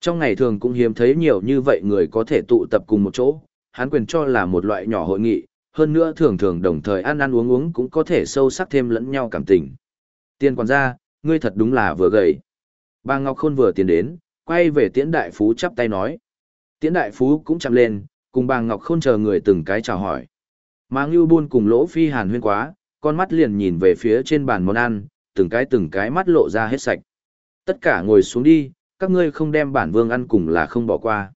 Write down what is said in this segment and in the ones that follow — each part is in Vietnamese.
Trong ngày thường cũng hiếm thấy nhiều như vậy người có thể tụ tập cùng một chỗ, hắn quyền cho là một loại nhỏ hội nghị, hơn nữa thường thường đồng thời ăn ăn uống uống cũng có thể sâu sắc thêm lẫn nhau cảm tình. Tiên quản gia, ngươi thật đúng là vừa gầy. Bà Ngọc Khôn vừa tiến đến, quay về tiễn đại phú chắp tay nói. Tiễn đại phú cũng chạm lên, cùng bà Ngọc Khôn chờ người từng cái chào hỏi. Mà Ngưu Buôn cùng Lỗ Phi Hàn huyên quá, con mắt liền nhìn về phía trên bàn món ăn, từng cái từng cái mắt lộ ra hết sạch. Tất cả ngồi xuống đi, các ngươi không đem bản vương ăn cùng là không bỏ qua.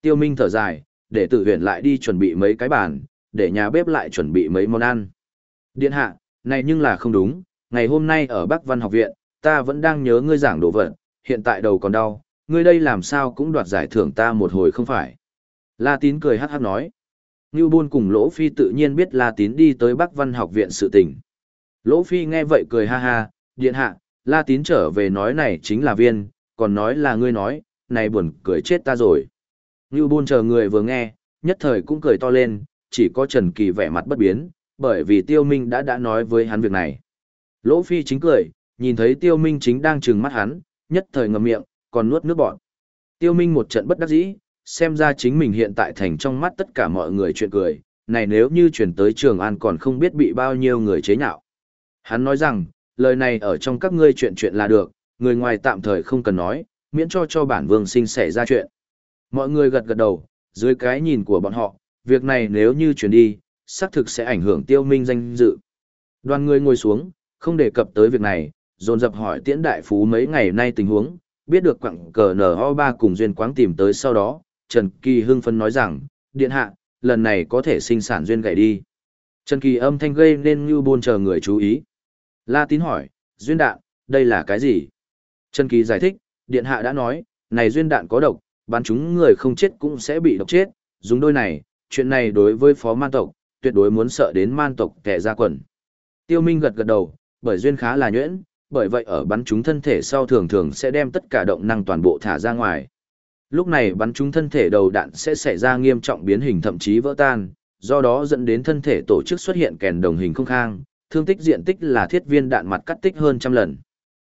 Tiêu Minh thở dài, để tự huyện lại đi chuẩn bị mấy cái bàn, để nhà bếp lại chuẩn bị mấy món ăn. Điện hạ, này nhưng là không đúng, ngày hôm nay ở Bắc Văn học viện, ta vẫn đang nhớ ngươi giảng đồ vật, hiện tại đầu còn đau, ngươi đây làm sao cũng đoạt giải thưởng ta một hồi không phải. La Tín cười hát hát nói. Ngưu Bôn cùng Lỗ Phi tự nhiên biết La Tín đi tới Bắc Văn học viện sự tình. Lỗ Phi nghe vậy cười ha ha, điện hạ, La Tín trở về nói này chính là viên, còn nói là ngươi nói, này buồn cười chết ta rồi. Ngưu Bôn chờ người vừa nghe, nhất thời cũng cười to lên, chỉ có Trần Kỳ vẻ mặt bất biến, bởi vì Tiêu Minh đã đã nói với hắn việc này. Lỗ Phi chính cười, nhìn thấy Tiêu Minh chính đang trừng mắt hắn, nhất thời ngậm miệng, còn nuốt nước bọt. Tiêu Minh một trận bất đắc dĩ, xem ra chính mình hiện tại thành trong mắt tất cả mọi người chuyện cười, này nếu như chuyển tới Trường An còn không biết bị bao nhiêu người chế nhạo. Hắn nói rằng, lời này ở trong các ngươi chuyện chuyện là được, người ngoài tạm thời không cần nói, miễn cho cho bản vương sinh xảy ra chuyện. Mọi người gật gật đầu, dưới cái nhìn của bọn họ, việc này nếu như chuyển đi, xác thực sẽ ảnh hưởng tiêu minh danh dự. Đoàn người ngồi xuống, không đề cập tới việc này, dồn dập hỏi tiễn đại phú mấy ngày nay tình huống, biết được quặng cờ NO3 cùng duyên quáng tìm tới sau đó, Trần Kỳ hưng phấn nói rằng, điện hạ, lần này có thể sinh sản duyên gậy đi. Trần Kỳ âm thanh gây nên như buôn chờ người chú ý. La tín hỏi, duyên đạn, đây là cái gì? Trần Kỳ giải thích, điện hạ đã nói, này duyên đạn có độc, bắn chúng người không chết cũng sẽ bị độc chết, dùng đôi này, chuyện này đối với phó man tộc, tuyệt đối muốn sợ đến man tộc kẻ ra quần. Tiêu Minh gật gật đầu, bởi duyên khá là nhuyễn, bởi vậy ở bắn chúng thân thể sau thường thường sẽ đem tất cả động năng toàn bộ thả ra ngoài. Lúc này bắn chúng thân thể đầu đạn sẽ xảy ra nghiêm trọng biến hình thậm chí vỡ tan, do đó dẫn đến thân thể tổ chức xuất hiện kèn đồng hình không khang, thương tích diện tích là thiết viên đạn mặt cắt tích hơn trăm lần.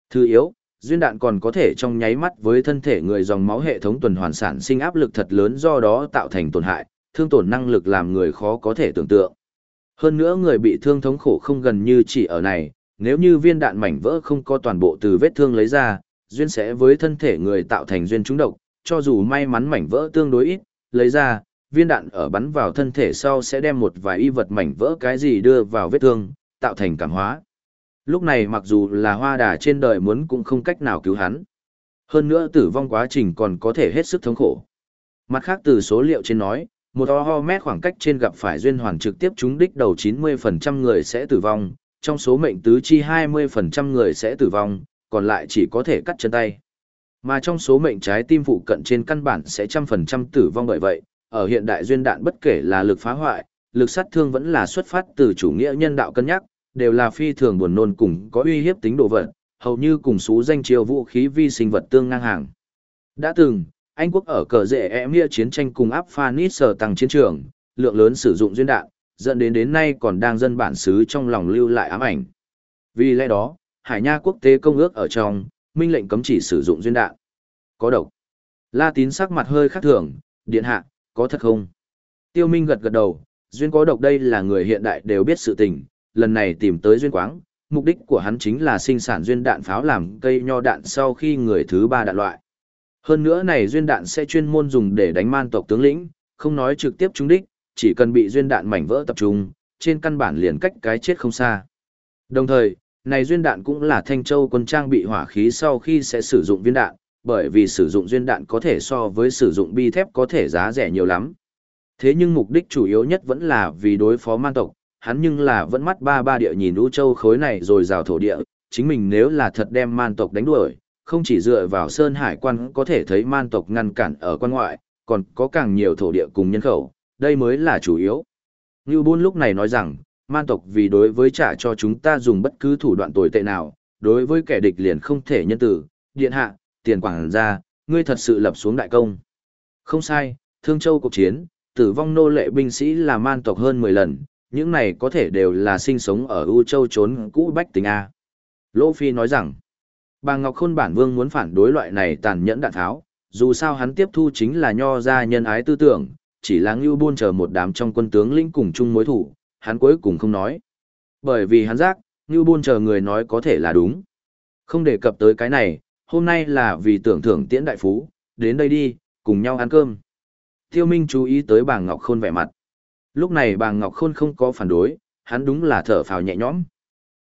Thứ yếu, duyên đạn còn có thể trong nháy mắt với thân thể người dòng máu hệ thống tuần hoàn sản sinh áp lực thật lớn do đó tạo thành tổn hại, thương tổn năng lực làm người khó có thể tưởng tượng. Hơn nữa người bị thương thống khổ không gần như chỉ ở này, nếu như viên đạn mảnh vỡ không có toàn bộ từ vết thương lấy ra, duyên sẽ với thân thể người tạo thành duyên trúng độc, cho dù may mắn mảnh vỡ tương đối ít, lấy ra, viên đạn ở bắn vào thân thể sau sẽ đem một vài y vật mảnh vỡ cái gì đưa vào vết thương, tạo thành cảm hóa. Lúc này mặc dù là hoa đà trên đời muốn cũng không cách nào cứu hắn. Hơn nữa tử vong quá trình còn có thể hết sức thống khổ. Mặt khác từ số liệu trên nói, một ho mét khoảng cách trên gặp phải duyên hoàn trực tiếp trúng đích đầu 90% người sẽ tử vong, trong số mệnh tứ chi 20% người sẽ tử vong, còn lại chỉ có thể cắt chân tay. Mà trong số mệnh trái tim phụ cận trên căn bản sẽ trăm phần trăm tử vong bởi vậy, ở hiện đại duyên đạn bất kể là lực phá hoại, lực sát thương vẫn là xuất phát từ chủ nghĩa nhân đạo cân nhắc, đều là phi thường buồn nôn cùng có uy hiếp tính độ vật, hầu như cùng số danh chiêu vũ khí vi sinh vật tương ngang hàng. Đã từng, Anh quốc ở cờ rễ em nghĩa chiến tranh cùng áp Phanis sở tăng chiến trường, lượng lớn sử dụng duyên đạn, dẫn đến đến nay còn đang dân bản xứ trong lòng lưu lại ám ảnh. Vì lẽ đó, Hải Nha quốc tế công ước ở trong, minh lệnh cấm chỉ sử dụng duyên đạn. Có độc. La tín sắc mặt hơi khác thường, điện hạ, có thật không? Tiêu Minh gật gật đầu, duyên có độc đây là người hiện đại đều biết sự tình, lần này tìm tới duyên quáng, mục đích của hắn chính là sinh sản duyên đạn pháo làm cây nho đạn sau khi người thứ ba đạn loại. Hơn nữa này duyên đạn sẽ chuyên môn dùng để đánh man tộc tướng lĩnh, không nói trực tiếp trúng đích, chỉ cần bị duyên đạn mảnh vỡ tập trung, trên căn bản liền cách cái chết không xa. Đồng thời, này duyên đạn cũng là Thanh Châu quân trang bị hỏa khí sau khi sẽ sử dụng viên đạn, bởi vì sử dụng duyên đạn có thể so với sử dụng bi thép có thể giá rẻ nhiều lắm. Thế nhưng mục đích chủ yếu nhất vẫn là vì đối phó man tộc, hắn nhưng là vẫn mắt ba ba địa nhìn U Châu khối này rồi rào thổ địa, chính mình nếu là thật đem man tộc đánh đuổi, không chỉ dựa vào Sơn Hải quan có thể thấy man tộc ngăn cản ở quan ngoại, còn có càng nhiều thổ địa cùng nhân khẩu, đây mới là chủ yếu. Ngưu Bôn lúc này nói rằng, man tộc vì đối với trả cho chúng ta dùng bất cứ thủ đoạn tồi tệ nào, đối với kẻ địch liền không thể nhân tử, điện hạ, tiền quảng ra, ngươi thật sự lập xuống đại công. Không sai, Thương Châu cuộc chiến, tử vong nô lệ binh sĩ là man tộc hơn 10 lần, những này có thể đều là sinh sống ở U Châu trốn cũ bách tính A. Lô Phi nói rằng, bà Ngọc Khôn bản vương muốn phản đối loại này tàn nhẫn đạn tháo, dù sao hắn tiếp thu chính là nho ra nhân ái tư tưởng, chỉ là ngưu buôn chờ một đám trong quân tướng lĩnh cùng chung mối thủ, hắn cuối cùng không nói. Bởi vì hắn giác, ngưu buôn chờ người nói có thể là đúng. Không đề cập tới cái này, hôm nay là vì tưởng thưởng tiễn đại phú, đến đây đi, cùng nhau ăn cơm. Tiêu Minh chú ý tới bàng Ngọc Khôn vẻ mặt. Lúc này bàng Ngọc Khôn không có phản đối, hắn đúng là thở phào nhẹ nhõm.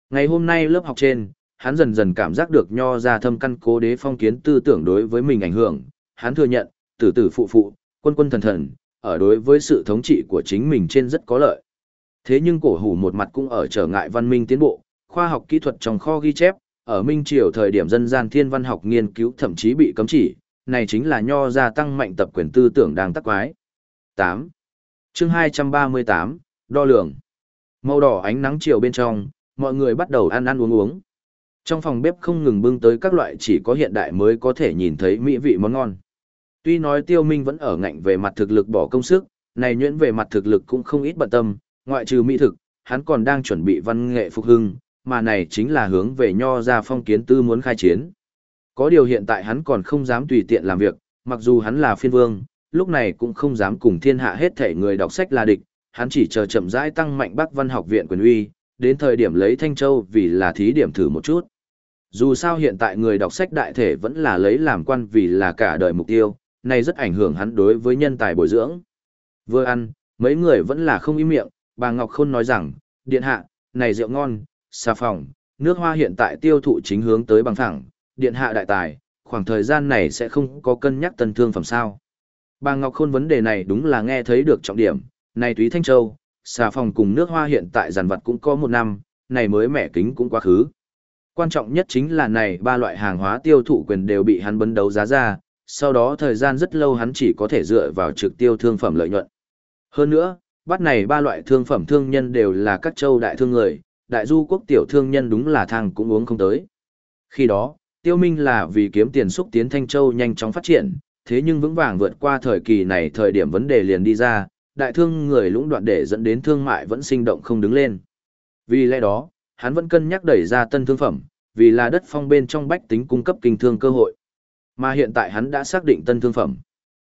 Ngày hôm nay lớp học trên, hắn dần dần cảm giác được nho ra thâm căn cố đế phong kiến tư tưởng đối với mình ảnh hưởng, hắn thừa nhận, tử tử phụ phụ, quân quân thần thần, ở đối với sự thống trị của chính mình trên rất có lợi. Thế nhưng cổ hủ một mặt cũng ở trở ngại văn minh tiến bộ, khoa học kỹ thuật trong kho ghi chép, ở Minh Triều thời điểm dân gian thiên văn học nghiên cứu thậm chí bị cấm chỉ, này chính là nho gia tăng mạnh tập quyền tư tưởng đang tắc quái. 8 chương 238, đo lường. Màu đỏ ánh nắng chiều bên trong, mọi người bắt đầu ăn ăn uống uống. Trong phòng bếp không ngừng bưng tới các loại chỉ có hiện đại mới có thể nhìn thấy mỹ vị món ngon. Tuy nói tiêu minh vẫn ở ngạnh về mặt thực lực bỏ công sức, này nhuyễn về mặt thực lực cũng không ít bận tâm, ngoại trừ mỹ thực, hắn còn đang chuẩn bị văn nghệ phục hưng, mà này chính là hướng về nho ra phong kiến tư muốn khai chiến. Có điều hiện tại hắn còn không dám tùy tiện làm việc, mặc dù hắn là phiên vương, lúc này cũng không dám cùng thiên hạ hết thể người đọc sách là địch, hắn chỉ chờ chậm rãi tăng mạnh Bắc Văn học viện quyền uy, đến thời điểm lấy Thanh Châu vì là thí điểm thử một chút. Dù sao hiện tại người đọc sách đại thể vẫn là lấy làm quan vì là cả đời mục tiêu, này rất ảnh hưởng hắn đối với nhân tài bồi dưỡng. Vừa ăn, mấy người vẫn là không im miệng, bà Ngọc Khôn nói rằng, điện hạ, này rượu ngon, xà phòng, nước hoa hiện tại tiêu thụ chính hướng tới bằng thẳng, điện hạ đại tài, khoảng thời gian này sẽ không có cân nhắc tân thương phẩm sao. Bà Ngọc Khôn vấn đề này đúng là nghe thấy được trọng điểm, này túy Thanh Châu, xà phòng cùng nước hoa hiện tại giàn vật cũng có một năm, này mới mẻ kính cũng quá khứ. Quan trọng nhất chính là này ba loại hàng hóa tiêu thụ quyền đều bị hắn bấn đấu giá ra, sau đó thời gian rất lâu hắn chỉ có thể dựa vào trực tiêu thương phẩm lợi nhuận. Hơn nữa, bắt này ba loại thương phẩm thương nhân đều là các châu đại thương người, đại du quốc tiểu thương nhân đúng là thang cũng uống không tới. Khi đó, tiêu minh là vì kiếm tiền xúc tiến Thanh Châu nhanh chóng phát triển, thế nhưng vững vàng vượt qua thời kỳ này thời điểm vấn đề liền đi ra, đại thương người lũng đoạn để dẫn đến thương mại vẫn sinh động không đứng lên. Vì lẽ đó, hắn vẫn cân nhắc đẩy ra tân thương phẩm, vì là đất phong bên trong bách tính cung cấp kinh thương cơ hội. Mà hiện tại hắn đã xác định tân thương phẩm.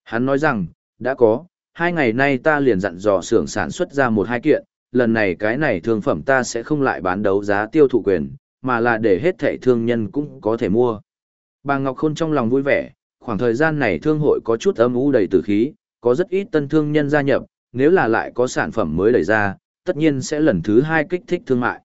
Hắn nói rằng, đã có, hai ngày nay ta liền dặn dò xưởng sản xuất ra một hai kiện, lần này cái này thương phẩm ta sẽ không lại bán đấu giá tiêu thụ quyền, mà là để hết thảy thương nhân cũng có thể mua. Bà Ngọc Khôn trong lòng vui vẻ, khoảng thời gian này thương hội có chút âm u đầy tử khí, có rất ít tân thương nhân gia nhập, nếu là lại có sản phẩm mới đẩy ra, tất nhiên sẽ lần thứ hai kích thích thương mại.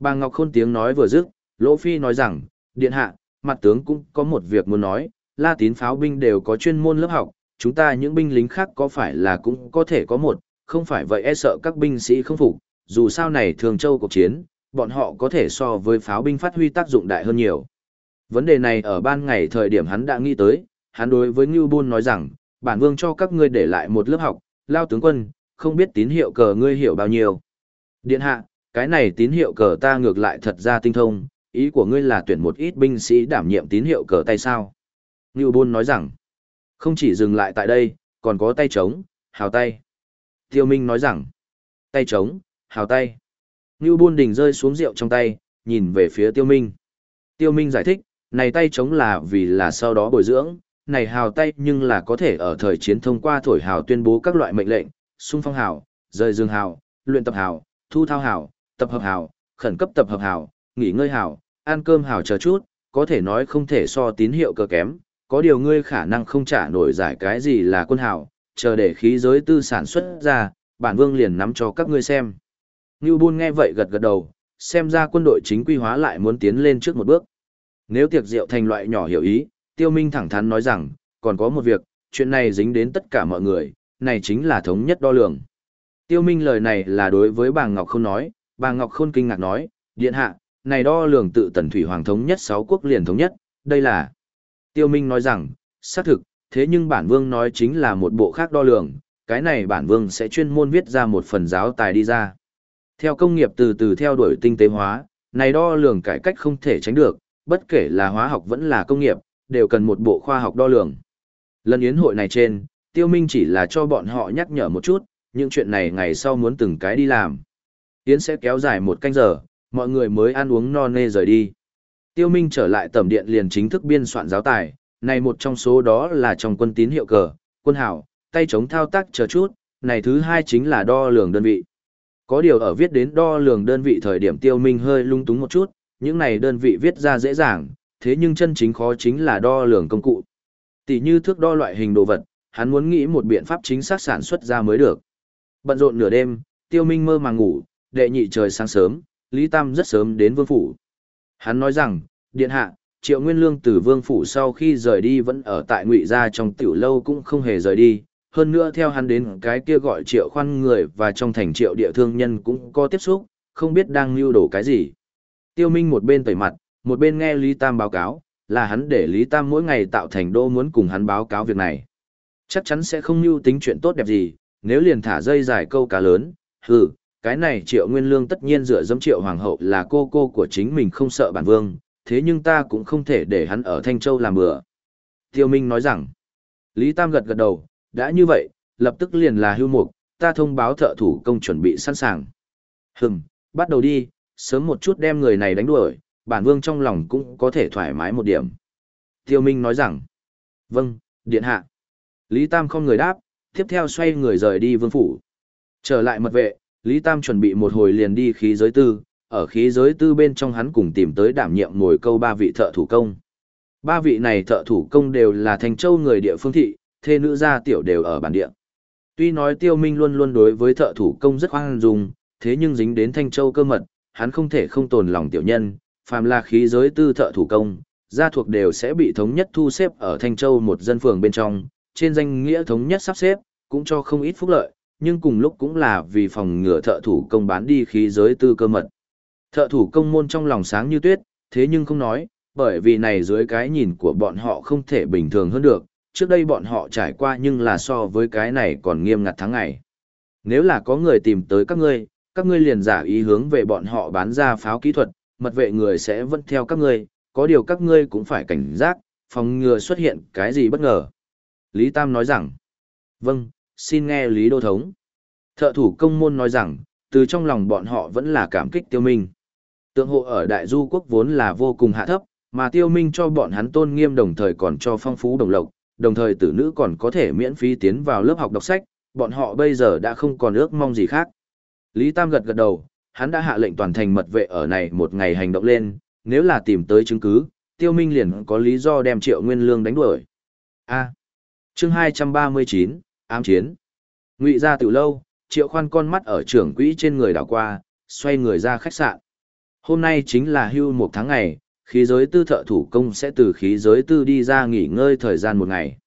Bà Ngọc Khôn tiếng nói vừa dứt, Lỗ Phi nói rằng, điện hạ, mặt tướng cũng có một việc muốn nói, la tín pháo binh đều có chuyên môn lớp học, chúng ta những binh lính khác có phải là cũng có thể có một, không phải vậy e sợ các binh sĩ không phục, dù sao này thường châu cuộc chiến, bọn họ có thể so với pháo binh phát huy tác dụng đại hơn nhiều. Vấn đề này ở ban ngày thời điểm hắn đã nghĩ tới, hắn đối với Ngưu Bôn nói rằng, bản vương cho các ngươi để lại một lớp học, lao tướng quân, không biết tín hiệu cờ ngươi hiểu bao nhiêu. Điện hạ, cái này tín hiệu cờ ta ngược lại thật ra tinh thông, ý của ngươi là tuyển một ít binh sĩ đảm nhiệm tín hiệu cờ tay sao. Ngưu Bôn nói rằng, không chỉ dừng lại tại đây, còn có tay trống, hào tay. Tiêu Minh nói rằng, tay trống, hào tay. Ngưu Bôn đỉnh rơi xuống rượu trong tay, nhìn về phía Tiêu Minh. Tiêu Minh giải thích, này tay trống là vì là sau đó bồi dưỡng, này hào tay nhưng là có thể ở thời chiến thông qua thổi hào tuyên bố các loại mệnh lệnh, xung phong hào, rời dương hào, luyện tập hào, thu thao hào, tập hợp hào, khẩn cấp tập hợp hào, nghỉ ngơi hào, ăn cơm hào chờ chút, có thể nói không thể so tín hiệu cơ kém, có điều ngươi khả năng không trả nổi giải cái gì là quân hào, chờ để khí giới tư sản xuất ra, bản vương liền nắm cho các ngươi xem. Ngưu Bôn nghe vậy gật gật đầu, xem ra quân đội chính quy hóa lại muốn tiến lên trước một bước. Nếu tiệc rượu thành loại nhỏ hiểu ý, Tiêu Minh thẳng thắn nói rằng, còn có một việc, chuyện này dính đến tất cả mọi người, này chính là thống nhất đo lường. Tiêu Minh lời này là đối với bà Ngọc Khôn nói, bà Ngọc Khôn kinh ngạc nói, điện hạ, này đo lường tự tần thủy hoàng thống nhất sáu quốc liền thống nhất, đây là. Tiêu Minh nói rằng, xác thực, thế nhưng bản vương nói chính là một bộ khác đo lường, cái này bản vương sẽ chuyên môn viết ra một phần giáo tài đi ra. Theo công nghiệp từ từ theo đuổi tinh tế hóa, này đo lường cải cách không thể tránh được, bất kể là hóa học vẫn là công nghiệp, đều cần một bộ khoa học đo lường. Lần yến hội này trên, Tiêu Minh chỉ là cho bọn họ nhắc nhở một chút, những chuyện này ngày sau muốn từng cái đi làm. Yến sẽ kéo dài một canh giờ, mọi người mới ăn uống no nê rời đi. Tiêu Minh trở lại tầm điện liền chính thức biên soạn giáo tài, này một trong số đó là trong quân tín hiệu cờ, quân hảo, tay chống thao tác chờ chút, này thứ hai chính là đo lường đơn vị. Có điều ở viết đến đo lường đơn vị thời điểm tiêu minh hơi lung túng một chút, những này đơn vị viết ra dễ dàng, thế nhưng chân chính khó chính là đo lường công cụ. Tỷ như thước đo loại hình đồ vật, hắn muốn nghĩ một biện pháp chính xác sản xuất ra mới được. Bận rộn nửa đêm, tiêu minh mơ màng ngủ, đệ nhị trời sáng sớm, Lý Tam rất sớm đến vương phủ. Hắn nói rằng, điện hạ, triệu nguyên lương từ vương phủ sau khi rời đi vẫn ở tại ngụy gia trong tiểu lâu cũng không hề rời đi. Hơn nữa theo hắn đến cái kia gọi triệu khoan người và trong thành triệu địa thương nhân cũng có tiếp xúc, không biết đang lưu đổ cái gì. Tiêu Minh một bên tẩy mặt, một bên nghe Lý Tam báo cáo, là hắn để Lý Tam mỗi ngày tạo thành đô muốn cùng hắn báo cáo việc này. Chắc chắn sẽ không lưu tính chuyện tốt đẹp gì, nếu liền thả dây dài câu cá lớn, hừ, cái này triệu nguyên lương tất nhiên dựa dẫm triệu hoàng hậu là cô cô của chính mình không sợ bản vương, thế nhưng ta cũng không thể để hắn ở Thanh Châu làm bừa. Tiêu Minh nói rằng, Lý Tam gật gật đầu, đã như vậy, lập tức liền là hưu mục, ta thông báo thợ thủ công chuẩn bị sẵn sàng. Hừm, bắt đầu đi, sớm một chút đem người này đánh đuổi, bản vương trong lòng cũng có thể thoải mái một điểm. Tiêu Minh nói rằng, vâng, điện hạ. Lý Tam không người đáp, tiếp theo xoay người rời đi vương phủ. Trở lại mật vệ, Lý Tam chuẩn bị một hồi liền đi khí giới tư, ở khí giới tư bên trong hắn cùng tìm tới đảm nhiệm ngồi câu ba vị thợ thủ công. Ba vị này thợ thủ công đều là thành châu người địa phương thị, thê nữ gia tiểu đều ở bản địa. Tuy nói tiêu minh luôn luôn đối với thợ thủ công rất khoan dung, thế nhưng dính đến thanh châu cơ mật, hắn không thể không tồn lòng tiểu nhân, phàm là khí giới tư thợ thủ công, gia thuộc đều sẽ bị thống nhất thu xếp ở thanh châu một dân phường bên trong, trên danh nghĩa thống nhất sắp xếp, cũng cho không ít phúc lợi, nhưng cùng lúc cũng là vì phòng ngừa thợ thủ công bán đi khí giới tư cơ mật. Thợ thủ công môn trong lòng sáng như tuyết, thế nhưng không nói, bởi vì này dưới cái nhìn của bọn họ không thể bình thường hơn được, trước đây bọn họ trải qua nhưng là so với cái này còn nghiêm ngặt tháng ngày. Nếu là có người tìm tới các ngươi, các ngươi liền giả ý hướng về bọn họ bán ra pháo kỹ thuật, mật vệ người sẽ vẫn theo các ngươi, có điều các ngươi cũng phải cảnh giác, phòng ngừa xuất hiện cái gì bất ngờ. Lý Tam nói rằng, vâng, xin nghe Lý Đô Thống. Thợ thủ công môn nói rằng, từ trong lòng bọn họ vẫn là cảm kích tiêu minh. Tượng hộ ở Đại Du quốc vốn là vô cùng hạ thấp, mà tiêu minh cho bọn hắn tôn nghiêm đồng thời còn cho phong phú đồng lộc, đồng thời tử nữ còn có thể miễn phí tiến vào lớp học đọc sách, bọn họ bây giờ đã không còn ước mong gì khác. Lý Tam gật gật đầu, hắn đã hạ lệnh toàn thành mật vệ ở này một ngày hành động lên, nếu là tìm tới chứng cứ, tiêu minh liền có lý do đem triệu nguyên lương đánh đuổi. A. chương 239, ám chiến. Ngụy gia tiểu lâu, triệu khoan con mắt ở trưởng quỹ trên người đảo qua, xoay người ra khách sạn. Hôm nay chính là hưu một tháng ngày, khí giới tư thợ thủ công sẽ từ khí giới tư đi ra nghỉ ngơi thời gian một ngày.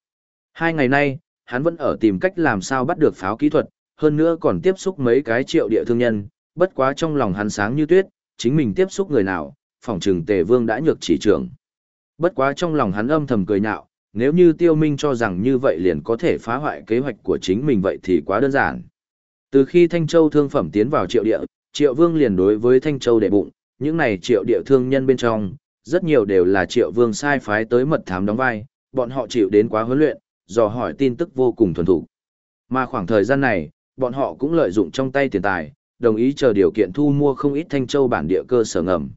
Hai ngày nay, hắn vẫn ở tìm cách làm sao bắt được pháo kỹ thuật, hơn nữa còn tiếp xúc mấy cái triệu địa thương nhân, bất quá trong lòng hắn sáng như tuyết, chính mình tiếp xúc người nào, phòng trừng tề vương đã nhược chỉ trưởng. Bất quá trong lòng hắn âm thầm cười nhạo, nếu như tiêu minh cho rằng như vậy liền có thể phá hoại kế hoạch của chính mình vậy thì quá đơn giản. Từ khi Thanh Châu thương phẩm tiến vào triệu địa, triệu vương liền đối với Thanh Châu đệ bụng, những này triệu địa thương nhân bên trong, rất nhiều đều là triệu vương sai phái tới mật thám đóng vai, bọn họ chịu đến quá huấn luyện, dò hỏi tin tức vô cùng thuần thủ. Mà khoảng thời gian này, bọn họ cũng lợi dụng trong tay tiền tài, đồng ý chờ điều kiện thu mua không ít thanh châu bản địa cơ sở ngầm.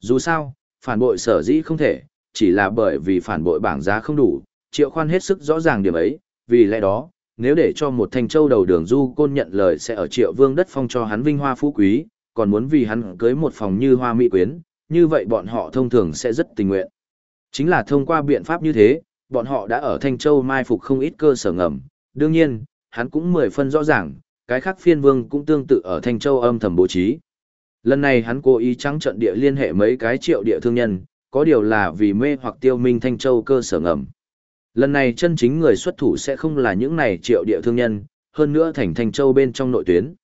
Dù sao, phản bội sở dĩ không thể, chỉ là bởi vì phản bội bảng giá không đủ, triệu khoan hết sức rõ ràng điểm ấy, vì lẽ đó, nếu để cho một thanh châu đầu đường du côn nhận lời sẽ ở triệu vương đất phong cho hắn vinh hoa phú quý, còn muốn vì hắn cưới một phòng như hoa mỹ quyến, như vậy bọn họ thông thường sẽ rất tình nguyện. Chính là thông qua biện pháp như thế, bọn họ đã ở Thanh Châu mai phục không ít cơ sở ngầm, đương nhiên, hắn cũng mười phân rõ ràng, cái khác phiên vương cũng tương tự ở Thanh Châu âm thầm bố trí. Lần này hắn cố ý trắng trận địa liên hệ mấy cái triệu địa thương nhân, có điều là vì mê hoặc tiêu minh Thanh Châu cơ sở ngầm. Lần này chân chính người xuất thủ sẽ không là những này triệu địa thương nhân, hơn nữa thành Thanh Châu bên trong nội tuyến.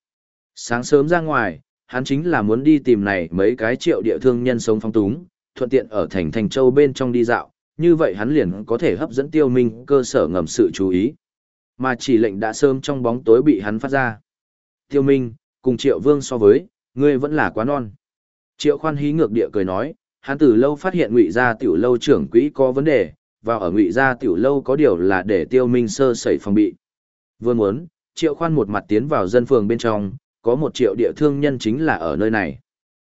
Sáng sớm ra ngoài, hắn chính là muốn đi tìm này mấy cái triệu địa thương nhân sống phong túng, thuận tiện ở thành Thanh Châu bên trong đi dạo, như vậy hắn liền có thể hấp dẫn tiêu minh cơ sở ngầm sự chú ý. Mà chỉ lệnh đã sớm trong bóng tối bị hắn phát ra. Tiêu Minh, cùng Triệu Vương so với, ngươi vẫn là quá non. Triệu Khoan hí ngược địa cười nói, hắn từ lâu phát hiện ngụy gia tiểu lâu trưởng quỹ có vấn đề, và ở ngụy gia tiểu lâu có điều là để Tiêu Minh sơ sẩy phòng bị. Vừa muốn, Triệu Khoan một mặt tiến vào dân phường bên trong, có một triệu địa thương nhân chính là ở nơi này.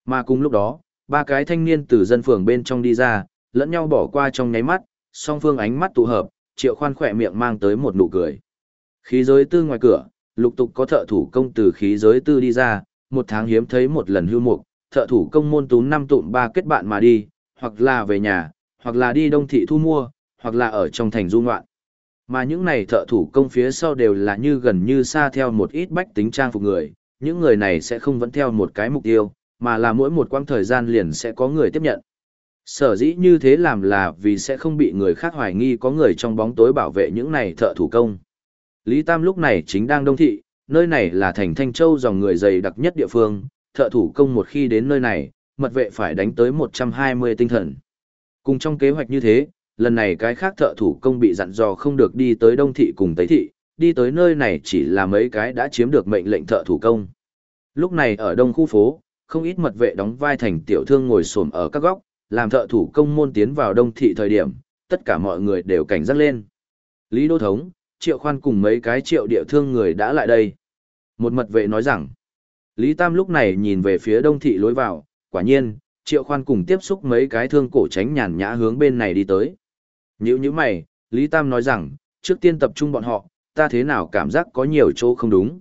Mà cùng lúc đó, ba cái thanh niên từ dân phường bên trong đi ra, lẫn nhau bỏ qua trong nháy mắt, song phương ánh mắt tụ hợp, triệu khoan khỏe miệng mang tới một nụ cười. Khí giới tư ngoài cửa, lục tục có thợ thủ công từ khí giới tư đi ra, một tháng hiếm thấy một lần hưu mục, thợ thủ công môn tú năm tụm ba kết bạn mà đi, hoặc là về nhà, hoặc là đi đông thị thu mua, hoặc là ở trong thành du ngoạn. Mà những này thợ thủ công phía sau đều là như gần như xa theo một ít bách tính trang phục người, những người này sẽ không vẫn theo một cái mục tiêu, mà là mỗi một quãng thời gian liền sẽ có người tiếp nhận. Sở dĩ như thế làm là vì sẽ không bị người khác hoài nghi có người trong bóng tối bảo vệ những này thợ thủ công. Lý Tam lúc này chính đang đông thị, nơi này là thành Thanh Châu dòng người dày đặc nhất địa phương, thợ thủ công một khi đến nơi này, mật vệ phải đánh tới 120 tinh thần. Cùng trong kế hoạch như thế, lần này cái khác thợ thủ công bị dặn dò không được đi tới Đông Thị cùng Tây Thị, đi tới nơi này chỉ là mấy cái đã chiếm được mệnh lệnh thợ thủ công. Lúc này ở đông khu phố, không ít mật vệ đóng vai thành tiểu thương ngồi xổm ở các góc, làm thợ thủ công môn tiến vào Đông Thị thời điểm, tất cả mọi người đều cảnh giác lên. Lý Đô Thống, Triệu Khoan cùng mấy cái triệu địa thương người đã lại đây. Một mật vệ nói rằng, Lý Tam lúc này nhìn về phía Đông Thị lối vào, quả nhiên, Triệu Khoan cùng tiếp xúc mấy cái thương cổ tránh nhàn nhã hướng bên này đi tới. Nhữ như mày, Lý Tam nói rằng, trước tiên tập trung bọn họ, ta thế nào cảm giác có nhiều chỗ không đúng.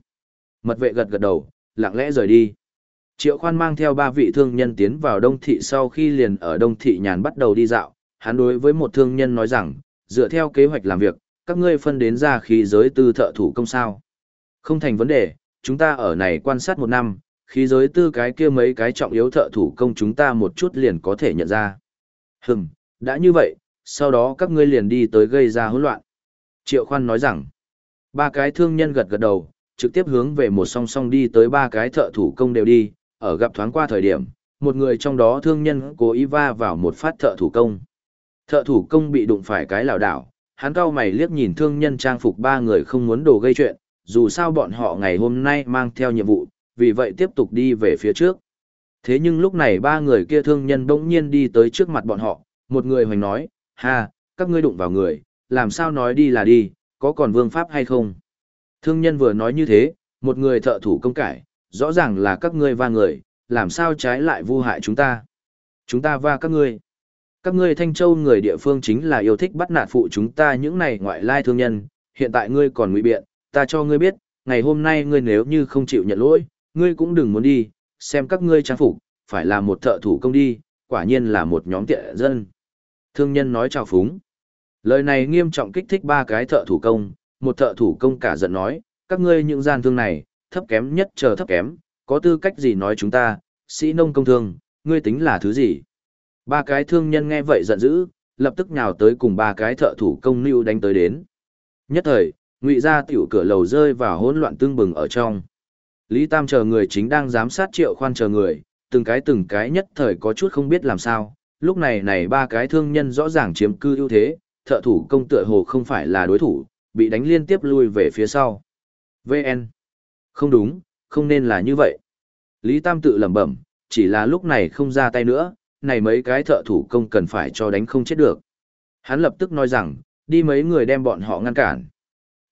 Mật vệ gật gật đầu, lặng lẽ rời đi. Triệu khoan mang theo ba vị thương nhân tiến vào Đông Thị sau khi liền ở Đông Thị nhàn bắt đầu đi dạo, hắn đối với một thương nhân nói rằng, dựa theo kế hoạch làm việc, các ngươi phân đến ra khí giới tư thợ thủ công sao. Không thành vấn đề, chúng ta ở này quan sát một năm, khí giới tư cái kia mấy cái trọng yếu thợ thủ công chúng ta một chút liền có thể nhận ra. Hừm, đã như vậy, sau đó các ngươi liền đi tới gây ra hỗn loạn. Triệu khoan nói rằng, ba cái thương nhân gật gật đầu, trực tiếp hướng về một song song đi tới ba cái thợ thủ công đều đi, ở gặp thoáng qua thời điểm, một người trong đó thương nhân cố ý va vào một phát thợ thủ công. Thợ thủ công bị đụng phải cái lảo đảo, hắn cao mày liếc nhìn thương nhân trang phục ba người không muốn đồ gây chuyện, dù sao bọn họ ngày hôm nay mang theo nhiệm vụ, vì vậy tiếp tục đi về phía trước. Thế nhưng lúc này ba người kia thương nhân bỗng nhiên đi tới trước mặt bọn họ, một người hoành nói, ha, các ngươi đụng vào người, làm sao nói đi là đi, có còn vương pháp hay không? Thương nhân vừa nói như thế, một người thợ thủ công cải, rõ ràng là các ngươi va người, làm sao trái lại vu hại chúng ta? Chúng ta va các ngươi. Các ngươi Thanh Châu người địa phương chính là yêu thích bắt nạt phụ chúng ta những này ngoại lai thương nhân, hiện tại ngươi còn ngụy biện, ta cho ngươi biết, ngày hôm nay ngươi nếu như không chịu nhận lỗi, ngươi cũng đừng muốn đi, xem các ngươi trang phục, phải là một thợ thủ công đi, quả nhiên là một nhóm tiện dân. Thương nhân nói chào phúng. Lời này nghiêm trọng kích thích ba cái thợ thủ công, một thợ thủ công cả giận nói, các ngươi những gian thương này, thấp kém nhất chờ thấp kém, có tư cách gì nói chúng ta, sĩ nông công thương, ngươi tính là thứ gì? Ba cái thương nhân nghe vậy giận dữ, lập tức nhào tới cùng ba cái thợ thủ công lưu đánh tới đến. Nhất thời, ngụy ra tiểu cửa lầu rơi vào hỗn loạn tương bừng ở trong. Lý Tam chờ người chính đang giám sát triệu khoan chờ người, từng cái từng cái nhất thời có chút không biết làm sao, lúc này này ba cái thương nhân rõ ràng chiếm cư ưu thế, thợ thủ công tựa hồ không phải là đối thủ, bị đánh liên tiếp lui về phía sau. VN. Không đúng, không nên là như vậy. Lý Tam tự lẩm bẩm, chỉ là lúc này không ra tay nữa, này mấy cái thợ thủ công cần phải cho đánh không chết được. Hắn lập tức nói rằng, đi mấy người đem bọn họ ngăn cản.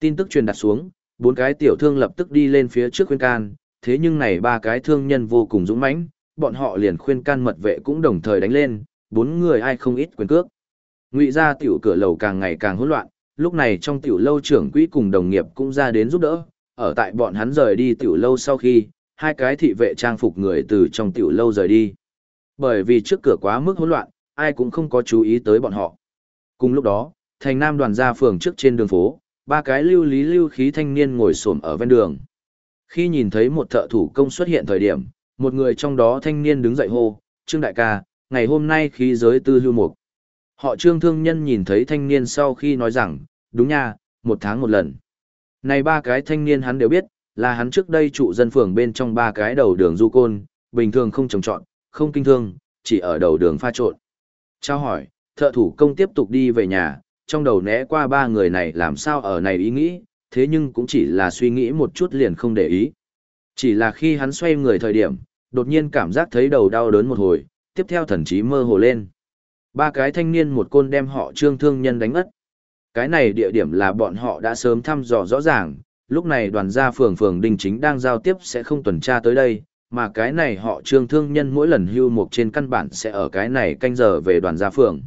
Tin tức truyền đặt xuống, bốn cái tiểu thương lập tức đi lên phía trước khuyên can, thế nhưng này ba cái thương nhân vô cùng dũng mãnh, bọn họ liền khuyên can mật vệ cũng đồng thời đánh lên, bốn người ai không ít quyền cước. Ngụy ra tiểu cửa lầu càng ngày càng hỗn loạn, lúc này trong tiểu lâu trưởng quỹ cùng đồng nghiệp cũng ra đến giúp đỡ, ở tại bọn hắn rời đi tiểu lâu sau khi, hai cái thị vệ trang phục người từ trong tiểu lâu rời đi. Bởi vì trước cửa quá mức hỗn loạn, ai cũng không có chú ý tới bọn họ. Cùng lúc đó, thành nam đoàn ra phường trước trên đường phố, ba cái lưu lý lưu khí thanh niên ngồi xổm ở ven đường. Khi nhìn thấy một thợ thủ công xuất hiện thời điểm, một người trong đó thanh niên đứng dậy hô, Trương Đại ca, ngày hôm nay khí giới tư hưu mục. Họ trương thương nhân nhìn thấy thanh niên sau khi nói rằng, đúng nha, một tháng một lần. Này ba cái thanh niên hắn đều biết, là hắn trước đây trụ dân phường bên trong ba cái đầu đường du côn, bình thường không trồng trọn, không kinh thương, chỉ ở đầu đường pha trộn. Trao hỏi, thợ thủ công tiếp tục đi về nhà, trong đầu né qua ba người này làm sao ở này ý nghĩ, thế nhưng cũng chỉ là suy nghĩ một chút liền không để ý. Chỉ là khi hắn xoay người thời điểm, đột nhiên cảm giác thấy đầu đau đớn một hồi, tiếp theo thần trí mơ hồ lên. Ba cái thanh niên một côn đem họ trương thương nhân đánh ất. Cái này địa điểm là bọn họ đã sớm thăm dò rõ ràng, lúc này đoàn gia phường phường đình chính đang giao tiếp sẽ không tuần tra tới đây, mà cái này họ trương thương nhân mỗi lần hưu mục trên căn bản sẽ ở cái này canh giờ về đoàn gia phường.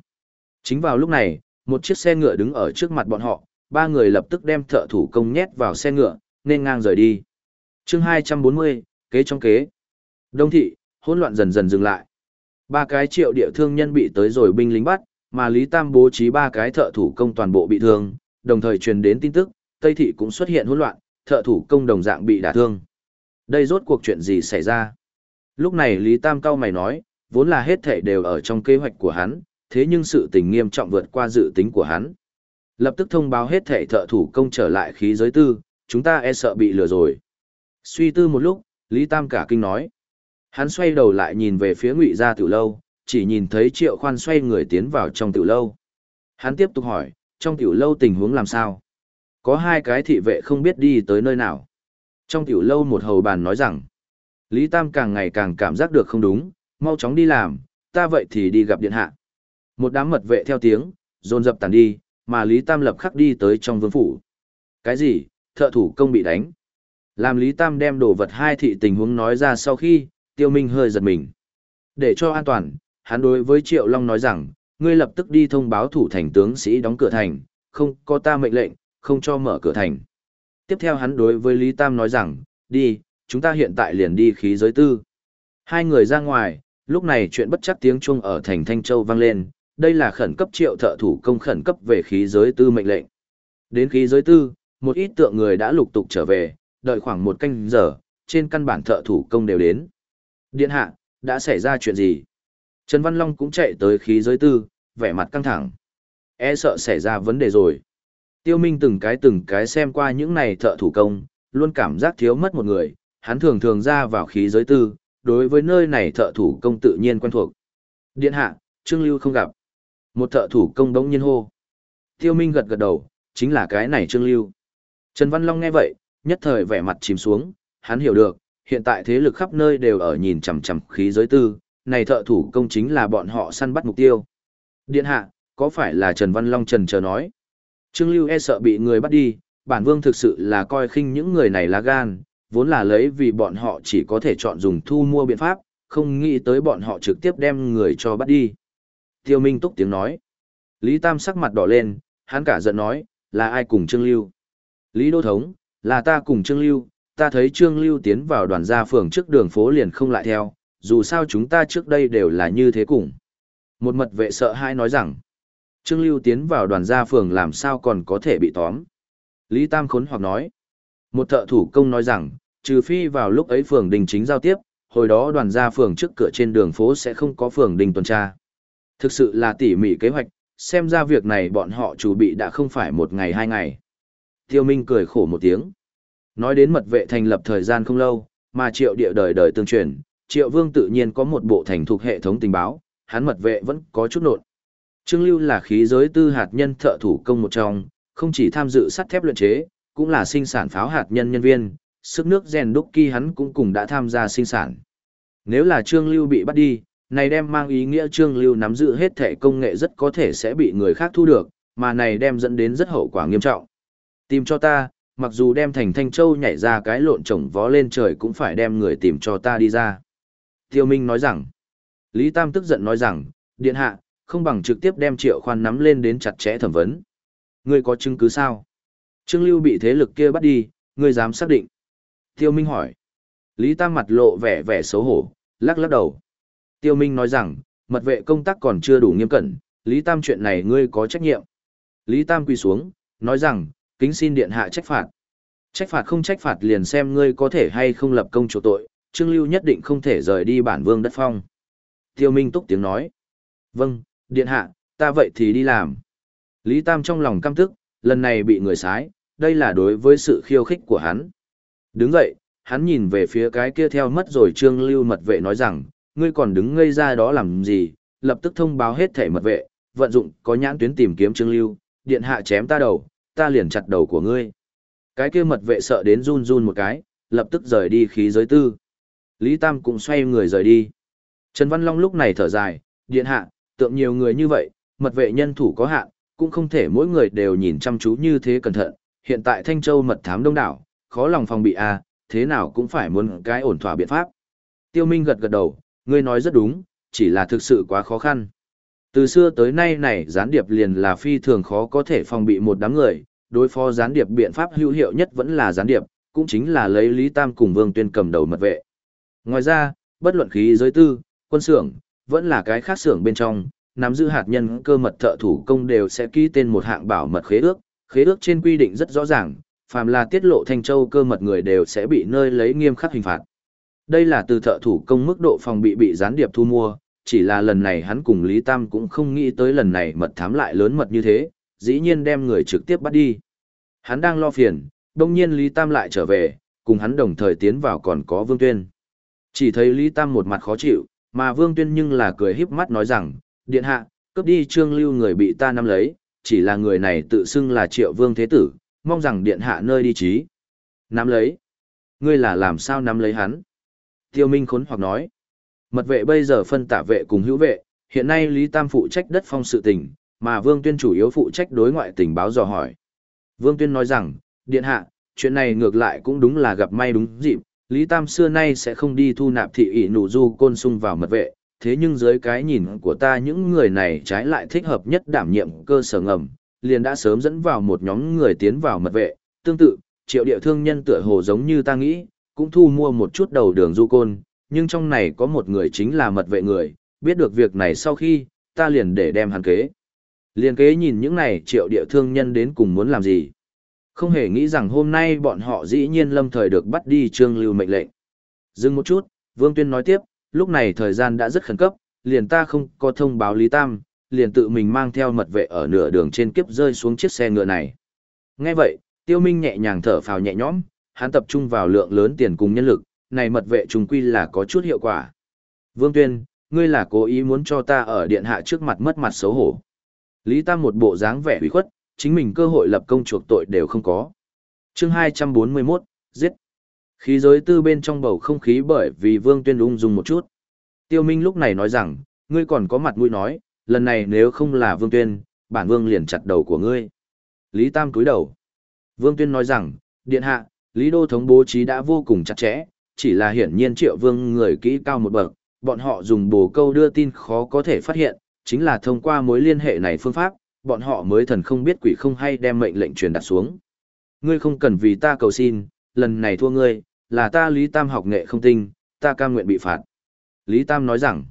Chính vào lúc này, Một chiếc xe ngựa đứng ở trước mặt bọn họ, ba người lập tức đem thợ thủ công nhét vào xe ngựa, nên ngang rời đi. chương 240, kế trong kế. Đông thị, hỗn loạn dần dần dừng lại. Ba cái triệu địa thương nhân bị tới rồi binh lính bắt, mà Lý Tam bố trí ba cái thợ thủ công toàn bộ bị thương, đồng thời truyền đến tin tức, Tây thị cũng xuất hiện hỗn loạn, thợ thủ công đồng dạng bị đả thương. Đây rốt cuộc chuyện gì xảy ra? Lúc này Lý Tam cao mày nói, vốn là hết thảy đều ở trong kế hoạch của hắn, thế nhưng sự tình nghiêm trọng vượt qua dự tính của hắn. Lập tức thông báo hết thảy thợ thủ công trở lại khí giới tư, chúng ta e sợ bị lừa rồi. Suy tư một lúc, Lý Tam cả kinh nói. Hắn xoay đầu lại nhìn về phía ngụy gia tiểu lâu, chỉ nhìn thấy triệu khoan xoay người tiến vào trong tiểu lâu. Hắn tiếp tục hỏi, trong tiểu lâu tình huống làm sao? Có hai cái thị vệ không biết đi tới nơi nào. Trong tiểu lâu một hầu bàn nói rằng, Lý Tam càng ngày càng cảm giác được không đúng, mau chóng đi làm, ta vậy thì đi gặp điện hạ. Một đám mật vệ theo tiếng, dồn dập tàn đi, mà Lý Tam lập khắc đi tới trong vương phủ. Cái gì, thợ thủ công bị đánh. Làm Lý Tam đem đồ vật hai thị tình huống nói ra sau khi, tiêu minh hơi giật mình. Để cho an toàn, hắn đối với Triệu Long nói rằng, ngươi lập tức đi thông báo thủ thành tướng sĩ đóng cửa thành, không có ta mệnh lệnh, không cho mở cửa thành. Tiếp theo hắn đối với Lý Tam nói rằng, đi, chúng ta hiện tại liền đi khí giới tư. Hai người ra ngoài, lúc này chuyện bất chắc tiếng chuông ở thành Thanh Châu vang lên, đây là khẩn cấp triệu thợ thủ công khẩn cấp về khí giới tư mệnh lệnh. Đến khí giới tư, một ít tượng người đã lục tục trở về, đợi khoảng một canh giờ, trên căn bản thợ thủ công đều đến. Điện hạ, đã xảy ra chuyện gì? Trần Văn Long cũng chạy tới khí giới tư, vẻ mặt căng thẳng. E sợ xảy ra vấn đề rồi. Tiêu Minh từng cái từng cái xem qua những này thợ thủ công, luôn cảm giác thiếu mất một người, hắn thường thường ra vào khí giới tư, đối với nơi này thợ thủ công tự nhiên quen thuộc. Điện hạ, Trương Lưu không gặp. Một thợ thủ công đống nhiên hô. Tiêu Minh gật gật đầu, chính là cái này Trương Lưu. Trần Văn Long nghe vậy, nhất thời vẻ mặt chìm xuống, hắn hiểu được, hiện tại thế lực khắp nơi đều ở nhìn chằm chằm khí giới tư, này thợ thủ công chính là bọn họ săn bắt mục tiêu. Điện hạ, có phải là Trần Văn Long trần chờ nói? Trương Lưu e sợ bị người bắt đi, bản vương thực sự là coi khinh những người này lá gan, vốn là lấy vì bọn họ chỉ có thể chọn dùng thu mua biện pháp, không nghĩ tới bọn họ trực tiếp đem người cho bắt đi. Tiêu Minh túc tiếng nói. Lý Tam sắc mặt đỏ lên, hắn cả giận nói, là ai cùng Trương Lưu? Lý Đô Thống, là ta cùng Trương Lưu, ta thấy Trương Lưu tiến vào đoàn gia phường trước đường phố liền không lại theo, dù sao chúng ta trước đây đều là như thế cùng. Một mật vệ sợ hai nói rằng, Trương Lưu tiến vào đoàn gia phường làm sao còn có thể bị tóm. Lý Tam khốn hoặc nói, một thợ thủ công nói rằng, trừ phi vào lúc ấy phường đình chính giao tiếp, hồi đó đoàn gia phường trước cửa trên đường phố sẽ không có phường đình tuần tra. Thực sự là tỉ mỉ kế hoạch, xem ra việc này bọn họ chủ bị đã không phải một ngày hai ngày. Tiêu Minh cười khổ một tiếng. Nói đến mật vệ thành lập thời gian không lâu, mà triệu địa đời đời tương truyền, triệu vương tự nhiên có một bộ thành thuộc hệ thống tình báo, hắn mật vệ vẫn có chút nộn. Trương Lưu là khí giới tư hạt nhân thợ thủ công một trong, không chỉ tham dự sắt thép luyện chế, cũng là sinh sản pháo hạt nhân nhân viên, sức nước rèn đúc kỳ hắn cũng cùng đã tham gia sinh sản. Nếu là Trương Lưu bị bắt đi, này đem mang ý nghĩa Trương Lưu nắm giữ hết thể công nghệ rất có thể sẽ bị người khác thu được, mà này đem dẫn đến rất hậu quả nghiêm trọng. Tìm cho ta, mặc dù đem thành Thanh Châu nhảy ra cái lộn trồng vó lên trời cũng phải đem người tìm cho ta đi ra. Tiêu Minh nói rằng, Lý Tam tức giận nói rằng, điện hạ, không bằng trực tiếp đem triệu khoan nắm lên đến chặt chẽ thẩm vấn. Ngươi có chứng cứ sao? Trương Lưu bị thế lực kia bắt đi, ngươi dám xác định. Tiêu Minh hỏi. Lý Tam mặt lộ vẻ vẻ xấu hổ, lắc lắc đầu. Tiêu Minh nói rằng, mật vệ công tác còn chưa đủ nghiêm cẩn, Lý Tam chuyện này ngươi có trách nhiệm. Lý Tam quỳ xuống, nói rằng, kính xin điện hạ trách phạt. Trách phạt không trách phạt liền xem ngươi có thể hay không lập công chỗ tội, Trương Lưu nhất định không thể rời đi bản vương đất phong. Tiêu Minh túc tiếng nói. Vâng, điện hạ, ta vậy thì đi làm. Lý Tam trong lòng căm tức, lần này bị người sái, đây là đối với sự khiêu khích của hắn. Đứng dậy, hắn nhìn về phía cái kia theo mất rồi Trương Lưu mật vệ nói rằng, ngươi còn đứng ngây ra đó làm gì, lập tức thông báo hết thể mật vệ, vận dụng có nhãn tuyến tìm kiếm Trương Lưu, điện hạ chém ta đầu, ta liền chặt đầu của ngươi. Cái kia mật vệ sợ đến run run một cái, lập tức rời đi khí giới tư. Lý Tam cũng xoay người rời đi. Trần Văn Long lúc này thở dài, điện hạ, tượng nhiều người như vậy, mật vệ nhân thủ có hạn, cũng không thể mỗi người đều nhìn chăm chú như thế cẩn thận. Hiện tại Thanh Châu mật thám đông đảo, khó lòng phòng bị a, à, thế nào cũng phải muốn cái ổn thỏa biện pháp. Tiêu Minh gật gật đầu, ngươi nói rất đúng, chỉ là thực sự quá khó khăn. Từ xưa tới nay này gián điệp liền là phi thường khó có thể phòng bị một đám người, đối phó gián điệp biện pháp hữu hiệu nhất vẫn là gián điệp, cũng chính là lấy Lý Tam cùng Vương Tuyên cầm đầu mật vệ. Ngoài ra, bất luận khí giới tư, quân xưởng, vẫn là cái khác xưởng bên trong, nắm giữ hạt nhân cơ mật thợ thủ công đều sẽ ký tên một hạng bảo mật khế ước, khế ước trên quy định rất rõ ràng, phàm là tiết lộ thanh châu cơ mật người đều sẽ bị nơi lấy nghiêm khắc hình phạt. Đây là từ thợ thủ công mức độ phòng bị bị gián điệp thu mua, chỉ là lần này hắn cùng Lý Tam cũng không nghĩ tới lần này mật thám lại lớn mật như thế, dĩ nhiên đem người trực tiếp bắt đi. Hắn đang lo phiền, đồng nhiên Lý Tam lại trở về, cùng hắn đồng thời tiến vào còn có Vương Tuyên. Chỉ thấy Lý Tam một mặt khó chịu, mà Vương Tuyên nhưng là cười híp mắt nói rằng, điện hạ, cướp đi trương lưu người bị ta nắm lấy, chỉ là người này tự xưng là triệu vương thế tử, mong rằng điện hạ nơi đi trí. Nắm lấy. Ngươi là làm sao nắm lấy hắn? Tiêu Minh khốn hoặc nói. Mật vệ bây giờ phân tả vệ cùng hữu vệ, hiện nay Lý Tam phụ trách đất phong sự tình, mà Vương Tuyên chủ yếu phụ trách đối ngoại tình báo dò hỏi. Vương Tuyên nói rằng, điện hạ, chuyện này ngược lại cũng đúng là gặp may đúng dịp, Lý Tam xưa nay sẽ không đi thu nạp thị ỷ nụ du côn sung vào mật vệ, thế nhưng dưới cái nhìn của ta những người này trái lại thích hợp nhất đảm nhiệm cơ sở ngầm, liền đã sớm dẫn vào một nhóm người tiến vào mật vệ, tương tự, triệu địa thương nhân tựa hồ giống như ta nghĩ, cũng thu mua một chút đầu đường du côn, nhưng trong này có một người chính là mật vệ người, biết được việc này sau khi, ta liền để đem hắn kế. Liền kế nhìn những này triệu địa thương nhân đến cùng muốn làm gì. Không hề nghĩ rằng hôm nay bọn họ dĩ nhiên lâm thời được bắt đi trương lưu mệnh lệnh. Dừng một chút, Vương Tuyên nói tiếp, lúc này thời gian đã rất khẩn cấp, liền ta không có thông báo Lý Tam, liền tự mình mang theo mật vệ ở nửa đường trên kiếp rơi xuống chiếc xe ngựa này. Nghe vậy, Tiêu Minh nhẹ nhàng thở phào nhẹ nhõm, hắn tập trung vào lượng lớn tiền cùng nhân lực, này mật vệ trùng quy là có chút hiệu quả. Vương Tuyên, ngươi là cố ý muốn cho ta ở điện hạ trước mặt mất mặt xấu hổ. Lý Tam một bộ dáng vẻ ủy khuất, chính mình cơ hội lập công chuộc tội đều không có. Chương 241, giết. Khí giới tư bên trong bầu không khí bởi vì Vương Tuyên ung dung một chút. Tiêu Minh lúc này nói rằng, ngươi còn có mặt mũi nói, lần này nếu không là Vương Tuyên, bản Vương liền chặt đầu của ngươi. Lý Tam cúi đầu. Vương Tuyên nói rằng, điện hạ, Lý Đô thống bố trí đã vô cùng chặt chẽ, chỉ là hiển nhiên triệu vương người kỹ cao một bậc, bọn họ dùng bồ câu đưa tin khó có thể phát hiện, chính là thông qua mối liên hệ này phương pháp, bọn họ mới thần không biết quỷ không hay đem mệnh lệnh truyền đặt xuống. Ngươi không cần vì ta cầu xin, lần này thua ngươi, là ta Lý Tam học nghệ không tinh, ta cam nguyện bị phạt. Lý Tam nói rằng,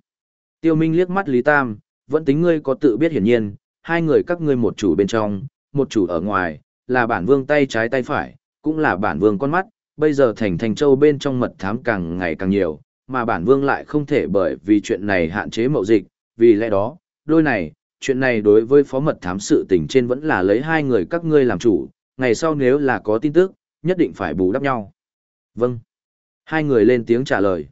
tiêu minh liếc mắt Lý Tam, vẫn tính ngươi có tự biết hiển nhiên, hai người các ngươi một chủ bên trong, một chủ ở ngoài, là bản vương tay trái tay phải, cũng là bản vương con mắt, bây giờ thành thành châu bên trong mật thám càng ngày càng nhiều, mà bản vương lại không thể bởi vì chuyện này hạn chế mậu dịch, vì lẽ đó, đôi này, chuyện này đối với phó mật thám sự tình trên vẫn là lấy hai người các ngươi làm chủ, ngày sau nếu là có tin tức, nhất định phải bù đắp nhau. Vâng. Hai người lên tiếng trả lời.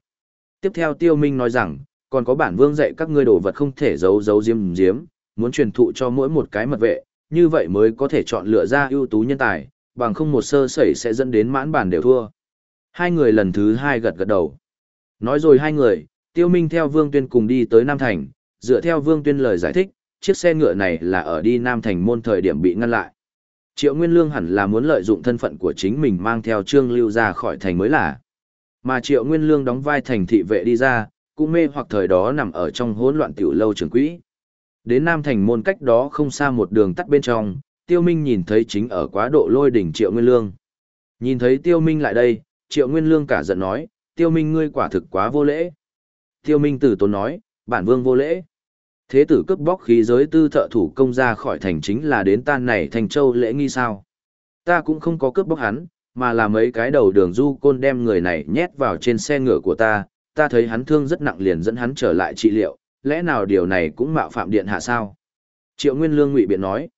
Tiếp theo Tiêu Minh nói rằng, còn có bản vương dạy các ngươi đồ vật không thể giấu giấu diếm diếm, muốn truyền thụ cho mỗi một cái mật vệ, như vậy mới có thể chọn lựa ra ưu tú nhân tài, bằng không một sơ sẩy sẽ dẫn đến mãn bản đều thua. Hai người lần thứ hai gật gật đầu. Nói rồi hai người, Tiêu Minh theo Vương Tuyên cùng đi tới Nam Thành, dựa theo Vương Tuyên lời giải thích, chiếc xe ngựa này là ở đi Nam Thành môn thời điểm bị ngăn lại. Triệu Nguyên Lương hẳn là muốn lợi dụng thân phận của chính mình mang theo Trương Lưu ra khỏi thành mới là. Mà Triệu Nguyên Lương đóng vai thành thị vệ đi ra, cũng mê hoặc thời đó nằm ở trong hỗn loạn tiểu lâu trường quỹ. Đến Nam Thành môn cách đó không xa một đường tắt bên trong, Tiêu Minh nhìn thấy chính ở quá độ lôi đỉnh Triệu Nguyên Lương. Nhìn thấy Tiêu Minh lại đây, Triệu Nguyên Lương cả giận nói, Tiêu Minh ngươi quả thực quá vô lễ. Tiêu Minh tử tốn nói, bản vương vô lễ. Thế tử cướp bóc khí giới tư thợ thủ công ra khỏi thành chính là đến tan này thành châu lễ nghi sao. Ta cũng không có cướp bóc hắn, mà là mấy cái đầu đường du côn đem người này nhét vào trên xe ngựa của ta, ta thấy hắn thương rất nặng liền dẫn hắn trở lại trị liệu, lẽ nào điều này cũng mạo phạm điện hạ sao? Triệu Nguyên Lương ngụy biện nói.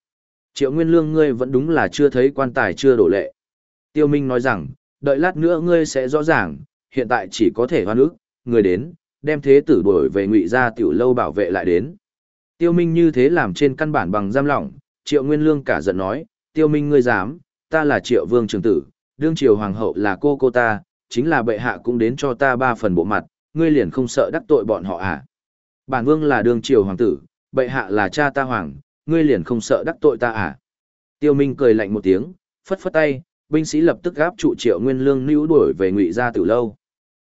Triệu Nguyên Lương ngươi vẫn đúng là chưa thấy quan tài chưa đổ lệ. Tiêu Minh nói rằng, đợi lát nữa ngươi sẽ rõ ràng, hiện tại chỉ có thể hoan ức, người đến, đem thế tử đuổi về ngụy gia tiểu lâu bảo vệ lại đến. Tiêu Minh như thế làm trên căn bản bằng giam lỏng, Triệu Nguyên Lương cả giận nói, Tiêu Minh ngươi dám, ta là Triệu Vương Trường Tử, đương Triều Hoàng hậu là cô cô ta, chính là bệ hạ cũng đến cho ta ba phần bộ mặt, ngươi liền không sợ đắc tội bọn họ à. Bản Vương là đương Triều Hoàng tử, bệ hạ là cha ta Hoàng, ngươi liền không sợ đắc tội ta à. Tiêu Minh cười lạnh một tiếng, phất phất tay, binh sĩ lập tức gáp trụ Triệu Nguyên Lương níu đuổi về ngụy gia tử lâu.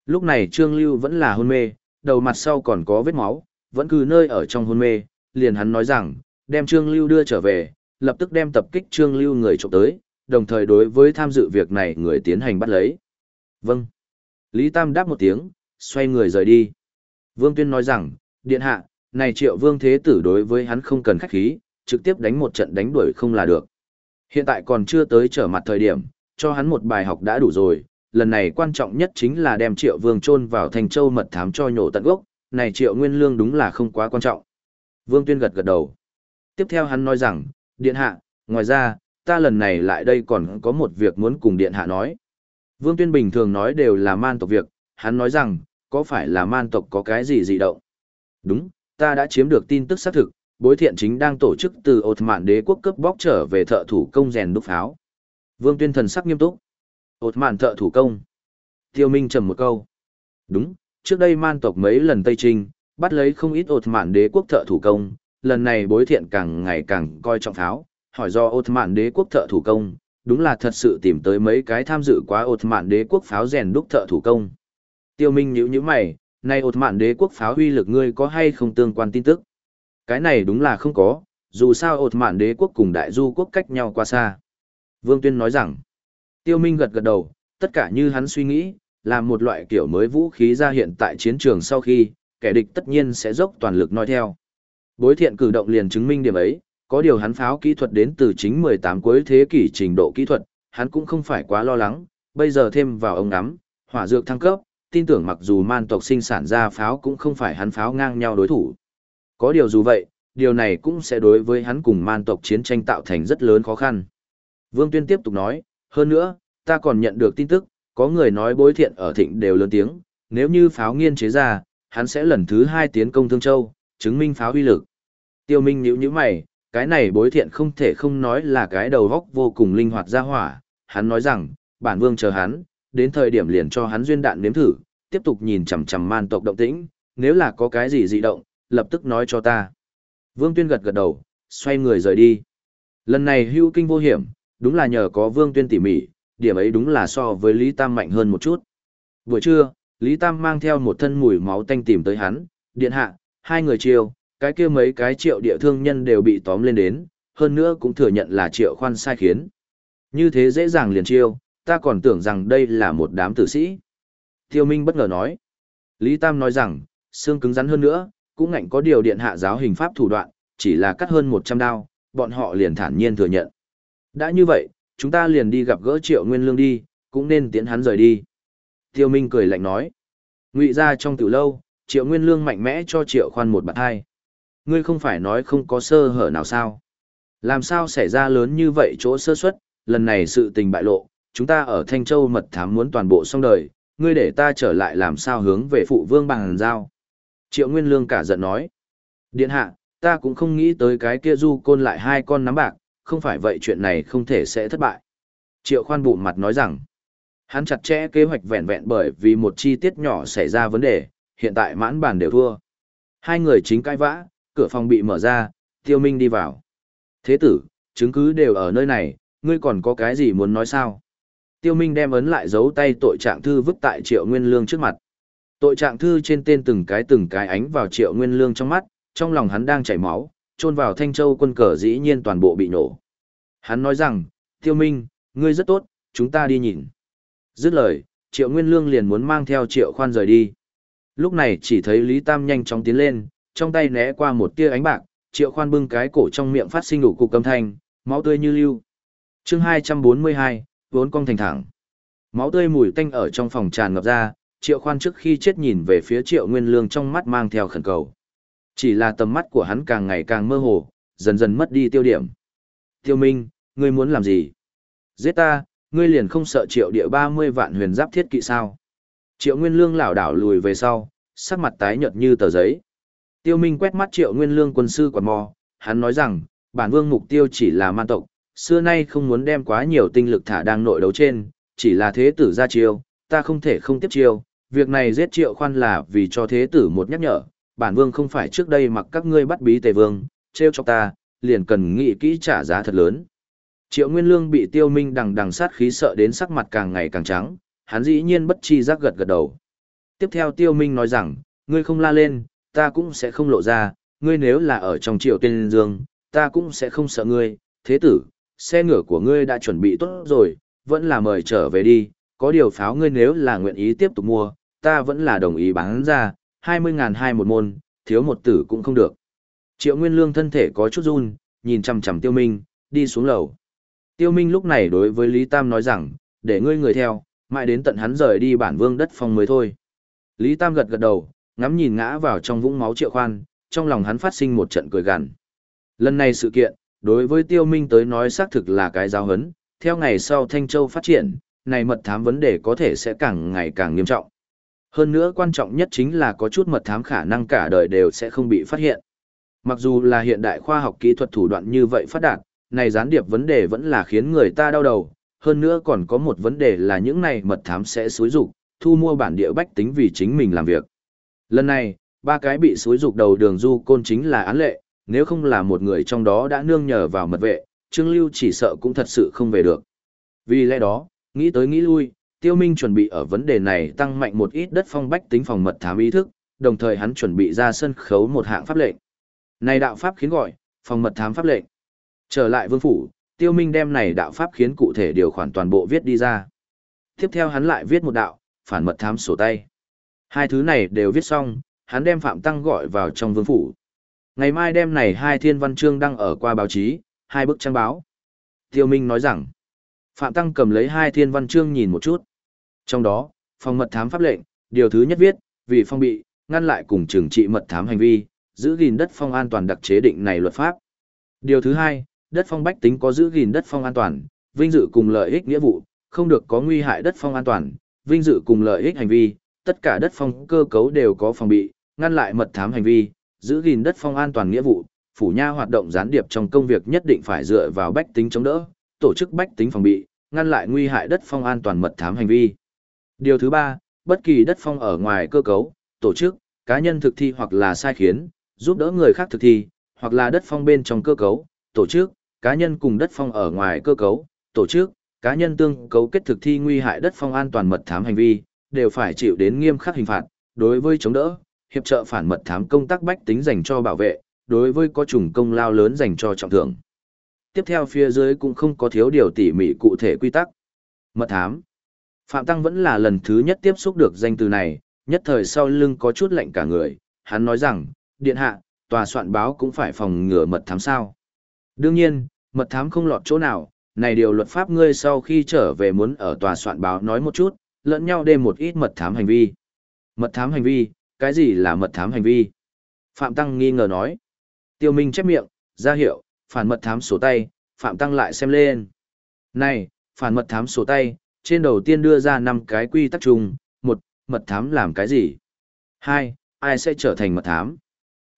Lúc này Trương Lưu vẫn là hôn mê, đầu mặt sau còn có vết máu, vẫn cứ nơi ở trong hôn mê, liền hắn nói rằng, đem Trương Lưu đưa trở về, lập tức đem tập kích Trương Lưu người trộm tới, đồng thời đối với tham dự việc này người tiến hành bắt lấy. Vâng. Lý Tam đáp một tiếng, xoay người rời đi. Vương Tuyên nói rằng, điện hạ, này triệu vương thế tử đối với hắn không cần khách khí, trực tiếp đánh một trận đánh đuổi không là được. Hiện tại còn chưa tới trở mặt thời điểm, cho hắn một bài học đã đủ rồi, lần này quan trọng nhất chính là đem triệu vương chôn vào thành châu mật thám cho nhổ tận gốc, này triệu nguyên lương đúng là không quá quan trọng. Vương Tuyên gật gật đầu. Tiếp theo hắn nói rằng, điện hạ, ngoài ra, ta lần này lại đây còn có một việc muốn cùng điện hạ nói. Vương Tuyên bình thường nói đều là man tộc việc, hắn nói rằng, có phải là man tộc có cái gì dị động? Đúng, ta đã chiếm được tin tức xác thực, bối thiện chính đang tổ chức từ ột mạn đế quốc cướp bóc trở về thợ thủ công rèn đúc pháo. Vương Tuyên thần sắc nghiêm túc ột mạn thợ thủ công. Tiêu Minh trầm một câu. Đúng, trước đây man tộc mấy lần Tây Trinh, bắt lấy không ít ột mạn đế quốc thợ thủ công, lần này bối thiện càng ngày càng coi trọng pháo, hỏi do ột mạn đế quốc thợ thủ công, đúng là thật sự tìm tới mấy cái tham dự quá ột mạn đế quốc pháo rèn đúc thợ thủ công. Tiêu Minh nhíu nhíu mày, nay ột mạn đế quốc pháo huy lực ngươi có hay không tương quan tin tức? Cái này đúng là không có, dù sao ột mạn đế quốc cùng đại du quốc cách nhau quá xa. Vương Tuyên nói rằng, Tiêu Minh gật gật đầu, tất cả như hắn suy nghĩ, là một loại kiểu mới vũ khí ra hiện tại chiến trường sau khi, kẻ địch tất nhiên sẽ dốc toàn lực nói theo. Bối thiện cử động liền chứng minh điểm ấy, có điều hắn pháo kỹ thuật đến từ chính 18 cuối thế kỷ trình độ kỹ thuật, hắn cũng không phải quá lo lắng, bây giờ thêm vào ông ngắm, hỏa dược thăng cấp, tin tưởng mặc dù man tộc sinh sản ra pháo cũng không phải hắn pháo ngang nhau đối thủ. Có điều dù vậy, điều này cũng sẽ đối với hắn cùng man tộc chiến tranh tạo thành rất lớn khó khăn. Vương Tuyên tiếp tục nói, hơn nữa, ta còn nhận được tin tức, có người nói bối thiện ở thịnh đều lớn tiếng, nếu như pháo nghiên chế ra, hắn sẽ lần thứ hai tiến công Thương Châu, chứng minh pháo uy lực. Tiêu Minh nhíu nhíu mày, cái này bối thiện không thể không nói là cái đầu góc vô cùng linh hoạt ra hỏa, hắn nói rằng, bản vương chờ hắn, đến thời điểm liền cho hắn duyên đạn nếm thử, tiếp tục nhìn chằm chằm man tộc động tĩnh, nếu là có cái gì dị động, lập tức nói cho ta. Vương Tuyên gật gật đầu, xoay người rời đi. Lần này hưu kinh vô hiểm, đúng là nhờ có Vương Tuyên tỉ mỉ, điểm ấy đúng là so với Lý Tam mạnh hơn một chút. Buổi trưa, Lý Tam mang theo một thân mùi máu tanh tìm tới hắn, điện hạ, hai người chiêu, cái kia mấy cái triệu địa thương nhân đều bị tóm lên đến, hơn nữa cũng thừa nhận là triệu khoan sai khiến. Như thế dễ dàng liền chiêu, ta còn tưởng rằng đây là một đám tử sĩ. Tiêu Minh bất ngờ nói. Lý Tam nói rằng, xương cứng rắn hơn nữa, cũng ngạnh có điều điện hạ giáo hình pháp thủ đoạn, chỉ là cắt hơn 100 đao, bọn họ liền thản nhiên thừa nhận. Đã như vậy, chúng ta liền đi gặp gỡ triệu nguyên lương đi, cũng nên tiến hắn rời đi. Tiêu Minh cười lạnh nói. Ngụy ra trong tiểu lâu, triệu nguyên lương mạnh mẽ cho triệu khoan một bạn hai. Ngươi không phải nói không có sơ hở nào sao? Làm sao xảy ra lớn như vậy chỗ sơ suất, lần này sự tình bại lộ, chúng ta ở Thanh Châu mật thám muốn toàn bộ xong đời, ngươi để ta trở lại làm sao hướng về phụ vương bằng giao. Triệu Nguyên Lương cả giận nói. Điện hạ, ta cũng không nghĩ tới cái kia du côn lại hai con nắm bạc, không phải vậy chuyện này không thể sẽ thất bại. Triệu khoan bụng mặt nói rằng, hắn chặt chẽ kế hoạch vẹn vẹn bởi vì một chi tiết nhỏ xảy ra vấn đề, hiện tại mãn bàn đều thua. Hai người chính cãi vã, cửa phòng bị mở ra, tiêu minh đi vào. Thế tử, chứng cứ đều ở nơi này, ngươi còn có cái gì muốn nói sao? Tiêu Minh đem ấn lại dấu tay tội trạng thư vứt tại Triệu Nguyên Lương trước mặt. Tội trạng thư trên tên từng cái từng cái ánh vào Triệu Nguyên Lương trong mắt, trong lòng hắn đang chảy máu, trôn vào Thanh Châu quân cờ dĩ nhiên toàn bộ bị nổ. Hắn nói rằng, Tiêu Minh, ngươi rất tốt, chúng ta đi nhìn. Dứt lời, Triệu Nguyên Lương liền muốn mang theo Triệu Khoan rời đi. Lúc này chỉ thấy Lý Tam nhanh chóng tiến lên, trong tay né qua một tia ánh bạc, Triệu Khoan bưng cái cổ trong miệng phát sinh đủ cục âm thanh, máu tươi như lưu. Chương 242, vốn cong thành thẳng. Máu tươi mùi tanh ở trong phòng tràn ngập ra, Triệu Khoan trước khi chết nhìn về phía Triệu Nguyên Lương trong mắt mang theo khẩn cầu. Chỉ là tầm mắt của hắn càng ngày càng mơ hồ, dần dần mất đi tiêu điểm. Tiêu Minh, ngươi muốn làm gì? Giết ta, ngươi liền không sợ Triệu địa 30 vạn huyền giáp thiết kỵ sao? Triệu Nguyên Lương lảo đảo lùi về sau, sắc mặt tái nhợt như tờ giấy. Tiêu Minh quét mắt Triệu Nguyên Lương quân sư quạt mò, hắn nói rằng, bản vương mục tiêu chỉ là man tộc, xưa nay không muốn đem quá nhiều tinh lực thả đang nội đấu trên, chỉ là thế tử ra chiêu, ta không thể không tiếp chiêu, việc này giết triệu khoan là vì cho thế tử một nhắc nhở, bản vương không phải trước đây mặc các ngươi bắt bí tề vương, treo cho ta, liền cần nghĩ kỹ trả giá thật lớn. Triệu Nguyên Lương bị tiêu minh đằng đằng sát khí sợ đến sắc mặt càng ngày càng trắng, hắn dĩ nhiên bất chi giác gật gật đầu. Tiếp theo tiêu minh nói rằng, ngươi không la lên, ta cũng sẽ không lộ ra, ngươi nếu là ở trong triều tiên dương, ta cũng sẽ không sợ ngươi, thế tử, xe ngựa của ngươi đã chuẩn bị tốt rồi, vẫn là mời trở về đi, có điều pháo ngươi nếu là nguyện ý tiếp tục mua, ta vẫn là đồng ý bán ra, 20.000 hai một môn, thiếu một tử cũng không được. Triệu Nguyên Lương thân thể có chút run, nhìn chằm chằm Tiêu Minh, đi xuống lầu. Tiêu Minh lúc này đối với Lý Tam nói rằng, để ngươi người theo, mãi đến tận hắn rời đi bản vương đất phong mới thôi. Lý Tam gật gật đầu, ngắm nhìn ngã vào trong vũng máu Triệu Khoan, trong lòng hắn phát sinh một trận cười gằn. Lần này sự kiện, đối với Tiêu Minh tới nói xác thực là cái giáo hấn, theo ngày sau Thanh Châu phát triển, này mật thám vấn đề có thể sẽ càng ngày càng nghiêm trọng. Hơn nữa quan trọng nhất chính là có chút mật thám khả năng cả đời đều sẽ không bị phát hiện. Mặc dù là hiện đại khoa học kỹ thuật thủ đoạn như vậy phát đạt, này gián điệp vấn đề vẫn là khiến người ta đau đầu, hơn nữa còn có một vấn đề là những này mật thám sẽ xúi dục, thu mua bản địa bách tính vì chính mình làm việc. Lần này, ba cái bị xúi dục đầu đường du côn chính là án lệ, nếu không là một người trong đó đã nương nhờ vào mật vệ, Trương Lưu chỉ sợ cũng thật sự không về được. Vì lẽ đó, nghĩ tới nghĩ lui, Tiêu Minh chuẩn bị ở vấn đề này tăng mạnh một ít đất phong bách tính phòng mật thám ý thức, đồng thời hắn chuẩn bị ra sân khấu một hạng pháp lệnh. Này đạo pháp khiến gọi, phòng mật thám pháp lệnh. Trở lại vương phủ, Tiêu Minh đem này đạo pháp khiến cụ thể điều khoản toàn bộ viết đi ra. Tiếp theo hắn lại viết một đạo, phản mật thám sổ tay. Hai thứ này đều viết xong, hắn đem Phạm Tăng gọi vào trong vương phủ. Ngày mai đem này hai thiên văn chương đăng ở qua báo chí, hai bức trang báo. Tiêu Minh nói rằng, Phạm Tăng cầm lấy hai thiên văn chương nhìn một chút. Trong đó, phòng mật thám pháp lệnh, điều thứ nhất viết, vì phong bị, ngăn lại cùng trừng trị mật thám hành vi, giữ gìn đất phong an toàn đặc chế định này luật pháp. Điều thứ hai, đất phong bách tính có giữ gìn đất phong an toàn, vinh dự cùng lợi ích nghĩa vụ, không được có nguy hại đất phong an toàn, vinh dự cùng lợi ích hành vi, tất cả đất phong cơ cấu đều có phòng bị, ngăn lại mật thám hành vi, giữ gìn đất phong an toàn nghĩa vụ, phủ nha hoạt động gián điệp trong công việc nhất định phải dựa vào bách tính chống đỡ, tổ chức bách tính phòng bị, ngăn lại nguy hại đất phong an toàn mật thám hành vi. Điều thứ ba, bất kỳ đất phong ở ngoài cơ cấu, tổ chức, cá nhân thực thi hoặc là sai khiến, giúp đỡ người khác thực thi, hoặc là đất phong bên trong cơ cấu, tổ chức, cá nhân cùng đất phong ở ngoài cơ cấu, tổ chức, cá nhân tương cấu kết thực thi nguy hại đất phong an toàn mật thám hành vi, đều phải chịu đến nghiêm khắc hình phạt, đối với chống đỡ, hiệp trợ phản mật thám công tác bách tính dành cho bảo vệ, đối với có trùng công lao lớn dành cho trọng thưởng. Tiếp theo phía dưới cũng không có thiếu điều tỉ mỉ cụ thể quy tắc. Mật thám. Phạm Tăng vẫn là lần thứ nhất tiếp xúc được danh từ này, nhất thời sau lưng có chút lạnh cả người, hắn nói rằng, điện hạ, tòa soạn báo cũng phải phòng ngừa mật thám sao. Đương nhiên, mật thám không lọt chỗ nào, này điều luật pháp ngươi sau khi trở về muốn ở tòa soạn báo nói một chút, lẫn nhau đêm một ít mật thám hành vi. Mật thám hành vi, cái gì là mật thám hành vi? Phạm Tăng nghi ngờ nói. Tiêu Minh chép miệng, ra hiệu, phản mật thám sổ tay, Phạm Tăng lại xem lên. Này, phản mật thám sổ tay, trên đầu tiên đưa ra năm cái quy tắc chung, một, mật thám làm cái gì? hai, ai sẽ trở thành mật thám?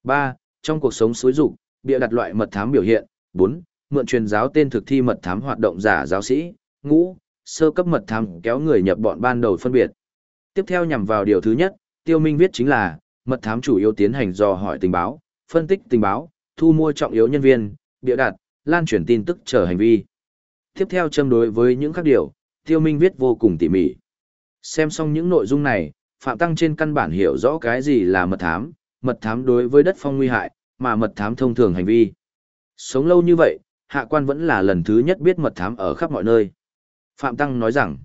ba, trong cuộc sống xối rụng, bịa đặt loại mật thám biểu hiện. bốn, mượn truyền giáo tên thực thi mật thám hoạt động giả giáo sĩ. ngũ, sơ cấp mật thám kéo người nhập bọn ban đầu phân biệt. Tiếp theo nhằm vào điều thứ nhất, Tiêu Minh viết chính là, mật thám chủ yếu tiến hành dò hỏi tình báo, phân tích tình báo, thu mua trọng yếu nhân viên, bịa đặt, lan truyền tin tức trở hành vi. Tiếp theo châm đối với những các điều, Tiêu Minh viết vô cùng tỉ mỉ. Xem xong những nội dung này, Phạm Tăng trên căn bản hiểu rõ cái gì là mật thám, mật thám đối với đất phong nguy hại, mà mật thám thông thường hành vi. Sống lâu như vậy, hạ quan vẫn là lần thứ nhất biết mật thám ở khắp mọi nơi. Phạm Tăng nói rằng,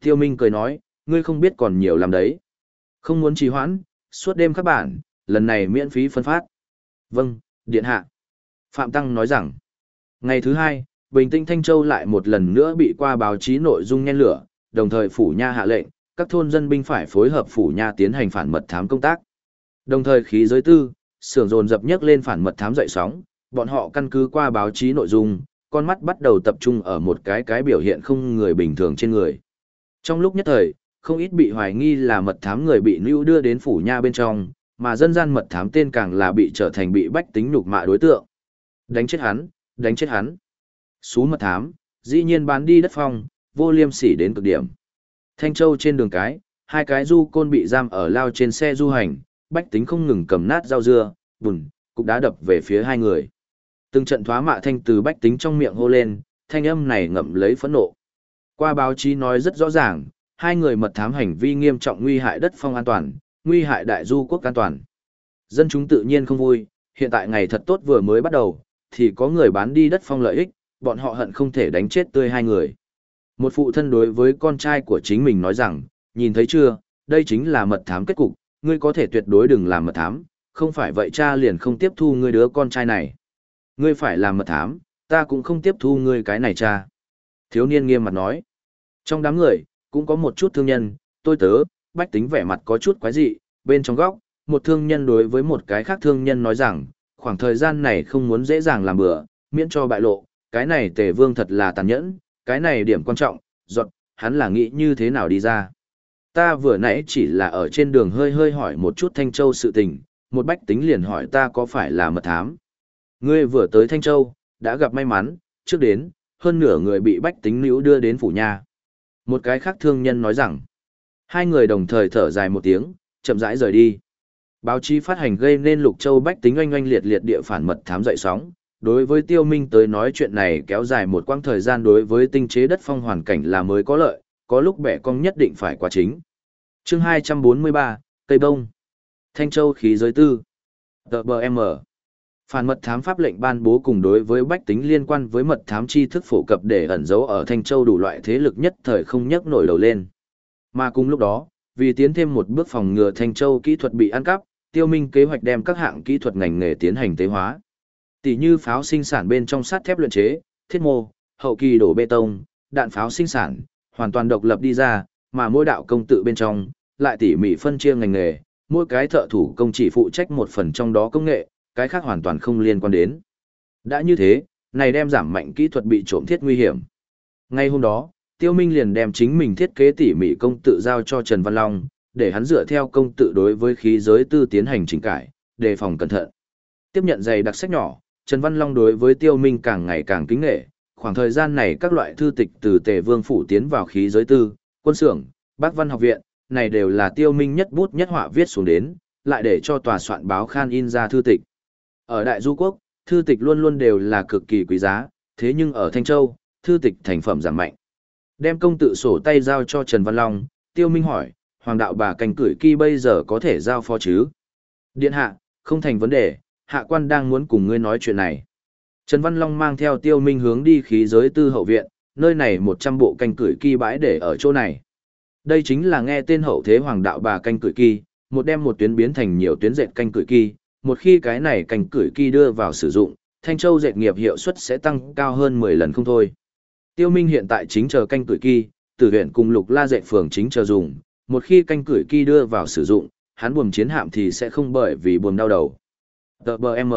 Tiêu Minh cười nói, ngươi không biết còn nhiều làm đấy. Không muốn trì hoãn, suốt đêm các bạn, lần này miễn phí phân phát. Vâng, điện hạ. Phạm Tăng nói rằng, ngày thứ hai, Bình Tinh Thanh Châu lại một lần nữa bị qua báo chí nội dung nhen lửa, đồng thời phủ nha hạ lệnh, các thôn dân binh phải phối hợp phủ nha tiến hành phản mật thám công tác. Đồng thời khí giới tư, sưởng dồn dập nhất lên phản mật thám dậy sóng, bọn họ căn cứ qua báo chí nội dung, con mắt bắt đầu tập trung ở một cái cái biểu hiện không người bình thường trên người. Trong lúc nhất thời, không ít bị hoài nghi là mật thám người bị lưu đưa đến phủ nha bên trong, mà dân gian mật thám tên càng là bị trở thành bị bách tính nhục mạ đối tượng. Đánh chết hắn, đánh chết hắn. Xú mật thám, dĩ nhiên bán đi đất phong, vô liêm sỉ đến cực điểm. Thanh Châu trên đường cái, hai cái du côn bị giam ở lao trên xe du hành, bách tính không ngừng cầm nát rau dưa, bùn, cục đá đập về phía hai người. Từng trận thoá mạ thanh từ bách tính trong miệng hô lên, thanh âm này ngậm lấy phẫn nộ. Qua báo chí nói rất rõ ràng, hai người mật thám hành vi nghiêm trọng nguy hại đất phong an toàn, nguy hại đại du quốc an toàn. Dân chúng tự nhiên không vui, hiện tại ngày thật tốt vừa mới bắt đầu, thì có người bán đi đất phong lợi ích, bọn họ hận không thể đánh chết tươi hai người. Một phụ thân đối với con trai của chính mình nói rằng, nhìn thấy chưa, đây chính là mật thám kết cục, ngươi có thể tuyệt đối đừng làm mật thám, không phải vậy cha liền không tiếp thu ngươi đứa con trai này. Ngươi phải làm mật thám, ta cũng không tiếp thu ngươi cái này cha. Thiếu niên nghiêm mặt nói. Trong đám người, cũng có một chút thương nhân, tôi tớ, bách tính vẻ mặt có chút quái dị, bên trong góc, một thương nhân đối với một cái khác thương nhân nói rằng, khoảng thời gian này không muốn dễ dàng làm bừa, miễn cho bại lộ, cái này tề vương thật là tàn nhẫn, cái này điểm quan trọng, giọt, hắn là nghĩ như thế nào đi ra. Ta vừa nãy chỉ là ở trên đường hơi hơi hỏi một chút Thanh Châu sự tình, một bách tính liền hỏi ta có phải là mật thám. Ngươi vừa tới Thanh Châu, đã gặp may mắn, trước đến, hơn nửa người bị bách tính nữ đưa đến phủ nhà. Một cái khác thương nhân nói rằng, hai người đồng thời thở dài một tiếng, chậm rãi rời đi. Báo chí phát hành gây nên Lục Châu bách tính oanh oanh liệt liệt địa phản mật thám dậy sóng. Đối với Tiêu Minh tới nói chuyện này kéo dài một quãng thời gian đối với tinh chế đất phong hoàn cảnh là mới có lợi, có lúc bẻ cong nhất định phải qua chính. Chương 243, Tây bông, Thanh Châu khí giới tư. Tờ bờ M. Phản mật thám pháp lệnh ban bố cùng đối với bách tính liên quan với mật thám tri thức phổ cập để ẩn giấu ở Thanh Châu đủ loại thế lực nhất thời không nhấc nổi đầu lên. Mà cùng lúc đó, vì tiến thêm một bước phòng ngừa Thanh Châu kỹ thuật bị ăn cắp, Tiêu Minh kế hoạch đem các hạng kỹ thuật ngành nghề tiến hành tế hóa. Tỷ như pháo sinh sản bên trong sắt thép luyện chế, thiết mô, hậu kỳ đổ bê tông, đạn pháo sinh sản, hoàn toàn độc lập đi ra, mà mỗi đạo công tự bên trong, lại tỉ mỉ phân chia ngành nghề, mỗi cái thợ thủ công chỉ phụ trách một phần trong đó công nghệ, cái khác hoàn toàn không liên quan đến. Đã như thế, này đem giảm mạnh kỹ thuật bị trộm thiết nguy hiểm. Ngay hôm đó, Tiêu Minh liền đem chính mình thiết kế tỉ mỉ công tự giao cho Trần Văn Long, để hắn dựa theo công tự đối với khí giới tư tiến hành chỉnh cải, đề phòng cẩn thận. Tiếp nhận dày đặc sách nhỏ, Trần Văn Long đối với Tiêu Minh càng ngày càng kính nghệ, khoảng thời gian này các loại thư tịch từ Tề Vương phủ tiến vào khí giới tư, quân xưởng, Bác Văn học viện, này đều là Tiêu Minh nhất bút nhất họa viết xuống đến, lại để cho tòa soạn báo khan in ra thư tịch. Ở Đại Du Quốc, thư tịch luôn luôn đều là cực kỳ quý giá, thế nhưng ở Thanh Châu, thư tịch thành phẩm giảm mạnh. Đem công tự sổ tay giao cho Trần Văn Long, Tiêu Minh hỏi, Hoàng đạo bà cành cửi kỳ bây giờ có thể giao phó chứ? Điện hạ, không thành vấn đề, hạ quan đang muốn cùng ngươi nói chuyện này. Trần Văn Long mang theo Tiêu Minh hướng đi khí giới tư hậu viện, nơi này 100 bộ canh cửi kỳ bãi để ở chỗ này. Đây chính là nghe tên hậu thế hoàng đạo bà canh cửi kỳ, một đem một tuyến biến thành nhiều tuyến dệt canh cửi kỳ, một khi cái này canh cửi kỳ đưa vào sử dụng, Thanh Châu dệt nghiệp hiệu suất sẽ tăng cao hơn 10 lần không thôi. Tiêu Minh hiện tại chính chờ canh cửi kỳ, tử huyện cùng lục la dạy phường chính chờ dùng, một khi canh cửi kỳ đưa vào sử dụng, hắn buồm chiến hạm thì sẽ không bởi vì buồm đau đầu. Tờ bờ M.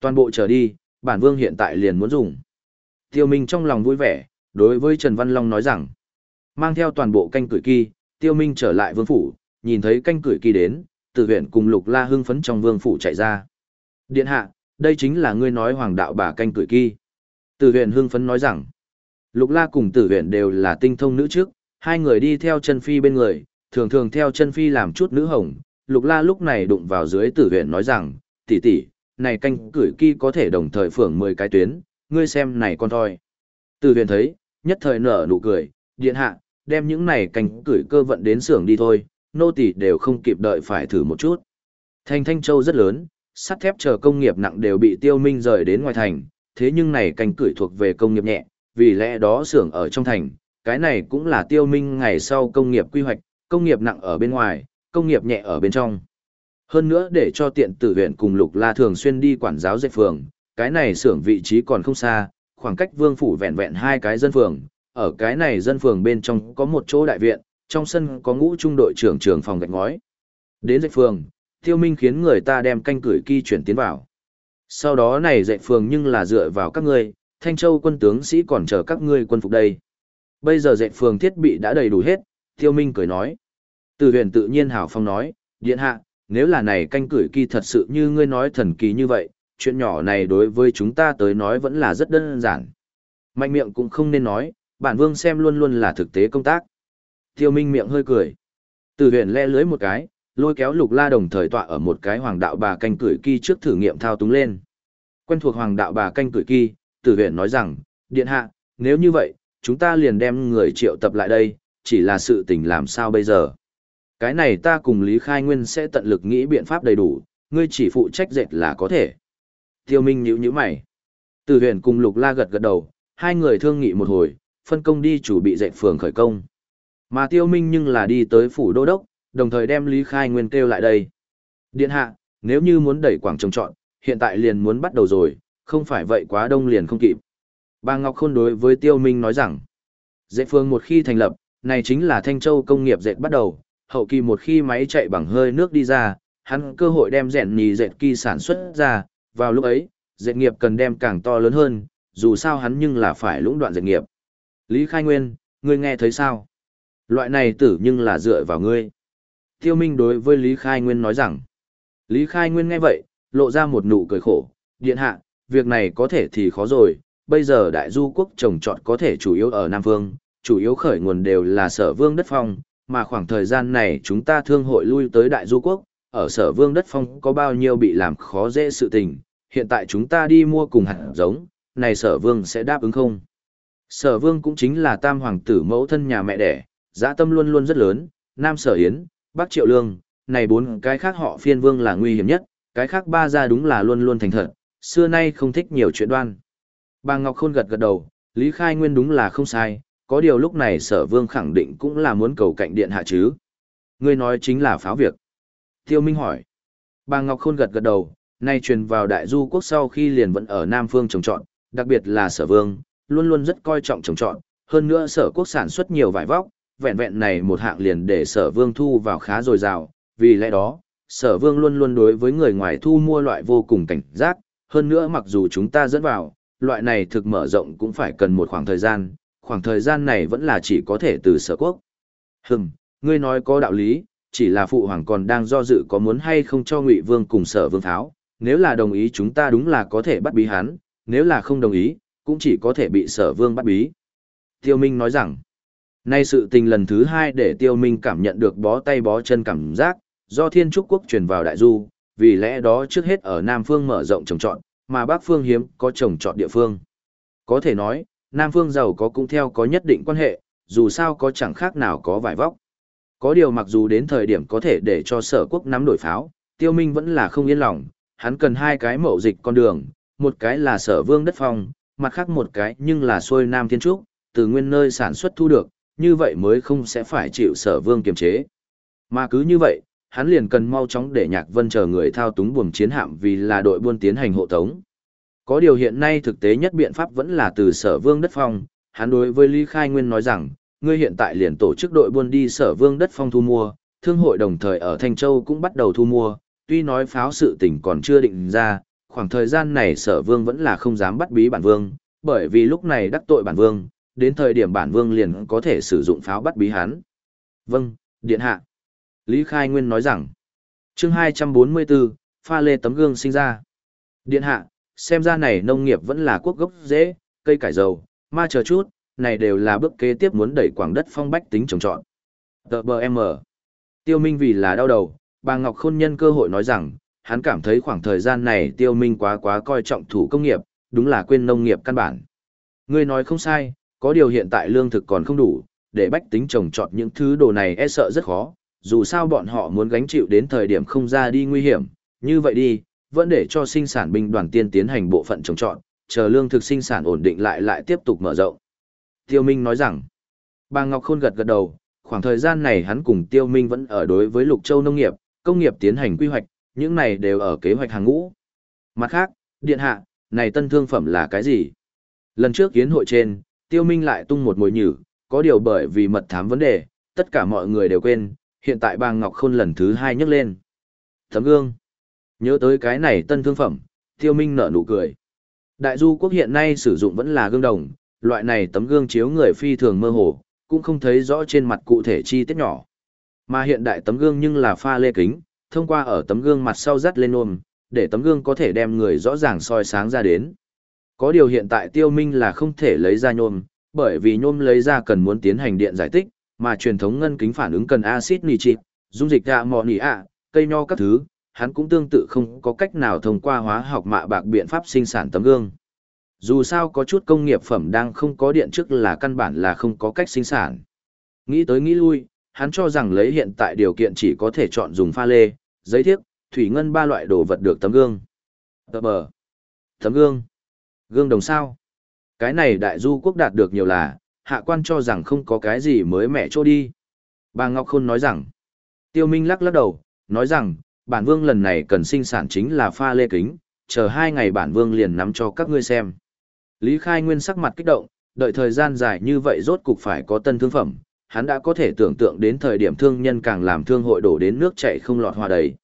Toàn bộ trở đi, bản vương hiện tại liền muốn dùng. Tiêu Minh trong lòng vui vẻ, đối với Trần Văn Long nói rằng, mang theo toàn bộ canh cửi kỳ, Tiêu Minh trở lại vương phủ, nhìn thấy canh cửi kỳ đến, tử huyện cùng lục la hưng phấn trong vương phủ chạy ra. Điện hạ, đây chính là ngươi nói hoàng đạo bà canh cửi kỳ. Tử huyện hưng phấn nói rằng, lục la cùng tử huyện đều là tinh thông nữ trước, hai người đi theo chân phi bên người, thường thường theo chân phi làm chút nữ hồng. Lục la lúc này đụng vào dưới tử huyện nói rằng, tỷ tỷ, này canh cửi kỳ có thể đồng thời phưởng 10 cái tuyến, ngươi xem này con thôi. Tử huyện thấy, nhất thời nở nụ cười, điện hạ, đem những này canh cửi cơ vận đến xưởng đi thôi, nô tỷ đều không kịp đợi phải thử một chút. Thành Thanh Châu rất lớn, sắt thép chờ công nghiệp nặng đều bị tiêu minh rời đến ngoài thành, thế nhưng này canh cửi thuộc về công nghiệp nhẹ, vì lẽ đó xưởng ở trong thành, cái này cũng là tiêu minh ngày sau công nghiệp quy hoạch, công nghiệp nặng ở bên ngoài, công nghiệp nhẹ ở bên trong. Hơn nữa để cho tiện tử huyện cùng Lục La thường xuyên đi quản giáo dạy phường, cái này xưởng vị trí còn không xa, khoảng cách vương phủ vẹn vẹn hai cái dân phường, ở cái này dân phường bên trong có một chỗ đại viện, trong sân có ngũ trung đội trưởng trưởng phòng gạch ngói. Đến dạy phường, tiêu minh khiến người ta đem canh cửi kỳ chuyển tiến vào. Sau đó này dạy phường nhưng là dựa vào các ngươi, Thanh Châu quân tướng sĩ còn chờ các ngươi quân phục đây. Bây giờ dạy phường thiết bị đã đầy đủ hết, tiêu minh cười nói. Từ huyền tự nhiên hảo phong nói, điện hạ, nếu là này canh cửi kỳ thật sự như ngươi nói thần kỳ như vậy, chuyện nhỏ này đối với chúng ta tới nói vẫn là rất đơn giản. Mạnh miệng cũng không nên nói, bản vương xem luôn luôn là thực tế công tác. Tiêu Minh miệng hơi cười. Từ huyền le lưới một cái, lôi kéo lục la đồng thời tọa ở một cái hoàng đạo bà canh cửi kỳ trước thử nghiệm thao túng lên. Quen thuộc hoàng đạo bà canh cửi kỳ, từ huyền nói rằng, điện hạ, nếu như vậy, chúng ta liền đem người triệu tập lại đây, chỉ là sự tình làm sao bây giờ. Cái này ta cùng Lý Khai Nguyên sẽ tận lực nghĩ biện pháp đầy đủ, ngươi chỉ phụ trách dệt là có thể. Tiêu Minh nhíu nhíu mày. Từ huyền cùng Lục La gật gật đầu, hai người thương nghị một hồi, phân công đi chủ bị dệt phường khởi công. Mà Tiêu Minh nhưng là đi tới phủ đô đốc, đồng thời đem Lý Khai Nguyên kêu lại đây. Điện hạ, nếu như muốn đẩy quảng trồng trọn, hiện tại liền muốn bắt đầu rồi, không phải vậy quá đông liền không kịp. Bà Ngọc Khôn đối với Tiêu Minh nói rằng, dệt Phương một khi thành lập, này chính là Thanh Châu công nghiệp dệt bắt đầu, hậu kỳ một khi máy chạy bằng hơi nước đi ra, hắn cơ hội đem rèn nhì dệt kỳ sản xuất ra, vào lúc ấy, dệt nghiệp cần đem càng to lớn hơn, dù sao hắn nhưng là phải lũng đoạn dệt nghiệp. Lý Khai Nguyên, ngươi nghe thấy sao? Loại này tử nhưng là dựa vào ngươi. Tiêu Minh đối với Lý Khai Nguyên nói rằng, Lý Khai Nguyên nghe vậy, lộ ra một nụ cười khổ, điện hạ, việc này có thể thì khó rồi, bây giờ đại du quốc trồng trọt có thể chủ yếu ở Nam Vương, chủ yếu khởi nguồn đều là sở vương đất phong, mà khoảng thời gian này chúng ta thương hội lui tới đại du quốc, ở sở vương đất phong có bao nhiêu bị làm khó dễ sự tình, hiện tại chúng ta đi mua cùng hạt giống, này sở vương sẽ đáp ứng không? Sở vương cũng chính là tam hoàng tử mẫu thân nhà mẹ đẻ, giã tâm luôn luôn rất lớn, nam sở yến, bắc triệu lương, này bốn cái khác họ phiên vương là nguy hiểm nhất, cái khác ba gia đúng là luôn luôn thành thật, xưa nay không thích nhiều chuyện đoan. Bà Ngọc Khôn gật gật đầu, Lý Khai Nguyên đúng là không sai, có điều lúc này sở vương khẳng định cũng là muốn cầu cạnh điện hạ chứ. Ngươi nói chính là pháo việc. Tiêu Minh hỏi. Bà Ngọc Khôn gật gật đầu, nay truyền vào đại du quốc sau khi liền vẫn ở Nam Phương trồng trọt, đặc biệt là sở vương, luôn luôn rất coi trọng trồng trọt, hơn nữa sở quốc sản xuất nhiều vải vóc, vẹn vẹn này một hạng liền để sở vương thu vào khá dồi dào, vì lẽ đó, sở vương luôn luôn đối với người ngoài thu mua loại vô cùng cảnh giác, hơn nữa mặc dù chúng ta dẫn vào, loại này thực mở rộng cũng phải cần một khoảng thời gian, khoảng thời gian này vẫn là chỉ có thể từ sở quốc. Hừm, ngươi nói có đạo lý, chỉ là phụ hoàng còn đang do dự có muốn hay không cho ngụy vương cùng sở vương tháo, nếu là đồng ý chúng ta đúng là có thể bắt bí hắn, nếu là không đồng ý, cũng chỉ có thể bị sở vương bắt bí. Tiêu Minh nói rằng, nay sự tình lần thứ hai để Tiêu Minh cảm nhận được bó tay bó chân cảm giác, do thiên trúc quốc truyền vào đại du, vì lẽ đó trước hết ở Nam Phương mở rộng trồng trọt, mà Bắc Phương hiếm có trồng trọt địa phương. Có thể nói, Nam Phương giàu có cũng theo có nhất định quan hệ, dù sao có chẳng khác nào có vài vóc. Có điều mặc dù đến thời điểm có thể để cho sở quốc nắm đổi pháo, Tiêu Minh vẫn là không yên lòng, hắn cần hai cái mậu dịch con đường, một cái là sở vương đất phong, mặt khác một cái nhưng là xuôi Nam Thiên Trúc, từ nguyên nơi sản xuất thu được, như vậy mới không sẽ phải chịu sở vương kiềm chế. Mà cứ như vậy, hắn liền cần mau chóng để Nhạc Vân chờ người thao túng buồm chiến hạm vì là đội buôn tiến hành hộ tống. Có điều hiện nay thực tế nhất biện pháp vẫn là từ sở vương đất phong, hắn đối với Lý Khai Nguyên nói rằng, ngươi hiện tại liền tổ chức đội buôn đi sở vương đất phong thu mua, thương hội đồng thời ở Thanh Châu cũng bắt đầu thu mua, tuy nói pháo sự tình còn chưa định ra, khoảng thời gian này sở vương vẫn là không dám bắt bí bản vương, bởi vì lúc này đắc tội bản vương, đến thời điểm bản vương liền có thể sử dụng pháo bắt bí hắn. Vâng, điện hạ. Lý Khai Nguyên nói rằng, chương 244, pha lê tấm gương sinh ra. Điện hạ, xem ra này nông nghiệp vẫn là quốc gốc dễ, cây cải dầu, ma chờ chút, này đều là bước kế tiếp muốn đẩy quảng đất phong bách tính trồng trọt. Tờ bờ M. Tiêu Minh vì là đau đầu, bà Ngọc Khôn nhân cơ hội nói rằng, hắn cảm thấy khoảng thời gian này Tiêu Minh quá quá coi trọng thủ công nghiệp, đúng là quên nông nghiệp căn bản. Ngươi nói không sai, có điều hiện tại lương thực còn không đủ, để bách tính trồng trọt những thứ đồ này e sợ rất khó, dù sao bọn họ muốn gánh chịu đến thời điểm không ra đi nguy hiểm, như vậy đi, vẫn để cho sinh sản binh đoàn tiên tiến hành bộ phận trồng trọt, chờ lương thực sinh sản ổn định lại lại tiếp tục mở rộng. Tiêu Minh nói rằng, bà Ngọc Khôn gật gật đầu, khoảng thời gian này hắn cùng Tiêu Minh vẫn ở đối với Lục Châu nông nghiệp, công nghiệp tiến hành quy hoạch, những này đều ở kế hoạch hàng ngũ. Mặt khác, điện hạ, này tân thương phẩm là cái gì? Lần trước kiến hội trên, Tiêu Minh lại tung một mồi nhử, có điều bởi vì mật thám vấn đề, tất cả mọi người đều quên, hiện tại bà Ngọc Khôn lần thứ hai nhấc lên. Tấm gương. Nhớ tới cái này tân thương phẩm, Tiêu Minh nở nụ cười. Đại du quốc hiện nay sử dụng vẫn là gương đồng, loại này tấm gương chiếu người phi thường mơ hồ, cũng không thấy rõ trên mặt cụ thể chi tiết nhỏ. Mà hiện đại tấm gương nhưng là pha lê kính, thông qua ở tấm gương mặt sau dắt lên ôm, để tấm gương có thể đem người rõ ràng soi sáng ra đến. Có điều hiện tại tiêu minh là không thể lấy ra nhôm, bởi vì nhôm lấy ra cần muốn tiến hành điện giải tích, mà truyền thống ngân kính phản ứng cần axit nitric, dung dịch gạ mọ nỉ ạ, cây nho các thứ, hắn cũng tương tự không có cách nào thông qua hóa học mạ bạc biện pháp sinh sản tấm gương. Dù sao có chút công nghiệp phẩm đang không có điện trước là căn bản là không có cách sinh sản. Nghĩ tới nghĩ lui, hắn cho rằng lấy hiện tại điều kiện chỉ có thể chọn dùng pha lê, giấy thiếc, thủy ngân ba loại đồ vật được tấm gương. Tờ bờ. Tấm gương. Gương đồng sao. Cái này đại du quốc đạt được nhiều là, hạ quan cho rằng không có cái gì mới mẻ chỗ đi. Bà Ngọc Khôn nói rằng, tiêu minh lắc lắc đầu, nói rằng, bản vương lần này cần sinh sản chính là pha lê kính, chờ hai ngày bản vương liền nắm cho các ngươi xem. Lý Khai Nguyên sắc mặt kích động, đợi thời gian dài như vậy rốt cục phải có tân thương phẩm, hắn đã có thể tưởng tượng đến thời điểm thương nhân càng làm thương hội đổ đến nước chảy không lọt hoa đầy.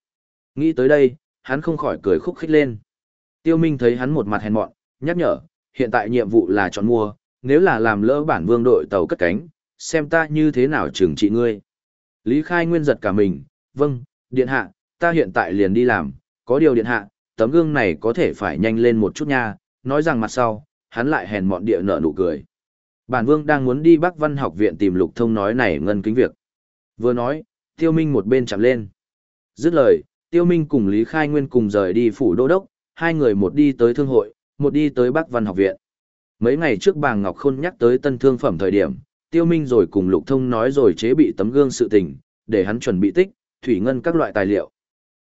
Nghĩ tới đây, hắn không khỏi cười khúc khích lên. Tiêu Minh thấy hắn một mặt hèn mọn, nhắc nhở, hiện tại nhiệm vụ là chọn mua, nếu là làm lỡ bản vương đội tàu cất cánh, xem ta như thế nào trừng trị ngươi. Lý Khai Nguyên giật cả mình, vâng, điện hạ, ta hiện tại liền đi làm, có điều điện hạ, tấm gương này có thể phải nhanh lên một chút nha, nói rằng mặt sau, hắn lại hèn mọn địa nợ nụ cười. Bản vương đang muốn đi Bắc Văn học viện tìm lục thông nói này ngân kính việc. Vừa nói, tiêu minh một bên chạm lên. Dứt lời, tiêu minh cùng Lý Khai Nguyên cùng rời đi phủ đô đốc, hai người một đi tới thương hội, một đi tới Bắc Văn học viện. Mấy ngày trước bà Ngọc Khôn nhắc tới tân thương phẩm thời điểm, tiêu minh rồi cùng lục thông nói rồi chế bị tấm gương sự tình, để hắn chuẩn bị tích, thủy ngân các loại tài liệu.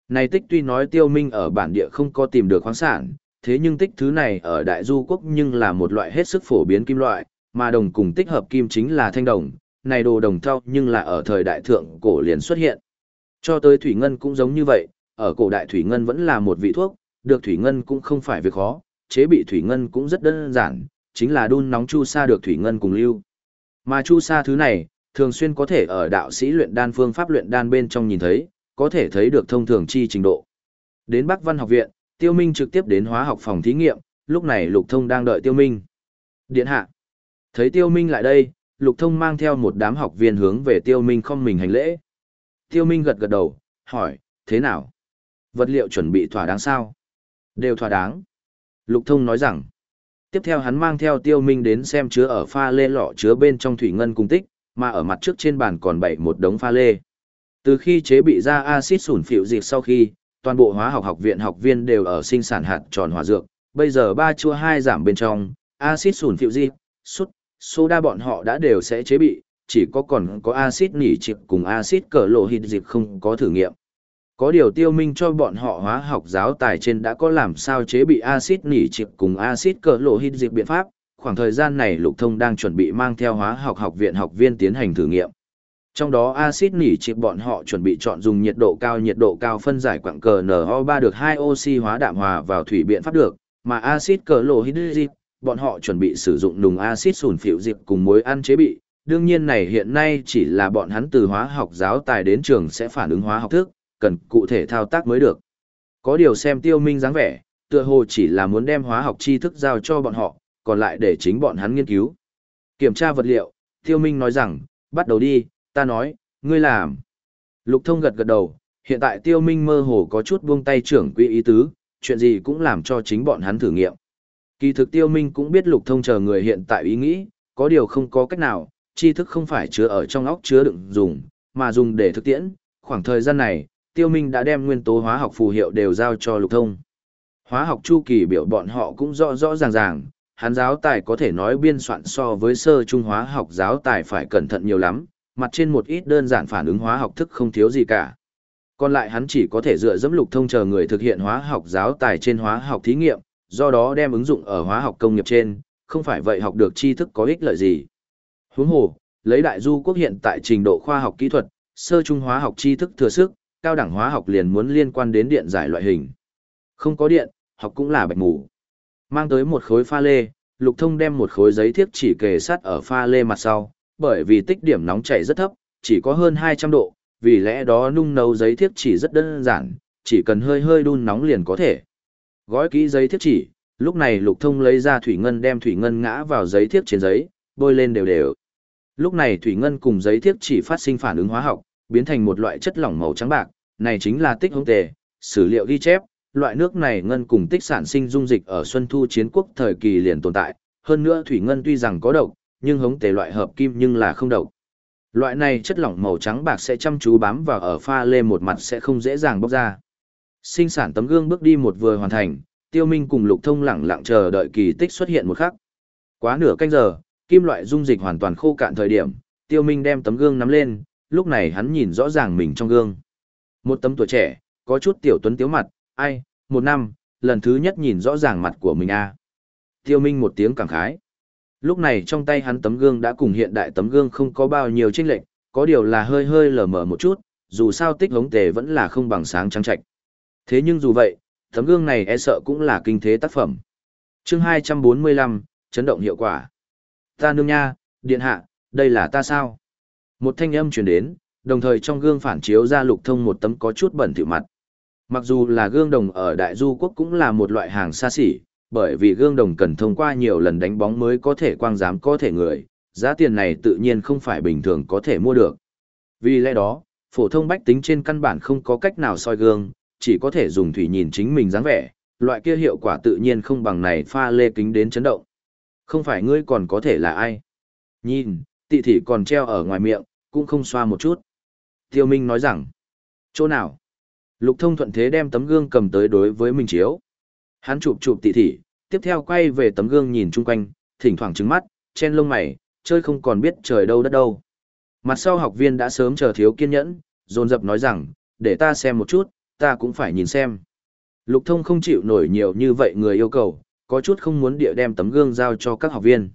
Này tích tuy nói tiêu minh ở bản địa không có tìm được khoáng sản, thế nhưng tích thứ này ở đại du quốc nhưng là một loại hết sức phổ biến kim loại, mà đồng cùng tích hợp kim chính là thanh đồng, này đồ đồng thau nhưng là ở thời đại thượng cổ liền xuất hiện. Cho tới thủy ngân cũng giống như vậy, ở cổ đại thủy ngân vẫn là một vị thuốc, được thủy ngân cũng không phải việc khó, chế bị thủy ngân cũng rất đơn giản, chính là đun nóng chu sa được thủy ngân cùng lưu. Mà chu sa thứ này, thường xuyên có thể ở đạo sĩ luyện đan phương pháp luyện đan bên trong nhìn thấy, có thể thấy được thông thường chi trình độ. Đến Bắc Văn học viện, Tiêu Minh trực tiếp đến hóa học phòng thí nghiệm, lúc này Lục Thông đang đợi Tiêu Minh. Điện hạ. Thấy Tiêu Minh lại đây, Lục Thông mang theo một đám học viên hướng về Tiêu Minh không mình hành lễ. Tiêu Minh gật gật đầu, hỏi, thế nào? Vật liệu chuẩn bị thỏa đáng sao? Đều thỏa đáng. Lục Thông nói rằng, tiếp theo hắn mang theo Tiêu Minh đến xem chứa ở pha lê lọ chứa bên trong thủy ngân cung tích, mà ở mặt trước trên bàn còn bày một đống pha lê. Từ khi chế bị ra axit sủn phịu diệt sau khi, toàn bộ hóa học học viện học viên đều ở sinh sản hạt tròn hòa dược, bây giờ ba chua hai giảm bên trong, axit sủn phịu diệt, sút, soda bọn họ đã đều sẽ chế bị, chỉ có còn có axit nỉ trịch cùng axit cờ lộ hịt dịch không có thử nghiệm. Có điều tiêu minh cho bọn họ hóa học giáo tài trên đã có làm sao chế bị axit nỉ trịch cùng axit cờ lộ hít dịp biện pháp, khoảng thời gian này Lục Thông đang chuẩn bị mang theo hóa học học viện học viên tiến hành thử nghiệm. Trong đó axit nỉ trịch bọn họ chuẩn bị chọn dùng nhiệt độ cao nhiệt độ cao phân giải quặng cờ NO3 được hai oxy hóa đạm hòa vào thủy biện pháp được, mà axit cờ lộ hydric bọn họ chuẩn bị sử dụng nùng axit sùn phiểu dịp cùng muối ăn chế bị. Đương nhiên này hiện nay chỉ là bọn hắn từ hóa học giáo tài đến trường sẽ phản ứng hóa học thức, cần cụ thể thao tác mới được. Có điều xem tiêu minh dáng vẻ, tựa hồ chỉ là muốn đem hóa học tri thức giao cho bọn họ, còn lại để chính bọn hắn nghiên cứu. Kiểm tra vật liệu, tiêu minh nói rằng, bắt đầu đi, ta nói, ngươi làm. Lục thông gật gật đầu, hiện tại tiêu minh mơ hồ có chút buông tay trưởng quỹ ý tứ, chuyện gì cũng làm cho chính bọn hắn thử nghiệm. Kỳ thực tiêu minh cũng biết lục thông chờ người hiện tại ý nghĩ, có điều không có cách nào, tri thức không phải chứa ở trong óc chứa đựng dùng, mà dùng để thực tiễn. Khoảng thời gian này, tiêu minh đã đem nguyên tố hóa học phù hiệu đều giao cho lục thông. Hóa học chu kỳ biểu bọn họ cũng rõ rõ ràng ràng, hắn giáo tài có thể nói biên soạn so với sơ trung hóa học giáo tài phải cẩn thận nhiều lắm, mặt trên một ít đơn giản phản ứng hóa học thức không thiếu gì cả. Còn lại hắn chỉ có thể dựa dẫm lục thông chờ người thực hiện hóa học giáo tài trên hóa học thí nghiệm, do đó đem ứng dụng ở hóa học công nghiệp trên, không phải vậy học được tri thức có ích lợi gì. Huống hồ, lấy đại du quốc hiện tại trình độ khoa học kỹ thuật, sơ trung hóa học tri thức thừa sức, cao đẳng hóa học liền muốn liên quan đến điện giải loại hình. Không có điện, học cũng là bạch mù. Mang tới một khối pha lê, Lục Thông đem một khối giấy thiếp chỉ kề sát ở pha lê mặt sau, bởi vì tích điểm nóng chảy rất thấp, chỉ có hơn 200 độ, vì lẽ đó nung nấu giấy thiếp chỉ rất đơn giản, chỉ cần hơi hơi đun nóng liền có thể. Gói kỹ giấy thiếp chỉ, lúc này Lục Thông lấy ra thủy ngân đem thủy ngân ngã vào giấy thiếp trên giấy, bôi lên đều đều. Lúc này thủy ngân cùng giấy thiếp chỉ phát sinh phản ứng hóa học, biến thành một loại chất lỏng màu trắng bạc, này chính là tích hống tề, sử liệu ghi chép, loại nước này ngân cùng tích sản sinh dung dịch ở xuân thu chiến quốc thời kỳ liền tồn tại, hơn nữa thủy ngân tuy rằng có độc, nhưng hống tề loại hợp kim nhưng là không độc. Loại này chất lỏng màu trắng bạc sẽ chăm chú bám vào ở pha lê một mặt sẽ không dễ dàng bóc ra. Sinh sản tấm gương bước đi một vừa hoàn thành, Tiêu Minh cùng Lục Thông lặng lặng chờ đợi kỳ tích xuất hiện một khắc. Quá nửa canh giờ, kim loại dung dịch hoàn toàn khô cạn thời điểm, Tiêu Minh đem tấm gương nắm lên, lúc này hắn nhìn rõ ràng mình trong gương. Một tấm tuổi trẻ, có chút tiểu tuấn tiếu mặt, ai, một năm, lần thứ nhất nhìn rõ ràng mặt của mình a à. Tiêu Minh một tiếng cảm khái. Lúc này trong tay hắn tấm gương đã cùng hiện đại tấm gương không có bao nhiêu chênh lệch, có điều là hơi hơi lờ mờ một chút, dù sao tích hống tề vẫn là không bằng sáng trắng trạch. Thế nhưng dù vậy, tấm gương này e sợ cũng là kinh thế tác phẩm. Chương 245, chấn động hiệu quả. Ta nương nha, điện hạ, đây là ta sao? Một thanh âm truyền đến, đồng thời trong gương phản chiếu ra lục thông một tấm có chút bẩn thỉu mặt. Mặc dù là gương đồng ở Đại Du Quốc cũng là một loại hàng xa xỉ, bởi vì gương đồng cần thông qua nhiều lần đánh bóng mới có thể quang giám có thể người, giá tiền này tự nhiên không phải bình thường có thể mua được. Vì lẽ đó, phổ thông bách tính trên căn bản không có cách nào soi gương, chỉ có thể dùng thủy nhìn chính mình dáng vẻ, loại kia hiệu quả tự nhiên không bằng này pha lê kính đến chấn động. Không phải ngươi còn có thể là ai? Nhìn, tị thị còn treo ở ngoài miệng, cũng không xoa một chút. Tiêu Minh nói rằng, chỗ nào? Lục thông thuận thế đem tấm gương cầm tới đối với mình chiếu. Hắn chụp chụp tỉ tỉ, tiếp theo quay về tấm gương nhìn chung quanh, thỉnh thoảng trứng mắt, chen lông mày, chơi không còn biết trời đâu đất đâu. Mặt sau học viên đã sớm chờ thiếu kiên nhẫn, dồn dập nói rằng, để ta xem một chút, ta cũng phải nhìn xem. Lục thông không chịu nổi nhiều như vậy người yêu cầu, có chút không muốn địa đem tấm gương giao cho các học viên.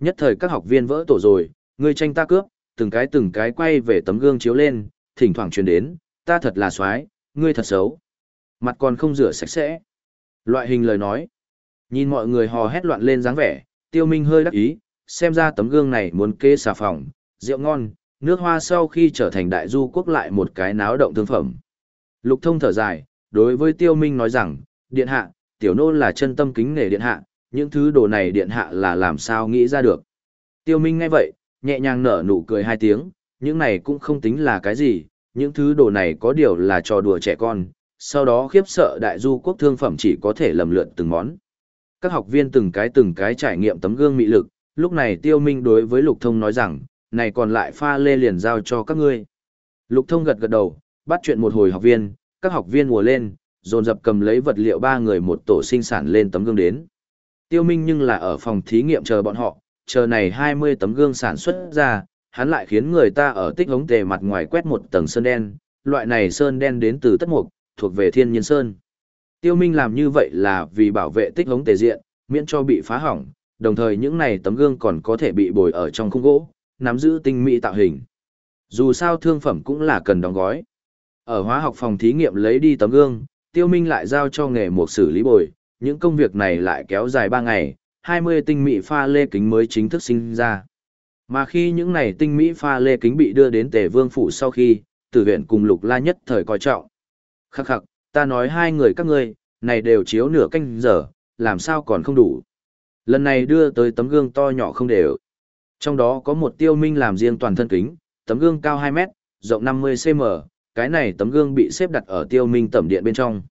Nhất thời các học viên vỡ tổ rồi, người tranh ta cướp, từng cái từng cái quay về tấm gương chiếu lên, thỉnh thoảng truyền đến, ta thật là xoái, ngươi thật xấu. Mặt còn không rửa sạch sẽ. Loại hình lời nói. Nhìn mọi người hò hét loạn lên dáng vẻ, tiêu minh hơi đắc ý, xem ra tấm gương này muốn kê xà phòng, rượu ngon, nước hoa sau khi trở thành đại du quốc lại một cái náo động thương phẩm. Lục thông thở dài, đối với tiêu minh nói rằng, điện hạ, tiểu nô là chân tâm kính nể điện hạ, những thứ đồ này điện hạ là làm sao nghĩ ra được. Tiêu minh nghe vậy, nhẹ nhàng nở nụ cười hai tiếng, những này cũng không tính là cái gì, những thứ đồ này có điều là trò đùa trẻ con, sau đó khiếp sợ đại du quốc thương phẩm chỉ có thể lầm lượn từng món. Các học viên từng cái từng cái trải nghiệm tấm gương mị lực, lúc này tiêu minh đối với lục thông nói rằng, này còn lại pha lê liền giao cho các ngươi. Lục thông gật gật đầu, bắt chuyện một hồi học viên, các học viên mùa lên, dồn dập cầm lấy vật liệu ba người một tổ sinh sản lên tấm gương đến. Tiêu Minh nhưng là ở phòng thí nghiệm chờ bọn họ, chờ này 20 tấm gương sản xuất ra, hắn lại khiến người ta ở tích hống tề mặt ngoài quét một tầng sơn đen, loại này sơn đen đến từ tất mục, thuộc về thiên nhiên sơn. Tiêu Minh làm như vậy là vì bảo vệ tích hống tề diện, miễn cho bị phá hỏng, đồng thời những này tấm gương còn có thể bị bồi ở trong khung gỗ, nắm giữ tinh mỹ tạo hình. Dù sao thương phẩm cũng là cần đóng gói. Ở hóa học phòng thí nghiệm lấy đi tấm gương, Tiêu Minh lại giao cho nghề một xử lý bồi, những công việc này lại kéo dài 3 ngày, 20 tinh mỹ pha lê kính mới chính thức sinh ra. Mà khi những này tinh mỹ pha lê kính bị đưa đến Tề Vương phủ sau khi, Tử viện cùng Lục La nhất thời coi trọng. Khắc khắc, ta nói hai người các ngươi, này đều chiếu nửa canh giờ, làm sao còn không đủ. Lần này đưa tới tấm gương to nhỏ không đều. Trong đó có một tiêu minh làm riêng toàn thân kính, tấm gương cao 2 mét, rộng 50 cm, cái này tấm gương bị xếp đặt ở tiêu minh tẩm điện bên trong.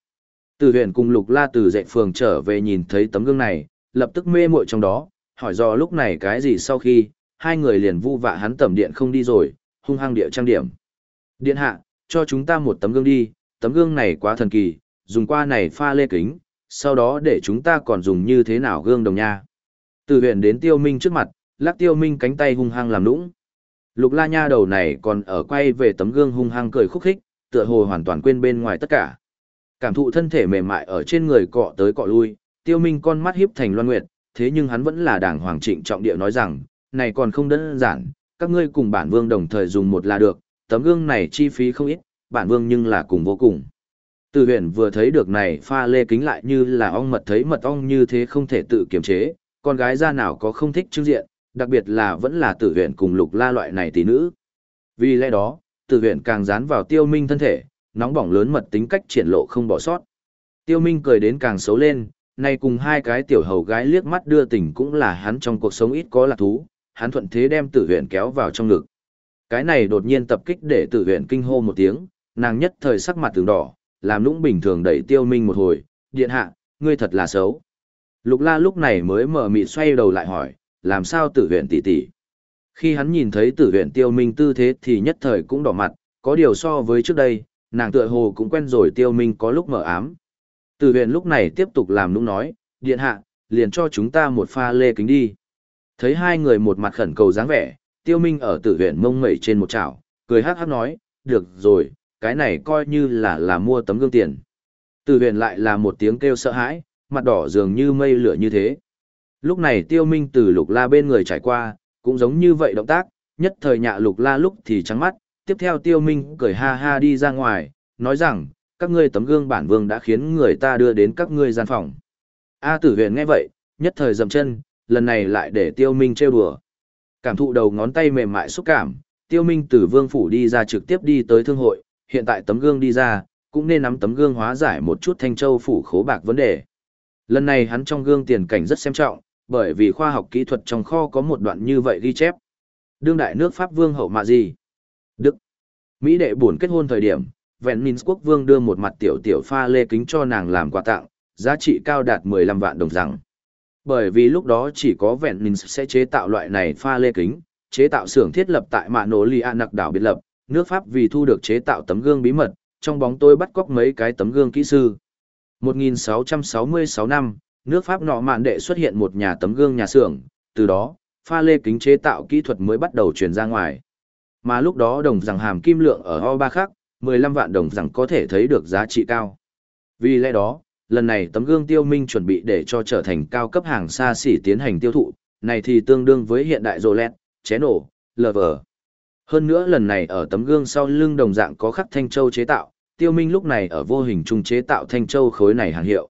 Từ huyện cùng Lục La từ dạy phường trở về nhìn thấy tấm gương này, lập tức mê muội trong đó, hỏi do lúc này cái gì sau khi, hai người liền vu vạ hắn tẩm điện không đi rồi, hung hăng địa trang điểm. Điện hạ, cho chúng ta một tấm gương đi, tấm gương này quá thần kỳ, dùng qua này pha lê kính, sau đó để chúng ta còn dùng như thế nào gương đồng nha. Từ huyện đến tiêu minh trước mặt, lắc tiêu minh cánh tay hung hăng làm nũng. Lục la nha đầu này còn ở quay về tấm gương hung hăng cười khúc khích, tựa hồ hoàn toàn quên bên ngoài tất cả. Cảm thụ thân thể mềm mại ở trên người cọ tới cọ lui, tiêu minh con mắt hiếp thành loan nguyệt, thế nhưng hắn vẫn là đàng hoàng trịnh trọng địa nói rằng, này còn không đơn giản, các ngươi cùng bản vương đồng thời dùng một là được, tấm gương này chi phí không ít, bản vương nhưng là cùng vô cùng. Từ huyền vừa thấy được này pha lê kính lại như là ong mật thấy mật ong như thế không thể tự kiềm chế, con gái ra nào có không thích trưng diện, đặc biệt là vẫn là tử huyền cùng lục la loại này tỷ nữ. Vì lẽ đó, tử huyền càng dán vào tiêu minh thân thể, nóng bỏng lớn mật tính cách triển lộ không bỏ sót. Tiêu minh cười đến càng xấu lên, nay cùng hai cái tiểu hầu gái liếc mắt đưa tình cũng là hắn trong cuộc sống ít có lạc thú, hắn thuận thế đem tử huyền kéo vào trong ngực. Cái này đột nhiên tập kích để tử huyền kinh hô một tiếng, nàng nhất thời sắc mặt tường đỏ, làm nũng bình thường đẩy tiêu minh một hồi, điện hạ, ngươi thật là xấu. Lục la lúc này mới mở mịt xoay đầu lại hỏi, làm sao tử huyền tỷ tỷ. Khi hắn nhìn thấy tử huyền tiêu minh tư thế thì nhất thời cũng đỏ mặt, có điều so với trước đây, nàng tựa hồ cũng quen rồi tiêu minh có lúc mở ám. Tử huyền lúc này tiếp tục làm nũng nói, điện hạ, liền cho chúng ta một pha lê kính đi. Thấy hai người một mặt khẩn cầu dáng vẻ, tiêu minh ở tử huyền mông mẩy trên một chảo, cười hát hát nói, được rồi, cái này coi như là là mua tấm gương tiền. Từ huyền lại là một tiếng kêu sợ hãi, mặt đỏ dường như mây lửa như thế. Lúc này tiêu minh từ lục la bên người trải qua, cũng giống như vậy động tác, nhất thời nhạ lục la lúc thì trắng mắt, tiếp theo tiêu minh cười ha ha đi ra ngoài, nói rằng, các ngươi tấm gương bản vương đã khiến người ta đưa đến các ngươi gian phòng. A tử huyền nghe vậy, nhất thời dầm chân, lần này lại để tiêu minh trêu đùa. Cảm thụ đầu ngón tay mềm mại xúc cảm, tiêu minh từ vương phủ đi ra trực tiếp đi tới thương hội, hiện tại tấm gương đi ra, cũng nên nắm tấm gương hóa giải một chút thanh châu phủ khố bạc vấn đề. Lần này hắn trong gương tiền cảnh rất xem trọng, bởi vì khoa học kỹ thuật trong kho có một đoạn như vậy ghi chép. Đương đại nước Pháp vương hậu mạ gì? Đức. Mỹ đệ buồn kết hôn thời điểm, vẹn Minh quốc vương đưa một mặt tiểu tiểu pha lê kính cho nàng làm quà tặng, giá trị cao đạt 15 vạn đồng rằng. Bởi vì lúc đó chỉ có vẹn Minh sẽ chế tạo loại này pha lê kính, chế tạo xưởng thiết lập tại mạ nổ Lia nặc đảo biệt lập, nước Pháp vì thu được chế tạo tấm gương bí mật, trong bóng tôi bắt cóc mấy cái tấm gương kỹ sư. 1666 năm, nước Pháp nọ mạn đệ xuất hiện một nhà tấm gương nhà xưởng, từ đó, pha lê kính chế tạo kỹ thuật mới bắt đầu truyền ra ngoài. Mà lúc đó đồng rằng hàm kim lượng ở o ba khác, 15 vạn đồng rằng có thể thấy được giá trị cao. Vì lẽ đó, lần này tấm gương tiêu minh chuẩn bị để cho trở thành cao cấp hàng xa xỉ tiến hành tiêu thụ, này thì tương đương với hiện đại Rolex, chế nổ, lover. Hơn nữa lần này ở tấm gương sau lưng đồng dạng có khắc thanh châu chế tạo, tiêu minh lúc này ở vô hình trung chế tạo thanh châu khối này hàng hiệu.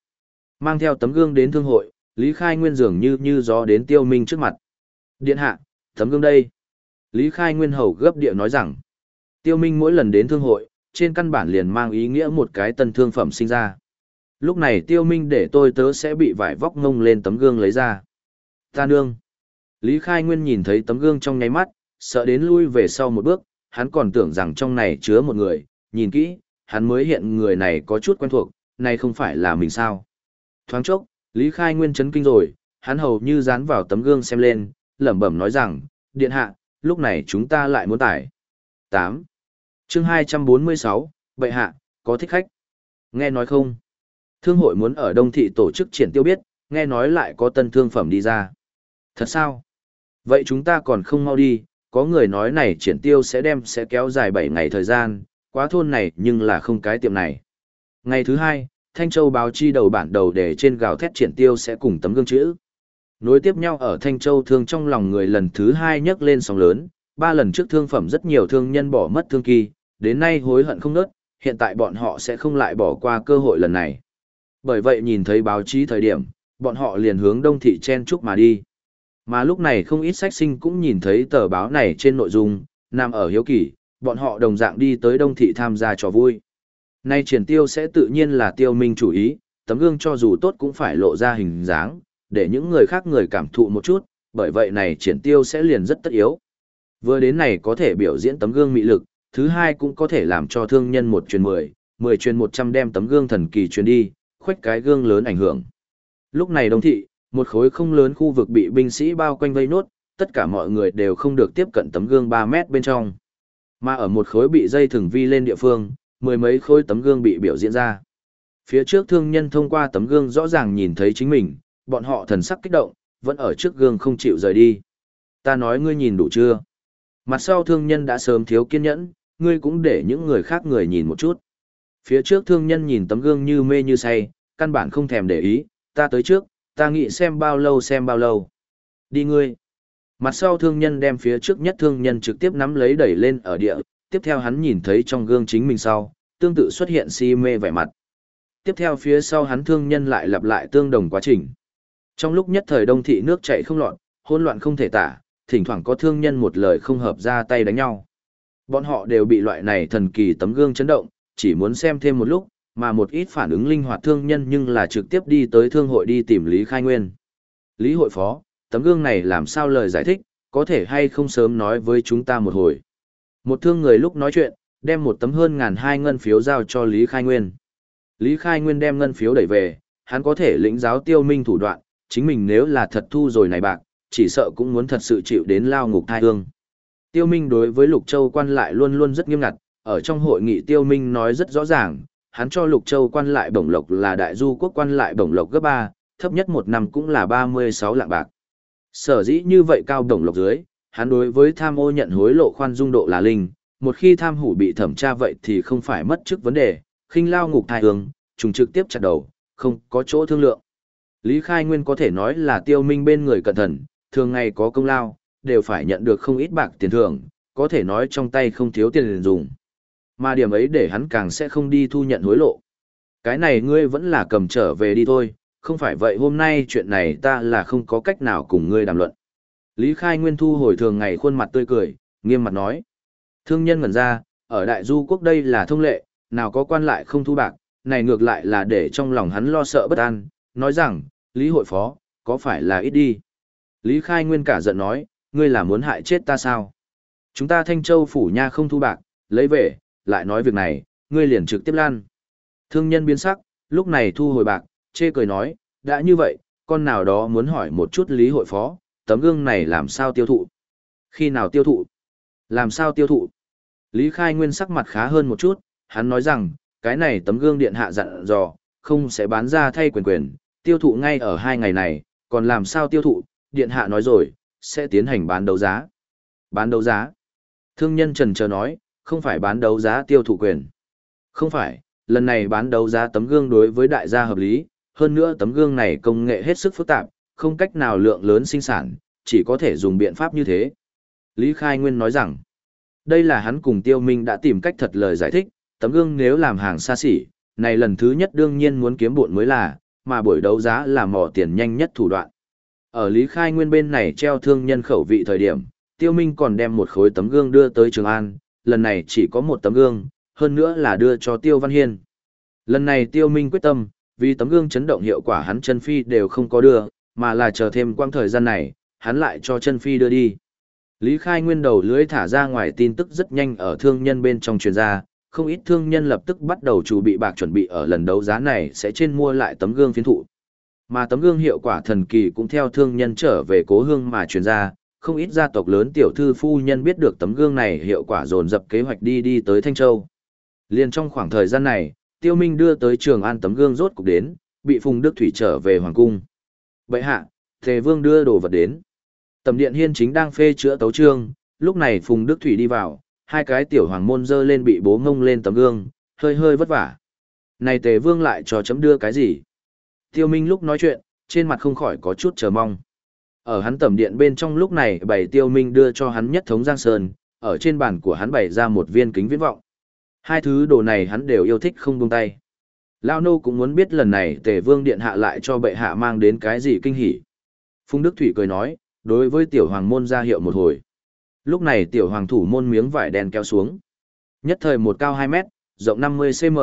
Mang theo tấm gương đến thương hội, Lý Khai Nguyên dường như như gió đến tiêu minh trước mặt. Điện hạ, tấm gương đây. Lý Khai Nguyên hầu gấp địa nói rằng, tiêu minh mỗi lần đến thương hội, trên căn bản liền mang ý nghĩa một cái tân thương phẩm sinh ra. Lúc này tiêu minh để tôi tớ sẽ bị vải vóc ngông lên tấm gương lấy ra. Ta nương. Lý Khai Nguyên nhìn thấy tấm gương trong nháy mắt, sợ đến lui về sau một bước, hắn còn tưởng rằng trong này chứa một người, nhìn kỹ, hắn mới hiện người này có chút quen thuộc, này không phải là mình sao. Thoáng chốc, Lý Khai Nguyên chấn kinh rồi, hắn hầu như dán vào tấm gương xem lên, lẩm bẩm nói rằng, điện hạ, lúc này chúng ta lại muốn tải. 8 chương 246, bệ hạ, có thích khách. Nghe nói không? Thương hội muốn ở Đông Thị tổ chức triển tiêu biết, nghe nói lại có tân thương phẩm đi ra. Thật sao? Vậy chúng ta còn không mau đi, có người nói này triển tiêu sẽ đem sẽ kéo dài 7 ngày thời gian, quá thôn này nhưng là không cái tiệm này. Ngày thứ hai, Thanh Châu báo chi đầu bản đầu để trên gào thét triển tiêu sẽ cùng tấm gương chữ. Nối tiếp nhau ở Thanh Châu thương trong lòng người lần thứ hai nhấc lên sóng lớn, ba lần trước thương phẩm rất nhiều thương nhân bỏ mất thương kỳ, đến nay hối hận không nớt, hiện tại bọn họ sẽ không lại bỏ qua cơ hội lần này. Bởi vậy nhìn thấy báo chí thời điểm, bọn họ liền hướng đông thị chen trúc mà đi. Mà lúc này không ít sách sinh cũng nhìn thấy tờ báo này trên nội dung, nằm ở hiếu kỳ, bọn họ đồng dạng đi tới đông thị tham gia trò vui. Nay triển tiêu sẽ tự nhiên là tiêu minh chủ ý, tấm gương cho dù tốt cũng phải lộ ra hình dáng, để những người khác người cảm thụ một chút, bởi vậy này triển tiêu sẽ liền rất tất yếu. Vừa đến này có thể biểu diễn tấm gương mị lực, thứ hai cũng có thể làm cho thương nhân một truyền mười, mười truyền một trăm đem tấm gương thần kỳ truyền đi, khuếch cái gương lớn ảnh hưởng. Lúc này đông thị, một khối không lớn khu vực bị binh sĩ bao quanh vây nốt, tất cả mọi người đều không được tiếp cận tấm gương 3 mét bên trong. Mà ở một khối bị dây thừng vi lên địa phương, mười mấy khối tấm gương bị biểu diễn ra. Phía trước thương nhân thông qua tấm gương rõ ràng nhìn thấy chính mình, bọn họ thần sắc kích động, vẫn ở trước gương không chịu rời đi. Ta nói ngươi nhìn đủ chưa? Mặt sau thương nhân đã sớm thiếu kiên nhẫn, ngươi cũng để những người khác người nhìn một chút. Phía trước thương nhân nhìn tấm gương như mê như say, căn bản không thèm để ý, ta tới trước, ta nghĩ xem bao lâu xem bao lâu. Đi ngươi. Mặt sau thương nhân đem phía trước nhất thương nhân trực tiếp nắm lấy đẩy lên ở địa, tiếp theo hắn nhìn thấy trong gương chính mình sau, tương tự xuất hiện si mê vẻ mặt. Tiếp theo phía sau hắn thương nhân lại lặp lại tương đồng quá trình. Trong lúc nhất thời đông thị nước chảy không loạn, hỗn loạn không thể tả, thỉnh thoảng có thương nhân một lời không hợp ra tay đánh nhau. Bọn họ đều bị loại này thần kỳ tấm gương chấn động, chỉ muốn xem thêm một lúc, mà một ít phản ứng linh hoạt thương nhân nhưng là trực tiếp đi tới thương hội đi tìm Lý Khai Nguyên. Lý hội phó, tấm gương này làm sao lời giải thích, có thể hay không sớm nói với chúng ta một hồi. Một thương người lúc nói chuyện, đem một tấm hơn ngàn hai ngân phiếu giao cho Lý Khai Nguyên. Lý Khai Nguyên đem ngân phiếu đẩy về, hắn có thể lĩnh giáo tiêu minh thủ đoạn, chính mình nếu là thật thu rồi này bạc, chỉ sợ cũng muốn thật sự chịu đến lao ngục thai hương. Tiêu Minh đối với Lục Châu quan lại luôn luôn rất nghiêm ngặt, ở trong hội nghị Tiêu Minh nói rất rõ ràng, hắn cho Lục Châu quan lại bổng lộc là đại du quốc quan lại bổng lộc gấp 3, thấp nhất một năm cũng là 36 lạng bạc. Sở dĩ như vậy cao bổng lộc dưới, hắn đối với tham ô nhận hối lộ khoan dung độ là linh, một khi tham hủ bị thẩm tra vậy thì không phải mất chức vấn đề, khinh lao ngục thai hương, trùng trực tiếp chặt đầu, không có chỗ thương lượng. Lý Khai Nguyên có thể nói là tiêu minh bên người cẩn thận, thường ngày có công lao, đều phải nhận được không ít bạc tiền thưởng, có thể nói trong tay không thiếu tiền dùng. Mà điểm ấy để hắn càng sẽ không đi thu nhận hối lộ. Cái này ngươi vẫn là cầm trở về đi thôi, không phải vậy hôm nay chuyện này ta là không có cách nào cùng ngươi đàm luận. Lý Khai Nguyên thu hồi thường ngày khuôn mặt tươi cười, nghiêm mặt nói. Thương nhân ngẩn ra, ở đại du quốc đây là thông lệ, nào có quan lại không thu bạc, này ngược lại là để trong lòng hắn lo sợ bất an, nói rằng, Lý hội phó, có phải là ít đi? Lý Khai Nguyên cả giận nói, ngươi là muốn hại chết ta sao? Chúng ta Thanh Châu phủ nha không thu bạc, lấy về, lại nói việc này, ngươi liền trực tiếp lan. Thương nhân biến sắc, lúc này thu hồi bạc, chê cười nói, đã như vậy, con nào đó muốn hỏi một chút Lý hội phó, tấm gương này làm sao tiêu thụ? Khi nào tiêu thụ? Làm sao tiêu thụ? Lý Khai Nguyên sắc mặt khá hơn một chút, hắn nói rằng, cái này tấm gương điện hạ dặn dò, không sẽ bán ra thay quyền quyền, tiêu thụ ngay ở hai ngày này, còn làm sao tiêu thụ, điện hạ nói rồi, sẽ tiến hành bán đấu giá. Bán đấu giá? Thương nhân trần chờ nói, không phải bán đấu giá tiêu thụ quyền. Không phải, lần này bán đấu giá tấm gương đối với đại gia hợp lý, hơn nữa tấm gương này công nghệ hết sức phức tạp, không cách nào lượng lớn sinh sản, chỉ có thể dùng biện pháp như thế. Lý Khai Nguyên nói rằng, đây là hắn cùng Tiêu Minh đã tìm cách thật lời giải thích, tấm gương nếu làm hàng xa xỉ, này lần thứ nhất đương nhiên muốn kiếm bộn mới là, mà buổi đấu giá là mỏ tiền nhanh nhất thủ đoạn. Ở Lý Khai Nguyên bên này treo thương nhân khẩu vị thời điểm, Tiêu Minh còn đem một khối tấm gương đưa tới Trường An, lần này chỉ có một tấm gương, hơn nữa là đưa cho Tiêu Văn Hiên. Lần này Tiêu Minh quyết tâm, vì tấm gương chấn động hiệu quả hắn chân phi đều không có đưa, mà là chờ thêm quang thời gian này, hắn lại cho chân phi đưa đi. Lý Khai Nguyên đầu lưới thả ra ngoài tin tức rất nhanh ở thương nhân bên trong truyền ra, không ít thương nhân lập tức bắt đầu chuẩn bị bạc chuẩn bị ở lần đấu giá này sẽ trên mua lại tấm gương phiến thụ. Mà tấm gương hiệu quả thần kỳ cũng theo thương nhân trở về cố hương mà truyền ra, không ít gia tộc lớn tiểu thư phu nhân biết được tấm gương này hiệu quả dồn dập kế hoạch đi đi tới Thanh Châu. Liên trong khoảng thời gian này, Tiêu Minh đưa tới Trường An tấm gương rốt cục đến, bị Phùng Đức Thủy trở về hoàng cung. Bệ hạ, Tề Vương đưa đồ vật đến. Tầm điện hiên chính đang phê chữa tấu chương, lúc này Phùng Đức Thủy đi vào, hai cái tiểu hoàng môn dơ lên bị bố ngông lên tấm gương, hơi hơi vất vả. Này Tề Vương lại cho chấm đưa cái gì? Tiêu Minh lúc nói chuyện, trên mặt không khỏi có chút chờ mong. Ở hắn tẩm điện bên trong lúc này bày Tiêu Minh đưa cho hắn nhất thống Giang Sơn, ở trên bàn của hắn bày ra một viên kính viễn vọng. Hai thứ đồ này hắn đều yêu thích không buông tay. Lao nô cũng muốn biết lần này tề vương điện hạ lại cho bệ hạ mang đến cái gì kinh hỉ. Phung Đức Thủy cười nói, đối với tiểu hoàng môn ra hiệu một hồi. Lúc này tiểu hoàng thủ môn miếng vải đen kéo xuống. Nhất thời một cao 2 mét, rộng 50 cm,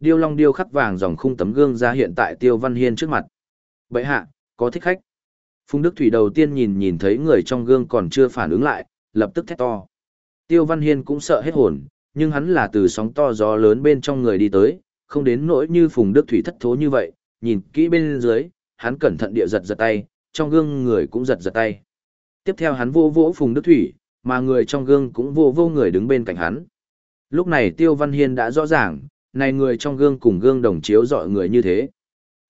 điêu long điêu khắc vàng dòng khung tấm gương ra hiện tại tiêu văn hiên trước mặt. Bệ hạ, có thích khách. Phung Đức Thủy đầu tiên nhìn nhìn thấy người trong gương còn chưa phản ứng lại, lập tức thét to. Tiêu Văn Hiên cũng sợ hết hồn, nhưng hắn là từ sóng to gió lớn bên trong người đi tới, không đến nỗi như Phùng Đức Thủy thất thố như vậy, nhìn kỹ bên dưới, hắn cẩn thận địa giật giật tay, trong gương người cũng giật giật tay. Tiếp theo hắn vô vỗ Phùng Đức Thủy, mà người trong gương cũng vô vô người đứng bên cạnh hắn. Lúc này Tiêu Văn Hiên đã rõ ràng, này người trong gương cùng gương đồng chiếu dọi người như thế.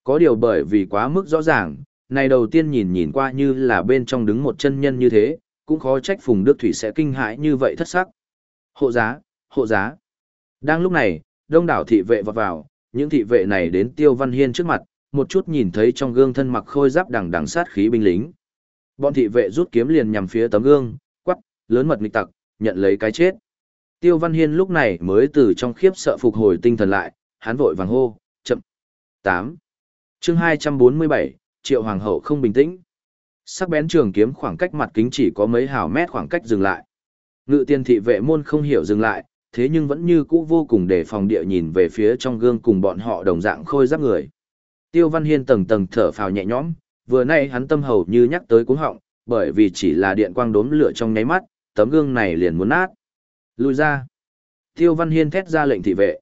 Có điều bởi vì quá mức rõ ràng, này đầu tiên nhìn nhìn qua như là bên trong đứng một chân nhân như thế, cũng khó trách Phùng Đức Thủy sẽ kinh hãi như vậy thất sắc. Hộ giá, hộ giá. Đang lúc này, đông đảo thị vệ vọt vào, những thị vệ này đến Tiêu Văn Hiên trước mặt, một chút nhìn thấy trong gương thân mặc khôi giáp đằng đằng sát khí binh lính. Bọn thị vệ rút kiếm liền nhằm phía tấm gương, quắc, lớn mật nghịch tặc, nhận lấy cái chết. Tiêu Văn Hiên lúc này mới từ trong khiếp sợ phục hồi tinh thần lại, hắn vội vàng hô, chậm. 8. chương 247, Triệu Hoàng hậu không bình tĩnh. Sắc bén trường kiếm khoảng cách mặt kính chỉ có mấy hào mét khoảng cách dừng lại. Ngự tiên thị vệ môn không hiểu dừng lại, thế nhưng vẫn như cũ vô cùng đề phòng địa nhìn về phía trong gương cùng bọn họ đồng dạng khôi giáp người. Tiêu Văn Hiên tầng tầng thở phào nhẹ nhõm, vừa nay hắn tâm hầu như nhắc tới cuống họng, bởi vì chỉ là điện quang đốm lửa trong nháy mắt, tấm gương này liền muốn nát. Lùi ra. Tiêu Văn Hiên thét ra lệnh thị vệ.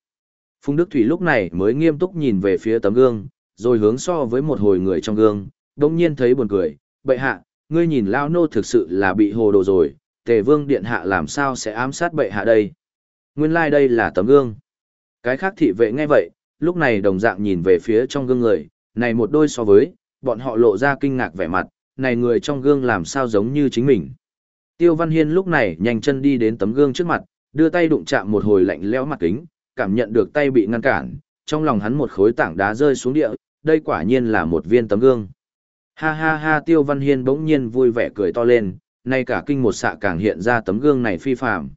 Phùng Đức Thủy lúc này mới nghiêm túc nhìn về phía tấm gương, rồi hướng so với một hồi người trong gương, đồng nhiên thấy buồn cười, bệ hạ, ngươi nhìn Lao Nô thực sự là bị hồ đồ rồi, tề vương điện hạ làm sao sẽ ám sát bệ hạ đây. Nguyên lai like đây là tấm gương. Cái khác thị vệ nghe vậy, lúc này đồng dạng nhìn về phía trong gương người, này một đôi so với, bọn họ lộ ra kinh ngạc vẻ mặt, này người trong gương làm sao giống như chính mình. Tiêu Văn Hiên lúc này nhanh chân đi đến tấm gương trước mặt, đưa tay đụng chạm một hồi lạnh lẽo mặt kính, cảm nhận được tay bị ngăn cản, trong lòng hắn một khối tảng đá rơi xuống địa, đây quả nhiên là một viên tấm gương. Ha ha ha Tiêu Văn Hiên bỗng nhiên vui vẻ cười to lên, nay cả kinh một xạ càng hiện ra tấm gương này phi phàm.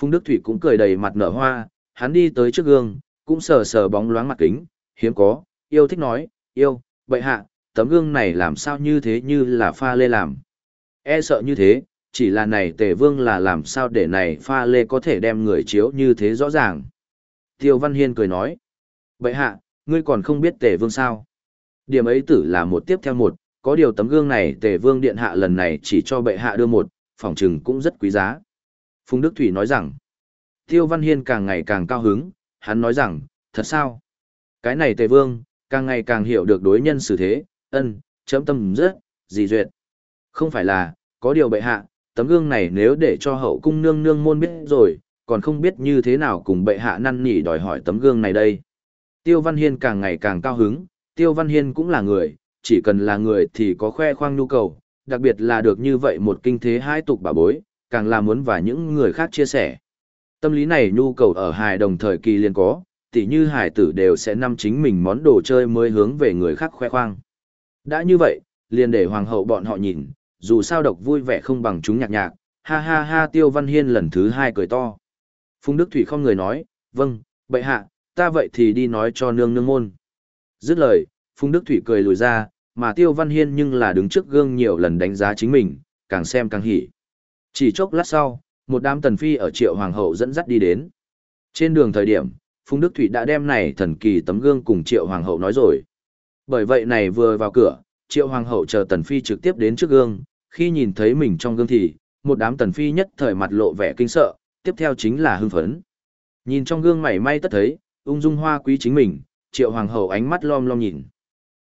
Phùng Đức Thủy cũng cười đầy mặt nở hoa, hắn đi tới trước gương, cũng sờ sờ bóng loáng mặt kính, hiếm có, yêu thích nói, yêu, bậy hạ, tấm gương này làm sao như thế như là pha lê làm. E sợ như thế, chỉ là này tề vương là làm sao để này pha lê có thể đem người chiếu như thế rõ ràng. Tiêu Văn Hiên cười nói, bệ hạ, ngươi còn không biết tề vương sao. Điểm ấy tử là một tiếp theo một, có điều tấm gương này tề vương điện hạ lần này chỉ cho bệ hạ đưa một, phòng trừng cũng rất quý giá. Phùng Đức Thủy nói rằng, Tiêu Văn Hiên càng ngày càng cao hứng, hắn nói rằng, thật sao? Cái này tề vương, càng ngày càng hiểu được đối nhân xử thế, ân, chấm tâm rất, gì duyệt. Không phải là, có điều bệ hạ, tấm gương này nếu để cho hậu cung nương nương môn biết rồi, còn không biết như thế nào cùng bệ hạ năn nỉ đòi hỏi tấm gương này đây. Tiêu Văn Hiên càng ngày càng cao hứng, Tiêu Văn Hiên cũng là người, chỉ cần là người thì có khoe khoang nhu cầu, đặc biệt là được như vậy một kinh thế hai tục bà bối, càng là muốn và những người khác chia sẻ. Tâm lý này nhu cầu ở hài đồng thời kỳ liền có, tỉ như hài tử đều sẽ nắm chính mình món đồ chơi mới hướng về người khác khoe khoang. Đã như vậy, liền để hoàng hậu bọn họ nhìn, dù sao độc vui vẻ không bằng chúng nhạc nhạc, ha ha ha tiêu văn hiên lần thứ hai cười to. Phùng Đức Thủy không người nói, vâng, bệ hạ, ta vậy thì đi nói cho nương nương môn. Dứt lời, Phùng Đức Thủy cười lùi ra, mà Tiêu Văn Hiên nhưng là đứng trước gương nhiều lần đánh giá chính mình, càng xem càng hỉ. Chỉ chốc lát sau, một đám tần phi ở triệu hoàng hậu dẫn dắt đi đến. Trên đường thời điểm, Phùng Đức Thủy đã đem này thần kỳ tấm gương cùng triệu hoàng hậu nói rồi. Bởi vậy này vừa vào cửa, triệu hoàng hậu chờ tần phi trực tiếp đến trước gương, khi nhìn thấy mình trong gương thì, một đám tần phi nhất thời mặt lộ vẻ kinh sợ, tiếp theo chính là hưng phấn. Nhìn trong gương mảy may tất thấy, ung dung hoa quý chính mình, triệu hoàng hậu ánh mắt lom lom nhìn.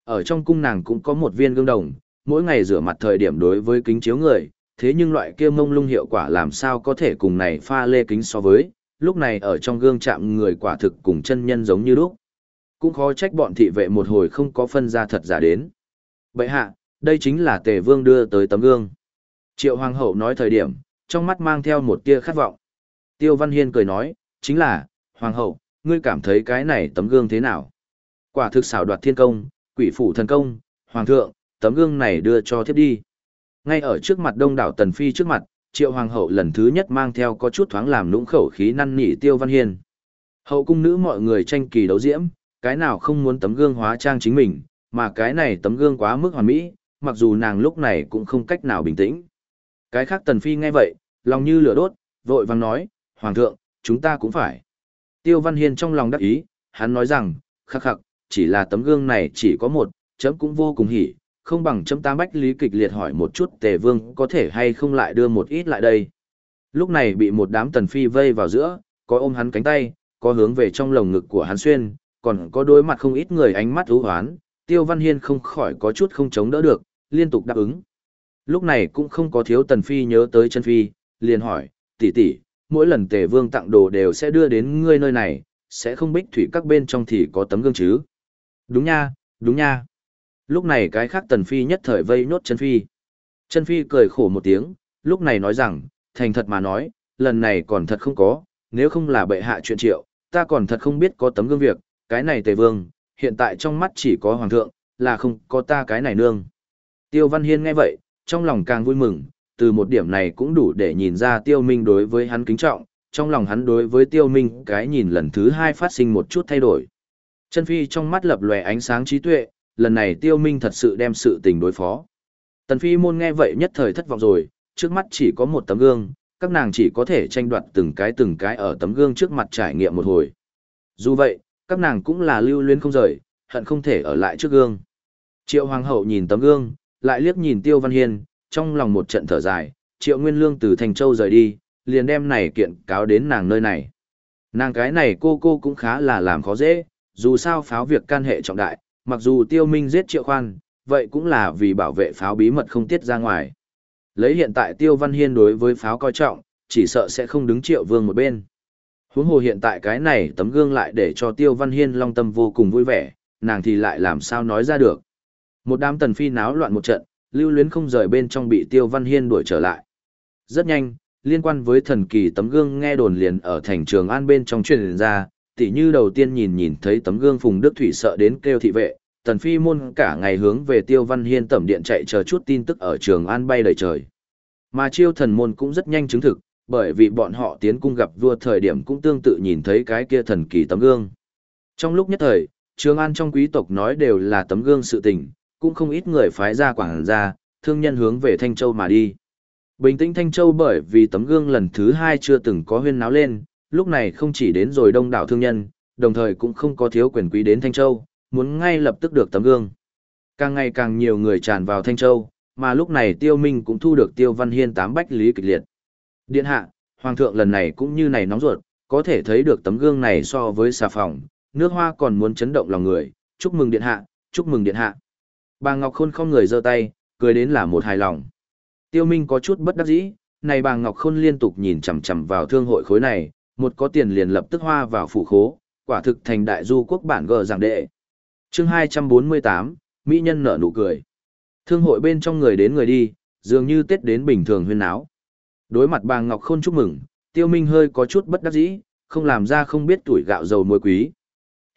Ở trong cung nàng cũng có một viên gương đồng, mỗi ngày rửa mặt thời điểm đối với kính chiếu người, thế nhưng loại kia mông lung hiệu quả làm sao có thể cùng này pha lê kính so với, lúc này ở trong gương chạm người quả thực cùng chân nhân giống như lúc. Cũng khó trách bọn thị vệ một hồi không có phân ra thật giả đến. Bậy hạ, đây chính là tề vương đưa tới tấm gương. Triệu hoàng hậu nói thời điểm, trong mắt mang theo một tia khát vọng. Tiêu Văn Hiên cười nói, chính là, hoàng hậu, ngươi cảm thấy cái này tấm gương thế nào? Quả thực xảo đoạt thiên công, quỷ phủ thần công, hoàng thượng, tấm gương này đưa cho thiếp đi. Ngay ở trước mặt đông đảo Tần Phi trước mặt, triệu hoàng hậu lần thứ nhất mang theo có chút thoáng làm nũng khẩu khí năn nỉ tiêu văn hiên. Hậu cung nữ mọi người tranh kỳ đấu diễm, cái nào không muốn tấm gương hóa trang chính mình, mà cái này tấm gương quá mức hoàn mỹ, mặc dù nàng lúc này cũng không cách nào bình tĩnh. Cái khác Tần Phi nghe vậy, lòng như lửa đốt, vội vàng nói, Hoàng thượng, chúng ta cũng phải. Tiêu Văn Hiên trong lòng đắc ý, hắn nói rằng, khắc khắc, chỉ là tấm gương này chỉ có một, chấm cũng vô cùng hỉ, không bằng chấm ta bách lý kịch liệt hỏi một chút tề vương có thể hay không lại đưa một ít lại đây. Lúc này bị một đám tần phi vây vào giữa, có ôm hắn cánh tay, có hướng về trong lồng ngực của hắn xuyên, còn có đối mặt không ít người ánh mắt hữu hoán, tiêu văn hiên không khỏi có chút không chống đỡ được, liên tục đáp ứng. Lúc này cũng không có thiếu tần phi nhớ tới chân phi, liền hỏi, tỷ tỷ, mỗi lần tề vương tặng đồ đều sẽ đưa đến ngươi nơi này, sẽ không bích thủy các bên trong thì có tấm gương chứ. Đúng nha, đúng nha. Lúc này cái khác tần phi nhất thời vây nốt chân phi. Chân phi cười khổ một tiếng, lúc này nói rằng, thành thật mà nói, lần này còn thật không có, nếu không là bệ hạ chuyện triệu, ta còn thật không biết có tấm gương việc, cái này tề vương, hiện tại trong mắt chỉ có hoàng thượng, là không có ta cái này nương. Tiêu Văn Hiên nghe vậy, trong lòng càng vui mừng, từ một điểm này cũng đủ để nhìn ra Tiêu Minh đối với hắn kính trọng, trong lòng hắn đối với Tiêu Minh cái nhìn lần thứ hai phát sinh một chút thay đổi. Chân phi trong mắt lập lòe ánh sáng trí tuệ, lần này tiêu minh thật sự đem sự tình đối phó. Tần phi môn nghe vậy nhất thời thất vọng rồi, trước mắt chỉ có một tấm gương, các nàng chỉ có thể tranh đoạt từng cái từng cái ở tấm gương trước mặt trải nghiệm một hồi. Dù vậy, các nàng cũng là lưu luyến không rời, hận không thể ở lại trước gương. Triệu Hoàng hậu nhìn tấm gương, lại liếc nhìn Tiêu Văn Hiên, trong lòng một trận thở dài, Triệu Nguyên Lương từ Thành Châu rời đi, liền đem này kiện cáo đến nàng nơi này. Nàng cái này cô cô cũng khá là làm khó dễ, dù sao pháo việc can hệ trọng đại, mặc dù tiêu minh giết triệu khoan, vậy cũng là vì bảo vệ pháo bí mật không tiết ra ngoài. Lấy hiện tại tiêu văn hiên đối với pháo coi trọng, chỉ sợ sẽ không đứng triệu vương một bên. Huống hồ hiện tại cái này tấm gương lại để cho tiêu văn hiên long tâm vô cùng vui vẻ, nàng thì lại làm sao nói ra được. Một đám tần phi náo loạn một trận, lưu luyến không rời bên trong bị tiêu văn hiên đuổi trở lại. Rất nhanh, liên quan với thần kỳ tấm gương nghe đồn liền ở thành trường an bên trong truyền ra, tỉ như đầu tiên nhìn nhìn thấy tấm gương Phùng Đức Thủy sợ đến kêu thị vệ, tần phi môn cả ngày hướng về tiêu văn hiên tẩm điện chạy chờ chút tin tức ở trường an bay đầy trời. Mà chiêu thần môn cũng rất nhanh chứng thực, bởi vì bọn họ tiến cung gặp vua thời điểm cũng tương tự nhìn thấy cái kia thần kỳ tấm gương. Trong lúc nhất thời, trường an trong quý tộc nói đều là tấm gương sự tình, cũng không ít người phái ra quảng ra, thương nhân hướng về Thanh Châu mà đi. Bình tĩnh Thanh Châu bởi vì tấm gương lần thứ hai chưa từng có huyên náo lên, lúc này không chỉ đến rồi đông đảo thương nhân, đồng thời cũng không có thiếu quyền quý đến Thanh Châu, muốn ngay lập tức được tấm gương. Càng ngày càng nhiều người tràn vào Thanh Châu, mà lúc này Tiêu Minh cũng thu được Tiêu Văn Hiên tám bách lý kịch liệt. Điện hạ, Hoàng thượng lần này cũng như này nóng ruột, có thể thấy được tấm gương này so với xà phòng, nước hoa còn muốn chấn động lòng người, chúc mừng điện hạ, chúc mừng điện hạ. Bà Ngọc Khôn không người giơ tay, cười đến là một hài lòng. Tiêu Minh có chút bất đắc dĩ, này bà Ngọc Khôn liên tục nhìn chằm chằm vào thương hội khối này, một có tiền liền lập tức hoa vào phủ khố, quả thực thành đại du quốc bản gờ giảng đệ. Chương 248, Mỹ nhân nở nụ cười. Thương hội bên trong người đến người đi, dường như Tết đến bình thường huyên áo. Đối mặt bà Ngọc Khôn chúc mừng, Tiêu Minh hơi có chút bất đắc dĩ, không làm ra không biết tuổi gạo dầu muối quý.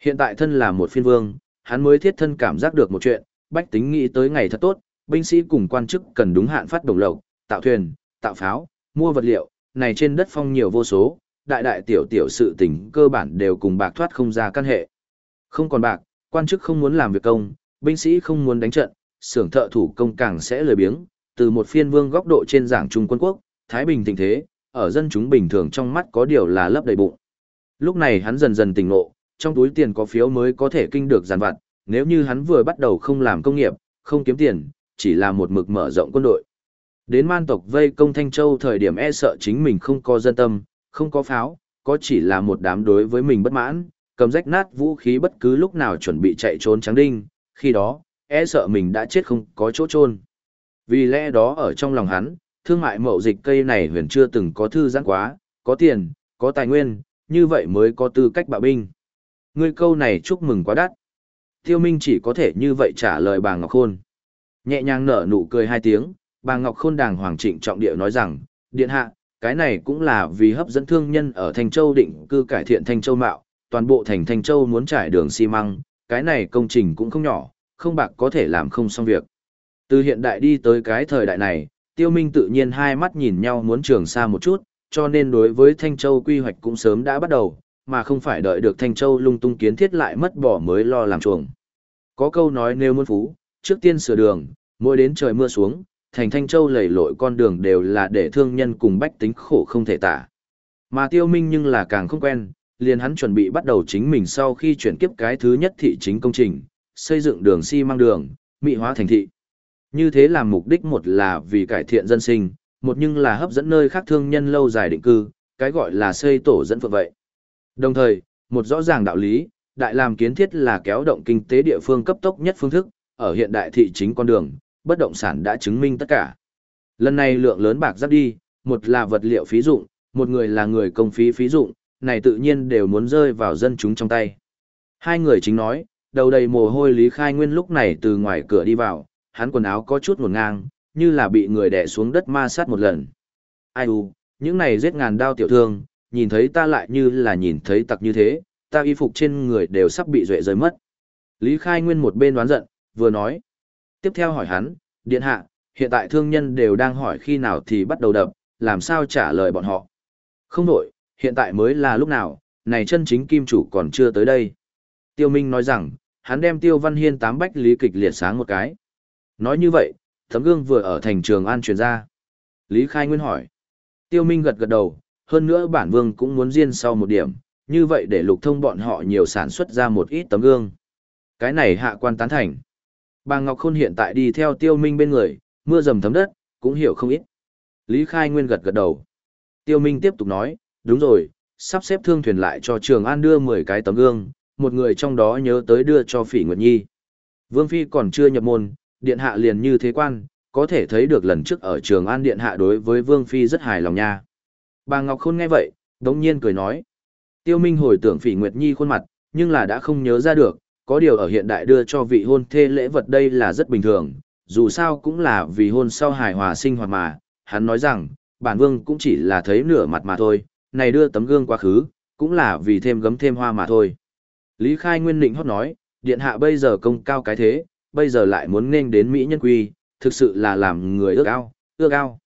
Hiện tại thân là một phiên vương, hắn mới thiết thân cảm giác được một chuyện, bách tính nghĩ tới ngày thật tốt, binh sĩ cùng quan chức cần đúng hạn phát đồng lộc, tạo thuyền, tạo pháo, mua vật liệu, này trên đất phong nhiều vô số, đại đại tiểu tiểu sự tình cơ bản đều cùng bạc thoát không ra căn hệ. Không còn bạc, quan chức không muốn làm việc công, binh sĩ không muốn đánh trận, xưởng thợ thủ công càng sẽ lười biếng, từ một phiên vương góc độ trên giảng trung quân quốc, Thái Bình tình thế, ở dân chúng bình thường trong mắt có điều là lấp đầy bụng. Lúc này hắn dần dần tỉnh ngộ, trong túi tiền có phiếu mới có thể kinh được giàn vặt, nếu như hắn vừa bắt đầu không làm công nghiệp, không kiếm tiền, chỉ là một mực mở rộng quân đội. Đến man tộc vây công Thanh Châu thời điểm e sợ chính mình không có dân tâm, không có pháo, có chỉ là một đám đối với mình bất mãn, cầm rách nát vũ khí bất cứ lúc nào chuẩn bị chạy trốn trắng đinh, khi đó, e sợ mình đã chết không có chỗ trôn. Vì lẽ đó ở trong lòng hắn, thương mại mậu dịch cây này huyền chưa từng có thư giãn quá, có tiền, có tài nguyên, như vậy mới có tư cách bạo binh. Ngươi câu này chúc mừng quá đắt. Tiêu Minh chỉ có thể như vậy trả lời bà Ngọc Khôn. Nhẹ nhàng nở nụ cười hai tiếng, bà Ngọc Khôn đàng hoàng trịnh trọng địa nói rằng, điện hạ, cái này cũng là vì hấp dẫn thương nhân ở Thanh Châu định cư cải thiện Thanh Châu mạo, toàn bộ thành Thanh Châu muốn trải đường xi măng, cái này công trình cũng không nhỏ, không bạc có thể làm không xong việc. Từ hiện đại đi tới cái thời đại này, Tiêu Minh tự nhiên hai mắt nhìn nhau muốn trường xa một chút, cho nên đối với Thanh Châu quy hoạch cũng sớm đã bắt đầu, mà không phải đợi được Thanh Châu lung tung kiến thiết lại mất bỏ mới lo làm chuồng. Có câu nói nếu muốn phú, trước tiên sửa đường, mỗi đến trời mưa xuống, thành Thanh Châu lầy lội con đường đều là để thương nhân cùng bách tính khổ không thể tả. Mà Tiêu Minh nhưng là càng không quen, liền hắn chuẩn bị bắt đầu chính mình sau khi chuyển kiếp cái thứ nhất thị chính công trình, xây dựng đường xi si măng đường, mỹ hóa thành thị. Như thế làm mục đích một là vì cải thiện dân sinh, một nhưng là hấp dẫn nơi khác thương nhân lâu dài định cư, cái gọi là xây tổ dẫn phượng vậy. Đồng thời, một rõ ràng đạo lý, đại làm kiến thiết là kéo động kinh tế địa phương cấp tốc nhất phương thức, ở hiện đại thị chính con đường, bất động sản đã chứng minh tất cả. Lần này lượng lớn bạc giáp đi, một là vật liệu phí dụng, một người là người công phí phí dụng, này tự nhiên đều muốn rơi vào dân chúng trong tay. Hai người chính nói, đầu đầy mồ hôi Lý Khai Nguyên lúc này từ ngoài cửa đi vào, hắn quần áo có chút ngổn ngang, như là bị người đè xuống đất ma sát một lần. Ai u, những này giết ngàn đao tiểu thương, nhìn thấy ta lại như là nhìn thấy tặc như thế, ta y phục trên người đều sắp bị rệ rơi mất. Lý Khai Nguyên một bên đoán giận, vừa nói. Tiếp theo hỏi hắn, điện hạ, hiện tại thương nhân đều đang hỏi khi nào thì bắt đầu đập, làm sao trả lời bọn họ. Không đổi, hiện tại mới là lúc nào, này chân chính kim chủ còn chưa tới đây. Tiêu Minh nói rằng, hắn đem Tiêu Văn Hiên tám bách lý kịch liệt sáng một cái. Nói như vậy, tấm gương vừa ở thành trường an truyền ra. Lý Khai Nguyên hỏi. Tiêu Minh gật gật đầu, hơn nữa bản vương cũng muốn riêng sau một điểm, như vậy để lục thông bọn họ nhiều sản xuất ra một ít tấm gương. Cái này hạ quan tán thành. Bà Ngọc Khôn hiện tại đi theo Tiêu Minh bên người, mưa dầm thấm đất, cũng hiểu không ít. Lý Khai Nguyên gật gật đầu. Tiêu Minh tiếp tục nói, đúng rồi, sắp xếp thương thuyền lại cho Trường An đưa 10 cái tấm gương, một người trong đó nhớ tới đưa cho Phỉ Nguyệt Nhi. Vương Phi còn chưa nhập môn, điện hạ liền như thế quan, có thể thấy được lần trước ở Trường An điện hạ đối với Vương Phi rất hài lòng nha. Bà Ngọc Khôn nghe vậy, đống nhiên cười nói. Tiêu Minh hồi tưởng Phỉ Nguyệt Nhi khuôn mặt, nhưng là đã không nhớ ra được, có điều ở hiện đại đưa cho vị hôn thê lễ vật đây là rất bình thường, dù sao cũng là vì hôn sau hài hòa sinh hoạt mà, hắn nói rằng, bản vương cũng chỉ là thấy nửa mặt mà thôi, này đưa tấm gương quá khứ, cũng là vì thêm gấm thêm hoa mà thôi. Lý Khai Nguyên định hót nói, điện hạ bây giờ công cao cái thế, bây giờ lại muốn nên đến Mỹ nhân quy, thực sự là làm người ước ao, ước ao.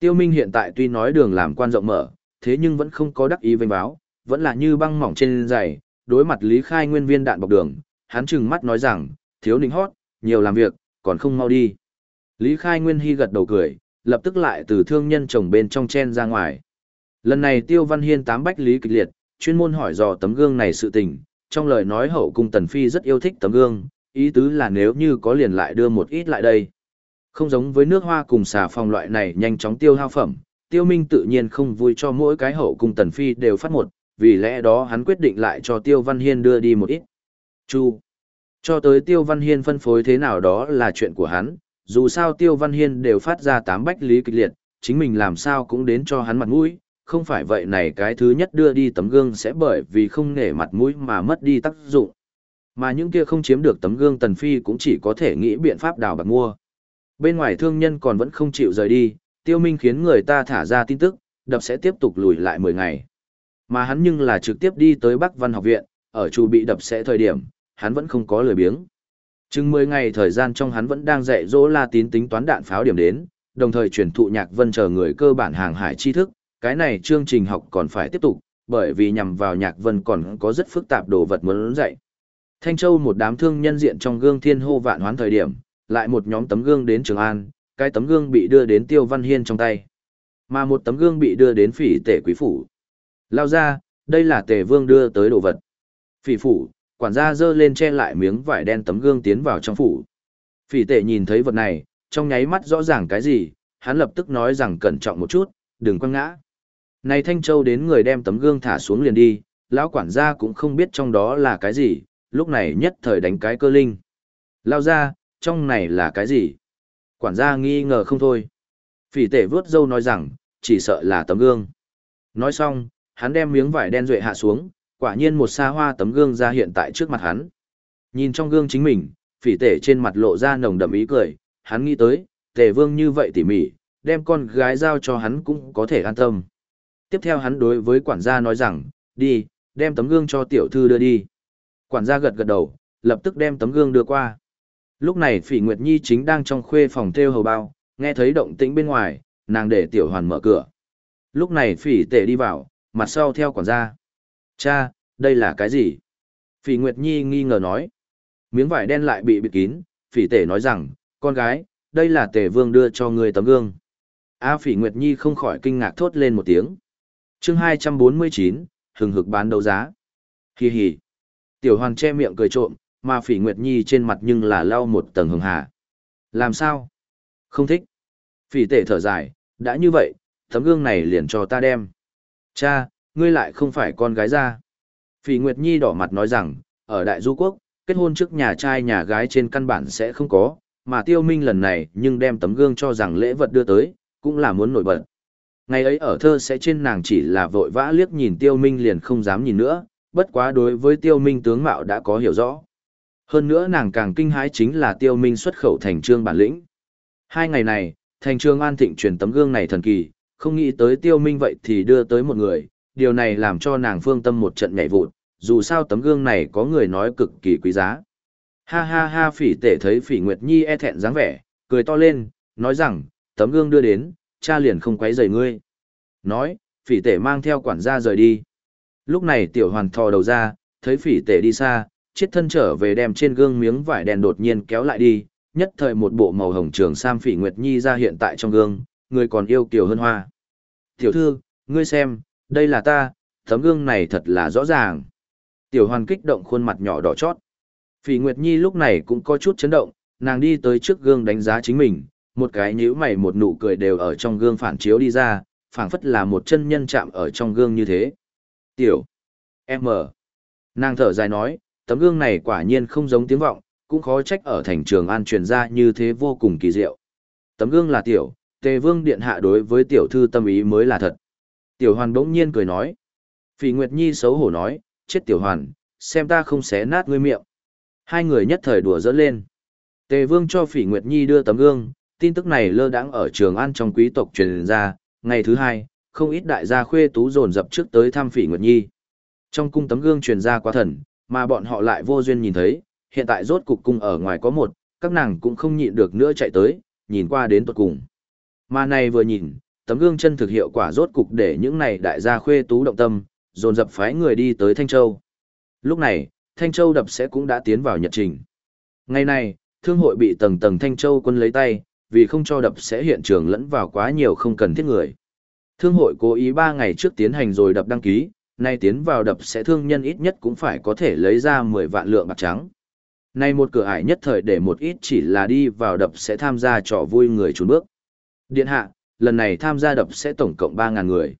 Tiêu Minh hiện tại tuy nói đường làm quan rộng mở, thế nhưng vẫn không có đắc ý vinh báo, vẫn là như băng mỏng trên giày, đối mặt Lý Khai Nguyên viên đạn bọc đường, hắn trừng mắt nói rằng, thiếu nịnh hót, nhiều làm việc, còn không mau đi. Lý Khai Nguyên Hy gật đầu cười, lập tức lại từ thương nhân chồng bên trong chen ra ngoài. Lần này Tiêu Văn Hiên tám bách lý kịch liệt, chuyên môn hỏi dò tấm gương này sự tình, trong lời nói hậu cung Tần Phi rất yêu thích tấm gương, ý tứ là nếu như có liền lại đưa một ít lại đây. Không giống với nước hoa cùng xà phòng loại này nhanh chóng tiêu hao phẩm, Tiêu Minh tự nhiên không vui cho mỗi cái hậu cung Tần Phi đều phát một, vì lẽ đó hắn quyết định lại cho Tiêu Văn Hiên đưa đi một ít. Chu. Cho tới Tiêu Văn Hiên phân phối thế nào đó là chuyện của hắn, dù sao Tiêu Văn Hiên đều phát ra tám bách lý kịch liệt, chính mình làm sao cũng đến cho hắn mặt mũi, không phải vậy này cái thứ nhất đưa đi tấm gương sẽ bởi vì không nể mặt mũi mà mất đi tác dụng. Mà những kia không chiếm được tấm gương Tần Phi cũng chỉ có thể nghĩ biện pháp đào bạc mua. Bên ngoài thương nhân còn vẫn không chịu rời đi, Tiêu Minh khiến người ta thả ra tin tức, đập sẽ tiếp tục lùi lại 10 ngày. Mà hắn nhưng là trực tiếp đi tới Bắc Văn học viện, ở chủ bị đập sẽ thời điểm, hắn vẫn không có lười biếng. Chừng 10 ngày thời gian trong hắn vẫn đang dạy dỗ La Tín tính toán đạn pháo điểm đến, đồng thời truyền thụ nhạc vân chờ người cơ bản hàng hải tri thức, cái này chương trình học còn phải tiếp tục, bởi vì nhằm vào nhạc vân còn có rất phức tạp đồ vật muốn dạy. Thanh Châu một đám thương nhân diện trong gương thiên hô vạn hoán thời điểm, lại một nhóm tấm gương đến Trường An, cái tấm gương bị đưa đến Tiêu Văn Hiên trong tay. Mà một tấm gương bị đưa đến phỉ tể quý phủ. Lao ra, đây là tề vương đưa tới đồ vật. Phỉ phủ, quản gia dơ lên che lại miếng vải đen tấm gương tiến vào trong phủ. Phỉ tể nhìn thấy vật này, trong nháy mắt rõ ràng cái gì, hắn lập tức nói rằng cẩn trọng một chút, đừng quăng ngã. Này Thanh Châu đến người đem tấm gương thả xuống liền đi, lão quản gia cũng không biết trong đó là cái gì, lúc này nhất thời đánh cái cơ linh. Lao ra, trong này là cái gì? Quản gia nghi ngờ không thôi. Phỉ tể vướt dâu nói rằng, chỉ sợ là tấm gương. Nói xong, hắn đem miếng vải đen duệ hạ xuống, quả nhiên một xa hoa tấm gương ra hiện tại trước mặt hắn. Nhìn trong gương chính mình, phỉ tể trên mặt lộ ra nồng đậm ý cười, hắn nghĩ tới, tề vương như vậy tỉ mỉ, đem con gái giao cho hắn cũng có thể an tâm. Tiếp theo hắn đối với quản gia nói rằng, đi, đem tấm gương cho tiểu thư đưa đi. Quản gia gật gật đầu, lập tức đem tấm gương đưa qua. Lúc này Phỉ Nguyệt Nhi chính đang trong khuê phòng theo hầu bao, nghe thấy động tĩnh bên ngoài, nàng để tiểu hoàn mở cửa. Lúc này Phỉ Tể đi vào, mặt sau theo quản gia. Cha, đây là cái gì? Phỉ Nguyệt Nhi nghi ngờ nói. Miếng vải đen lại bị bịt kín, Phỉ Tể nói rằng, con gái, đây là Tể Vương đưa cho người tấm gương. A Phỉ Nguyệt Nhi không khỏi kinh ngạc thốt lên một tiếng. chương 249, hừng hực bán đấu giá. Hi hi. Tiểu Hoàn che miệng cười trộm, mà Phỉ Nguyệt Nhi trên mặt nhưng là lau một tầng hường hà. Làm sao? Không thích. Phỉ Tể thở dài, đã như vậy, tấm gương này liền cho ta đem. Cha, ngươi lại không phải con gái ra. Phỉ Nguyệt Nhi đỏ mặt nói rằng, ở Đại Du Quốc, kết hôn trước nhà trai nhà gái trên căn bản sẽ không có, mà Tiêu Minh lần này nhưng đem tấm gương cho rằng lễ vật đưa tới, cũng là muốn nổi bật. Ngày ấy ở thơ sẽ trên nàng chỉ là vội vã liếc nhìn Tiêu Minh liền không dám nhìn nữa, bất quá đối với Tiêu Minh tướng mạo đã có hiểu rõ. Hơn nữa nàng càng kinh hãi chính là Tiêu Minh xuất khẩu thành trương bản lĩnh. Hai ngày này, thành trương an thịnh truyền tấm gương này thần kỳ, không nghĩ tới Tiêu Minh vậy thì đưa tới một người, điều này làm cho nàng phương tâm một trận nhảy vụt, dù sao tấm gương này có người nói cực kỳ quý giá. Ha ha ha phỉ tể thấy phỉ Nguyệt Nhi e thẹn dáng vẻ, cười to lên, nói rằng, tấm gương đưa đến, cha liền không quấy rầy ngươi. Nói, phỉ tể mang theo quản gia rời đi. Lúc này tiểu hoàn thò đầu ra, thấy phỉ tể đi xa, chiết thân trở về đem trên gương miếng vải đèn đột nhiên kéo lại đi, nhất thời một bộ màu hồng trường sam phỉ Nguyệt Nhi ra hiện tại trong gương, người còn yêu kiều hơn hoa. Tiểu thư, ngươi xem, đây là ta, tấm gương này thật là rõ ràng. Tiểu hoàn kích động khuôn mặt nhỏ đỏ chót. Phỉ Nguyệt Nhi lúc này cũng có chút chấn động, nàng đi tới trước gương đánh giá chính mình, một cái nhíu mày một nụ cười đều ở trong gương phản chiếu đi ra, phảng phất là một chân nhân chạm ở trong gương như thế. Tiểu. M. Nàng thở dài nói, tấm gương này quả nhiên không giống tiếng vọng, cũng khó trách ở thành trường an truyền ra như thế vô cùng kỳ diệu. Tấm gương là tiểu, tề vương điện hạ đối với tiểu thư tâm ý mới là thật. Tiểu hoàn bỗng nhiên cười nói. Phỉ Nguyệt Nhi xấu hổ nói, chết tiểu hoàn, xem ta không xé nát ngươi miệng. Hai người nhất thời đùa dỡ lên. Tề vương cho Phỉ Nguyệt Nhi đưa tấm gương, tin tức này lơ đãng ở trường an trong quý tộc truyền ra, ngày thứ hai, không ít đại gia khuê tú dồn dập trước tới thăm Phỉ Nguyệt Nhi. Trong cung tấm gương truyền ra quá thần, mà bọn họ lại vô duyên nhìn thấy, hiện tại rốt cục cung ở ngoài có một, các nàng cũng không nhịn được nữa chạy tới, nhìn qua đến tuột cùng. Mà này vừa nhìn, tấm gương chân thực hiệu quả rốt cục để những này đại gia khuê tú động tâm, dồn dập phái người đi tới Thanh Châu. Lúc này, Thanh Châu đập sẽ cũng đã tiến vào nhật trình. Ngày nay thương hội bị tầng tầng Thanh Châu quân lấy tay, vì không cho đập sẽ hiện trường lẫn vào quá nhiều không cần thiết người. Thương hội cố ý 3 ngày trước tiến hành rồi đập đăng ký, nay tiến vào đập sẽ thương nhân ít nhất cũng phải có thể lấy ra 10 vạn lượng bạc trắng. Nay một cửa ải nhất thời để một ít chỉ là đi vào đập sẽ tham gia trò vui người trốn bước. Điện hạ, lần này tham gia đập sẽ tổng cộng 3.000 người.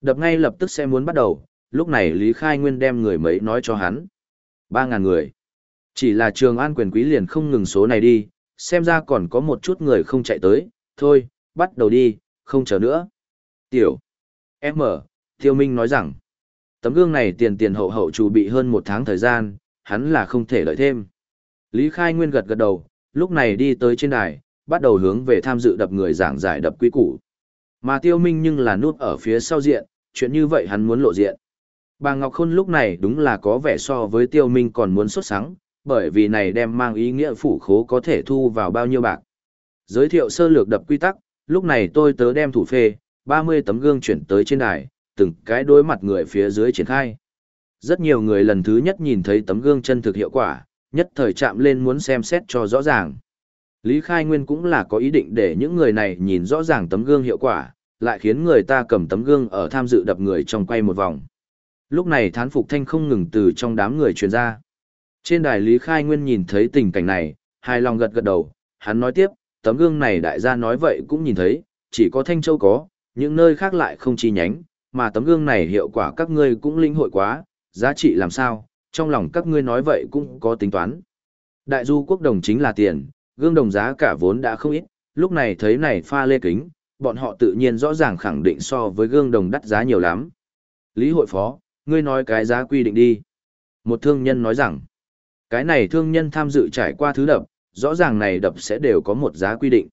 Đập ngay lập tức sẽ muốn bắt đầu, lúc này Lý Khai Nguyên đem người mấy nói cho hắn. 3.000 người. Chỉ là trường an quyền quý liền không ngừng số này đi, xem ra còn có một chút người không chạy tới, thôi, bắt đầu đi, không chờ nữa. Tiểu. M. Tiêu Minh nói rằng, tấm gương này tiền tiền hậu hậu chủ bị hơn một tháng thời gian, hắn là không thể lợi thêm. Lý Khai Nguyên gật gật đầu, lúc này đi tới trên đài, bắt đầu hướng về tham dự đập người giảng giải đập quy củ. Mà Tiêu Minh nhưng là nút ở phía sau diện, chuyện như vậy hắn muốn lộ diện. Bà Ngọc Khôn lúc này đúng là có vẻ so với Tiêu Minh còn muốn xuất sáng, bởi vì này đem mang ý nghĩa phủ khố có thể thu vào bao nhiêu bạc. Giới thiệu sơ lược đập quy tắc, lúc này tôi tớ đem thủ phê, 30 tấm gương chuyển tới trên đài, từng cái đối mặt người phía dưới triển khai. Rất nhiều người lần thứ nhất nhìn thấy tấm gương chân thực hiệu quả, nhất thời chạm lên muốn xem xét cho rõ ràng. Lý Khai Nguyên cũng là có ý định để những người này nhìn rõ ràng tấm gương hiệu quả, lại khiến người ta cầm tấm gương ở tham dự đập người trong quay một vòng. Lúc này thán phục thanh không ngừng từ trong đám người truyền ra. Trên đài Lý Khai Nguyên nhìn thấy tình cảnh này, hài lòng gật gật đầu, hắn nói tiếp, tấm gương này đại gia nói vậy cũng nhìn thấy, chỉ có Thanh Châu có, những nơi khác lại không chi nhánh, mà tấm gương này hiệu quả các ngươi cũng linh hội quá, giá trị làm sao, trong lòng các ngươi nói vậy cũng có tính toán. Đại du quốc đồng chính là tiền, gương đồng giá cả vốn đã không ít, lúc này thấy này pha lê kính, bọn họ tự nhiên rõ ràng khẳng định so với gương đồng đắt giá nhiều lắm. Lý hội phó, ngươi nói cái giá quy định đi. Một thương nhân nói rằng, cái này thương nhân tham dự trải qua thứ đập, rõ ràng này đập sẽ đều có một giá quy định.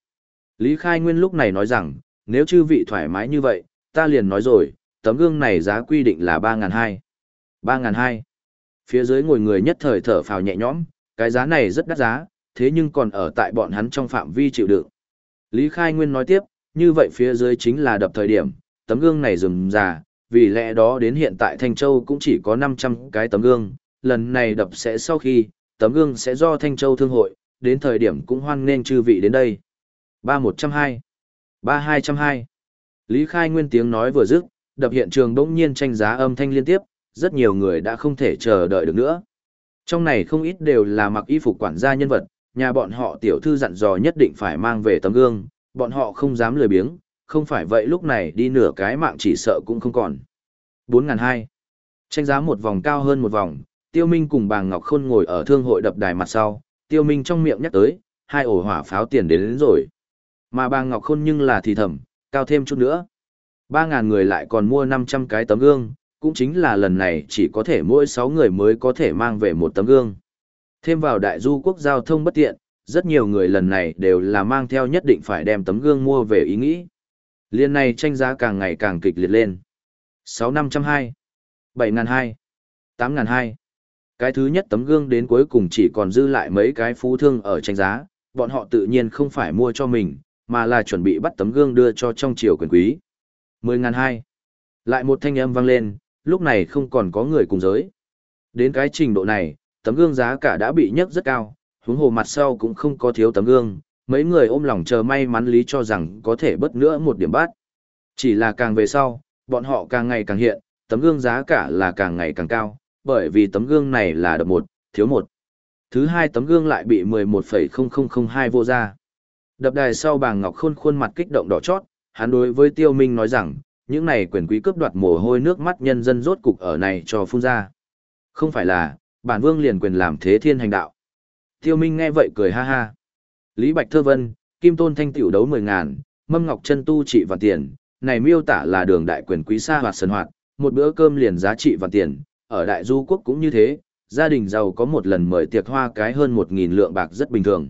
Lý Khai Nguyên lúc này nói rằng, nếu chư vị thoải mái như vậy, ta liền nói rồi, tấm gương này giá quy định là 3.200. 3.200. Phía dưới ngồi người nhất thời thở phào nhẹ nhõm, cái giá này rất đắt giá, thế nhưng còn ở tại bọn hắn trong phạm vi chịu đựng. Lý Khai Nguyên nói tiếp, như vậy phía dưới chính là đập thời điểm, tấm gương này rừng già, vì lẽ đó đến hiện tại Thanh Châu cũng chỉ có 500 cái tấm gương, lần này đập sẽ sau khi, tấm gương sẽ do Thanh Châu Thương hội, đến thời điểm cũng hoan nên chư vị đến đây. 3102 3202 Lý Khai Nguyên tiếng nói vừa dứt, đập hiện trường đỗng nhiên tranh giá âm thanh liên tiếp, rất nhiều người đã không thể chờ đợi được nữa. Trong này không ít đều là mặc y phục quản gia nhân vật, nhà bọn họ tiểu thư dặn dò nhất định phải mang về tấm gương, bọn họ không dám lười biếng, không phải vậy lúc này đi nửa cái mạng chỉ sợ cũng không còn. 4.200 Tranh giá một vòng cao hơn một vòng, Tiêu Minh cùng bà Ngọc Khôn ngồi ở thương hội đập đài mặt sau, Tiêu Minh trong miệng nhắc tới, hai ổ hỏa pháo tiền đến, đến rồi. Mà bà Ngọc Khôn nhưng là thì thầm, cao thêm chút nữa. 3.000 người lại còn mua 500 cái tấm gương, cũng chính là lần này chỉ có thể mỗi 6 người mới có thể mang về một tấm gương. Thêm vào đại du quốc giao thông bất tiện, rất nhiều người lần này đều là mang theo nhất định phải đem tấm gương mua về ý nghĩ. Liên này tranh giá càng ngày càng kịch liệt lên. 6.502, 7.200, 8.200. Cái thứ nhất tấm gương đến cuối cùng chỉ còn dư lại mấy cái phú thương ở tranh giá, bọn họ tự nhiên không phải mua cho mình, mà là chuẩn bị bắt tấm gương đưa cho trong triều quyền quý. 10.200. Lại một thanh âm vang lên, lúc này không còn có người cùng giới. Đến cái trình độ này, tấm gương giá cả đã bị nhấc rất cao, huống hồ mặt sau cũng không có thiếu tấm gương, mấy người ôm lòng chờ may mắn lý cho rằng có thể bớt nữa một điểm bát. Chỉ là càng về sau, bọn họ càng ngày càng hiện, tấm gương giá cả là càng ngày càng cao, bởi vì tấm gương này là đập một, thiếu một. Thứ hai tấm gương lại bị 11,0002 vô ra. Đập đài sau bà ngọc khôn khuôn mặt kích động đỏ chót, hắn đối với tiêu minh nói rằng, những này quyền quý cướp đoạt mồ hôi nước mắt nhân dân rốt cục ở này cho phun ra. Không phải là, bản vương liền quyền làm thế thiên hành đạo. Tiêu minh nghe vậy cười ha ha. Lý Bạch Thơ Vân, Kim Tôn Thanh tiểu đấu 10 ngàn, Mâm Ngọc chân tu trị vạn tiền, này miêu tả là đường đại quyền quý xa hoạt sân hoạt, một bữa cơm liền giá trị vạn tiền, ở đại du quốc cũng như thế, gia đình giàu có một lần mời tiệc hoa cái hơn 1.000 lượng bạc rất bình thường.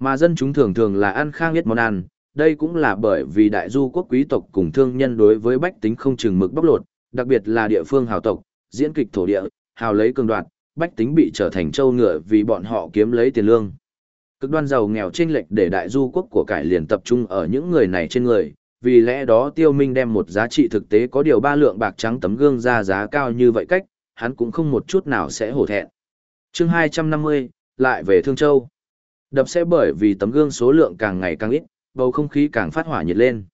Mà dân chúng thường thường là ăn khang nhất món ăn, đây cũng là bởi vì đại du quốc quý tộc cùng thương nhân đối với bách tính không chừng mực bóc lột, đặc biệt là địa phương hào tộc, diễn kịch thổ địa, hào lấy cường đoạt, bách tính bị trở thành trâu ngựa vì bọn họ kiếm lấy tiền lương. Cực đoan giàu nghèo chênh lệch để đại du quốc của cải liền tập trung ở những người này trên người, vì lẽ đó Tiêu Minh đem một giá trị thực tế có điều ba lượng bạc trắng tấm gương ra giá cao như vậy cách, hắn cũng không một chút nào sẽ hổ thẹn. Chương 250, lại về Thương Châu. Đập sẽ bởi vì tấm gương số lượng càng ngày càng ít, bầu không khí càng phát hỏa nhiệt lên.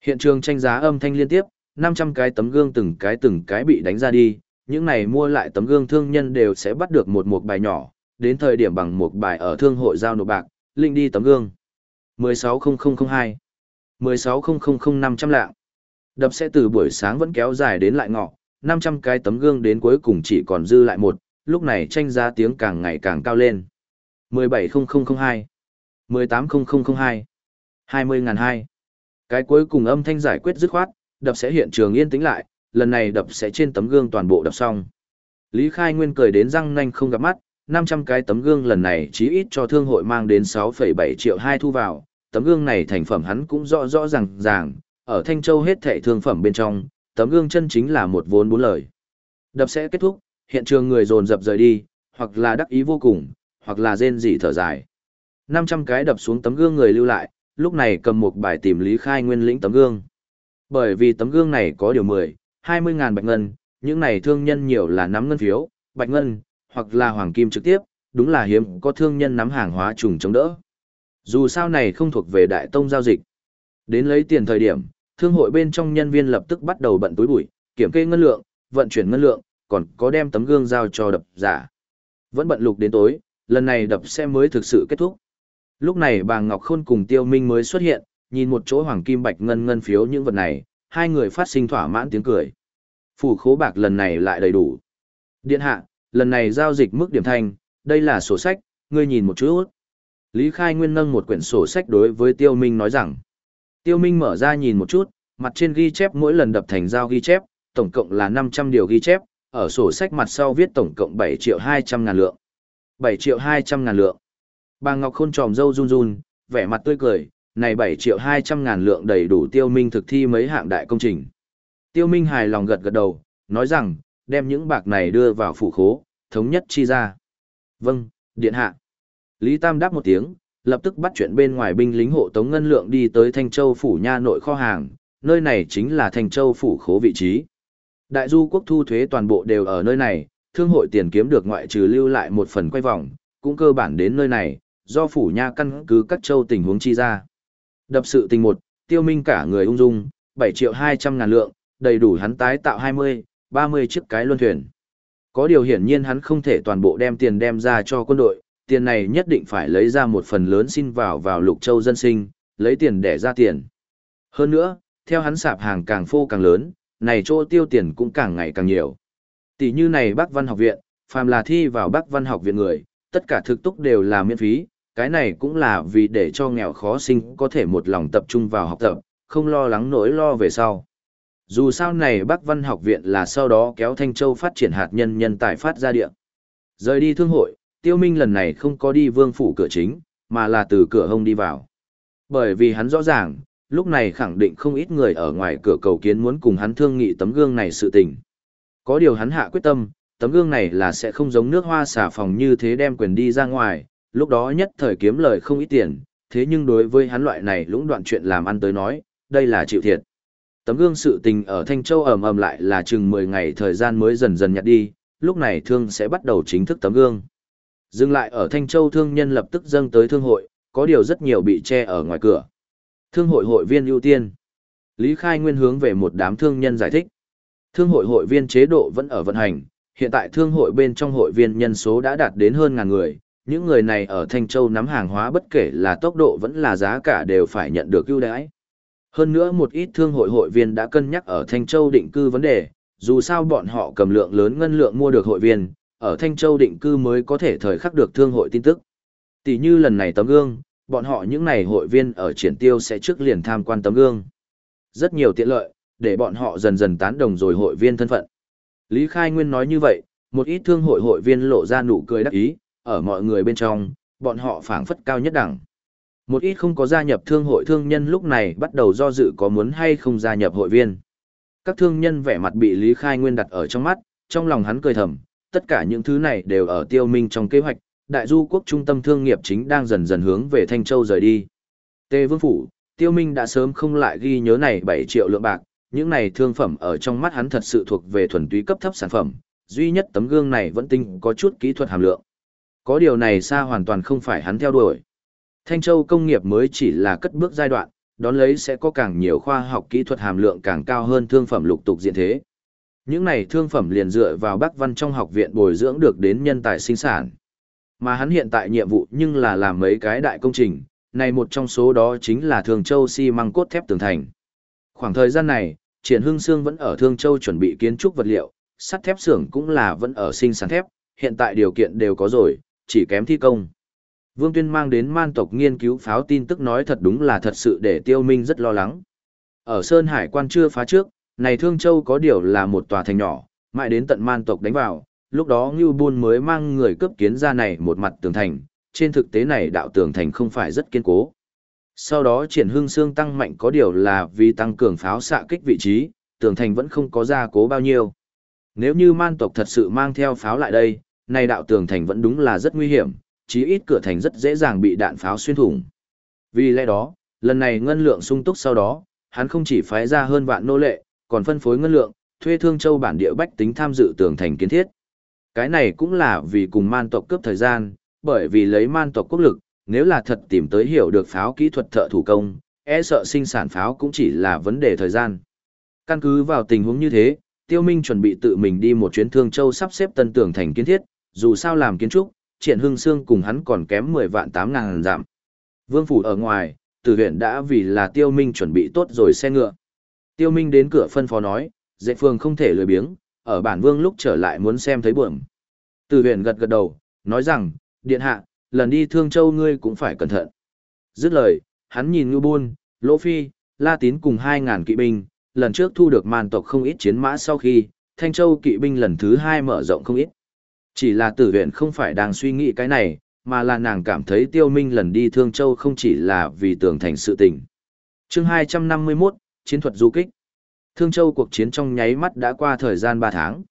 Hiện trường tranh giá âm thanh liên tiếp, 500 cái tấm gương từng cái từng cái bị đánh ra đi, những này mua lại tấm gương thương nhân đều sẽ bắt được một một bài nhỏ, đến thời điểm bằng một bài ở thương hội giao nộp bạc, linh đi tấm gương. 160002 16000500 lạng. Đập sẽ từ buổi sáng vẫn kéo dài đến lại ngọ, 500 cái tấm gương đến cuối cùng chỉ còn dư lại một, lúc này tranh giá tiếng càng ngày càng cao lên. 170002 180002 20.200 Cái cuối cùng âm thanh giải quyết dứt khoát, đập sẽ hiện trường yên tĩnh lại, lần này đập sẽ trên tấm gương toàn bộ đập xong. Lý Khai Nguyên cười đến răng nanh không gặp mắt, 500 cái tấm gương lần này chí ít cho thương hội mang đến 6,7 triệu hai thu vào, tấm gương này thành phẩm hắn cũng rõ rõ ràng ràng, ở Thanh Châu hết thảy thương phẩm bên trong, tấm gương chân chính là một vốn bốn lời. Đập sẽ kết thúc, hiện trường người dồn dập rời đi, hoặc là đắc ý vô cùng, hoặc là rên rỉ thở dài. 500 cái đập xuống tấm gương người lưu lại, lúc này cầm một bài tìm Lý Khai Nguyên lĩnh tấm gương. Bởi vì tấm gương này có điều 10, 20 ngàn bạch ngân, những này thương nhân nhiều là nắm ngân phiếu, bạch ngân, hoặc là hoàng kim trực tiếp, đúng là hiếm có thương nhân nắm hàng hóa trùng chống đỡ. Dù sao này không thuộc về đại tông giao dịch. Đến lấy tiền thời điểm, thương hội bên trong nhân viên lập tức bắt đầu bận túi bụi, kiểm kê ngân lượng, vận chuyển ngân lượng, còn có đem tấm gương giao cho đập giả. Vẫn bận lục đến tối, lần này đập xe mới thực sự kết thúc. Lúc này bà Ngọc Khôn cùng Tiêu Minh mới xuất hiện, nhìn một chỗ hoàng kim bạch ngân ngân phiếu những vật này, hai người phát sinh thỏa mãn tiếng cười. Phủ khố bạc lần này lại đầy đủ. Điện hạ, lần này giao dịch mức điểm thanh, đây là sổ sách, ngươi nhìn một chút. Lý Khai Nguyên nâng một quyển sổ sách đối với Tiêu Minh nói rằng. Tiêu Minh mở ra nhìn một chút, mặt trên ghi chép mỗi lần đập thành giao ghi chép, tổng cộng là 500 điều ghi chép, ở sổ sách mặt sau viết tổng cộng 7 triệu 200 ngàn lượng. 7 triệu 200 ngàn lượng. Bà Ngọc Khôn tròm dâu run run, vẻ mặt tươi cười, này 7 triệu 200 ngàn lượng đầy đủ Tiêu Minh thực thi mấy hạng đại công trình. Tiêu Minh hài lòng gật gật đầu, nói rằng, đem những bạc này đưa vào phủ khố, thống nhất chi ra. Vâng, điện hạ. Lý Tam đáp một tiếng, lập tức bắt chuyện bên ngoài binh lính hộ tống ngân lượng đi tới Thanh Châu phủ nha nội kho hàng, nơi này chính là Thanh Châu phủ khố vị trí. Đại du quốc thu thuế toàn bộ đều ở nơi này, thương hội tiền kiếm được ngoại trừ lưu lại một phần quay vòng, cũng cơ bản đến nơi này, do phủ nha căn cứ các châu tình huống chi ra. Đập sự tình một, tiêu minh cả người ung dung, 7 triệu 200 ngàn lượng, đầy đủ hắn tái tạo 20, 30 chiếc cái luân thuyền. Có điều hiển nhiên hắn không thể toàn bộ đem tiền đem ra cho quân đội, tiền này nhất định phải lấy ra một phần lớn xin vào vào lục châu dân sinh, lấy tiền để ra tiền. Hơn nữa, theo hắn sạp hàng càng phô càng lớn, này chỗ tiêu tiền cũng càng ngày càng nhiều. Tỷ như này Bắc Văn học viện, phàm là thi vào Bắc Văn học viện người, tất cả thực túc đều là miễn phí, cái này cũng là vì để cho nghèo khó sinh có thể một lòng tập trung vào học tập, không lo lắng nỗi lo về sau. Dù sao này Bắc Văn học viện là sau đó kéo Thanh Châu phát triển hạt nhân nhân tài phát ra địa. Rời đi thương hội, Tiêu Minh lần này không có đi vương phủ cửa chính, mà là từ cửa hông đi vào. Bởi vì hắn rõ ràng, lúc này khẳng định không ít người ở ngoài cửa cầu kiến muốn cùng hắn thương nghị tấm gương này sự tình. Có điều hắn hạ quyết tâm, tấm gương này là sẽ không giống nước hoa xả phòng như thế đem quyền đi ra ngoài, lúc đó nhất thời kiếm lời không ít tiền, thế nhưng đối với hắn loại này lũng đoạn chuyện làm ăn tới nói, đây là chịu thiệt. Tấm gương sự tình ở Thanh Châu ầm ầm lại là chừng 10 ngày thời gian mới dần dần nhặt đi, lúc này thương sẽ bắt đầu chính thức tấm gương. Dừng lại ở Thanh Châu thương nhân lập tức dâng tới thương hội, có điều rất nhiều bị che ở ngoài cửa. Thương hội hội viên ưu tiên. Lý Khai Nguyên hướng về một đám thương nhân giải thích. Thương hội hội viên chế độ vẫn ở vận hành, hiện tại thương hội bên trong hội viên nhân số đã đạt đến hơn ngàn người. Những người này ở Thanh Châu nắm hàng hóa bất kể là tốc độ vẫn là giá cả đều phải nhận được ưu đãi. Hơn nữa một ít thương hội hội viên đã cân nhắc ở Thanh Châu định cư vấn đề, dù sao bọn họ cầm lượng lớn ngân lượng mua được hội viên, ở Thanh Châu định cư mới có thể thời khắc được thương hội tin tức. Tỷ như lần này tấm gương, bọn họ những này hội viên ở triển tiêu sẽ trước liền tham quan tấm gương. Rất nhiều tiện lợi, để bọn họ dần dần tán đồng rồi hội viên thân phận. Lý Khai Nguyên nói như vậy, một ít thương hội hội viên lộ ra nụ cười đắc ý, ở mọi người bên trong, bọn họ phảng phất cao nhất đẳng. Một ít không có gia nhập thương hội thương nhân lúc này bắt đầu do dự có muốn hay không gia nhập hội viên. Các thương nhân vẻ mặt bị Lý Khai Nguyên đặt ở trong mắt, trong lòng hắn cười thầm, tất cả những thứ này đều ở tiêu minh trong kế hoạch, đại du quốc trung tâm thương nghiệp chính đang dần dần hướng về Thanh Châu rời đi. Tề Vương Phủ, tiêu minh đã sớm không lại ghi nhớ này 7 triệu lượng bạc, những này thương phẩm ở trong mắt hắn thật sự thuộc về thuần túy cấp thấp sản phẩm, duy nhất tấm gương này vẫn tinh có chút kỹ thuật hàm lượng. Có điều này xa hoàn toàn không phải hắn theo đuổi. Thanh Châu công nghiệp mới chỉ là cất bước giai đoạn, đón lấy sẽ có càng nhiều khoa học kỹ thuật hàm lượng càng cao hơn thương phẩm lục tục diện thế. Những này thương phẩm liền dựa vào Bắc Văn trong học viện bồi dưỡng được đến nhân tài sinh sản. Mà hắn hiện tại nhiệm vụ nhưng là làm mấy cái đại công trình, này một trong số đó chính là Thường Châu xi măng cốt thép tường thành. Khoảng thời gian này, Triển Hưng Sương vẫn ở Thương Châu chuẩn bị kiến trúc vật liệu, sắt thép xưởng cũng là vẫn ở sinh sản thép, hiện tại điều kiện đều có rồi, chỉ kém thi công. Vương Tuyên mang đến man tộc nghiên cứu pháo tin tức nói thật đúng là thật sự để Tiêu Minh rất lo lắng. Ở Sơn Hải quan chưa phá trước, này Thương Châu có điều là một tòa thành nhỏ, mãi đến tận man tộc đánh vào, lúc đó Ngưu Buôn mới mang người cướp kiến ra này một mặt tường thành, trên thực tế này đạo tường thành không phải rất kiên cố. Sau đó triển hương xương tăng mạnh có điều là vì tăng cường pháo xạ kích vị trí, tường thành vẫn không có gia cố bao nhiêu. Nếu như man tộc thật sự mang theo pháo lại đây, này đạo tường thành vẫn đúng là rất nguy hiểm, chí ít cửa thành rất dễ dàng bị đạn pháo xuyên thủng. Vì lẽ đó, lần này ngân lượng sung túc sau đó, hắn không chỉ phái ra hơn vạn nô lệ, còn phân phối ngân lượng, thuê thương châu bản địa bách tính tham dự tường thành kiến thiết. Cái này cũng là vì cùng man tộc cướp thời gian, bởi vì lấy man tộc quốc lực, nếu là thật tìm tới hiểu được pháo kỹ thuật thợ thủ công, e sợ sinh sản pháo cũng chỉ là vấn đề thời gian. Căn cứ vào tình huống như thế, Tiêu Minh chuẩn bị tự mình đi một chuyến Thương Châu sắp xếp tân tường thành kiến thiết, dù sao làm kiến trúc, triển hưng xương cùng hắn còn kém 10 vạn 8 ngàn giảm. Vương phủ ở ngoài, tử huyện đã vì là Tiêu Minh chuẩn bị tốt rồi xe ngựa. Tiêu Minh đến cửa phân phó nói, dễ phương không thể lười biếng, ở bản vương lúc trở lại muốn xem thấy buồm. Tử huyện gật gật đầu, nói rằng, điện hạ, lần đi Thương Châu ngươi cũng phải cẩn thận. Dứt lời, hắn nhìn Ngưu Buôn, Lỗ Phi, La Tín cùng 2.000 kỵ binh, lần trước thu được màn tộc không ít chiến mã sau khi, Thanh Châu kỵ binh lần thứ hai mở rộng không ít. Chỉ là tử huyện không phải đang suy nghĩ cái này, mà là nàng cảm thấy tiêu minh lần đi Thương Châu không chỉ là vì tường thành sự tình. chương 251, Chiến thuật du kích. Thương Châu cuộc chiến trong nháy mắt đã qua thời gian 3 tháng.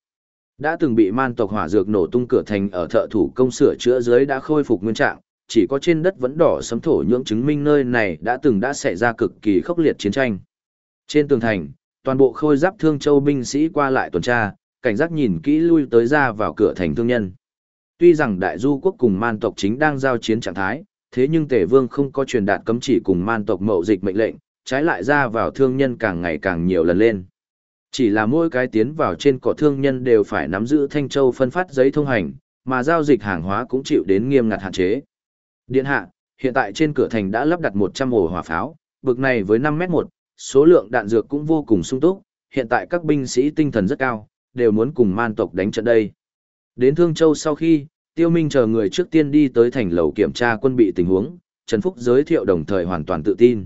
Đã từng bị man tộc hỏa dược nổ tung cửa thành ở thợ thủ công sửa chữa dưới đã khôi phục nguyên trạng, chỉ có trên đất vẫn đỏ sấm thổ nhưỡng chứng minh nơi này đã từng đã xảy ra cực kỳ khốc liệt chiến tranh. Trên tường thành, toàn bộ khôi giáp thương châu binh sĩ qua lại tuần tra, cảnh giác nhìn kỹ lui tới ra vào cửa thành thương nhân. Tuy rằng đại du quốc cùng man tộc chính đang giao chiến trạng thái, thế nhưng tể vương không có truyền đạt cấm chỉ cùng man tộc mậu dịch mệnh lệnh, trái lại ra vào thương nhân càng ngày càng nhiều lần lên. Chỉ là mỗi cái tiến vào trên cỏ thương nhân đều phải nắm giữ Thanh Châu phân phát giấy thông hành, mà giao dịch hàng hóa cũng chịu đến nghiêm ngặt hạn chế. Điện hạ, hiện tại trên cửa thành đã lắp đặt 100 ổ hỏa pháo, bực này với 5 mét 1, số lượng đạn dược cũng vô cùng sung túc, hiện tại các binh sĩ tinh thần rất cao, đều muốn cùng man tộc đánh trận đây. Đến Thương Châu sau khi, Tiêu Minh chờ người trước tiên đi tới thành lầu kiểm tra quân bị tình huống, Trần Phúc giới thiệu đồng thời hoàn toàn tự tin.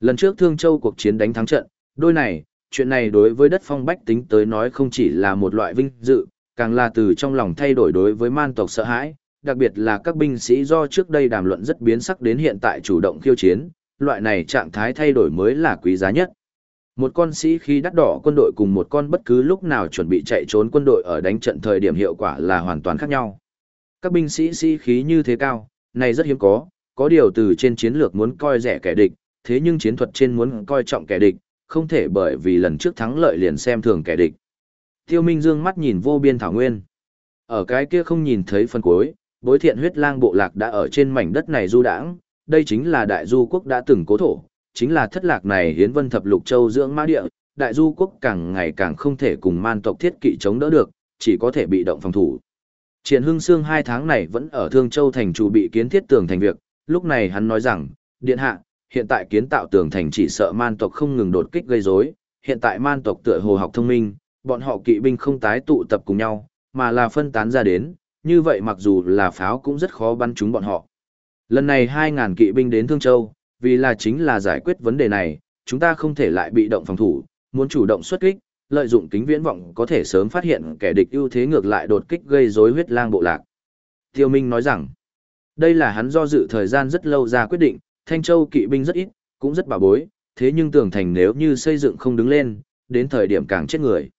Lần trước Thương Châu cuộc chiến đánh thắng trận, đôi này, chuyện này đối với đất phong bách tính tới nói không chỉ là một loại vinh dự, càng là từ trong lòng thay đổi đối với man tộc sợ hãi, đặc biệt là các binh sĩ do trước đây đàm luận rất biến sắc đến hiện tại chủ động khiêu chiến, loại này trạng thái thay đổi mới là quý giá nhất. Một con sĩ khi đắt đỏ quân đội cùng một con bất cứ lúc nào chuẩn bị chạy trốn quân đội ở đánh trận thời điểm hiệu quả là hoàn toàn khác nhau. Các binh sĩ sĩ khí như thế cao, này rất hiếm có, có điều từ trên chiến lược muốn coi rẻ kẻ địch, thế nhưng chiến thuật trên muốn coi trọng kẻ địch, không thể bởi vì lần trước thắng lợi liền xem thường kẻ địch. Tiêu Minh dương mắt nhìn vô biên thảo nguyên. Ở cái kia không nhìn thấy phân cuối, bối thiện huyết lang bộ lạc đã ở trên mảnh đất này du đãng, đây chính là đại du quốc đã từng cố thổ, chính là thất lạc này hiến vân thập lục châu dưỡng mã địa, đại du quốc càng ngày càng không thể cùng man tộc thiết kỵ chống đỡ được, chỉ có thể bị động phòng thủ. Triển Hưng Sương hai tháng này vẫn ở Thương Châu thành chủ bị kiến thiết tường thành việc, lúc này hắn nói rằng, điện hạ, hiện tại kiến tạo tường thành chỉ sợ man tộc không ngừng đột kích gây rối, hiện tại man tộc tựa hồ học thông minh, bọn họ kỵ binh không tái tụ tập cùng nhau, mà là phân tán ra đến, như vậy mặc dù là pháo cũng rất khó bắn trúng bọn họ. Lần này 2.000 kỵ binh đến Thương Châu, vì là chính là giải quyết vấn đề này, chúng ta không thể lại bị động phòng thủ, muốn chủ động xuất kích, lợi dụng kính viễn vọng có thể sớm phát hiện kẻ địch ưu thế ngược lại đột kích gây rối huyết lang bộ lạc. Tiêu Minh nói rằng, đây là hắn do dự thời gian rất lâu ra quyết định, Thanh Châu kỵ binh rất ít, cũng rất bảo bối, thế nhưng tường thành nếu như xây dựng không đứng lên, đến thời điểm càng chết người.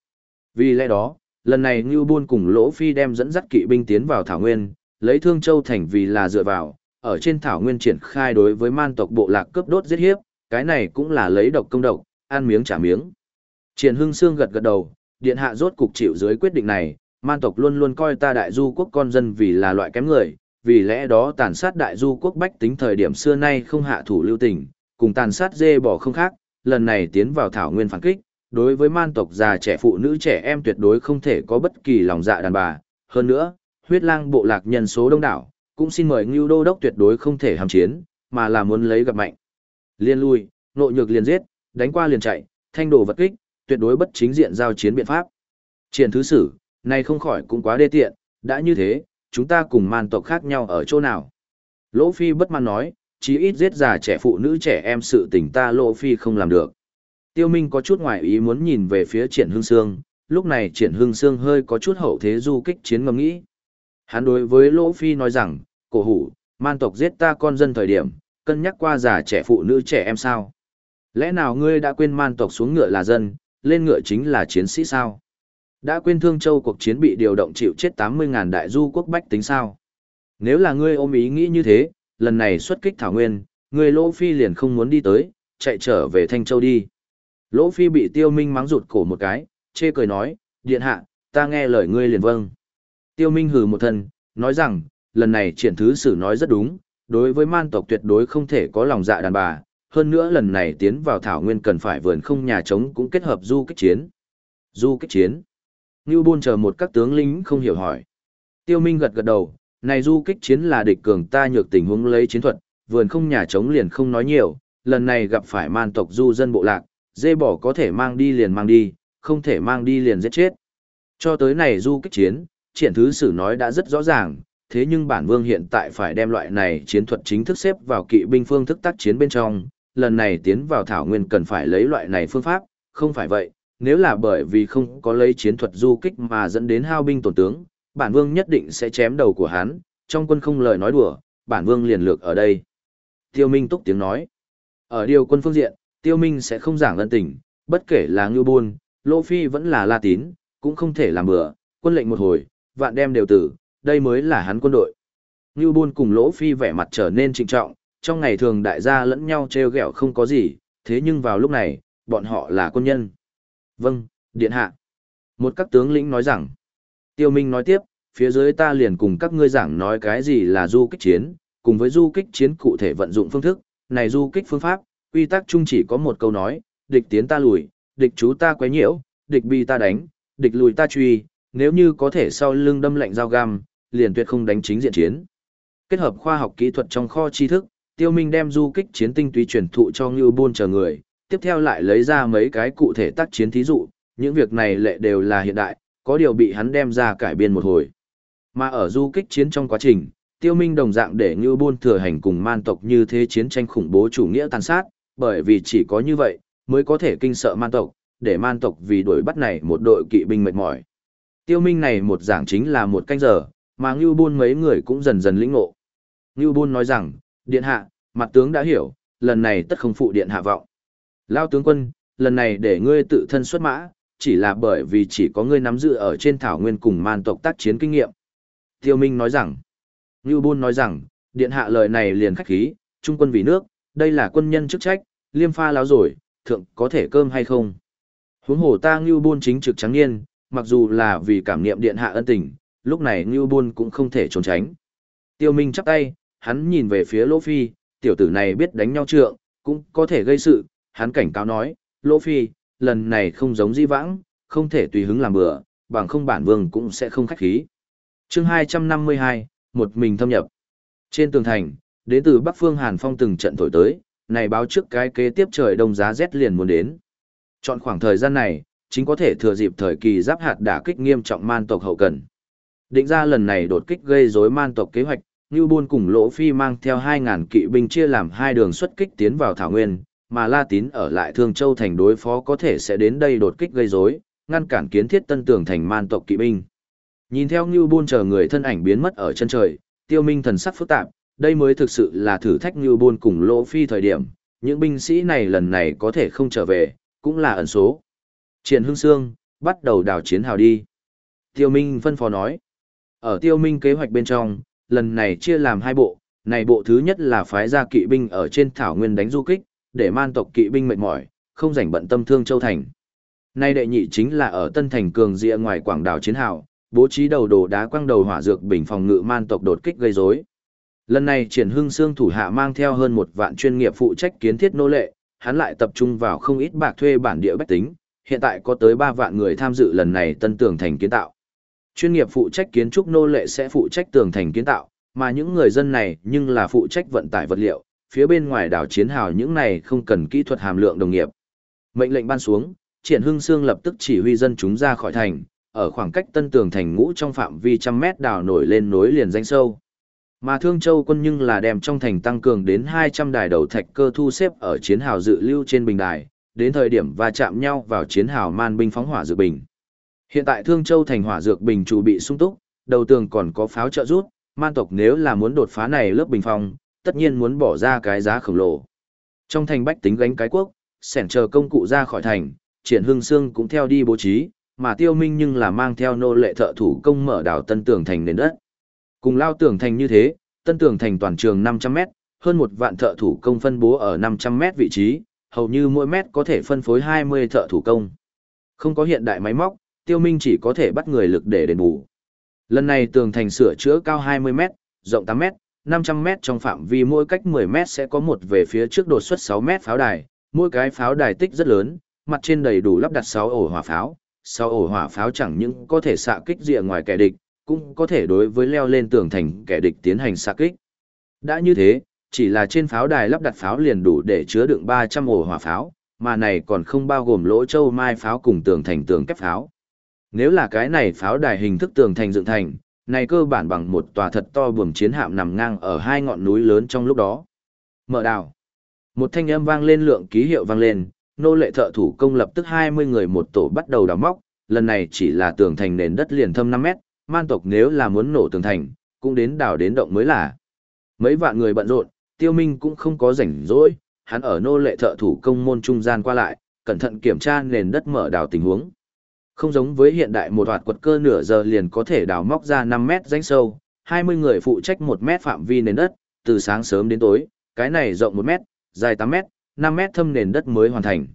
Vì lẽ đó, lần này Ngưu Buôn cùng Lỗ Phi đem dẫn dắt kỵ binh tiến vào Thảo Nguyên, lấy Thương Châu thành vì là dựa vào, ở trên Thảo Nguyên triển khai đối với man tộc bộ lạc cướp đốt giết hiếp, cái này cũng là lấy độc công độc, ăn miếng trả miếng. Triển Hưng Sương gật gật đầu, điện hạ rốt cục chịu dưới quyết định này, man tộc luôn luôn coi ta đại du quốc con dân vì là loại kém người, vì lẽ đó tàn sát đại du quốc bách tính thời điểm xưa nay không hạ thủ lưu tình, cùng tàn sát dê bỏ không khác, lần này tiến vào thảo nguyên phản kích, đối với man tộc già trẻ phụ nữ trẻ em tuyệt đối không thể có bất kỳ lòng dạ đàn bà, hơn nữa, huyết lang bộ lạc nhân số đông đảo, cũng xin mời Ngưu Đô Đốc tuyệt đối không thể hàm chiến, mà là muốn lấy gặp mạnh. Liên lui, nội nhược liền giết, đánh qua liền chạy, thanh đồ vật kích, tuyệt đối bất chính diện giao chiến biện pháp. Triển thứ sử, này không khỏi cũng quá đê tiện, đã như thế, chúng ta cùng man tộc khác nhau ở chỗ nào. Lỗ Phi bất mãn nói, chí ít giết già trẻ phụ nữ trẻ em sự tình ta Lỗ Phi không làm được. Tiêu Minh có chút ngoài ý muốn nhìn về phía Triển Hưng Sương, lúc này Triển Hưng Sương hơi có chút hậu thế du kích chiến ngầm nghĩ. Hắn đối với Lỗ Phi nói rằng, cổ hủ, man tộc giết ta con dân thời điểm, cân nhắc qua già trẻ phụ nữ trẻ em sao? Lẽ nào ngươi đã quên man tộc xuống ngựa là dân, lên ngựa chính là chiến sĩ sao? Đã quên Thương Châu cuộc chiến bị điều động chịu chết 80.000 đại du quốc bách tính sao? Nếu là ngươi ôm ý nghĩ như thế, lần này xuất kích Thảo Nguyên, ngươi Lỗ Phi liền không muốn đi tới, chạy trở về Thanh Châu đi. Lỗ Phi bị Tiêu Minh mắng rụt cổ một cái, chê cười nói, điện hạ, ta nghe lời ngươi liền vâng. Tiêu Minh hừ một thân, nói rằng, lần này triển thứ sử nói rất đúng, đối với man tộc tuyệt đối không thể có lòng dạ đàn bà, hơn nữa lần này tiến vào thảo nguyên cần phải vườn không nhà trống cũng kết hợp du kích chiến. Du kích chiến. Ngưu Bôn chờ một các tướng lính không hiểu hỏi. Tiêu Minh gật gật đầu, này du kích chiến là địch cường ta nhược tình huống lấy chiến thuật, vườn không nhà chống liền không nói nhiều, lần này gặp phải man tộc du dân bộ lạc, dê bỏ có thể mang đi liền mang đi, không thể mang đi liền giết chết. Cho tới này du kích chiến, triển thứ sử nói đã rất rõ ràng, thế nhưng bản vương hiện tại phải đem loại này chiến thuật chính thức xếp vào kỵ binh phương thức tác chiến bên trong, lần này tiến vào thảo nguyên cần phải lấy loại này phương pháp, không phải vậy, nếu là bởi vì không có lấy chiến thuật du kích mà dẫn đến hao binh tổn tướng, bản vương nhất định sẽ chém đầu của hắn, trong quân không lời nói đùa, bản vương liền lược ở đây. Tiêu Minh túc tiếng nói. Ở điều quân phương diện, Tiêu Minh sẽ không giảng ân tình, bất kể là Ngưu Bôn, Lô Phi vẫn là La Tín, cũng không thể làm bừa, quân lệnh một hồi, vạn đem đều tử, đây mới là hắn quân đội. Ngưu Bôn cùng Lỗ Phi vẻ mặt trở nên trịnh trọng, trong ngày thường đại gia lẫn nhau treo gẹo không có gì, thế nhưng vào lúc này, bọn họ là quân nhân. Vâng, điện hạ. Một các tướng lĩnh nói rằng, Tiêu Minh nói tiếp, phía dưới ta liền cùng các ngươi giảng nói cái gì là du kích chiến, cùng với du kích chiến cụ thể vận dụng phương thức, này du kích phương pháp, quy tắc chung chỉ có một câu nói, địch tiến ta lùi, địch chú ta quấy nhiễu, địch bi ta đánh, địch lùi ta truy, nếu như có thể sau lưng đâm lạnh dao găm, liền tuyệt không đánh chính diện chiến. Kết hợp khoa học kỹ thuật trong kho tri thức, Tiêu Minh đem du kích chiến tinh túy truyền thụ cho Ngưu Bôn chờ người, tiếp theo lại lấy ra mấy cái cụ thể tác chiến thí dụ, những việc này lệ đều là hiện đại, có điều bị hắn đem ra cải biên một hồi. Mà ở du kích chiến trong quá trình, Tiêu Minh đồng dạng để như buôn thừa hành cùng man tộc như thế chiến tranh khủng bố chủ nghĩa tàn sát, bởi vì chỉ có như vậy, mới có thể kinh sợ man tộc, để man tộc vì đuổi bắt này một đội kỵ binh mệt mỏi. Tiêu Minh này một giảng chính là một canh giờ, mà Ngưu Bôn mấy người cũng dần dần lĩnh ngộ. Ngưu Bôn nói rằng, Điện hạ, mặt tướng đã hiểu, lần này tất không phụ Điện hạ vọng. Lao tướng quân, lần này để ngươi tự thân xuất mã, chỉ là bởi vì chỉ có ngươi nắm giữ ở trên thảo nguyên cùng man tộc tác chiến kinh nghiệm. Tiêu Minh nói rằng, Ngưu Bôn nói rằng, Điện hạ lời này liền khách khí, trung quân vì nước, đây là quân nhân chức trách, liêm pha láo rồi, thượng có thể cơm hay không. Huống hồ ta Ngưu Bôn chính trực trắng niên, mặc dù là vì cảm niệm Điện hạ ân tình, lúc này Ngưu Bôn cũng không thể trốn tránh. Tiêu Minh chắp tay, hắn nhìn về phía Lỗ Phi, tiểu tử này biết đánh nhau trượng, cũng có thể gây sự, hắn cảnh cáo nói, Lỗ Phi, lần này không giống di vãng, không thể tùy hứng làm bừa, bằng không bản vương cũng sẽ không khách khí. Chương 252, một mình thâm nhập. Trên tường thành, đến từ Bắc Phương Hàn Phong từng trận thổi tới, này báo trước cái kế tiếp trời đông giá rét liền muốn đến. Chọn khoảng thời gian này, chính có thể thừa dịp thời kỳ giáp hạt đả kích nghiêm trọng man tộc hậu cần. Định ra lần này đột kích gây rối man tộc kế hoạch, Ngưu Bôn cùng Lỗ Phi mang theo 2.000 kỵ binh chia làm hai đường xuất kích tiến vào Thảo Nguyên, mà La Tín ở lại Thương Châu thành đối phó có thể sẽ đến đây đột kích gây rối, ngăn cản kiến thiết tân tường thành man tộc kỵ binh. Nhìn theo Ngưu Bôn chờ người thân ảnh biến mất ở chân trời, Tiêu Minh thần sắc phức tạp, Đây mới thực sự là thử thách Ngưu Bôn cùng lỗ phi thời điểm, những binh sĩ này lần này có thể không trở về, cũng là ẩn số. Triển Hưng Sương, bắt đầu đào chiến hào đi. Tiêu Minh phân phó nói. Ở Tiêu Minh kế hoạch bên trong, lần này chia làm hai bộ, này bộ thứ nhất là phái ra kỵ binh ở trên thảo nguyên đánh du kích, để man tộc kỵ binh mệt mỏi, không rảnh bận tâm thương châu thành. Nay đệ nhị chính là ở Tân Thành Cường Dịa ngoài quảng đảo chiến hào, bố trí đầu đồ đá quăng đầu hỏa dược bình phòng ngự man tộc đột kích gây rối. Lần này Triển Hưng Sương thủ hạ mang theo hơn một vạn chuyên nghiệp phụ trách kiến thiết nô lệ, hắn lại tập trung vào không ít bạc thuê bản địa bách tính, hiện tại có tới 3 vạn người tham dự lần này tân tường thành kiến tạo. Chuyên nghiệp phụ trách kiến trúc nô lệ sẽ phụ trách tường thành kiến tạo, mà những người dân này nhưng là phụ trách vận tải vật liệu, phía bên ngoài đảo chiến hào những này không cần kỹ thuật hàm lượng đồng nghiệp. Mệnh lệnh ban xuống, Triển Hưng Sương lập tức chỉ huy dân chúng ra khỏi thành, ở khoảng cách tân tường thành ngũ trong phạm vi trăm mét đào nổi lên nối liền danh sâu. Mà Thương Châu quân nhưng là đem trong thành tăng cường đến 200 đài đầu thạch cơ thu xếp ở chiến hào dự lưu trên bình đài, đến thời điểm va chạm nhau vào chiến hào man binh phóng hỏa dược bình. Hiện tại Thương Châu thành hỏa dược bình chủ bị sung túc, đầu tường còn có pháo trợ rút, man tộc nếu là muốn đột phá này lớp bình phong, tất nhiên muốn bỏ ra cái giá khổng lồ. Trong thành bách tính gánh cái quốc, sẻn chờ công cụ ra khỏi thành, triển hương xương cũng theo đi bố trí, mà tiêu minh nhưng là mang theo nô lệ thợ thủ công mở đảo tân tường thành nền đất. Cùng lao tường thành như thế, tân tường thành toàn trường 500 mét, hơn một vạn thợ thủ công phân bố ở 500 mét vị trí, hầu như mỗi mét có thể phân phối 20 thợ thủ công. Không có hiện đại máy móc, tiêu minh chỉ có thể bắt người lực để đền bù. Lần này tường thành sửa chữa cao 20 mét, rộng 8 mét, 500 mét trong phạm vi mỗi cách 10 mét sẽ có một về phía trước đột xuất 6 mét pháo đài, mỗi cái pháo đài tích rất lớn, mặt trên đầy đủ lắp đặt 6 ổ hỏa pháo. 6 ổ hỏa pháo chẳng những có thể xạ kích rìa ngoài kẻ địch, cũng có thể đối với leo lên tường thành kẻ địch tiến hành xạ kích. Đã như thế, chỉ là trên pháo đài lắp đặt pháo liền đủ để chứa đựng 300 ổ hỏa pháo, mà này còn không bao gồm lỗ châu mai pháo cùng tường thành tường kép pháo. Nếu là cái này pháo đài hình thức tường thành dựng thành, này cơ bản bằng một tòa thật to buồm chiến hạm nằm ngang ở hai ngọn núi lớn trong lúc đó. Mở đào. Một thanh âm vang lên lượng ký hiệu vang lên, nô lệ thợ thủ công lập tức 20 người một tổ bắt đầu đào móc, lần này chỉ là tường thành nền đất liền thâm 5 mét, man tộc nếu là muốn nổ tường thành, cũng đến đào đến động mới là. Mấy vạn người bận rộn, tiêu minh cũng không có rảnh rỗi, hắn ở nô lệ thợ thủ công môn trung gian qua lại, cẩn thận kiểm tra nền đất mở đào tình huống. Không giống với hiện đại một hoạt quật cơ nửa giờ liền có thể đào móc ra 5 mét rãnh sâu, 20 người phụ trách 1 mét phạm vi nền đất, từ sáng sớm đến tối, cái này rộng 1 mét, dài 8 mét, 5 mét thâm nền đất mới hoàn thành.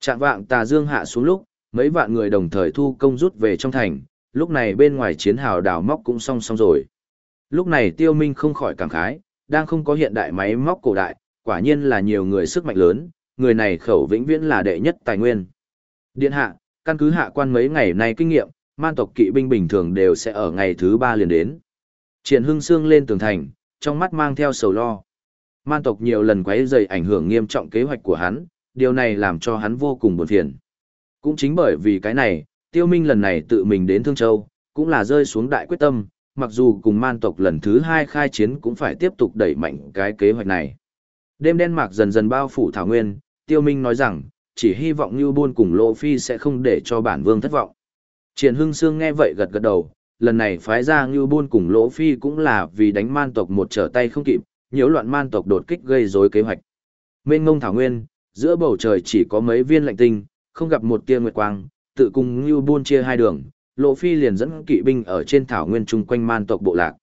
Trạng vạng tà dương hạ xuống lúc, mấy vạn người đồng thời thu công rút về trong thành, lúc này bên ngoài chiến hào đào móc cũng xong xong rồi. Lúc này tiêu minh không khỏi cảm khái, đang không có hiện đại máy móc cổ đại, quả nhiên là nhiều người sức mạnh lớn, người này khẩu vĩnh viễn là đệ nhất tài nguyên. Điện hạ, căn cứ hạ quan mấy ngày nay kinh nghiệm, man tộc kỵ binh bình thường đều sẽ ở ngày thứ ba liền đến. Triển hưng xương lên tường thành, trong mắt mang theo sầu lo. Man tộc nhiều lần quấy rầy ảnh hưởng nghiêm trọng kế hoạch của hắn, điều này làm cho hắn vô cùng buồn phiền. Cũng chính bởi vì cái này, tiêu minh lần này tự mình đến Thương Châu, cũng là rơi xuống đại quyết tâm, mặc dù cùng man tộc lần thứ hai khai chiến cũng phải tiếp tục đẩy mạnh cái kế hoạch này. Đêm đen mạc dần dần bao phủ Thảo Nguyên, tiêu minh nói rằng, chỉ hy vọng Như Bôn cùng Lô Phi sẽ không để cho bản vương thất vọng. Triển Hưng Sương nghe vậy gật gật đầu, lần này phái ra Như Bôn cùng Lỗ Phi cũng là vì đánh man tộc một trở tay không kịp, nhiễu loạn man tộc đột kích gây rối kế hoạch. Mênh ngông thảo nguyên, giữa bầu trời chỉ có mấy viên lạnh tinh, không gặp một tia nguyệt quang, tự cùng Như Bôn chia hai đường, Lỗ Phi liền dẫn kỵ binh ở trên thảo nguyên chung quanh man tộc bộ lạc.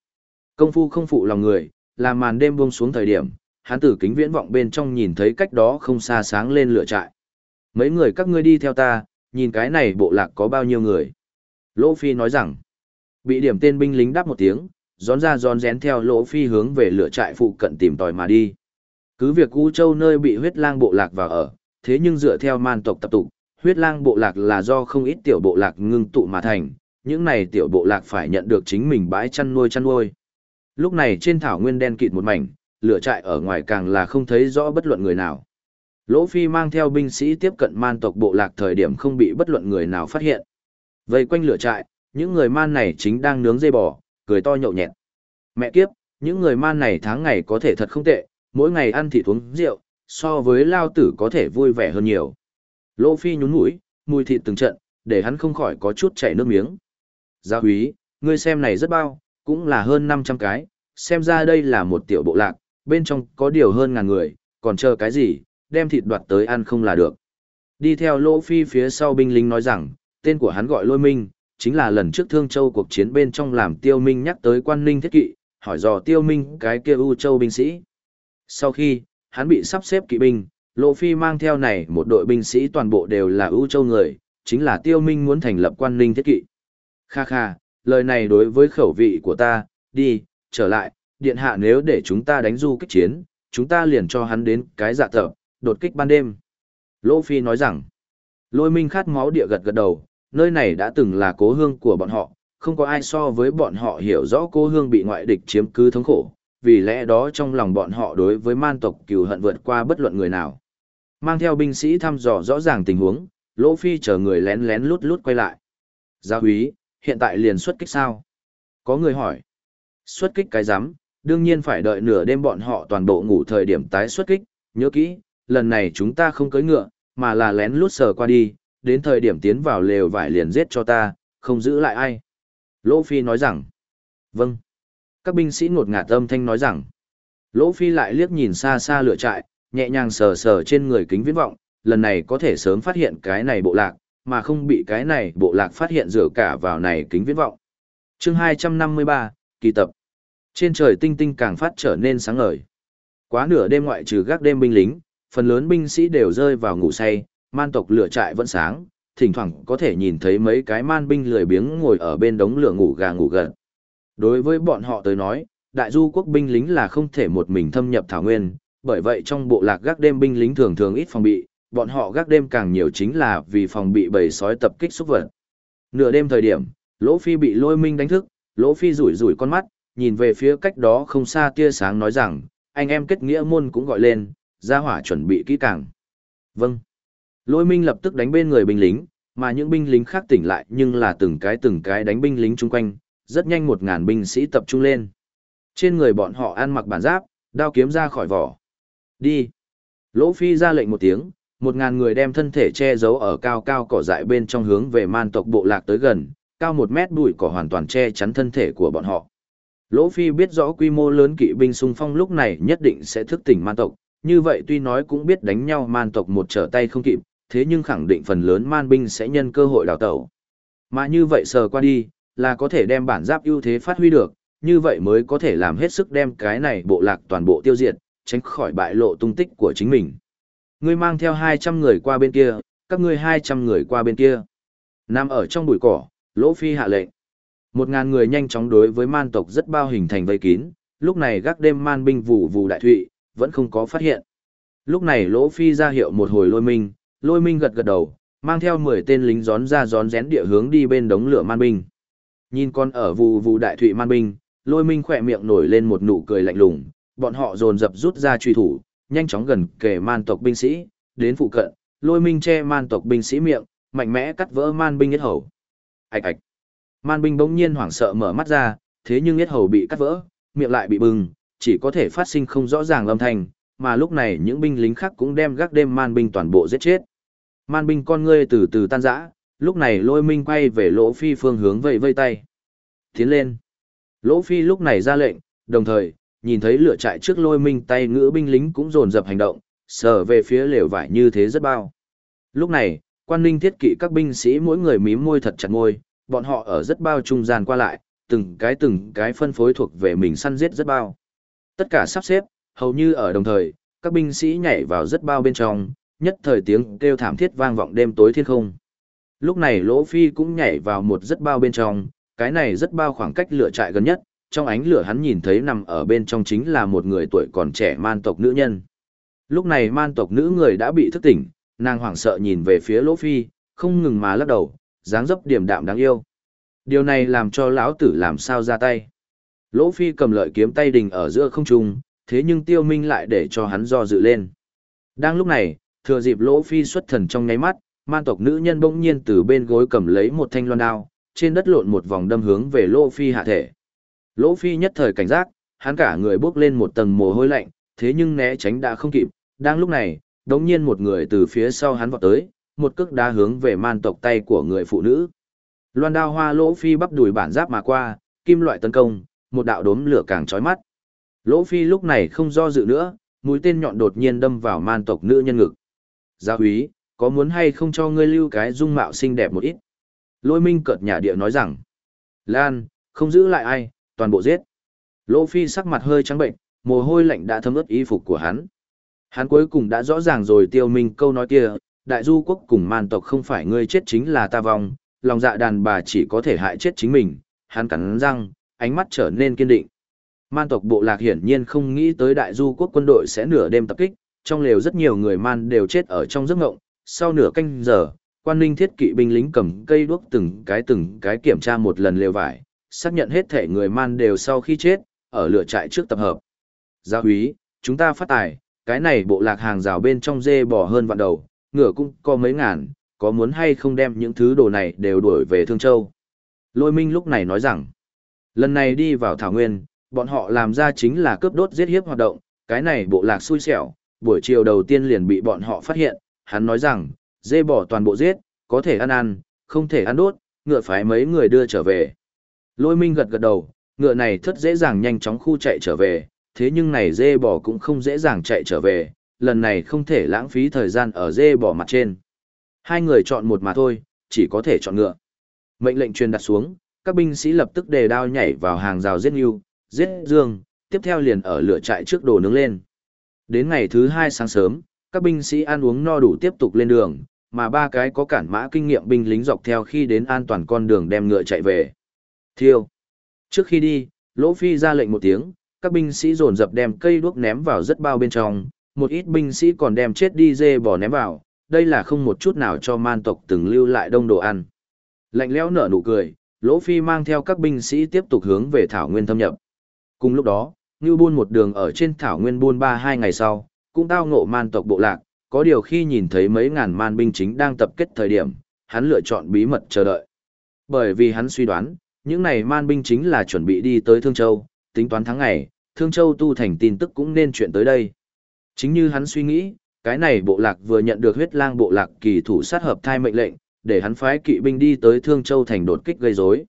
Công phu không phụ lòng người, là màn đêm buông xuống thời điểm, hắn tử kính viễn vọng bên trong nhìn thấy cách đó không xa sáng lên lửa trại. Mấy người các ngươi đi theo ta, nhìn cái này bộ lạc có bao nhiêu người. Lỗ Phi nói rằng, bị điểm tên binh lính đáp một tiếng, gión ra gión rén theo Lỗ Phi hướng về lửa trại phụ cận tìm tòi mà đi. Cứ việc U Châu nơi bị huyết lang bộ lạc vào ở, thế nhưng dựa theo man tộc tập tụ, huyết lang bộ lạc là do không ít tiểu bộ lạc ngưng tụ mà thành, những này tiểu bộ lạc phải nhận được chính mình bãi chăn nuôi chăn nuôi. Lúc này trên thảo nguyên đen kịt một mảnh, lửa trại ở ngoài càng là không thấy rõ bất luận người nào. Lỗ Phi mang theo binh sĩ tiếp cận man tộc bộ lạc thời điểm không bị bất luận người nào phát hiện. Vây quanh lửa trại, những người man này chính đang nướng dây bò, cười to nhậu nhẹt. Mẹ kiếp, những người man này tháng ngày có thể thật không tệ, mỗi ngày ăn thịt uống rượu, so với lao tử có thể vui vẻ hơn nhiều. Lỗ Phi nhún mũi, mùi thịt từng trận, để hắn không khỏi có chút chảy nước miếng. Gia húy, ngươi xem này rất bao, cũng là hơn 500 cái, xem ra đây là một tiểu bộ lạc, bên trong có điều hơn ngàn người, còn chờ cái gì, đem thịt đoạt tới ăn không là được. Đi theo Lỗ Phi phía sau binh lính nói rằng, tên của hắn gọi Lôi Minh, chính là lần trước Thương Châu cuộc chiến bên trong làm Tiêu Minh nhắc tới quan ninh thiết kỵ, hỏi dò Tiêu Minh cái kia U Châu binh sĩ. Sau khi, hắn bị sắp xếp kỵ binh, Lỗ Phi mang theo này một đội binh sĩ toàn bộ đều là U Châu người, chính là Tiêu Minh muốn thành lập quan ninh thiết kỵ. Kha kha, lời này đối với khẩu vị của ta, đi, trở lại, điện hạ nếu để chúng ta đánh du kích chiến, chúng ta liền cho hắn đến cái dạ thợ, đột kích ban đêm. Lỗ Phi nói rằng, lôi minh khát máu địa gật gật đầu, nơi này đã từng là cố hương của bọn họ, không có ai so với bọn họ hiểu rõ cố hương bị ngoại địch chiếm cứ thống khổ, vì lẽ đó trong lòng bọn họ đối với man tộc cừu hận vượt qua bất luận người nào. Mang theo binh sĩ thăm dò rõ ràng tình huống, Lỗ Phi chờ người lén lén lút lút quay lại. Gia úy, hiện tại liền xuất kích sao? Có người hỏi. Xuất kích cái rắm đương nhiên phải đợi nửa đêm bọn họ toàn bộ ngủ thời điểm tái xuất kích, nhớ kỹ, lần này chúng ta không cưỡi ngựa, mà là lén lút sờ qua đi, đến thời điểm tiến vào lều vải liền giết cho ta, không giữ lại ai. Lỗ Phi nói rằng, vâng. Các binh sĩ ngột ngạt âm thanh nói rằng, Lỗ Phi lại liếc nhìn xa xa lửa trại, nhẹ nhàng sờ sờ trên người kính viễn vọng, lần này có thể sớm phát hiện cái này bộ lạc, mà không bị cái này bộ lạc phát hiện rửa cả vào này kính viễn vọng. Chương 253, kỳ tập. Trên trời tinh tinh càng phát trở nên sáng ngời. Quá nửa đêm ngoại trừ gác đêm binh lính, phần lớn binh sĩ đều rơi vào ngủ say, man tộc lửa trại vẫn sáng, thỉnh thoảng có thể nhìn thấy mấy cái man binh lười biếng ngồi ở bên đống lửa ngủ gà ngủ gật. Đối với bọn họ tới nói, đại du quốc binh lính là không thể một mình thâm nhập thảo nguyên, bởi vậy trong bộ lạc gác đêm binh lính thường thường ít phòng bị, bọn họ gác đêm càng nhiều chính là vì phòng bị bầy sói tập kích xúc vật. Nửa đêm thời điểm, Lỗ Phi bị Lôi Minh đánh thức, Lỗ Phi rủi rủi con mắt, nhìn về phía cách đó không xa tia sáng nói rằng, anh em kết nghĩa môn cũng gọi lên, ra hỏa chuẩn bị kỹ càng. Vâng. Lôi Minh lập tức đánh bên người binh lính, mà những binh lính khác tỉnh lại nhưng là từng cái từng cái đánh binh lính chung quanh, rất nhanh một ngàn binh sĩ tập trung lên. Trên người bọn họ ăn mặc bản giáp, đao kiếm ra khỏi vỏ. Đi. Lỗ Phi ra lệnh một tiếng, một ngàn người đem thân thể che giấu ở cao cao cỏ dại bên trong hướng về man tộc bộ lạc tới gần, cao một mét bụi cỏ hoàn toàn che chắn thân thể của bọn họ. Lỗ Phi biết rõ quy mô lớn kỵ binh xung phong lúc này nhất định sẽ thức tỉnh man tộc, như vậy tuy nói cũng biết đánh nhau man tộc một trở tay không kịp, thế nhưng khẳng định phần lớn man binh sẽ nhân cơ hội đào tẩu. Mà như vậy sờ qua đi, là có thể đem bản giáp ưu thế phát huy được, như vậy mới có thể làm hết sức đem cái này bộ lạc toàn bộ tiêu diệt, tránh khỏi bại lộ tung tích của chính mình. Ngươi mang theo 200 người qua bên kia, các ngươi 200 người qua bên kia. Nam ở trong bụi cỏ, Lỗ Phi hạ lệnh. Một ngàn người nhanh chóng đối với man tộc rất bao hình thành vây kín, lúc này gác đêm man binh vụ vụ đại thụy, vẫn không có phát hiện. Lúc này Lỗ Phi ra hiệu một hồi lôi minh, lôi minh gật gật đầu, mang theo 10 tên lính gión ra gión rén địa hướng đi bên đống lửa man binh. Nhìn con ở vụ vụ đại thụy man binh, lôi minh khỏe miệng nổi lên một nụ cười lạnh lùng, bọn họ dồn dập rút ra truy thủ, nhanh chóng gần kề man tộc binh sĩ, đến phụ cận, lôi minh che man tộc binh sĩ miệng, mạnh mẽ cắt vỡ man binh yết hầu. Ảch ạch. Man binh bỗng nhiên hoảng sợ mở mắt ra, thế nhưng yết hầu bị cắt vỡ, miệng lại bị bừng, chỉ có thể phát sinh không rõ ràng âm thanh, mà lúc này những binh lính khác cũng đem gác đêm man binh toàn bộ giết chết. Man binh con ngươi từ từ tan rã, lúc này lôi minh quay về lỗ phi phương hướng vẫy vây tay. Tiến lên. Lỗ phi lúc này ra lệnh, đồng thời, nhìn thấy lửa trại trước lôi minh tay ngữ binh lính cũng dồn dập hành động, sờ về phía lều vải như thế rất bao. Lúc này, quan ninh thiết kỵ các binh sĩ mỗi người mím môi thật chặt môi, bọn họ ở rất bao trung gian qua lại, từng cái từng cái phân phối thuộc về mình săn giết rất bao. Tất cả sắp xếp, hầu như ở đồng thời, các binh sĩ nhảy vào rất bao bên trong, nhất thời tiếng kêu thảm thiết vang vọng đêm tối thiên không. Lúc này Lỗ Phi cũng nhảy vào một rất bao bên trong, cái này rất bao khoảng cách lửa trại gần nhất, trong ánh lửa hắn nhìn thấy nằm ở bên trong chính là một người tuổi còn trẻ man tộc nữ nhân. Lúc này man tộc nữ người đã bị thức tỉnh, nàng hoảng sợ nhìn về phía Lỗ Phi, không ngừng mà lắc đầu, dáng dấp điềm đạm đáng yêu. Điều này làm cho lão tử làm sao ra tay. Lỗ Phi cầm lợi kiếm tay đình ở giữa không trung, thế nhưng Tiêu Minh lại để cho hắn do dự lên. Đang lúc này, thừa dịp Lỗ Phi xuất thần trong nháy mắt, man tộc nữ nhân bỗng nhiên từ bên gối cầm lấy một thanh loan đao, trên đất lộn một vòng đâm hướng về Lỗ Phi hạ thể. Lỗ Phi nhất thời cảnh giác, hắn cả người bước lên một tầng mồ hôi lạnh, thế nhưng né tránh đã không kịp. Đang lúc này, đống nhiên một người từ phía sau hắn vọt tới, một cước đá hướng về man tộc tay của người phụ nữ. Loan đao hoa Lỗ Phi bắp đùi bản giáp mà qua, kim loại tấn công, một đạo đốm lửa càng chói mắt. Lỗ Phi lúc này không do dự nữa, mũi tên nhọn đột nhiên đâm vào man tộc nữ nhân ngực. Gia úy, có muốn hay không cho ngươi lưu cái dung mạo xinh đẹp một ít? Lôi minh cợt nhà địa nói rằng, Lan, không giữ lại ai, toàn bộ giết. Lỗ Phi sắc mặt hơi trắng bệnh, mồ hôi lạnh đã thấm ướt y phục của hắn. Hắn cuối cùng đã rõ ràng rồi tiêu minh câu nói kia, đại du quốc cùng man tộc không phải ngươi chết chính là ta vong, lòng dạ đàn bà chỉ có thể hại chết chính mình, hắn cắn răng, ánh mắt trở nên kiên định. Man tộc bộ lạc hiển nhiên không nghĩ tới đại du quốc quân đội sẽ nửa đêm tập kích, trong lều rất nhiều người man đều chết ở trong giấc ngộng, sau nửa canh giờ, quan ninh thiết kỵ binh lính cầm cây đuốc từng cái từng cái kiểm tra một lần lều vải, xác nhận hết thể người man đều sau khi chết, ở lửa trại trước tập hợp. Gia húy, chúng ta phát tài, cái này bộ lạc hàng rào bên trong dê bò hơn vạn đầu, ngựa cũng có mấy ngàn, có muốn hay không đem những thứ đồ này đều đuổi về Thương Châu. Lôi Minh lúc này nói rằng, lần này đi vào Thảo Nguyên, bọn họ làm ra chính là cướp đốt giết hiếp hoạt động, cái này bộ lạc xui xẻo, buổi chiều đầu tiên liền bị bọn họ phát hiện, hắn nói rằng, dê bỏ toàn bộ giết, có thể ăn ăn, không thể ăn đốt, ngựa phải mấy người đưa trở về. Lôi Minh gật gật đầu, ngựa này thất dễ dàng nhanh chóng khu chạy trở về, thế nhưng này dê bò cũng không dễ dàng chạy trở về, lần này không thể lãng phí thời gian ở dê bò mặt trên. Hai người chọn một mà thôi, chỉ có thể chọn ngựa. Mệnh lệnh truyền đặt xuống, các binh sĩ lập tức đề đao nhảy vào hàng rào giết yêu, giết dương, tiếp theo liền ở lửa trại trước đồ nướng lên. Đến ngày thứ hai sáng sớm, các binh sĩ ăn uống no đủ tiếp tục lên đường, mà ba cái có cản mã kinh nghiệm binh lính dọc theo khi đến an toàn con đường đem ngựa chạy về. Thiêu. Trước khi đi, Lỗ Phi ra lệnh một tiếng, các binh sĩ dồn dập đem cây đuốc ném vào rất bao bên trong, một ít binh sĩ còn đem chết đi dê bò ném vào, đây là không một chút nào cho man tộc từng lưu lại đông đồ ăn. Lạnh lẽo nở nụ cười, Lỗ Phi mang theo các binh sĩ tiếp tục hướng về Thảo Nguyên thâm nhập. Cùng lúc đó, Ngưu Buôn một đường ở trên Thảo Nguyên buôn ba hai ngày sau, cũng tao ngộ man tộc bộ lạc, có điều khi nhìn thấy mấy ngàn man binh chính đang tập kết thời điểm, hắn lựa chọn bí mật chờ đợi. Bởi vì hắn suy đoán, những này man binh chính là chuẩn bị đi tới Thương Châu, tính toán tháng ngày, Thương Châu tu thành tin tức cũng nên chuyện tới đây. Chính như hắn suy nghĩ, cái này bộ lạc vừa nhận được huyết lang bộ lạc kỳ thủ sát hợp thai mệnh lệnh, để hắn phái kỵ binh đi tới Thương Châu thành đột kích gây rối.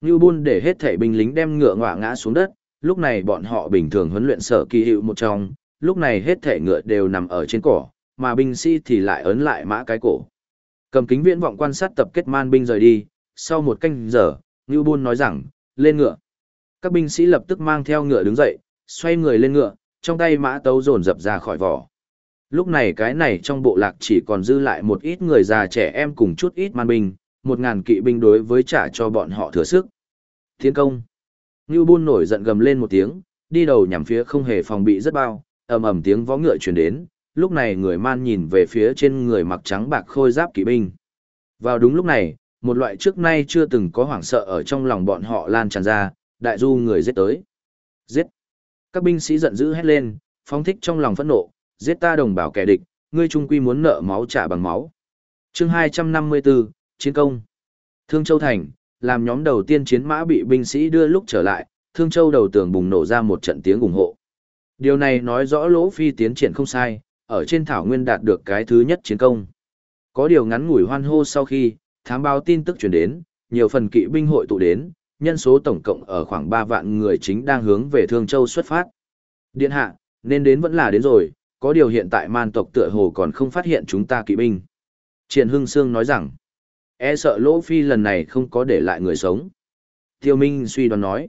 Ngưu Bôn để hết thể binh lính đem ngựa ngọa ngã xuống đất, lúc này bọn họ bình thường huấn luyện sở kỳ hiệu một trong, lúc này hết thể ngựa đều nằm ở trên cỏ, mà binh sĩ thì lại ấn lại mã cái cổ. Cầm kính viễn vọng quan sát tập kết man binh rời đi, sau một canh giờ, Ngưu Bôn nói rằng, lên ngựa. Các binh sĩ lập tức mang theo ngựa đứng dậy, xoay người lên ngựa, trong tay mã tấu dồn dập ra khỏi vỏ. Lúc này cái này trong bộ lạc chỉ còn dư lại một ít người già trẻ em cùng chút ít man binh, một ngàn kỵ binh đối với trả cho bọn họ thừa sức. Tiến công. Ngưu Bôn nổi giận gầm lên một tiếng, đi đầu nhằm phía không hề phòng bị rất bao, ầm ầm tiếng vó ngựa truyền đến, lúc này người man nhìn về phía trên người mặc trắng bạc khôi giáp kỵ binh. Vào đúng lúc này, một loại trước nay chưa từng có hoảng sợ ở trong lòng bọn họ lan tràn ra, đại du người giết tới. Giết! Các binh sĩ giận dữ hét lên, phóng thích trong lòng phẫn nộ, giết ta đồng bào kẻ địch, ngươi trung quy muốn nợ máu trả bằng máu. chương 254, Chiến công. Thương Châu Thành, làm nhóm đầu tiên chiến mã bị binh sĩ đưa lúc trở lại, Thương Châu đầu tường bùng nổ ra một trận tiếng ủng hộ. Điều này nói rõ Lỗ Phi tiến triển không sai, ở trên thảo nguyên đạt được cái thứ nhất chiến công. Có điều ngắn ngủi hoan hô sau khi, thám báo tin tức truyền đến, nhiều phần kỵ binh hội tụ đến, nhân số tổng cộng ở khoảng 3 vạn người chính đang hướng về Thương Châu xuất phát. Điện hạ, nên đến vẫn là đến rồi, có điều hiện tại man tộc tựa hồ còn không phát hiện chúng ta kỵ binh. Triển Hưng Sương nói rằng, e sợ Lỗ Phi lần này không có để lại người sống. Tiêu Minh suy đoán nói,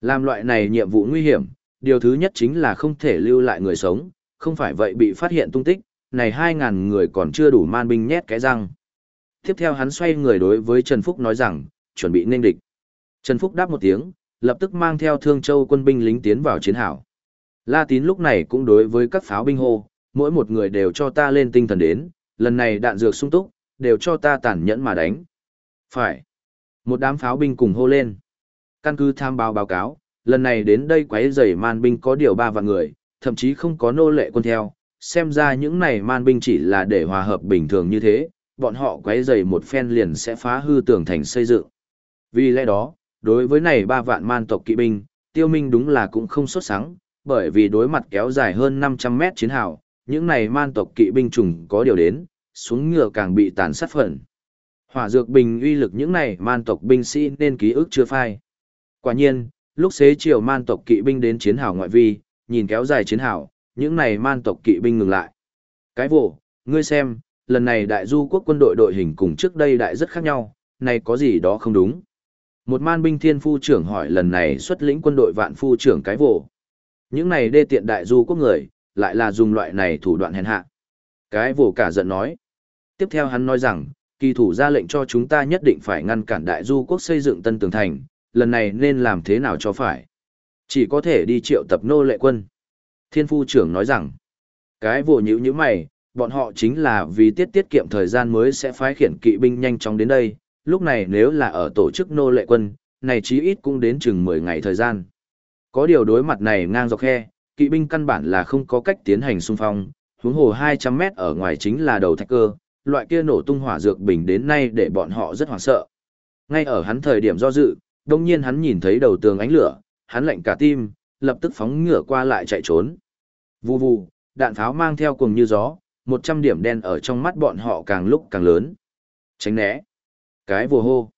làm loại này nhiệm vụ nguy hiểm, điều thứ nhất chính là không thể lưu lại người sống, không phải vậy bị phát hiện tung tích, này 2.000 người còn chưa đủ man binh nhét cái răng. Tiếp theo hắn xoay người đối với Trần Phúc nói rằng, chuẩn bị nên địch. Trần Phúc đáp một tiếng, lập tức mang theo Thương Châu quân binh lính tiến vào chiến hào. La Tín lúc này cũng đối với các pháo binh hô, mỗi một người đều cho ta lên tinh thần đến, lần này đạn dược sung túc, đều cho ta tàn nhẫn mà đánh. Phải. Một đám pháo binh cùng hô lên. Căn cứ tham báo báo cáo, lần này đến đây quấy rầy man binh có điều ba vạn người, thậm chí không có nô lệ quân theo, xem ra những này man binh chỉ là để hòa hợp bình thường như thế, bọn họ quấy rầy một phen liền sẽ phá hư tường thành xây dựng. Vì lẽ đó, đối với này ba vạn man tộc kỵ binh, tiêu minh đúng là cũng không xuất sáng, bởi vì đối mặt kéo dài hơn 500 mét chiến hào, những này man tộc kỵ binh trùng có điều đến, xuống ngựa càng bị tàn sát phần. Hỏa dược bình uy lực những này man tộc binh sĩ nên ký ức chưa phai. Quả nhiên, lúc xế chiều man tộc kỵ binh đến chiến hào ngoại vi, nhìn kéo dài chiến hào, những này man tộc kỵ binh ngừng lại. Cái vụ, ngươi xem, lần này đại du quốc quân đội đội hình cùng trước đây đại rất khác nhau, này có gì đó không đúng. Một man binh thiên phu trưởng hỏi lần này xuất lĩnh quân đội vạn phu trưởng cái vụ. Những này đê tiện đại du quốc người, lại là dùng loại này thủ đoạn hèn hạ. Cái vồ cả giận nói. Tiếp theo hắn nói rằng, kỳ thủ ra lệnh cho chúng ta nhất định phải ngăn cản đại du quốc xây dựng tân tường thành, lần này nên làm thế nào cho phải. Chỉ có thể đi triệu tập nô lệ quân. Thiên phu trưởng nói rằng, cái vồ nhữ như mày, bọn họ chính là vì tiết tiết kiệm thời gian mới sẽ phái khiển kỵ binh nhanh chóng đến đây, lúc này nếu là ở tổ chức nô lệ quân, này chí ít cũng đến chừng 10 ngày thời gian. Có điều đối mặt này ngang dọc khe, kỵ binh căn bản là không có cách tiến hành xung phong, huống hồ 200 mét ở ngoài chính là đầu thạch cơ, loại kia nổ tung hỏa dược bình đến nay để bọn họ rất hoảng sợ. Ngay ở hắn thời điểm do dự, đông nhiên hắn nhìn thấy đầu tường ánh lửa, hắn lạnh cả tim, lập tức phóng ngựa qua lại chạy trốn. Vù vù, đạn pháo mang theo cùng như gió, 100 điểm đen ở trong mắt bọn họ càng lúc càng lớn. Tránh né. Cái vù hô.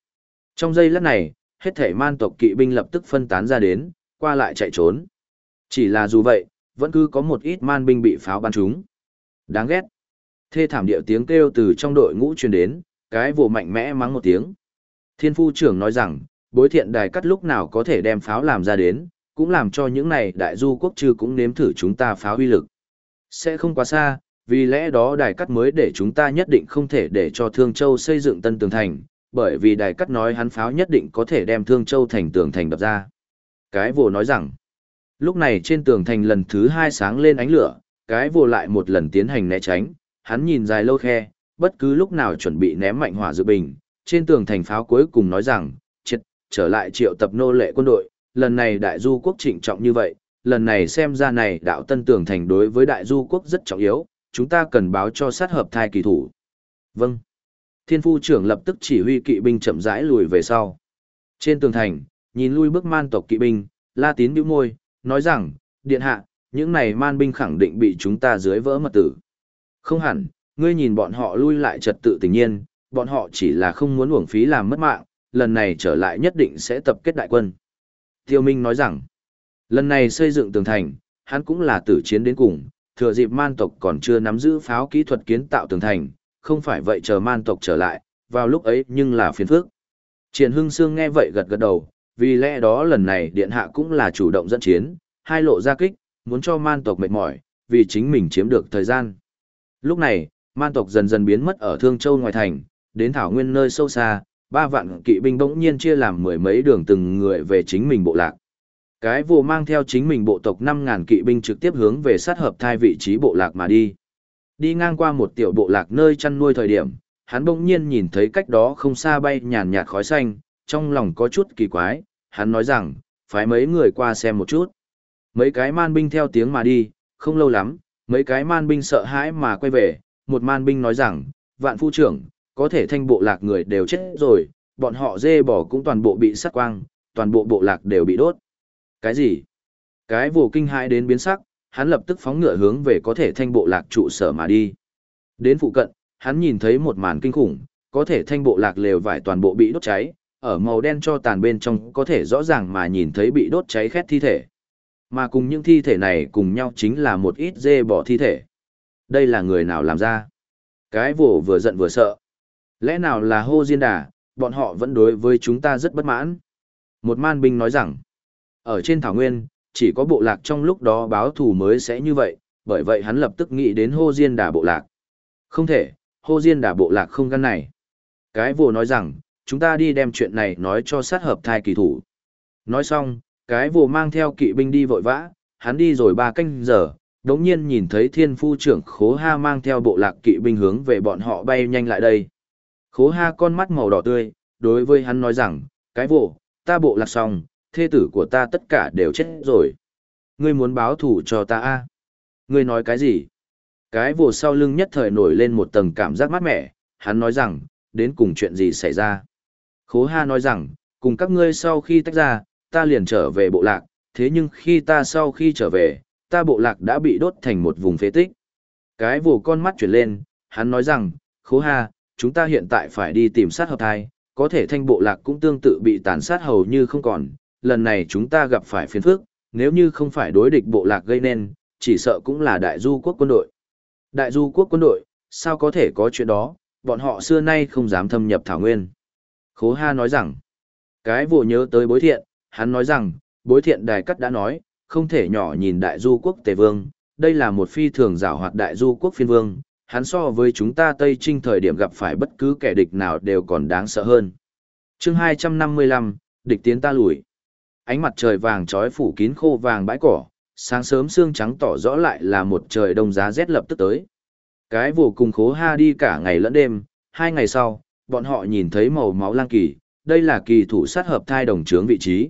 Trong giây lát này, hết thể man tộc kỵ binh lập tức phân tán ra đến, qua lại chạy trốn. Chỉ là dù vậy, vẫn cứ có một ít man binh bị pháo bắn trúng. Đáng ghét. Thê thảm điệu tiếng kêu từ trong đội ngũ truyền đến, cái vồ mạnh mẽ mắng một tiếng. Thiên phu trưởng nói rằng, bối thiện đài cắt lúc nào có thể đem pháo làm ra đến, cũng làm cho những này đại du quốc chư cũng nếm thử chúng ta pháo uy lực. Sẽ không quá xa, vì lẽ đó đài cắt mới để chúng ta nhất định không thể để cho Thương Châu xây dựng tân tường thành, bởi vì đài cắt nói hắn pháo nhất định có thể đem Thương Châu thành tường thành đập ra. Cái vồ nói rằng, lúc này trên tường thành lần thứ hai sáng lên ánh lửa, cái vồ lại một lần tiến hành né tránh, hắn nhìn dài lâu khe, bất cứ lúc nào chuẩn bị ném mạnh hỏa dự bình, trên tường thành pháo cuối cùng nói rằng, triệt, trở lại triệu tập nô lệ quân đội, lần này đại du quốc trịnh trọng như vậy, lần này xem ra này đạo tân tường thành đối với đại du quốc rất trọng yếu, chúng ta cần báo cho sát hợp thai kỳ thủ. Vâng. Thiên phu trưởng lập tức chỉ huy kỵ binh chậm rãi lùi về sau. Trên tường thành, nhìn lui bước man tộc kỵ binh, la tín bĩu môi, nói rằng, điện hạ, những này man binh khẳng định bị chúng ta dưới vỡ mật tử. Không hẳn, ngươi nhìn bọn họ lui lại trật tự tình nhiên, bọn họ chỉ là không muốn uổng phí làm mất mạng, lần này trở lại nhất định sẽ tập kết đại quân. Tiêu Minh nói rằng, lần này xây dựng tường thành, hắn cũng là tử chiến đến cùng, thừa dịp man tộc còn chưa nắm giữ pháo kỹ thuật kiến tạo tường thành, không phải vậy chờ man tộc trở lại, vào lúc ấy nhưng là phiền phức. Triển Hưng Sương nghe vậy gật gật đầu, vì lẽ đó lần này điện hạ cũng là chủ động dẫn chiến, hai lộ ra kích, muốn cho man tộc mệt mỏi, vì chính mình chiếm được thời gian. Lúc này, man tộc dần dần biến mất ở Thương Châu ngoài thành, đến thảo nguyên nơi sâu xa, ba vạn kỵ binh bỗng nhiên chia làm mười mấy đường từng người về chính mình bộ lạc. Cái vụ mang theo chính mình bộ tộc 5.000 kỵ binh trực tiếp hướng về sát hợp thai vị trí bộ lạc mà đi. Đi ngang qua một tiểu bộ lạc nơi chăn nuôi thời điểm, hắn bỗng nhiên nhìn thấy cách đó không xa bay nhàn nhạt khói xanh, trong lòng có chút kỳ quái, hắn nói rằng, phải mấy người qua xem một chút. Mấy cái man binh theo tiếng mà đi, không lâu lắm, mấy cái man binh sợ hãi mà quay về, một man binh nói rằng, vạn phu trưởng, có thể thanh bộ lạc người đều chết rồi, bọn họ dê bỏ cũng toàn bộ bị sát quang, toàn bộ bộ lạc đều bị đốt. Cái gì? Cái vô kinh hãi đến biến sắc, hắn lập tức phóng ngựa hướng về có thể thanh bộ lạc trụ sở mà đi. Đến phụ cận, hắn nhìn thấy một màn kinh khủng, có thể thanh bộ lạc lều vải toàn bộ bị đốt cháy, ở màu đen cho tàn bên trong có thể rõ ràng mà nhìn thấy bị đốt cháy khét thi thể. Mà cùng những thi thể này cùng nhau chính là một ít dê bỏ thi thể. Đây là người nào làm ra? Cái vồ vừa giận vừa sợ. Lẽ nào là hô diên đà, bọn họ vẫn đối với chúng ta rất bất mãn. Một man binh nói rằng, ở trên thảo nguyên, chỉ có bộ lạc trong lúc đó báo thù mới sẽ như vậy, bởi vậy hắn lập tức nghĩ đến hô diên đà bộ lạc. Không thể, hô diên đà bộ lạc không gan này. Cái vồ nói rằng, chúng ta đi đem chuyện này nói cho sát hợp thai kỳ thủ. Nói xong, cái vồ mang theo kỵ binh đi vội vã, hắn đi rồi ba canh giờ, đống nhiên nhìn thấy thiên phu trưởng khố ha mang theo bộ lạc kỵ binh hướng về bọn họ bay nhanh lại đây. Khố ha con mắt màu đỏ tươi, đối với hắn nói rằng, cái vồ, ta bộ lạc xong, thê tử của ta tất cả đều chết rồi. Ngươi muốn báo thủ cho ta a? Ngươi nói cái gì? Cái vồ sau lưng nhất thời nổi lên một tầng cảm giác mát mẻ, hắn nói rằng, đến cùng chuyện gì xảy ra. Khố ha nói rằng, cùng các ngươi sau khi tách ra, ta liền trở về bộ lạc, thế nhưng khi ta sau khi trở về, ta bộ lạc đã bị đốt thành một vùng phế tích. Cái vồ con mắt chuyển lên, hắn nói rằng, khố ha, chúng ta hiện tại phải đi tìm sát hợp thai, có thể thanh bộ lạc cũng tương tự bị tàn sát hầu như không còn, lần này chúng ta gặp phải phiền phức, nếu như không phải đối địch bộ lạc gây nên, chỉ sợ cũng là đại du quốc quân đội. Đại du quốc quân đội, sao có thể có chuyện đó, bọn họ xưa nay không dám thâm nhập Thảo Nguyên. Khố Ha nói rằng, cái vụ nhớ tới bối thiện, hắn nói rằng, bối thiện đài cắt đã nói, không thể nhỏ nhìn đại du quốc tề vương, đây là một phi thường giảo hoạt đại du quốc phiên vương, hắn so với chúng ta Tây Trinh thời điểm gặp phải bất cứ kẻ địch nào đều còn đáng sợ hơn. chương 255, địch tiến ta lùi. Ánh mặt trời vàng trói phủ kín khô vàng bãi cỏ, sáng sớm sương trắng tỏ rõ lại là một trời đông giá rét lập tức tới. Cái vụ cùng khố ha đi cả ngày lẫn đêm, hai ngày sau, bọn họ nhìn thấy màu máu lang kỳ, đây là kỳ thủ sát hợp thai đồng trướng vị trí.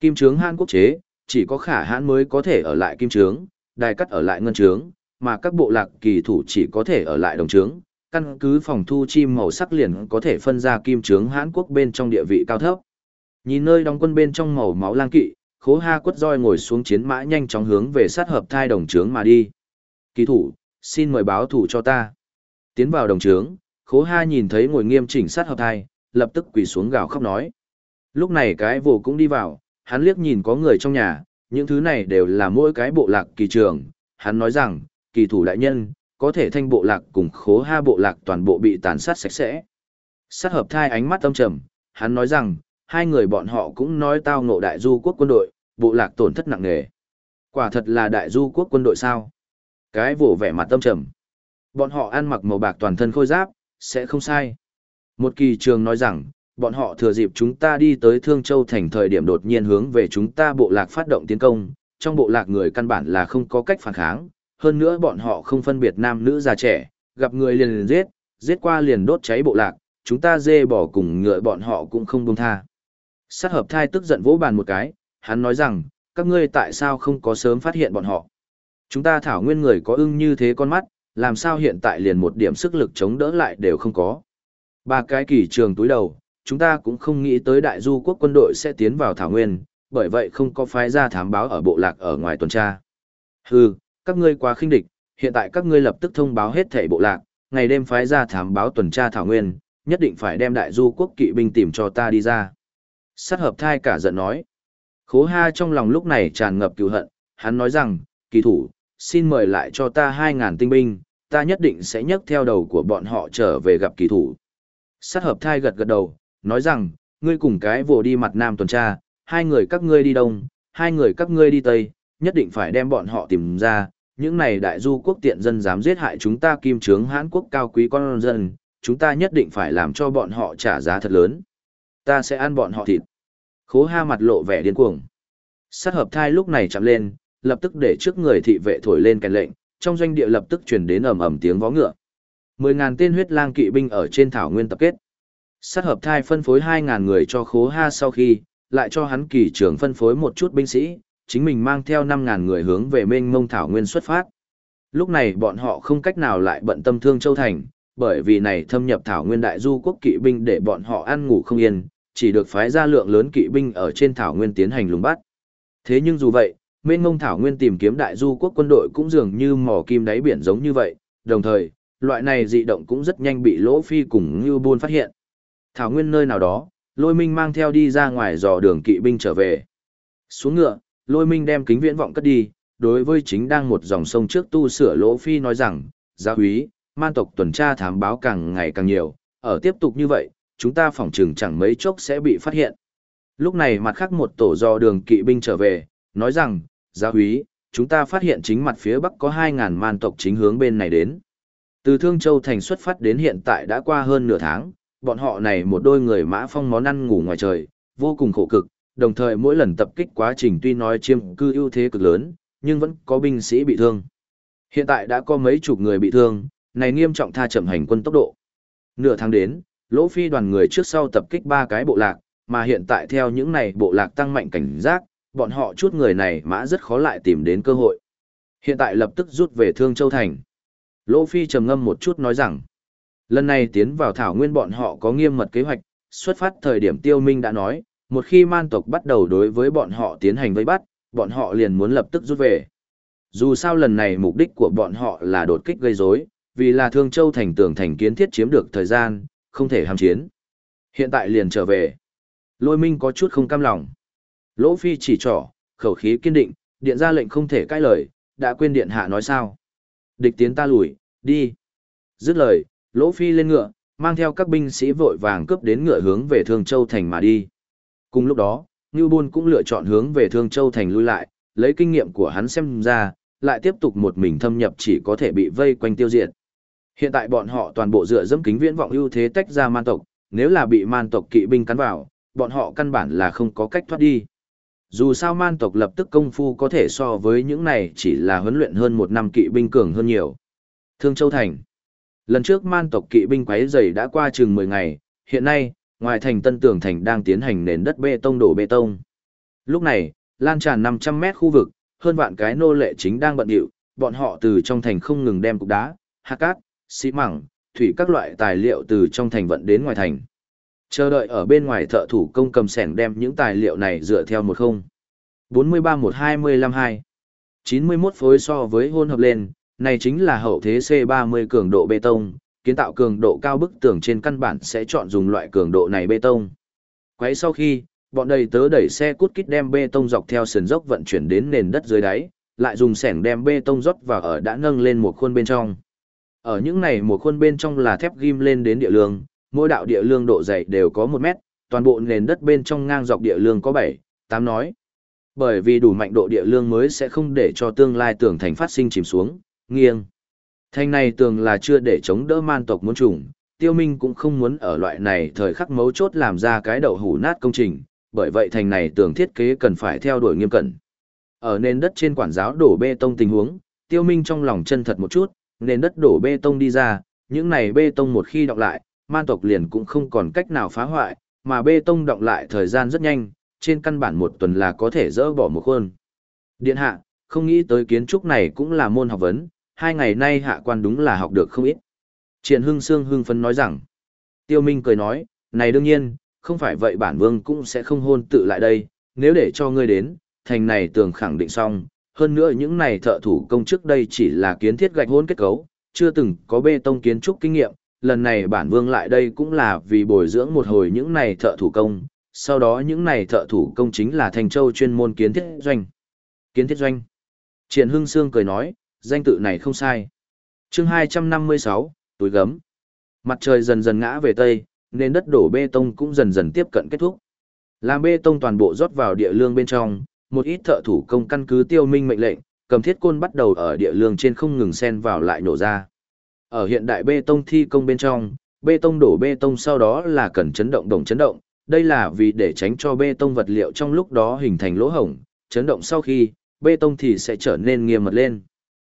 Kim trướng Hàn quốc chế, chỉ có khả hãn mới có thể ở lại kim trướng, đài cắt ở lại ngân trướng, mà các bộ lạc kỳ thủ chỉ có thể ở lại đồng trướng. Căn cứ phòng thu chim màu sắc liền có thể phân ra kim trướng Hán quốc bên trong địa vị cao thấp. Nhìn nơi đóng quân bên trong màu máu lang kỵ, khố ha quất roi ngồi xuống chiến mã nhanh chóng hướng về sát hợp thai đồng trướng mà đi. Kỳ thủ, xin mời báo thủ cho ta. Tiến vào đồng trướng, khố ha nhìn thấy ngồi nghiêm chỉnh sát hợp thai, lập tức quỳ xuống gào khóc nói. Lúc này cái vô cũng đi vào, hắn liếc nhìn có người trong nhà, những thứ này đều là mỗi cái bộ lạc kỳ trường. Hắn nói rằng, kỳ thủ đại nhân, có thể thanh bộ lạc cùng khố ha bộ lạc toàn bộ bị tàn sát sạch sẽ. Sát hợp thai ánh mắt âm trầm, hắn nói rằng, hai người bọn họ cũng nói tao ngộ đại du quốc quân đội, bộ lạc tổn thất nặng nề. Quả thật là đại du quốc quân đội sao? Cái vỗ vẻ mặt tâm trầm. Bọn họ ăn mặc màu bạc toàn thân khôi giáp, sẽ không sai. Một kỳ trường nói rằng, bọn họ thừa dịp chúng ta đi tới Thương Châu thành thời điểm đột nhiên hướng về chúng ta bộ lạc phát động tiến công, trong bộ lạc người căn bản là không có cách phản kháng, hơn nữa bọn họ không phân biệt nam nữ già trẻ, gặp người liền liền giết, giết qua liền đốt cháy bộ lạc, chúng ta dê bỏ cùng ngựa bọn họ cũng không buông tha. Sát hợp thai tức giận vỗ bàn một cái, hắn nói rằng, các ngươi tại sao không có sớm phát hiện bọn họ. Chúng ta thảo nguyên người có ưng như thế con mắt, làm sao hiện tại liền một điểm sức lực chống đỡ lại đều không có. Ba cái kỳ trường túi đầu, chúng ta cũng không nghĩ tới đại du quốc quân đội sẽ tiến vào thảo nguyên, bởi vậy không có phái ra thám báo ở bộ lạc ở ngoài tuần tra. Hừ, các ngươi quá khinh địch, hiện tại các ngươi lập tức thông báo hết thảy bộ lạc, ngày đêm phái ra thám báo tuần tra thảo nguyên, nhất định phải đem đại du quốc kỵ binh tìm cho ta đi ra. Sát hợp thai cả giận nói. Khố ha trong lòng lúc này tràn ngập cựu hận, hắn nói rằng, kỳ thủ, xin mời lại cho ta 2.000 tinh binh, ta nhất định sẽ nhấc theo đầu của bọn họ trở về gặp kỳ thủ. Sát hợp thai gật gật đầu, nói rằng, ngươi cùng cái vồ đi mặt nam tuần tra, hai người các ngươi đi đông, hai người các ngươi đi tây, nhất định phải đem bọn họ tìm ra, những này đại du quốc tiện dân dám giết hại chúng ta kim trướng hãn quốc cao quý con dân, chúng ta nhất định phải làm cho bọn họ trả giá thật lớn. Ta sẽ ăn bọn họ thịt. Khố ha mặt lộ vẻ điên cuồng. Sát hợp thai lúc này chạm lên, lập tức để trước người thị vệ thổi lên kèn lệnh, trong doanh địa lập tức truyền đến ầm ầm tiếng vó ngựa. Mười ngàn tên huyết lang kỵ binh ở trên thảo nguyên tập kết. Sát hợp thai phân phối hai ngàn người cho khố ha sau khi, lại cho hắn kỳ trưởng phân phối một chút binh sĩ, chính mình mang theo năm ngàn người hướng về mênh mông thảo nguyên xuất phát. Lúc này bọn họ không cách nào lại bận tâm thương châu thành, bởi vì này thâm nhập thảo nguyên đại du quốc kỵ binh để bọn họ ăn ngủ không yên, chỉ được phái ra lượng lớn kỵ binh ở trên thảo nguyên tiến hành lùng bắt. Thế nhưng dù vậy, mênh mông thảo nguyên tìm kiếm đại du quốc quân đội cũng dường như mỏ kim đáy biển giống như vậy, đồng thời, loại này dị động cũng rất nhanh bị lỗ phi cùng như buôn phát hiện. Thảo nguyên nơi nào đó, lôi minh mang theo đi ra ngoài dò đường kỵ binh trở về. Xuống ngựa, lôi minh đem kính viễn vọng cất đi, đối với chính đang một dòng sông trước tu sửa lỗ phi nói rằng, gia húy, man tộc tuần tra thám báo càng ngày càng nhiều, ở tiếp tục như vậy, chúng ta phỏng chừng chẳng mấy chốc sẽ bị phát hiện. Lúc này mặt khác một tổ do đường kỵ binh trở về, nói rằng, gia húy, chúng ta phát hiện chính mặt phía bắc có 2.000 man tộc chính hướng bên này đến. Từ Thương Châu Thành xuất phát đến hiện tại đã qua hơn nửa tháng, bọn họ này một đôi người mã phong món ăn ngủ ngoài trời, vô cùng khổ cực, đồng thời mỗi lần tập kích quá trình tuy nói chiêm cư ưu thế cực lớn, nhưng vẫn có binh sĩ bị thương. Hiện tại đã có mấy chục người bị thương, này nghiêm trọng tha chậm hành quân tốc độ. Nửa tháng đến, Lỗ Phi đoàn người trước sau tập kích ba cái bộ lạc, mà hiện tại theo những này bộ lạc tăng mạnh cảnh giác, bọn họ chút người này mã rất khó lại tìm đến cơ hội. Hiện tại lập tức rút về Thương Châu Thành. Lỗ Phi trầm ngâm một chút nói rằng, lần này tiến vào Thảo Nguyên bọn họ có nghiêm mật kế hoạch, xuất phát thời điểm Tiêu Minh đã nói, một khi man tộc bắt đầu đối với bọn họ tiến hành vây bắt, bọn họ liền muốn lập tức rút về. Dù sao lần này mục đích của bọn họ là đột kích gây rối, vì là Thương Châu thành tường thành kiến thiết chiếm được thời gian, không thể ham chiến. Hiện tại liền trở về. Lôi Minh có chút không cam lòng. Lỗ Phi chỉ trỏ, khẩu khí kiên định, điện ra lệnh không thể cãi lời, đã quên điện hạ nói sao. Địch tiến ta lùi, đi. Dứt lời, Lỗ Phi lên ngựa, mang theo các binh sĩ vội vàng cướp đến ngựa hướng về Thương Châu Thành mà đi. Cùng lúc đó, Ngưu Bôn cũng lựa chọn hướng về Thương Châu Thành lui lại, lấy kinh nghiệm của hắn xem ra, lại tiếp tục một mình thâm nhập chỉ có thể bị vây quanh tiêu diệt. Hiện tại bọn họ toàn bộ dựa dẫm kính viễn vọng ưu thế tách ra man tộc, nếu là bị man tộc kỵ binh cắn vào, bọn họ căn bản là không có cách thoát đi. Dù sao man tộc lập tức công phu có thể so với những này chỉ là huấn luyện hơn một năm kỵ binh cường hơn nhiều. Thương Châu Thành Lần trước man tộc kỵ binh quấy dày đã qua chừng 10 ngày, hiện nay, ngoài thành Tân Tường Thành đang tiến hành nền đất bê tông đổ bê tông. Lúc này, lan tràn 500 mét khu vực, hơn vạn cái nô lệ chính đang bận điệu, bọn họ từ trong thành không ngừng đem cục đá, hạt cát, xi mảng, thủy các loại tài liệu từ trong thành vận đến ngoài thành. Chờ đợi ở bên ngoài thợ thủ công cầm sẻng đem những tài liệu này dựa theo một không. 43 1 25 2 91 phối so với hôn hợp lên, này chính là hậu thế C30 cường độ bê tông, kiến tạo cường độ cao bức tường trên căn bản sẽ chọn dùng loại cường độ này bê tông. Quấy sau khi, bọn đầy tớ đẩy xe cút kít đem bê tông dọc theo sườn dốc vận chuyển đến nền đất dưới đáy, lại dùng sẻng đem bê tông rót vào ở đã nâng lên một khuôn bên trong. Ở những này một khuôn bên trong là thép ghim lên đến địa lương, mỗi đạo địa lương độ dày đều có một mét, toàn bộ nền đất bên trong ngang dọc địa lương có 7, 8 nói. Bởi vì đủ mạnh độ địa lương mới sẽ không để cho tương lai tường thành phát sinh chìm xuống, nghiêng. Thành này tường là chưa để chống đỡ man tộc muốn trùng, tiêu minh cũng không muốn ở loại này thời khắc mấu chốt làm ra cái đậu hủ nát công trình, bởi vậy thành này tường thiết kế cần phải theo đuổi nghiêm cẩn. Ở nền đất trên quản giáo đổ bê tông tình huống, tiêu minh trong lòng chân thật một chút, nền đất đổ bê tông đi ra, những này bê tông một khi đọc lại, man tộc liền cũng không còn cách nào phá hoại, mà bê tông động lại thời gian rất nhanh, trên căn bản một tuần là có thể dỡ bỏ một khuôn. Điện hạ, không nghĩ tới kiến trúc này cũng là môn học vấn, hai ngày nay hạ quan đúng là học được không ít. Triển Hưng Sương hưng phấn nói rằng, Tiêu Minh cười nói, này đương nhiên, không phải vậy bản vương cũng sẽ không hôn tự lại đây, nếu để cho ngươi đến, thành này tường khẳng định xong, hơn nữa những này thợ thủ công trước đây chỉ là kiến thiết gạch hôn kết cấu, chưa từng có bê tông kiến trúc kinh nghiệm, lần này bản vương lại đây cũng là vì bồi dưỡng một hồi những này thợ thủ công, sau đó những này thợ thủ công chính là thành châu chuyên môn kiến thiết doanh. Kiến thiết doanh. Triển Hưng Sương cười nói, danh tự này không sai. chương 256, túi gấm. Mặt trời dần dần ngã về tây, nên đất đổ bê tông cũng dần dần tiếp cận kết thúc. Làm bê tông toàn bộ rót vào địa lương bên trong, một ít thợ thủ công căn cứ tiêu minh mệnh lệnh, cầm thiết côn bắt đầu ở địa lương trên không ngừng xen vào lại nổ ra. Ở hiện đại bê tông thi công bên trong, bê tông đổ bê tông sau đó là cần chấn động đồng chấn động, đây là vì để tránh cho bê tông vật liệu trong lúc đó hình thành lỗ hổng, chấn động sau khi, bê tông thì sẽ trở nên nghiêm mật lên.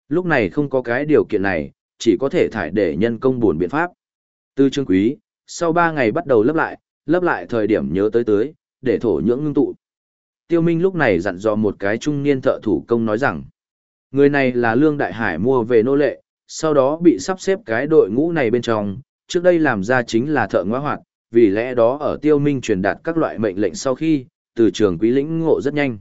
Lúc này không có cái điều kiện này, chỉ có thể thải để nhân công buồn biện pháp. Tư chương quý, sau 3 ngày bắt đầu lấp lại, lấp lại thời điểm nhớ tới tới, để thổ nhưỡng ngưng tụ. Tiêu Minh lúc này dặn dò một cái trung niên thợ thủ công nói rằng, người này là Lương Đại Hải mua về nô lệ, sau đó bị sắp xếp cái đội ngũ này bên trong, trước đây làm ra chính là thợ ngoại hoạt, vì lẽ đó ở Tiêu Minh truyền đạt các loại mệnh lệnh sau khi, từ trường quý lĩnh ngộ rất nhanh.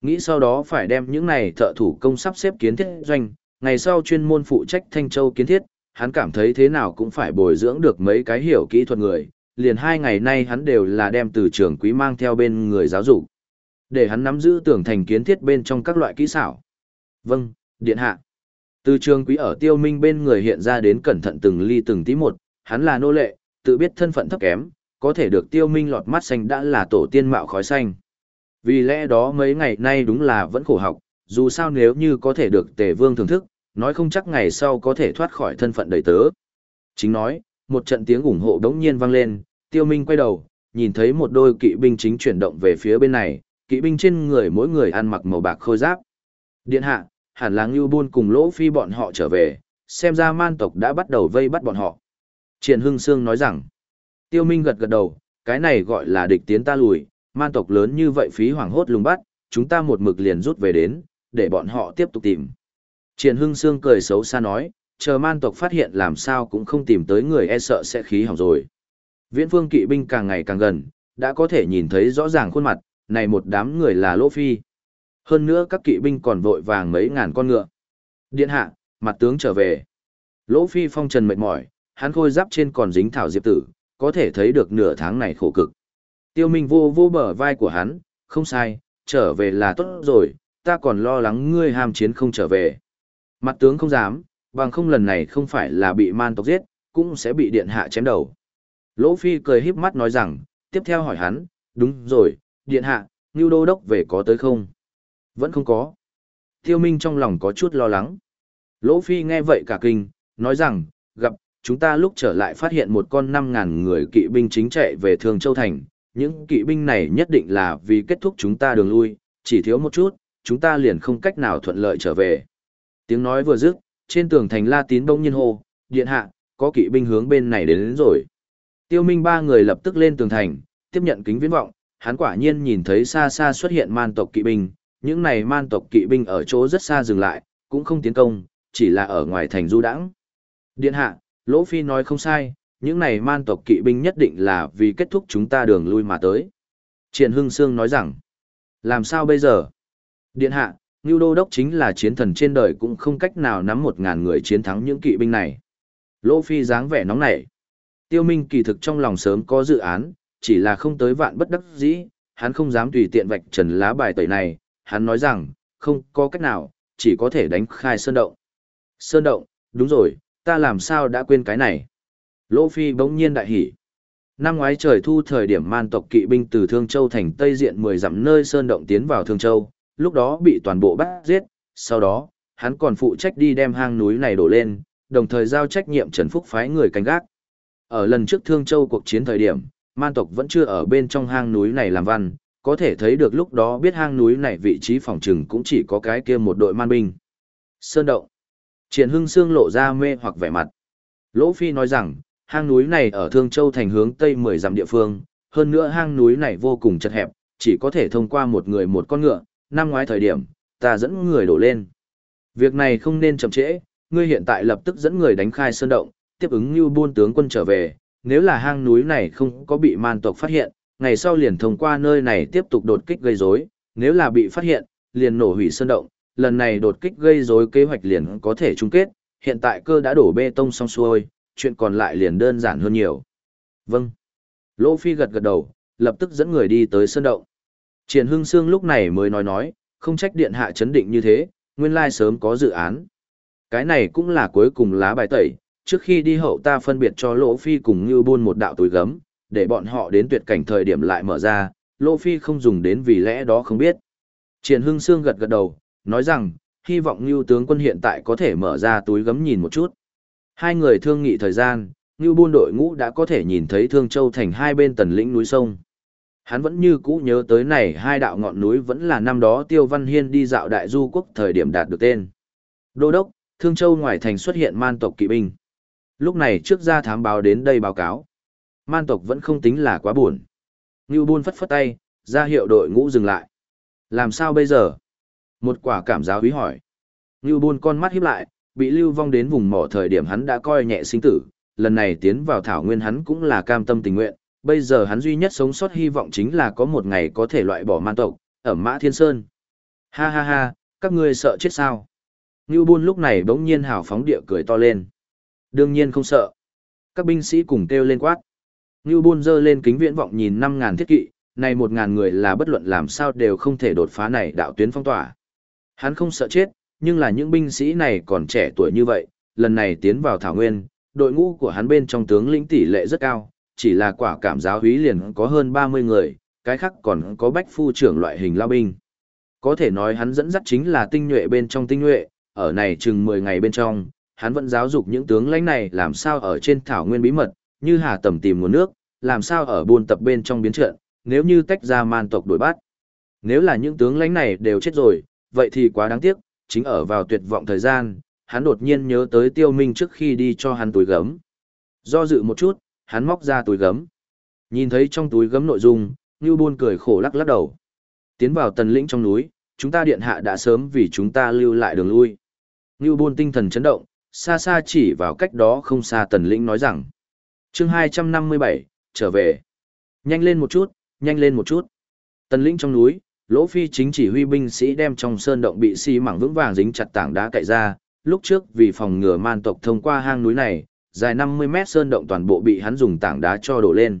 Nghĩ sau đó phải đem những này thợ thủ công sắp xếp kiến thiết doanh, ngày sau chuyên môn phụ trách Thanh Châu kiến thiết, hắn cảm thấy thế nào cũng phải bồi dưỡng được mấy cái hiểu kỹ thuật người, liền hai ngày nay hắn đều là đem từ trường quý mang theo bên người giáo dục. Để hắn nắm giữ tưởng thành kiến thiết bên trong các loại kỹ xảo. Vâng, điện hạ. Từ trường quý ở tiêu minh bên người hiện ra đến cẩn thận từng ly từng tí một, hắn là nô lệ, tự biết thân phận thấp kém, có thể được tiêu minh lọt mắt xanh đã là tổ tiên mạo khói xanh. Vì lẽ đó mấy ngày nay đúng là vẫn khổ học, dù sao nếu như có thể được tề vương thưởng thức, nói không chắc ngày sau có thể thoát khỏi thân phận đầy tớ. Chính nói, một trận tiếng ủng hộ đống nhiên vang lên, tiêu minh quay đầu, nhìn thấy một đôi kỵ binh chính chuyển động về phía bên này, kỵ binh trên người mỗi người ăn mặc màu bạc khôi giáp. Điện hạ, hẳn là Ngưu Buôn cùng Lỗ Phi bọn họ trở về, xem ra man tộc đã bắt đầu vây bắt bọn họ. Triển Hưng Sương nói rằng, Tiêu Minh gật gật đầu, cái này gọi là địch tiến ta lùi, man tộc lớn như vậy phí hoảng hốt lùng bắt, chúng ta một mực liền rút về đến, để bọn họ tiếp tục tìm. Triển Hưng Sương cười xấu xa nói, chờ man tộc phát hiện làm sao cũng không tìm tới người e sợ sẽ khí hỏng rồi. Viễn phương kỵ binh càng ngày càng gần, đã có thể nhìn thấy rõ ràng khuôn mặt, này một đám người là Lỗ Phi. Hơn nữa các kỵ binh còn vội vàng mấy ngàn con ngựa. Điện hạ, mặt tướng trở về. Lỗ Phi phong trần mệt mỏi, hắn khôi giáp trên còn dính thảo diệp tử, có thể thấy được nửa tháng này khổ cực. Tiêu Minh vô vô bờ vai của hắn, không sai, trở về là tốt rồi, ta còn lo lắng ngươi ham chiến không trở về. Mặt tướng không dám, bằng không lần này không phải là bị man tộc giết, cũng sẽ bị điện hạ chém đầu. Lỗ Phi cười híp mắt nói rằng, tiếp theo hỏi hắn, đúng rồi, điện hạ, Ngưu Đô Đốc về có tới không? Vẫn không có. Tiêu Minh trong lòng có chút lo lắng. Lỗ Phi nghe vậy cả kinh, nói rằng, gặp, chúng ta lúc trở lại phát hiện một con 5.000 người kỵ binh chính chạy về Thường Châu Thành. Những kỵ binh này nhất định là vì kết thúc chúng ta đường lui, chỉ thiếu một chút, chúng ta liền không cách nào thuận lợi trở về. Tiếng nói vừa dứt, trên tường thành La Tín bỗng nhiên hô, điện hạ, có kỵ binh hướng bên này đến, đến rồi. Tiêu Minh ba người lập tức lên tường thành, tiếp nhận kính viễn vọng, hắn quả nhiên nhìn thấy xa xa xuất hiện man tộc kỵ binh, những này man tộc kỵ binh ở chỗ rất xa dừng lại, cũng không tiến công, chỉ là ở ngoài thành du đãng. Điện hạ, Lỗ Phi nói không sai, những này man tộc kỵ binh nhất định là vì kết thúc chúng ta đường lui mà tới. Triển Hưng Sương nói rằng, làm sao bây giờ? Điện hạ, Ngưu Đô Đốc chính là chiến thần trên đời cũng không cách nào nắm một ngàn người chiến thắng những kỵ binh này. Lỗ Phi dáng vẻ nóng nảy. Tiêu Minh kỳ thực trong lòng sớm có dự án, chỉ là không tới vạn bất đắc dĩ, hắn không dám tùy tiện vạch trần lá bài tẩy này, hắn nói rằng, không có cách nào, chỉ có thể đánh khai sơn động. Sơn động, đúng rồi, ta làm sao đã quên cái này. Lỗ Phi bỗng nhiên đại hỉ. Năm ngoái trời thu thời điểm man tộc kỵ binh từ Thương Châu thành Tây diện 10 dặm nơi sơn động tiến vào Thương Châu, lúc đó bị toàn bộ bắt giết, sau đó, hắn còn phụ trách đi đem hang núi này đổ lên, đồng thời giao trách nhiệm Trần Phúc phái người canh gác. Ở lần trước Thương Châu cuộc chiến thời điểm, man tộc vẫn chưa ở bên trong hang núi này làm văn, có thể thấy được lúc đó biết hang núi này vị trí phòng trừng cũng chỉ có cái kia một đội man binh. Sơn động. Triển Hưng Sương lộ ra mê hoặc vẻ mặt. Lỗ Phi nói rằng, hang núi này ở Thương Châu thành hướng tây 10 dặm địa phương, hơn nữa hang núi này vô cùng chật hẹp, chỉ có thể thông qua một người một con ngựa, năm ngoái thời điểm, ta dẫn người đổ lên. Việc này không nên chậm trễ, ngươi hiện tại lập tức dẫn người đánh khai sơn động, tiếp ứng như buôn tướng quân trở về, nếu là hang núi này không có bị man tộc phát hiện, ngày sau liền thông qua nơi này tiếp tục đột kích gây rối, nếu là bị phát hiện, liền nổ hủy sơn động, lần này đột kích gây rối kế hoạch liền có thể chung kết, hiện tại cơ đã đổ bê tông xong xuôi, chuyện còn lại liền đơn giản hơn nhiều. Vâng. Lỗ Phi gật gật đầu, lập tức dẫn người đi tới sơn động. Triển Hưng Sương lúc này mới nói nói, không trách điện hạ chấn định như thế, nguyên lai sớm có dự án. Cái này cũng là cuối cùng lá bài tẩy, trước khi đi hậu ta phân biệt cho Lỗ Phi cùng Như Buôn một đạo túi gấm, để bọn họ đến tuyệt cảnh thời điểm lại mở ra, Lỗ Phi không dùng đến vì lẽ đó không biết. Triển Hưng Sương gật gật đầu, nói rằng, hy vọng Ngưu tướng quân hiện tại có thể mở ra túi gấm nhìn một chút. Hai người thương nghị thời gian, Ngưu Buôn đội ngũ đã có thể nhìn thấy Thương Châu thành hai bên tần lĩnh núi sông. Hắn vẫn như cũ nhớ tới này hai đạo ngọn núi vẫn là năm đó Tiêu Văn Hiên đi dạo đại du quốc thời điểm đạt được tên. Đô đốc, Thương Châu ngoài thành xuất hiện man tộc kỵ binh. Lúc này trước ra thám báo đến đây báo cáo. Man tộc vẫn không tính là quá buồn. Ngưu Buôn phất phất tay, ra hiệu đội ngũ dừng lại. Làm sao bây giờ? Một quả cảm giáo hí hỏi. Ngưu Buôn con mắt híp lại, bị lưu vong đến vùng mỏ thời điểm hắn đã coi nhẹ sinh tử. Lần này tiến vào thảo nguyên hắn cũng là cam tâm tình nguyện, bây giờ hắn duy nhất sống sót hy vọng chính là có một ngày có thể loại bỏ man tộc, ở Mã Thiên Sơn. Ha ha ha, các ngươi sợ chết sao? Ngưu Buôn lúc này bỗng nhiên hào phóng địa cười to lên. Đương nhiên không sợ. Các binh sĩ cùng kêu lên quát. Ngưu Bôn dơ lên kính viễn vọng nhìn 5.000 thiết kỵ, này 1.000 người là bất luận làm sao đều không thể đột phá này đạo tuyến phong tỏa. Hắn không sợ chết, nhưng là những binh sĩ này còn trẻ tuổi như vậy, lần này tiến vào Thảo Nguyên, đội ngũ của hắn bên trong tướng lĩnh tỷ lệ rất cao, chỉ là quả cảm giáo húy liền có hơn 30 người, cái khác còn có bách phu trưởng loại hình lao binh. Có thể nói hắn dẫn dắt chính là tinh nhuệ bên trong tinh nhuệ, ở này chừng 10 ngày bên trong, hắn vẫn giáo dục những tướng lãnh này làm sao ở trên thảo nguyên bí mật, như hà tầm tìm nguồn nước, làm sao ở buôn tập bên trong biến trận, nếu như tách ra man tộc đuổi bắt. Nếu là những tướng lãnh này đều chết rồi, vậy thì quá đáng tiếc, chính ở vào tuyệt vọng thời gian, hắn đột nhiên nhớ tới tiêu minh trước khi đi cho hắn túi gấm. Do dự một chút, hắn móc ra túi gấm. Nhìn thấy trong túi gấm nội dung, Ngưu Buôn cười khổ lắc lắc đầu. Tiến vào tần lĩnh trong núi, chúng ta điện hạ đã sớm vì chúng ta lưu lại đường lui. Ngưu Buôn tinh thần chấn động, xa xa chỉ vào cách đó không xa tần lĩnh nói rằng. chương 257, trở về. Nhanh lên một chút, nhanh lên một chút. Tần lĩnh trong núi, Lỗ Phi chính chỉ huy binh sĩ đem trong sơn động bị xi si mảng vững vàng dính chặt tảng đá cậy ra, lúc trước vì phòng ngừa man tộc thông qua hang núi này, dài 50 mét sơn động toàn bộ bị hắn dùng tảng đá cho đổ lên.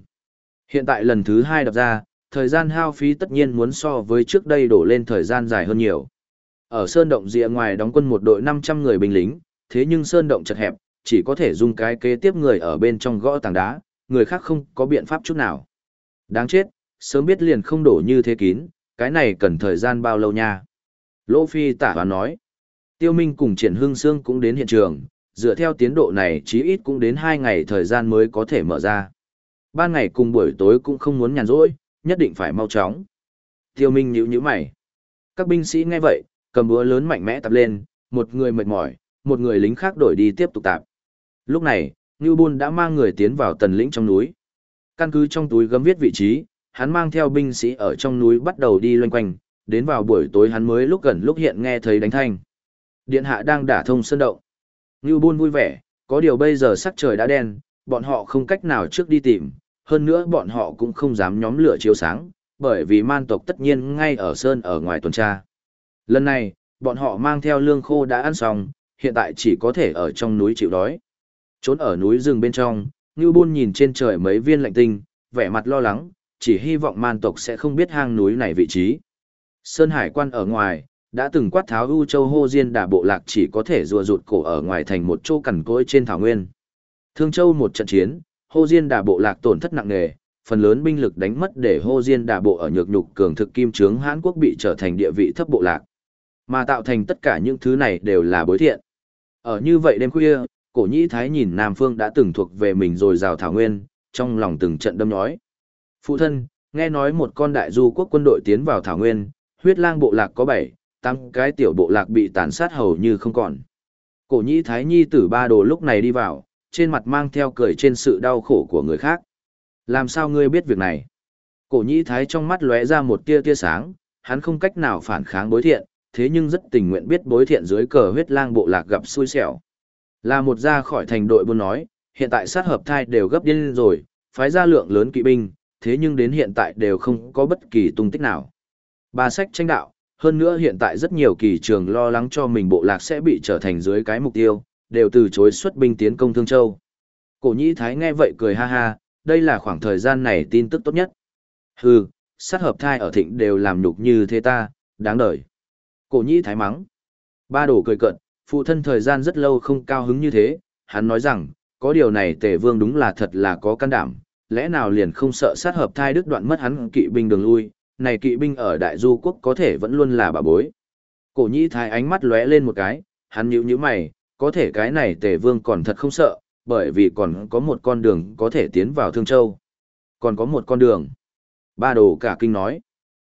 Hiện tại lần thứ hai đập ra, thời gian hao phí tất nhiên muốn so với trước đây đổ lên thời gian dài hơn nhiều. Ở Sơn Động rìa ngoài đóng quân một đội 500 người binh lính, thế nhưng Sơn Động chật hẹp, chỉ có thể dùng cái kế tiếp người ở bên trong gõ tảng đá, người khác không có biện pháp chút nào. Đáng chết, sớm biết liền không đổ như thế kín, cái này cần thời gian bao lâu nha. Lỗ Phi tả hoán nói, Tiêu Minh cùng Triển Hương Sương cũng đến hiện trường, dựa theo tiến độ này chí ít cũng đến 2 ngày thời gian mới có thể mở ra. Ban ngày cùng buổi tối cũng không muốn nhàn rỗi, nhất định phải mau chóng. Tiêu Minh nhíu nhíu mày. Các binh sĩ nghe vậy, cầm búa lớn mạnh mẽ tập lên, một người mệt mỏi, một người lính khác đổi đi tiếp tục tạp. Lúc này, Ngưu Bôn đã mang người tiến vào tần lĩnh trong núi. Căn cứ trong túi gấm viết vị trí, hắn mang theo binh sĩ ở trong núi bắt đầu đi loanh quanh, đến vào buổi tối hắn mới lúc gần lúc hiện nghe thấy đánh thanh. Điện hạ đang đả thông sơn động. Ngưu Bôn vui vẻ, có điều bây giờ sắc trời đã đen, bọn họ không cách nào trước đi tìm, hơn nữa bọn họ cũng không dám nhóm lửa chiếu sáng, bởi vì man tộc tất nhiên ngay ở sơn ở ngoài tuần tra. Lần này, bọn họ mang theo lương khô đã ăn xong, hiện tại chỉ có thể ở trong núi chịu đói. Trốn ở núi rừng bên trong, Ngưu Bôn nhìn trên trời mấy viên lạnh tinh, vẻ mặt lo lắng, chỉ hy vọng man tộc sẽ không biết hang núi này vị trí. Sơn Hải quan ở ngoài, đã từng quát tháo U châu hô diên đà bộ lạc chỉ có thể rùa rụt cổ ở ngoài thành một chỗ cằn cỗi trên thảo nguyên. Thương Châu một trận chiến, hô diên đà bộ lạc tổn thất nặng nề, phần lớn binh lực đánh mất để hô diên đà bộ ở nhược nhục cường thực kim trướng Hán Quốc bị trở thành địa vị thấp bộ lạc. Mà tạo thành tất cả những thứ này đều là bối thiện. Ở như vậy đêm khuya, cổ nhĩ thái nhìn Nam Phương đã từng thuộc về mình rồi rào thảo nguyên, trong lòng từng trận đâm nhói. Phụ thân, nghe nói một con đại du quốc quân đội tiến vào thảo nguyên, huyết lang bộ lạc có bảy, tám cái tiểu bộ lạc bị tàn sát hầu như không còn. Cổ nhĩ thái nhi tử ba đồ lúc này đi vào, trên mặt mang theo cười trên sự đau khổ của người khác. Làm sao ngươi biết việc này? Cổ nhĩ thái trong mắt lóe ra một tia tia sáng, hắn không cách nào phản kháng bối thiện, thế nhưng rất tình nguyện biết bối thiện dưới cờ huyết lang bộ lạc gặp xui xẻo. Là một ra khỏi thành đội buôn nói, hiện tại sát hợp thai đều gấp điên rồi, phái ra lượng lớn kỵ binh, thế nhưng đến hiện tại đều không có bất kỳ tung tích nào. Ba sách tranh đạo, hơn nữa hiện tại rất nhiều kỳ trường lo lắng cho mình bộ lạc sẽ bị trở thành dưới cái mục tiêu, đều từ chối xuất binh tiến công Thương Châu. Cổ Nhĩ Thái nghe vậy cười ha ha, đây là khoảng thời gian này tin tức tốt nhất. Hừ, sát hợp thai ở thịnh đều làm nhục như thế ta, đáng đời. Cổ Nhĩ Thái mắng. Ba đồ cười cận, phụ thân thời gian rất lâu không cao hứng như thế, hắn nói rằng, có điều này tề vương đúng là thật là có can đảm, lẽ nào liền không sợ sát hợp thai đức đoạn mất hắn kỵ binh đường lui, này kỵ binh ở đại du quốc có thể vẫn luôn là bà bối. Cổ nhĩ thái ánh mắt lóe lên một cái, hắn nhíu nhíu mày, có thể cái này tề vương còn thật không sợ, bởi vì còn có một con đường có thể tiến vào Thương Châu. Còn có một con đường. Ba đồ cả kinh nói.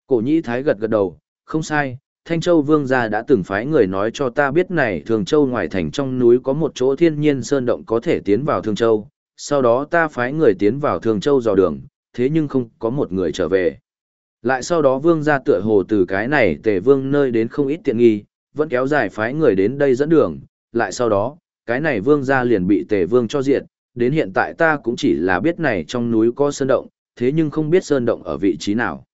Cổ nhĩ thái gật gật đầu, không sai, Thanh Châu Vương gia đã từng phái người nói cho ta biết này Thường Châu ngoài thành trong núi có một chỗ thiên nhiên sơn động có thể tiến vào Thường Châu, sau đó ta phái người tiến vào Thường Châu dò đường, thế nhưng không có một người trở về. Lại sau đó Vương gia tựa hồ từ cái này tề vương nơi đến không ít tiện nghi, vẫn kéo dài phái người đến đây dẫn đường, lại sau đó, cái này Vương gia liền bị tề vương cho diện, đến hiện tại ta cũng chỉ là biết này trong núi có sơn động, thế nhưng không biết sơn động ở vị trí nào.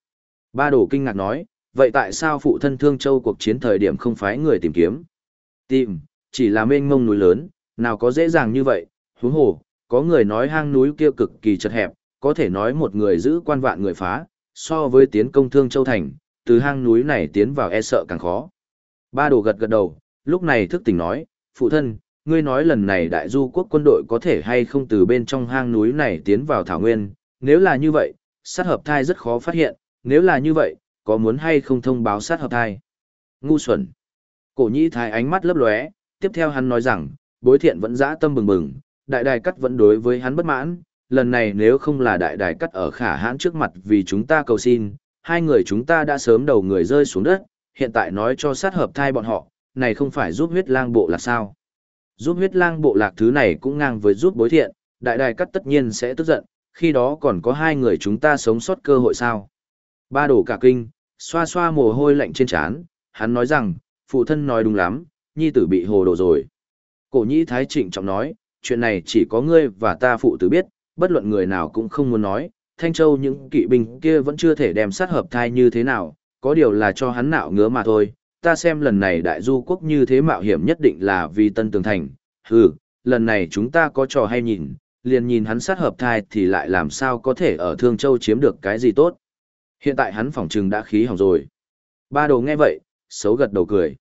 Ba đồ kinh ngạc nói, vậy tại sao phụ thân Thương Châu cuộc chiến thời điểm không phái người tìm kiếm? Tìm, chỉ là mênh mông núi lớn, nào có dễ dàng như vậy, huống hồ, có người nói hang núi kia cực kỳ chật hẹp, có thể nói một người giữ quan vạn người phá, so với tiến công Thương Châu Thành, từ hang núi này tiến vào e sợ càng khó. Ba đồ gật gật đầu, lúc này thức tỉnh nói, phụ thân, ngươi nói lần này đại du quốc quân đội có thể hay không từ bên trong hang núi này tiến vào Thảo Nguyên, nếu là như vậy, sát hợp thai rất khó phát hiện, nếu là như vậy, có muốn hay không thông báo sát hợp thai? Ngu xuẩn. Cổ nhĩ thái ánh mắt lấp lóe, tiếp theo hắn nói rằng, bối thiện vẫn dã tâm bừng bừng, đại đài cắt vẫn đối với hắn bất mãn, lần này nếu không là đại đài cắt ở khả hãn trước mặt vì chúng ta cầu xin, hai người chúng ta đã sớm đầu người rơi xuống đất, hiện tại nói cho sát hợp thai bọn họ, này không phải giúp huyết lang bộ là sao? Giúp huyết lang bộ lạc thứ này cũng ngang với giúp bối thiện, đại đài cắt tất nhiên sẽ tức giận, khi đó còn có hai người chúng ta sống sót cơ hội sao? Ba đổ cả kinh, xoa xoa mồ hôi lạnh trên trán, hắn nói rằng, phụ thân nói đúng lắm, nhi tử bị hồ đồ rồi. Cổ nhĩ thái trịnh trọng nói, chuyện này chỉ có ngươi và ta phụ tử biết, bất luận người nào cũng không muốn nói, Thanh Châu những kỵ binh kia vẫn chưa thể đem sát hợp thai như thế nào, có điều là cho hắn nạo ngứa mà thôi, ta xem lần này đại du quốc như thế mạo hiểm nhất định là vì tân tường thành, hừ, lần này chúng ta có trò hay nhìn, liền nhìn hắn sát hợp thai thì lại làm sao có thể ở Thương Châu chiếm được cái gì tốt. Hiện tại hắn phỏng trừng đã khí hỏng rồi. Ba đồ nghe vậy, xấu gật đầu cười.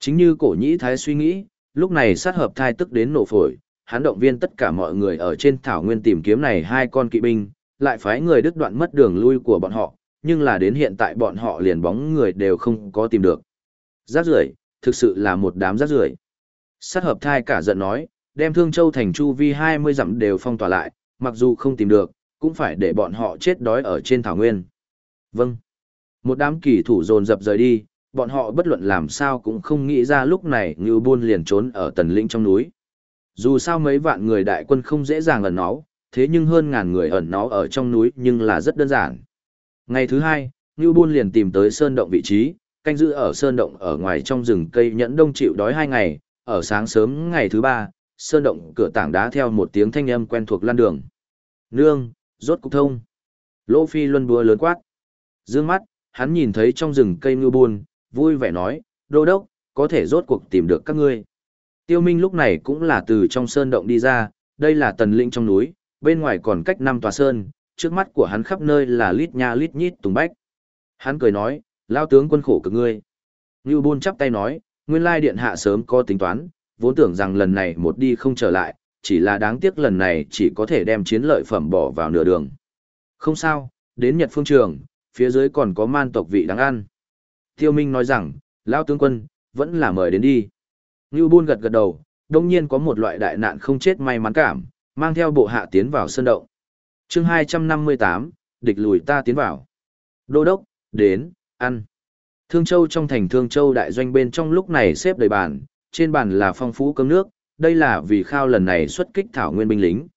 Chính như cổ nhĩ thái suy nghĩ, lúc này sát hợp thai tức đến nổ phổi, hắn động viên tất cả mọi người ở trên thảo nguyên tìm kiếm này hai con kỵ binh, lại phái người đứt đoạn mất đường lui của bọn họ, nhưng là đến hiện tại bọn họ liền bóng người đều không có tìm được. Rác rưởi, thực sự là một đám rác rưởi. Sát hợp thai cả giận nói, đem Thương Châu thành chu vi 20 dặm đều phong tỏa lại, mặc dù không tìm được, cũng phải để bọn họ chết đói ở trên thảo nguyên. Vâng. Một đám kỳ thủ dồn dập rời đi, bọn họ bất luận làm sao cũng không nghĩ ra lúc này như buôn liền trốn ở tần lĩnh trong núi. Dù sao mấy vạn người đại quân không dễ dàng ẩn náu, thế nhưng hơn ngàn người ẩn náu ở trong núi nhưng là rất đơn giản. Ngày thứ hai, Ngưu Buôn liền tìm tới sơn động vị trí, canh giữ ở sơn động ở ngoài trong rừng cây nhẫn đông chịu đói hai ngày, ở sáng sớm ngày thứ ba, sơn động cửa tảng đá theo một tiếng thanh âm quen thuộc lan đường. Nương, rốt cục thông. Lỗ Phi luân búa lớn quát. Dương mắt, hắn nhìn thấy trong rừng cây ngư Buôn, vui vẻ nói, đô đốc, có thể rốt cuộc tìm được các ngươi. Tiêu Minh lúc này cũng là từ trong sơn động đi ra, đây là tần lĩnh trong núi, bên ngoài còn cách năm tòa sơn, trước mắt của hắn khắp nơi là lít nha lít nhít tùng bách. Hắn cười nói, lao tướng quân khổ cực ngươi. Ngưu Bôn chắp tay nói, nguyên lai điện hạ sớm có tính toán, vốn tưởng rằng lần này một đi không trở lại, chỉ là đáng tiếc lần này chỉ có thể đem chiến lợi phẩm bỏ vào nửa đường. Không sao, đến Nhật Phương Trường, phía dưới còn có man tộc vị đáng ăn. Tiêu Minh nói rằng, lão tướng quân, vẫn là mời đến đi. Ngưu Bôn gật gật đầu, đồng nhiên có một loại đại nạn không chết may mắn cảm, mang theo bộ hạ tiến vào sân động. chương 258, địch lùi ta tiến vào. Đô đốc, đến, ăn. Thương Châu trong thành Thương Châu đại doanh bên trong lúc này xếp đầy bàn, trên bàn là phong phú cơm nước, đây là vì khao lần này xuất kích thảo nguyên binh lính.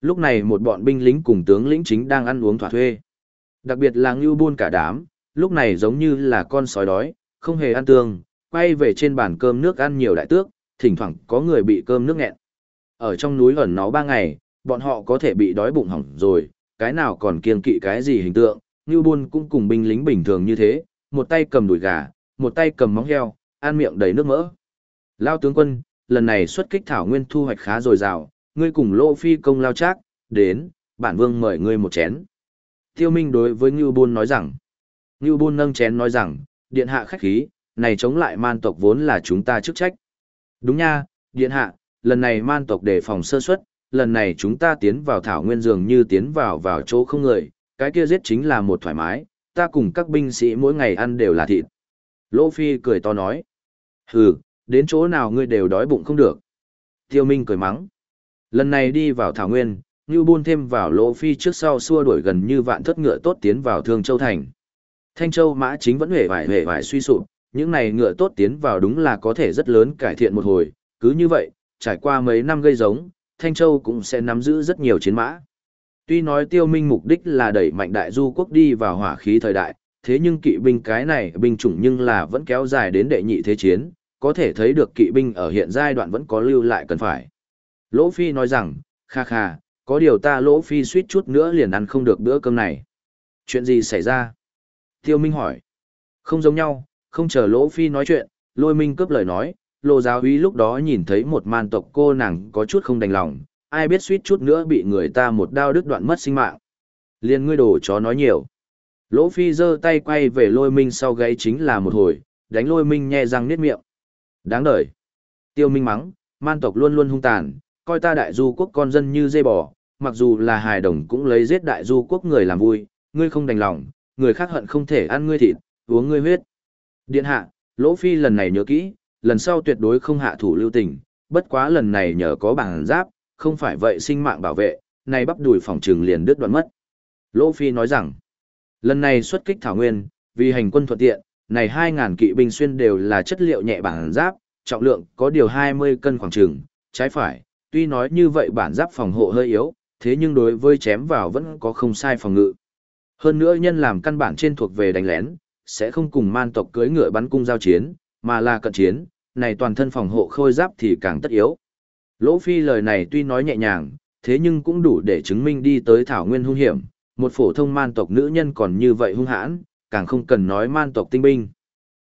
Lúc này một bọn binh lính cùng tướng lĩnh chính đang ăn uống thỏa thuê. Đặc biệt là Ngưu Buôn cả đám, lúc này giống như là con sói đói, không hề ăn tương, quay về trên bàn cơm nước ăn nhiều đại tước, thỉnh thoảng có người bị cơm nước nghẹn. Ở trong núi ẩn nó ba ngày, bọn họ có thể bị đói bụng hỏng rồi, cái nào còn kiêng kỵ cái gì hình tượng, Ngưu Buôn cũng cùng binh lính bình thường như thế, một tay cầm đùi gà, một tay cầm móng heo, ăn miệng đầy nước mỡ. Lao tướng quân, lần này xuất kích thảo nguyên thu hoạch khá dồi dào, ngươi cùng Lô Phi công lao trác, đến, bản vương mời ngươi một chén. Tiêu Minh đối với Ngưu Buôn nói rằng, Ngưu Buôn nâng chén nói rằng, điện hạ khách khí, này chống lại man tộc vốn là chúng ta chức trách. Đúng nha, điện hạ, lần này man tộc đề phòng sơ suất, lần này chúng ta tiến vào thảo nguyên dường như tiến vào vào chỗ không người, cái kia giết chính là một thoải mái, ta cùng các binh sĩ mỗi ngày ăn đều là thịt. Lỗ Phi cười to nói, hừ, đến chỗ nào ngươi đều đói bụng không được. Tiêu Minh cười mắng, lần này đi vào thảo nguyên, như buôn thêm vào Lỗ Phi trước sau xua đuổi gần như vạn thất ngựa tốt tiến vào Thương Châu Thành. Thanh Châu mã chính vẫn hề vải hề vải suy sụp, những này ngựa tốt tiến vào đúng là có thể rất lớn cải thiện một hồi, cứ như vậy, trải qua mấy năm gây giống, Thanh Châu cũng sẽ nắm giữ rất nhiều chiến mã. Tuy nói tiêu minh mục đích là đẩy mạnh đại du quốc đi vào hỏa khí thời đại, thế nhưng kỵ binh cái này binh chủng nhưng là vẫn kéo dài đến đệ nhị thế chiến, có thể thấy được kỵ binh ở hiện giai đoạn vẫn có lưu lại cần phải. Lỗ Phi nói rằng, kha kha, có điều ta Lỗ Phi suýt chút nữa liền ăn không được bữa cơm này. Chuyện gì xảy ra? Tiêu Minh hỏi. Không giống nhau, không chờ Lỗ Phi nói chuyện, lôi minh cướp lời nói, lô giáo uy lúc đó nhìn thấy một man tộc cô nàng có chút không đành lòng, ai biết suýt chút nữa bị người ta một đao đứt đoạn mất sinh mạng. Liên ngươi đồ chó nói nhiều. Lỗ Phi giơ tay quay về lôi minh sau gáy chính là một hồi, đánh lôi minh nhe răng niết miệng. Đáng đời. Tiêu minh mắng, man tộc luôn luôn hung tàn, coi ta đại du quốc con dân như dê bò, mặc dù là hài đồng cũng lấy giết đại du quốc người làm vui, ngươi không đành lòng, người khác hận không thể ăn ngươi thịt, uống ngươi huyết. Điện hạ, Lỗ Phi lần này nhớ kỹ, lần sau tuyệt đối không hạ thủ lưu tình, bất quá lần này nhờ có bảng giáp, không phải vậy sinh mạng bảo vệ, này bắp đùi phòng trường liền đứt đoạn mất. Lỗ Phi nói rằng, lần này xuất kích Thảo Nguyên, vì hành quân thuận tiện, này 2.000 kỵ binh xuyên đều là chất liệu nhẹ bảng giáp, trọng lượng có điều 20 cân khoảng trường, trái phải, tuy nói như vậy bản giáp phòng hộ hơi yếu, thế nhưng đối với chém vào vẫn có không sai phòng ngự. Hơn nữa nhân làm căn bản trên thuộc về đánh lén, sẽ không cùng man tộc cưỡi ngựa bắn cung giao chiến, mà là cận chiến, này toàn thân phòng hộ khôi giáp thì càng tất yếu. Lỗ Phi lời này tuy nói nhẹ nhàng, thế nhưng cũng đủ để chứng minh đi tới thảo nguyên hung hiểm, một phổ thông man tộc nữ nhân còn như vậy hung hãn, càng không cần nói man tộc tinh binh.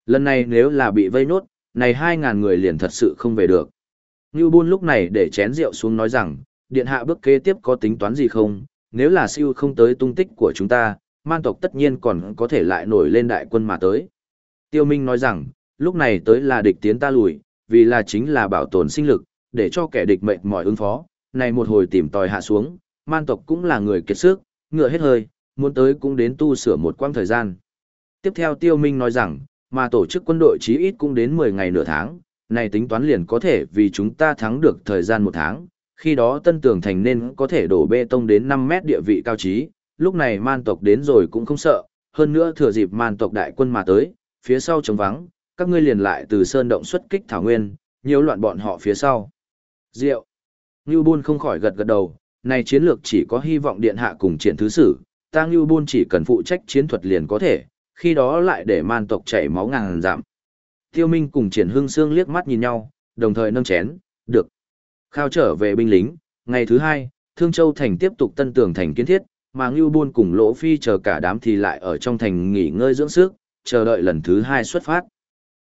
Lần này nếu là bị vây nốt, này 2.000 người liền thật sự không về được. Ngưu Bôn lúc này để chén rượu xuống nói rằng, điện hạ bước kế tiếp có tính toán gì không, nếu là siêu không tới tung tích của chúng ta, man tộc tất nhiên còn có thể lại nổi lên đại quân mà tới. Tiêu Minh nói rằng, lúc này tới là địch tiến ta lùi, vì là chính là bảo tồn sinh lực, để cho kẻ địch mệt mỏi ứng phó, này một hồi tìm tòi hạ xuống, man tộc cũng là người kiệt sức, ngựa hết hơi, muốn tới cũng đến tu sửa một quãng thời gian. Tiếp theo Tiêu Minh nói rằng, mà tổ chức quân đội chí ít cũng đến 10 ngày nửa tháng, này tính toán liền có thể vì chúng ta thắng được thời gian một tháng, khi đó tân tường thành nên có thể đổ bê tông đến 5 mét địa vị cao trí, lúc này man tộc đến rồi cũng không sợ, hơn nữa thừa dịp man tộc đại quân mà tới, phía sau trống vắng, các ngươi liền lại từ sơn động xuất kích thảo nguyên, nhiều loạn bọn họ phía sau. Diệu. Ngưu Bôn không khỏi gật gật đầu, này chiến lược chỉ có hy vọng điện hạ cùng triển thứ sử, ta Ngưu Bôn chỉ cần phụ trách chiến thuật liền có thể, khi đó lại để man tộc chảy máu ngàn giảm. Tiêu Minh cùng triển hương sương liếc mắt nhìn nhau, đồng thời nâng chén, được. Khao trở về binh lính, ngày thứ hai, Thương Châu Thành tiếp tục tân tường thành kiến thiết, mà Ngưu Bôn cùng Lỗ Phi chờ cả đám thì lại ở trong thành nghỉ ngơi dưỡng sức, chờ đợi lần thứ hai xuất phát.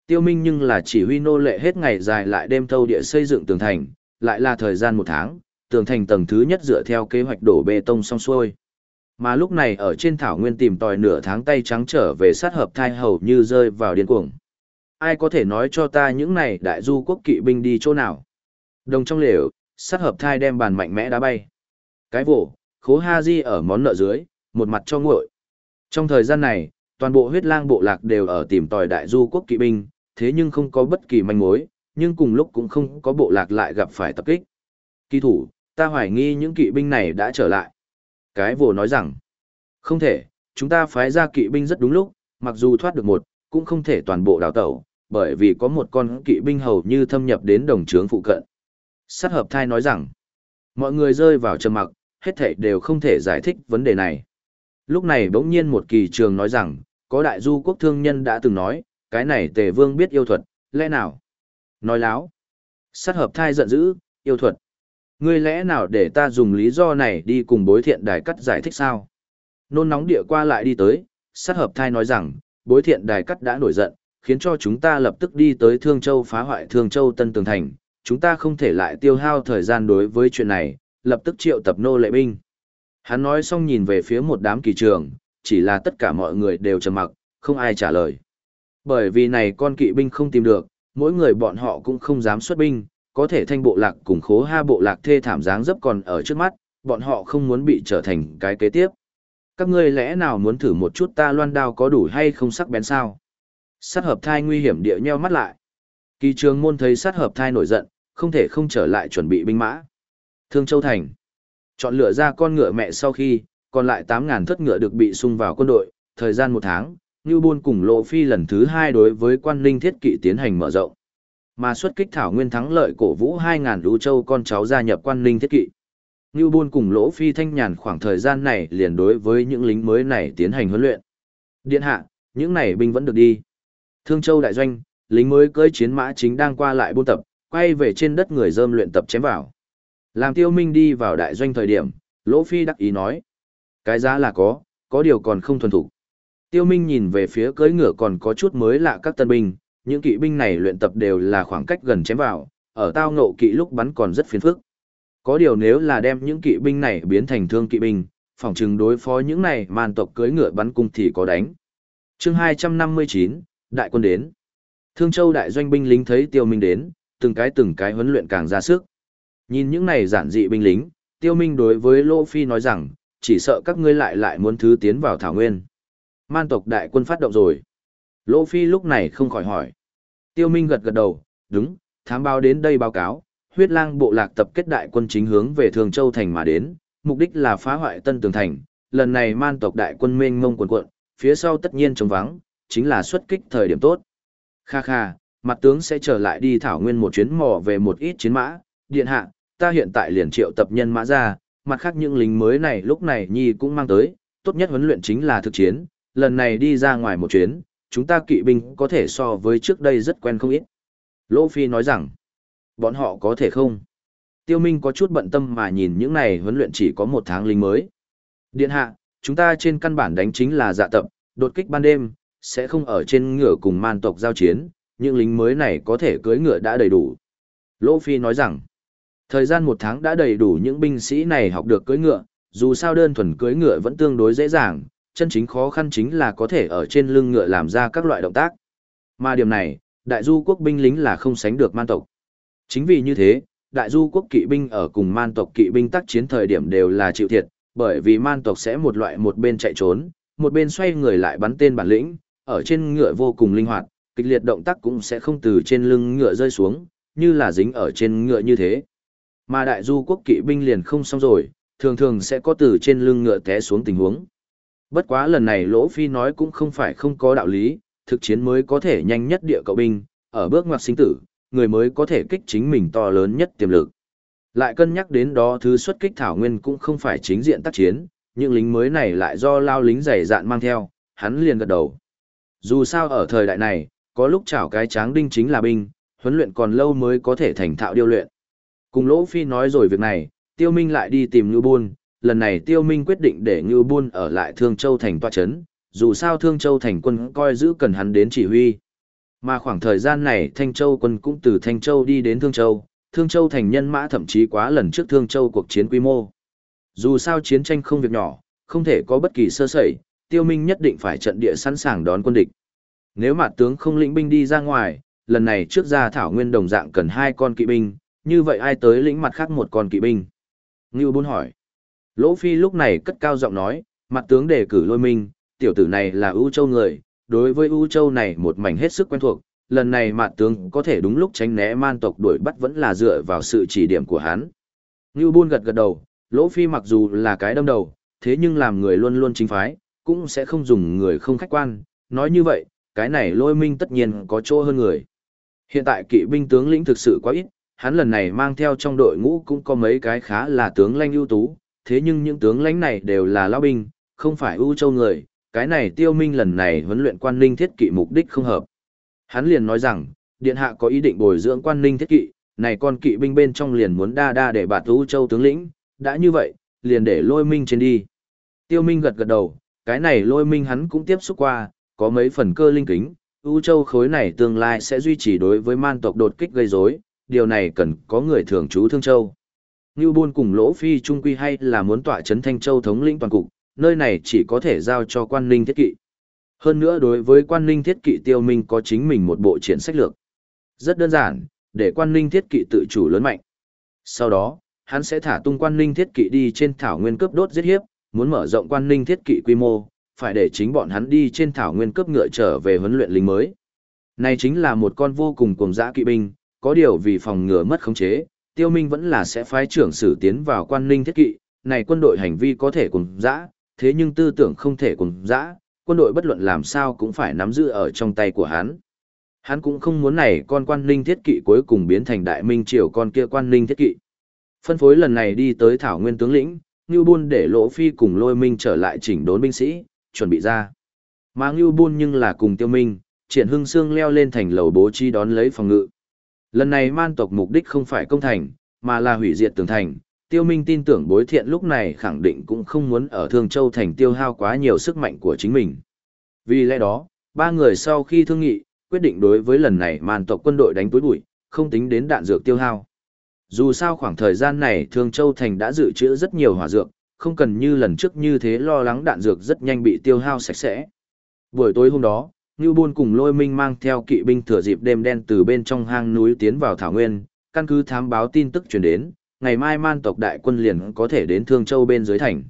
Tiêu Minh nhưng là chỉ huy nô lệ hết ngày dài lại đêm thâu địa xây dựng tường thành, lại là thời gian một tháng, tường thành tầng thứ nhất dựa theo kế hoạch đổ bê tông xong xuôi. Mà lúc này ở trên thảo nguyên tìm tòi nửa tháng tay trắng trở về sát hợp thai hầu như rơi vào điên cuồng. Ai có thể nói cho ta những này đại du quốc kỵ binh đi chỗ nào? Đồng trong lều, sát hợp thai đem bàn mạnh mẽ đá bay. Cái vỗ, khố ha di ở món nợ dưới, một mặt cho nguội. Trong thời gian này, toàn bộ huyết lang bộ lạc đều ở tìm tòi đại du quốc kỵ binh, thế nhưng không có bất kỳ manh mối, nhưng cùng lúc cũng không có bộ lạc lại gặp phải tập kích. Kỳ thủ, ta hoài nghi những kỵ binh này đã trở lại. Cái vồ nói rằng, không thể, chúng ta phái ra kỵ binh rất đúng lúc, mặc dù thoát được một, cũng không thể toàn bộ đào tẩu, bởi vì có một con kỵ binh hầu như thâm nhập đến đồng trướng phụ cận. Sát hợp thai nói rằng, mọi người rơi vào trầm mặc, hết thảy đều không thể giải thích vấn đề này. Lúc này bỗng nhiên một kỳ trường nói rằng, có đại du quốc thương nhân đã từng nói, cái này tề vương biết yêu thuật, lẽ nào? Nói láo. Sát hợp thai giận dữ, yêu thuật. Ngươi lẽ nào để ta dùng lý do này đi cùng bối thiện đài cắt giải thích sao? Nôn nóng địa qua lại đi tới, sát hợp thai nói rằng, bối thiện đài cắt đã nổi giận, khiến cho chúng ta lập tức đi tới Thương Châu phá hoại Thương Châu Tân Tường Thành. Chúng ta không thể lại tiêu hao thời gian đối với chuyện này, lập tức triệu tập nô lệ binh. Hắn nói xong nhìn về phía một đám kỳ trường, chỉ là tất cả mọi người đều trầm mặc, không ai trả lời. Bởi vì này con kỵ binh không tìm được, mỗi người bọn họ cũng không dám xuất binh, có thể thanh bộ lạc cùng khố ha bộ lạc thê thảm dáng dấp còn ở trước mắt, bọn họ không muốn bị trở thành cái kế tiếp. Các ngươi lẽ nào muốn thử một chút ta loan đao có đủ hay không sắc bén sao? Sát hợp thai nguy hiểm địa nheo mắt lại. Kỳ trường môn thấy sát hợp thai nổi giận, không thể không trở lại chuẩn bị binh mã. Thương Châu Thành. Chọn lựa ra con ngựa mẹ sau khi, còn lại 8.000 thất ngựa được bị sung vào quân đội, thời gian một tháng, Ngưu Bôn cùng Lộ Phi lần thứ hai đối với quan linh thiết kỵ tiến hành mở rộng. Mà xuất kích thảo nguyên thắng lợi cổ vũ 2.000 lũ châu con cháu gia nhập quan linh thiết kỵ. Ngưu Bôn cùng Lỗ Phi thanh nhàn khoảng thời gian này liền đối với những lính mới này tiến hành huấn luyện. Điện hạ, những này binh vẫn được đi. Thương Châu đại doanh, lính mới cưỡi chiến mã chính đang qua lại buôn tập, quay về trên đất người dơm luyện tập chém vào. Làm tiêu minh đi vào đại doanh thời điểm, Lỗ Phi đắc ý nói. Cái giá là có, có điều còn không thuần thủ. Tiêu Minh nhìn về phía cưỡi ngựa còn có chút mới lạ các tân binh, những kỵ binh này luyện tập đều là khoảng cách gần chém vào, ở tao ngộ kỵ lúc bắn còn rất phiền phức. Có điều nếu là đem những kỵ binh này biến thành thương kỵ binh, phòng trừng đối phó những này man tộc cưỡi ngựa bắn cung thì có đánh. Chương 259, đại quân đến. Thương Châu đại doanh binh lính thấy Tiêu Minh đến, từng cái từng cái huấn luyện càng ra sức. Nhìn những này giản dị binh lính, Tiêu Minh đối với Lô Phi nói rằng, chỉ sợ các ngươi lại lại muốn thứ tiến vào Thảo Nguyên. Man tộc đại quân phát động rồi. Lô Phi lúc này không khỏi hỏi. Tiêu Minh gật gật đầu, đúng, thám báo đến đây báo cáo, huyết lang bộ lạc tập kết đại quân chính hướng về Thường Châu Thành mà đến, mục đích là phá hoại tân tường thành. Lần này man tộc đại quân mênh mông quần quận, phía sau tất nhiên trống vắng, chính là xuất kích thời điểm tốt. Kha kha, mặt tướng sẽ trở lại đi thảo nguyên một chuyến mò về một ít chiến mã, điện hạ, ta hiện tại liền triệu tập nhân mã ra, mặt khác những lính mới này lúc này nhi cũng mang tới, tốt nhất huấn luyện chính là thực chiến, lần này đi ra ngoài một chuyến, chúng ta kỵ binh có thể so với trước đây rất quen không ít. Lô Phi nói rằng, bọn họ có thể không? Tiêu Minh có chút bận tâm mà nhìn những này huấn luyện chỉ có một tháng lính mới. Điện hạ, chúng ta trên căn bản đánh chính là dạ tập, đột kích ban đêm, sẽ không ở trên ngựa cùng man tộc giao chiến, những lính mới này có thể cưỡi ngựa đã đầy đủ. Lô Phi nói rằng, thời gian một tháng đã đầy đủ những binh sĩ này học được cưỡi ngựa, dù sao đơn thuần cưỡi ngựa vẫn tương đối dễ dàng, chân chính khó khăn chính là có thể ở trên lưng ngựa làm ra các loại động tác. Mà điểm này, đại du quốc binh lính là không sánh được man tộc. Chính vì như thế, đại du quốc kỵ binh ở cùng man tộc kỵ binh tác chiến thời điểm đều là chịu thiệt, bởi vì man tộc sẽ một loại một bên chạy trốn, một bên xoay người lại bắn tên bản lĩnh, ở trên ngựa vô cùng linh hoạt, kịch liệt động tác cũng sẽ không từ trên lưng ngựa rơi xuống, như là dính ở trên ngựa như thế. Mà đại du quốc kỵ binh liền không xong rồi, thường thường sẽ có từ trên lưng ngựa té xuống tình huống. Bất quá lần này Lỗ Phi nói cũng không phải không có đạo lý, thực chiến mới có thể nhanh nhất địa cậu binh, ở bước ngoặt sinh tử, người mới có thể kích chính mình to lớn nhất tiềm lực. Lại cân nhắc đến đó thứ xuất kích thảo nguyên cũng không phải chính diện tác chiến, những lính mới này lại do lao lính dày dạn mang theo, hắn liền gật đầu. Dù sao ở thời đại này, có lúc chảo cái tráng đinh chính là binh, huấn luyện còn lâu mới có thể thành thạo điêu luyện. Cùng Lỗ Phi nói rồi việc này, Tiêu Minh lại đi tìm Ngưu Buôn, lần này Tiêu Minh quyết định để Ngưu Buôn ở lại Thương Châu thành tọa chấn, dù sao Thương Châu thành quân coi giữ cần hắn đến chỉ huy. Mà khoảng thời gian này Thanh Châu quân cũng từ Thanh Châu đi đến Thương Châu, Thương Châu thành nhân mã thậm chí quá lần trước Thương Châu cuộc chiến quy mô. Dù sao chiến tranh không việc nhỏ, không thể có bất kỳ sơ sẩy, Tiêu Minh nhất định phải trận địa sẵn sàng đón quân địch. Nếu mà tướng không lĩnh binh đi ra ngoài, lần này trước ra thảo nguyên đồng dạng cần hai con kỵ binh, như vậy ai tới lĩnh mặt khác một con kỵ binh? Ngưu Bôn hỏi. Lỗ Phi lúc này cất cao giọng nói, mặt tướng đề cử lôi minh, tiểu tử này là ưu châu người, đối với ưu châu này một mảnh hết sức quen thuộc, lần này mặt tướng có thể đúng lúc tránh né man tộc đuổi bắt vẫn là dựa vào sự chỉ điểm của hắn. Ngưu Bôn gật gật đầu, Lỗ Phi mặc dù là cái đâm đầu, thế nhưng làm người luôn luôn chính phái, cũng sẽ không dùng người không khách quan, nói như vậy, cái này lôi minh tất nhiên có chỗ hơn người. Hiện tại kỵ binh tướng lĩnh thực sự quá ít, hắn lần này mang theo trong đội ngũ cũng có mấy cái khá là tướng lãnh ưu tú, thế nhưng những tướng lãnh này đều là lão binh, không phải ưu châu người, cái này tiêu minh lần này huấn luyện quan ninh thiết kỵ mục đích không hợp. Hắn liền nói rằng, điện hạ có ý định bồi dưỡng quan ninh thiết kỵ, này con kỵ binh bên trong liền muốn đa đa để bạt ưu châu tướng lĩnh, đã như vậy, liền để lôi minh trên đi. Tiêu minh gật gật đầu, cái này lôi minh hắn cũng tiếp xúc qua, có mấy phần cơ linh kính, ưu châu khối này tương lai sẽ duy trì đối với man tộc đột kích gây rối, điều này cần có người thường trú Thương Châu. Ngưu Bôn cùng Lỗ Phi Trung Quy hay là muốn tỏa chấn Thanh Châu thống lĩnh toàn cục, nơi này chỉ có thể giao cho quan ninh thiết kỵ. Hơn nữa đối với quan ninh thiết kỵ tiêu minh có chính mình một bộ triển sách lược. Rất đơn giản, để quan ninh thiết kỵ tự chủ lớn mạnh. Sau đó, hắn sẽ thả tung quan ninh thiết kỵ đi trên thảo nguyên cướp đốt giết hiếp, muốn mở rộng quan ninh thiết kỵ quy mô, phải để chính bọn hắn đi trên thảo nguyên cướp ngựa trở về huấn luyện lính mới. Này chính là một con vô cùng cuồng dã kỵ binh, có điều vì phòng ngừa mất khống chế, tiêu minh vẫn là sẽ phái trưởng sử tiến vào quan ninh thiết kỵ, này quân đội hành vi có thể cùng dã, thế nhưng tư tưởng không thể cùng dã, quân đội bất luận làm sao cũng phải nắm giữ ở trong tay của hắn. Hắn cũng không muốn này con quan ninh thiết kỵ cuối cùng biến thành đại minh triều con kia quan ninh thiết kỵ. Phân phối lần này đi tới Thảo Nguyên tướng lĩnh, Ngưu Bôn để Lỗ Phi cùng Lôi Minh trở lại chỉnh đốn binh sĩ, chuẩn bị ra. Mà Ngưu Bôn nhưng là cùng Tiêu Minh, Triển Hưng Sương leo lên thành lầu bố trí đón lấy phòng ngự. Lần này man tộc mục đích không phải công thành, mà là hủy diệt tường thành. Tiêu Minh tin tưởng bối thiện lúc này khẳng định cũng không muốn ở Thương Châu thành tiêu hao quá nhiều sức mạnh của chính mình. Vì lẽ đó, ba người sau khi thương nghị, quyết định đối với lần này man tộc quân đội đánh túi bụi, không tính đến đạn dược tiêu hao. Dù sao khoảng thời gian này Thương Châu thành đã dự trữ rất nhiều hỏa dược, không cần như lần trước như thế lo lắng đạn dược rất nhanh bị tiêu hao sạch sẽ. Buổi tối hôm đó, Ngưu Bôn cùng Lôi Minh mang theo kỵ binh thừa dịp đêm đen từ bên trong hang núi tiến vào Thảo Nguyên, căn cứ thám báo tin tức truyền đến, ngày mai man tộc đại quân liền có thể đến Thương Châu bên dưới thành.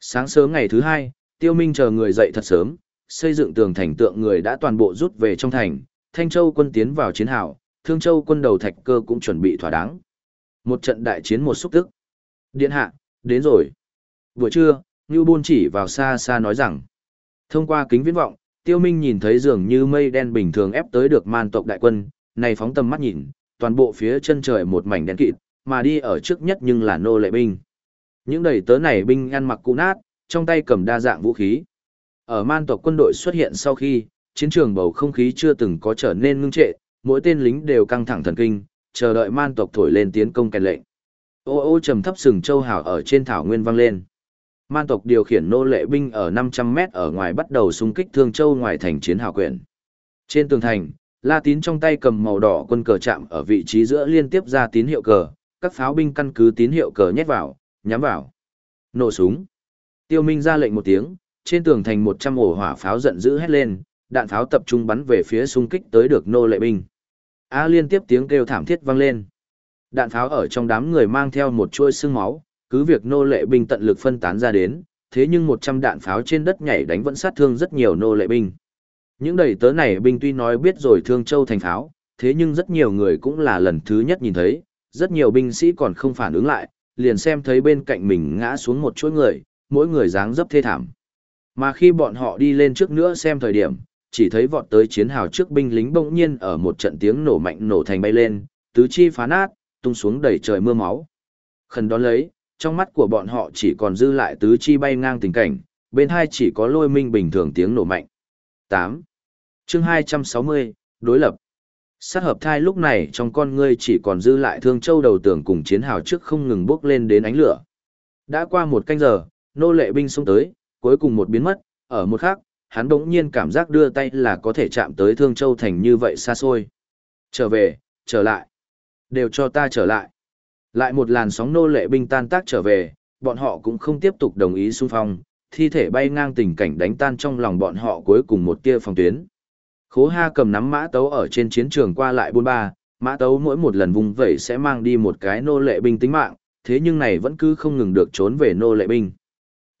Sáng sớm ngày thứ hai, Tiêu Minh chờ người dậy thật sớm, xây dựng tường thành tượng người đã toàn bộ rút về trong thành, Thanh Châu quân tiến vào chiến hào, Thương Châu quân đầu thạch cơ cũng chuẩn bị thỏa đáng. Một trận đại chiến một xúc tức. Điện hạ, đến rồi. Buổi trưa, Ngưu Bôn chỉ vào xa xa nói rằng, thông qua kính viễn vọng, Tiêu Minh nhìn thấy dường như mây đen bình thường ép tới được man tộc đại quân, này phóng tầm mắt nhìn, toàn bộ phía chân trời một mảnh đen kịt, mà đi ở trước nhất nhưng là nô lệ binh. Những đầy tớ này binh ăn mặc cũ nát, trong tay cầm đa dạng vũ khí. Ở man tộc quân đội xuất hiện sau khi, chiến trường bầu không khí chưa từng có trở nên ngưng trệ, mỗi tên lính đều căng thẳng thần kinh, chờ đợi man tộc thổi lên tiến công kèn lệnh. Ô ô trầm thấp sừng châu hào ở trên thảo nguyên vang lên. Man tộc điều khiển nô lệ binh ở 500 mét ở ngoài bắt đầu xung kích Thương Châu ngoài thành chiến hào quyển. Trên tường thành, La Tín trong tay cầm màu đỏ quân cờ chạm ở vị trí giữa liên tiếp ra tín hiệu cờ, các pháo binh căn cứ tín hiệu cờ nhét vào, nhắm vào. Nổ súng. Tiêu Minh ra lệnh một tiếng, trên tường thành 100 ổ hỏa pháo giận dữ hét lên, đạn pháo tập trung bắn về phía xung kích tới được nô lệ binh. A liên tiếp tiếng kêu thảm thiết vang lên. Đạn pháo ở trong đám người mang theo một chuôi xương máu, cứ việc nô lệ binh tận lực phân tán ra đến, thế nhưng 100 đạn pháo trên đất nhảy đánh vẫn sát thương rất nhiều nô lệ binh. Những đầy tớ này binh tuy nói biết rồi Thương Châu thành pháo, thế nhưng rất nhiều người cũng là lần thứ nhất nhìn thấy, rất nhiều binh sĩ còn không phản ứng lại, liền xem thấy bên cạnh mình ngã xuống một chuỗi người, mỗi người dáng dấp thê thảm. Mà khi bọn họ đi lên trước nữa xem thời điểm, chỉ thấy vọt tới chiến hào trước binh lính bỗng nhiên ở một trận tiếng nổ mạnh nổ thành bay lên, tứ chi phá nát, tung xuống đầy trời mưa máu. Khẩn đón lấy, trong mắt của bọn họ chỉ còn dư lại tứ chi bay ngang tình cảnh, bên hai chỉ có lôi minh bình thường tiếng nổ mạnh. 8. chương 260, đối lập. Sát hợp thai lúc này trong con ngươi chỉ còn dư lại thương châu đầu tưởng cùng chiến hào trước không ngừng bốc lên đến ánh lửa. Đã qua một canh giờ, nô lệ binh xông tới, cuối cùng một biến mất, ở một khác, hắn đống nhiên cảm giác đưa tay là có thể chạm tới thương châu thành như vậy xa xôi. Trở về, trở lại. Đều cho ta trở lại. Lại một làn sóng nô lệ binh tan tác trở về, bọn họ cũng không tiếp tục đồng ý xung phong, thi thể bay ngang tình cảnh đánh tan trong lòng bọn họ cuối cùng một tia phòng tuyến. Khố Ha cầm nắm mã tấu ở trên chiến trường qua lại buôn ba, mã tấu mỗi một lần vùng vẩy sẽ mang đi một cái nô lệ binh tính mạng, thế nhưng này vẫn cứ không ngừng được trốn về nô lệ binh.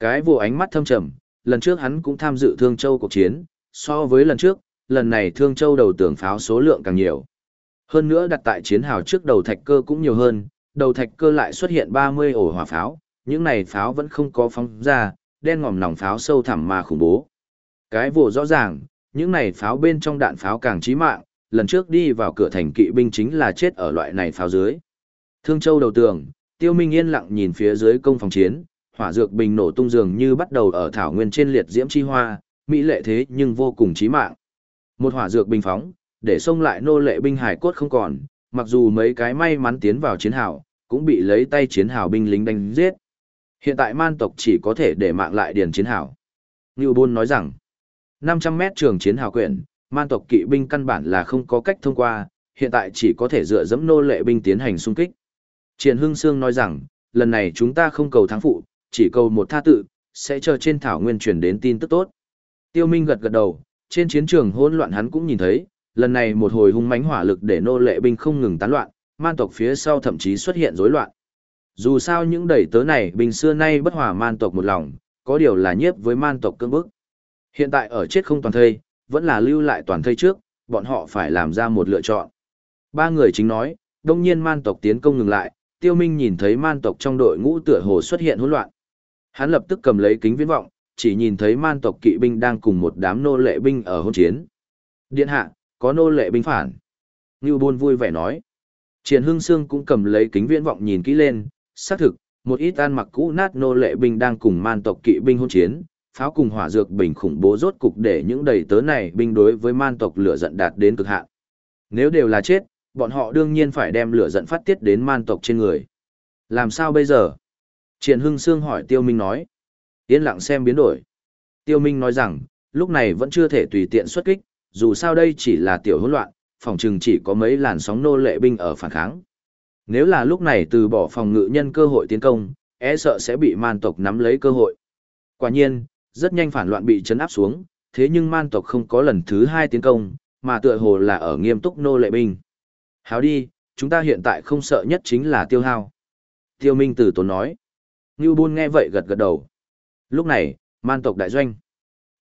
Cái vụ ánh mắt thâm trầm, lần trước hắn cũng tham dự Thương Châu cuộc chiến, so với lần trước, lần này Thương Châu đầu tưởng pháo số lượng càng nhiều. Hơn nữa đặt tại chiến hào trước đầu thạch cơ cũng nhiều hơn, đầu thạch cơ lại xuất hiện 30 ổ hỏa pháo, những này pháo vẫn không có phóng ra, đen ngòm nòng pháo sâu thẳm mà khủng bố. Cái vụ rõ ràng, những này pháo bên trong đạn pháo càng chí mạng, lần trước đi vào cửa thành kỵ binh chính là chết ở loại này pháo dưới. Thương Châu đầu tường, Tiêu Minh yên lặng nhìn phía dưới công phòng chiến, hỏa dược bình nổ tung dường như bắt đầu ở thảo nguyên trên liệt diễm chi hoa, mỹ lệ thế nhưng vô cùng chí mạng. Một hỏa dược bình phóng, để xông lại nô lệ binh hải cốt không còn, mặc dù mấy cái may mắn tiến vào chiến hào, cũng bị lấy tay chiến hào binh lính đánh giết. Hiện tại man tộc chỉ có thể để mạng lại điền chiến hào. Ngưu Bôn nói rằng, 500 mét trường chiến hào quyển, man tộc kỵ binh căn bản là không có cách thông qua, hiện tại chỉ có thể dựa dẫm nô lệ binh tiến hành xung kích. Triển Hưng Sương nói rằng, lần này chúng ta không cầu thắng phụ, chỉ cầu một tha tự, sẽ chờ trên thảo nguyên truyền đến tin tức tốt. Tiêu Minh gật gật đầu, trên chiến trường hỗn loạn hắn cũng nhìn thấy, lần này một hồi hung mãnh hỏa lực để nô lệ binh không ngừng tán loạn, man tộc phía sau thậm chí xuất hiện rối loạn. Dù sao những đẩy tớ này bình xưa nay bất hòa man tộc một lòng, có điều là nhiếp với man tộc cương bức. Hiện tại ở chết không toàn thây, vẫn là lưu lại toàn thây trước, bọn họ phải làm ra một lựa chọn. Ba người chính nói, đông nhiên man tộc tiến công ngừng lại, tiêu minh nhìn thấy man tộc trong đội ngũ tựa hồ xuất hiện hỗn loạn. Hắn lập tức cầm lấy kính viễn vọng, chỉ nhìn thấy man tộc kỵ binh đang cùng một đám nô lệ binh ở hôn chiến. Điện hạ, có nô lệ binh phản. Ngưu Bôn vui vẻ nói. Triển Hưng Sương cũng cầm lấy kính viễn vọng nhìn kỹ lên, xác thực, một ít an mặc cũ nát nô lệ binh đang cùng man tộc kỵ binh hôn chiến, pháo cùng hỏa dược bình khủng bố rốt cục để những đầy tớ này binh đối với man tộc lửa giận đạt đến cực hạn. Nếu đều là chết, bọn họ đương nhiên phải đem lửa giận phát tiết đến man tộc trên người. Làm sao bây giờ? Triển Hưng Sương hỏi Tiêu Minh nói. Yên lặng xem biến đổi. Tiêu Minh nói rằng, lúc này vẫn chưa thể tùy tiện xuất kích, dù sao đây chỉ là tiểu hỗn loạn, phòng trường chỉ có mấy làn sóng nô lệ binh ở phản kháng. Nếu là lúc này từ bỏ phòng ngự nhân cơ hội tiến công, e sợ sẽ bị man tộc nắm lấy cơ hội. Quả nhiên, rất nhanh phản loạn bị chấn áp xuống, thế nhưng man tộc không có lần thứ hai tiến công, mà tựa hồ là ở nghiêm túc nô lệ binh. Háo đi, chúng ta hiện tại không sợ nhất chính là tiêu hao. Tiêu Minh Tử Tốn nói. Ngưu Bôn nghe vậy gật gật đầu. Lúc này, man tộc đại doanh.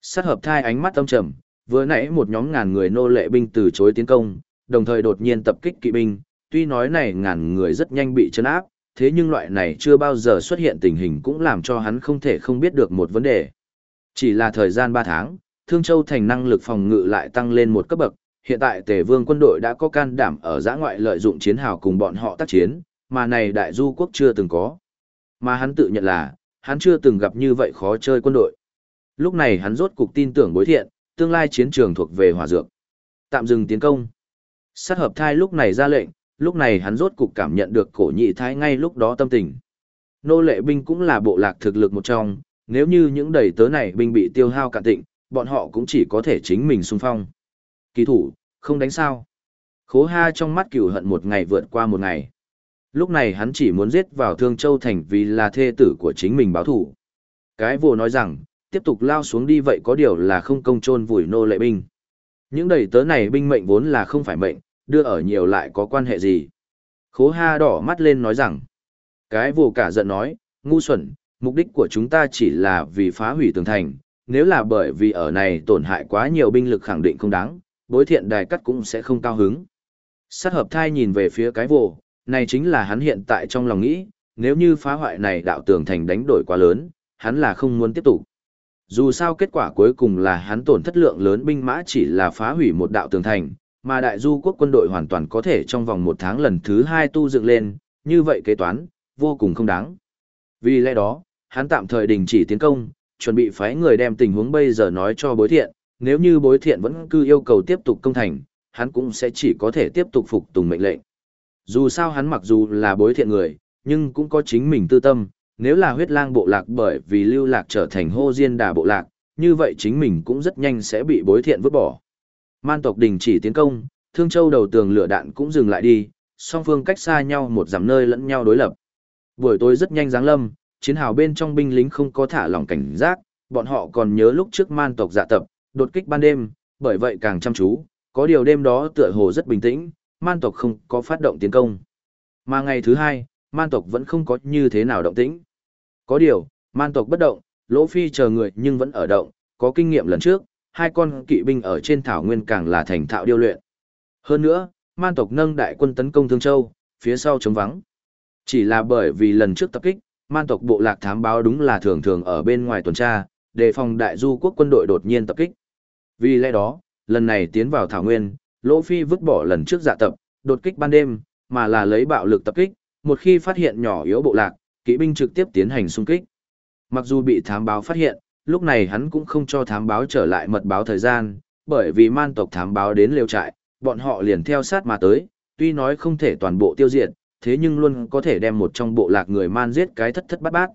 Sát hợp thai ánh mắt âm trầm, vừa nãy một nhóm ngàn người nô lệ binh từ chối tiến công, đồng thời đột nhiên tập kích kỵ binh, tuy nói này ngàn người rất nhanh bị chấn áp, thế nhưng loại này chưa bao giờ xuất hiện tình hình cũng làm cho hắn không thể không biết được một vấn đề. Chỉ là thời gian 3 tháng, Thương Châu thành năng lực phòng ngự lại tăng lên một cấp bậc, hiện tại Tề Vương quân đội đã có can đảm ở giã ngoại lợi dụng chiến hào cùng bọn họ tác chiến, mà này đại du quốc chưa từng có. Mà hắn tự nhận là, hắn chưa từng gặp như vậy khó chơi quân đội. Lúc này hắn rốt cục tin tưởng bối thiện, tương lai chiến trường thuộc về hòa dược. Tạm dừng tiến công. Sát hợp thai lúc này ra lệnh, lúc này hắn rốt cục cảm nhận được cổ nhị thái ngay lúc đó tâm tình. Nô lệ binh cũng là bộ lạc thực lực một trong, nếu như những đầy tớ này binh bị tiêu hao cạn tịnh, bọn họ cũng chỉ có thể chính mình xung phong. Kỳ thủ, không đánh sao. Khố ha trong mắt cửu hận một ngày vượt qua một ngày. Lúc này hắn chỉ muốn giết vào Thương Châu Thành vì là thê tử của chính mình báo thủ. Cái vô nói rằng, tiếp tục lao xuống đi vậy có điều là không công chôn vùi nô lệ binh. Những đầy tớ này binh mệnh vốn là không phải mệnh, đưa ở nhiều lại có quan hệ gì. Khố ha đỏ mắt lên nói rằng, cái vô cả giận nói, ngu xuẩn, mục đích của chúng ta chỉ là vì phá hủy tường thành, nếu là bởi vì ở này tổn hại quá nhiều binh lực khẳng định không đáng, bối thiện đài cắt cũng sẽ không cao hứng. Sát hợp thai nhìn về phía cái vô, này chính là hắn hiện tại trong lòng nghĩ, nếu như phá hoại này đạo tường thành đánh đổi quá lớn, hắn là không muốn tiếp tục. Dù sao kết quả cuối cùng là hắn tổn thất lượng lớn binh mã chỉ là phá hủy một đạo tường thành, mà đại du quốc quân đội hoàn toàn có thể trong vòng một tháng lần thứ hai tu dựng lên, như vậy kế toán, vô cùng không đáng. Vì lẽ đó, hắn tạm thời đình chỉ tiến công, chuẩn bị phái người đem tình huống bây giờ nói cho bối thiện, nếu như bối thiện vẫn cứ yêu cầu tiếp tục công thành, hắn cũng sẽ chỉ có thể tiếp tục phục tùng mệnh lệnh. Dù sao hắn mặc dù là bối thiện người, nhưng cũng có chính mình tư tâm, nếu là huyết lang bộ lạc bởi vì lưu lạc trở thành hô diên đà bộ lạc, như vậy chính mình cũng rất nhanh sẽ bị bối thiện vứt bỏ. Man tộc đình chỉ tiến công, Thương Châu đầu tường lửa đạn cũng dừng lại đi, song phương cách xa nhau một dặm nơi lẫn nhau đối lập. Buổi tối rất nhanh giáng lâm, chiến hào bên trong binh lính không có thả lỏng cảnh giác, bọn họ còn nhớ lúc trước man tộc dạ tập, đột kích ban đêm, bởi vậy càng chăm chú, có điều đêm đó tựa hồ rất bình tĩnh, man tộc không có phát động tiến công. Mà ngày thứ hai, man tộc vẫn không có như thế nào động tĩnh. Có điều, man tộc bất động, Lỗ Phi chờ người nhưng vẫn ở động, có kinh nghiệm lần trước, hai con kỵ binh ở trên thảo nguyên càng là thành thạo điêu luyện. Hơn nữa, man tộc nâng đại quân tấn công Thương Châu, phía sau chống vắng. Chỉ là bởi vì lần trước tập kích, man tộc bộ lạc thám báo đúng là thường thường ở bên ngoài tuần tra, đề phòng đại du quốc quân đội đột nhiên tập kích. Vì lẽ đó, lần này tiến vào thảo nguyên, Lỗ Phi vứt bỏ lần trước dạ tập, đột kích ban đêm, mà là lấy bạo lực tập kích, một khi phát hiện nhỏ yếu bộ lạc, kỵ binh trực tiếp tiến hành xung kích. Mặc dù bị thám báo phát hiện, lúc này hắn cũng không cho thám báo trở lại mật báo thời gian, bởi vì man tộc thám báo đến liều trại, bọn họ liền theo sát mà tới, tuy nói không thể toàn bộ tiêu diệt, thế nhưng luôn có thể đem một trong bộ lạc người man giết cái thất thất bát bát.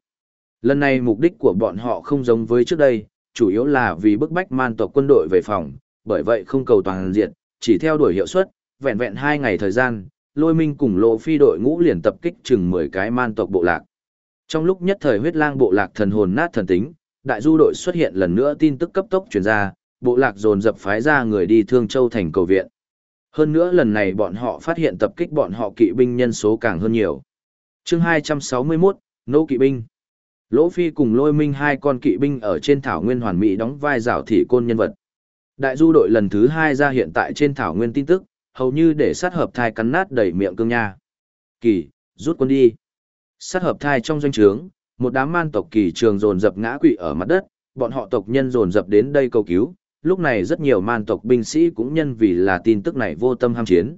Lần này mục đích của bọn họ không giống với trước đây, chủ yếu là vì bức bách man tộc quân đội về phòng, bởi vậy không cầu toàn diệt, chỉ theo đuổi hiệu suất, vẹn vẹn hai ngày thời gian, lôi minh cùng lộ phi đội ngũ liền tập kích chừng 10 cái man tộc bộ lạc. Trong lúc nhất thời huyết lang bộ lạc thần hồn nát thần tính, đại du đội xuất hiện lần nữa tin tức cấp tốc truyền ra, bộ lạc dồn dập phái ra người đi Thương Châu thành cầu viện. Hơn nữa lần này bọn họ phát hiện tập kích bọn họ kỵ binh nhân số càng hơn nhiều. chương 261, Nô kỵ binh. Lỗ Phi cùng lôi minh hai con kỵ binh ở trên thảo nguyên hoàn mỹ đóng vai rào thị côn nhân vật. Đại du đội lần thứ hai ra hiện tại trên thảo nguyên tin tức, hầu như để sát hợp thai cắn nát đẩy miệng cương nha. Kỳ, rút quân đi. Sát hợp thai trong doanh trướng, một đám man tộc kỳ trường dồn dập ngã quỵ ở mặt đất, bọn họ tộc nhân dồn dập đến đây cầu cứu, lúc này rất nhiều man tộc binh sĩ cũng nhân vì là tin tức này vô tâm ham chiến.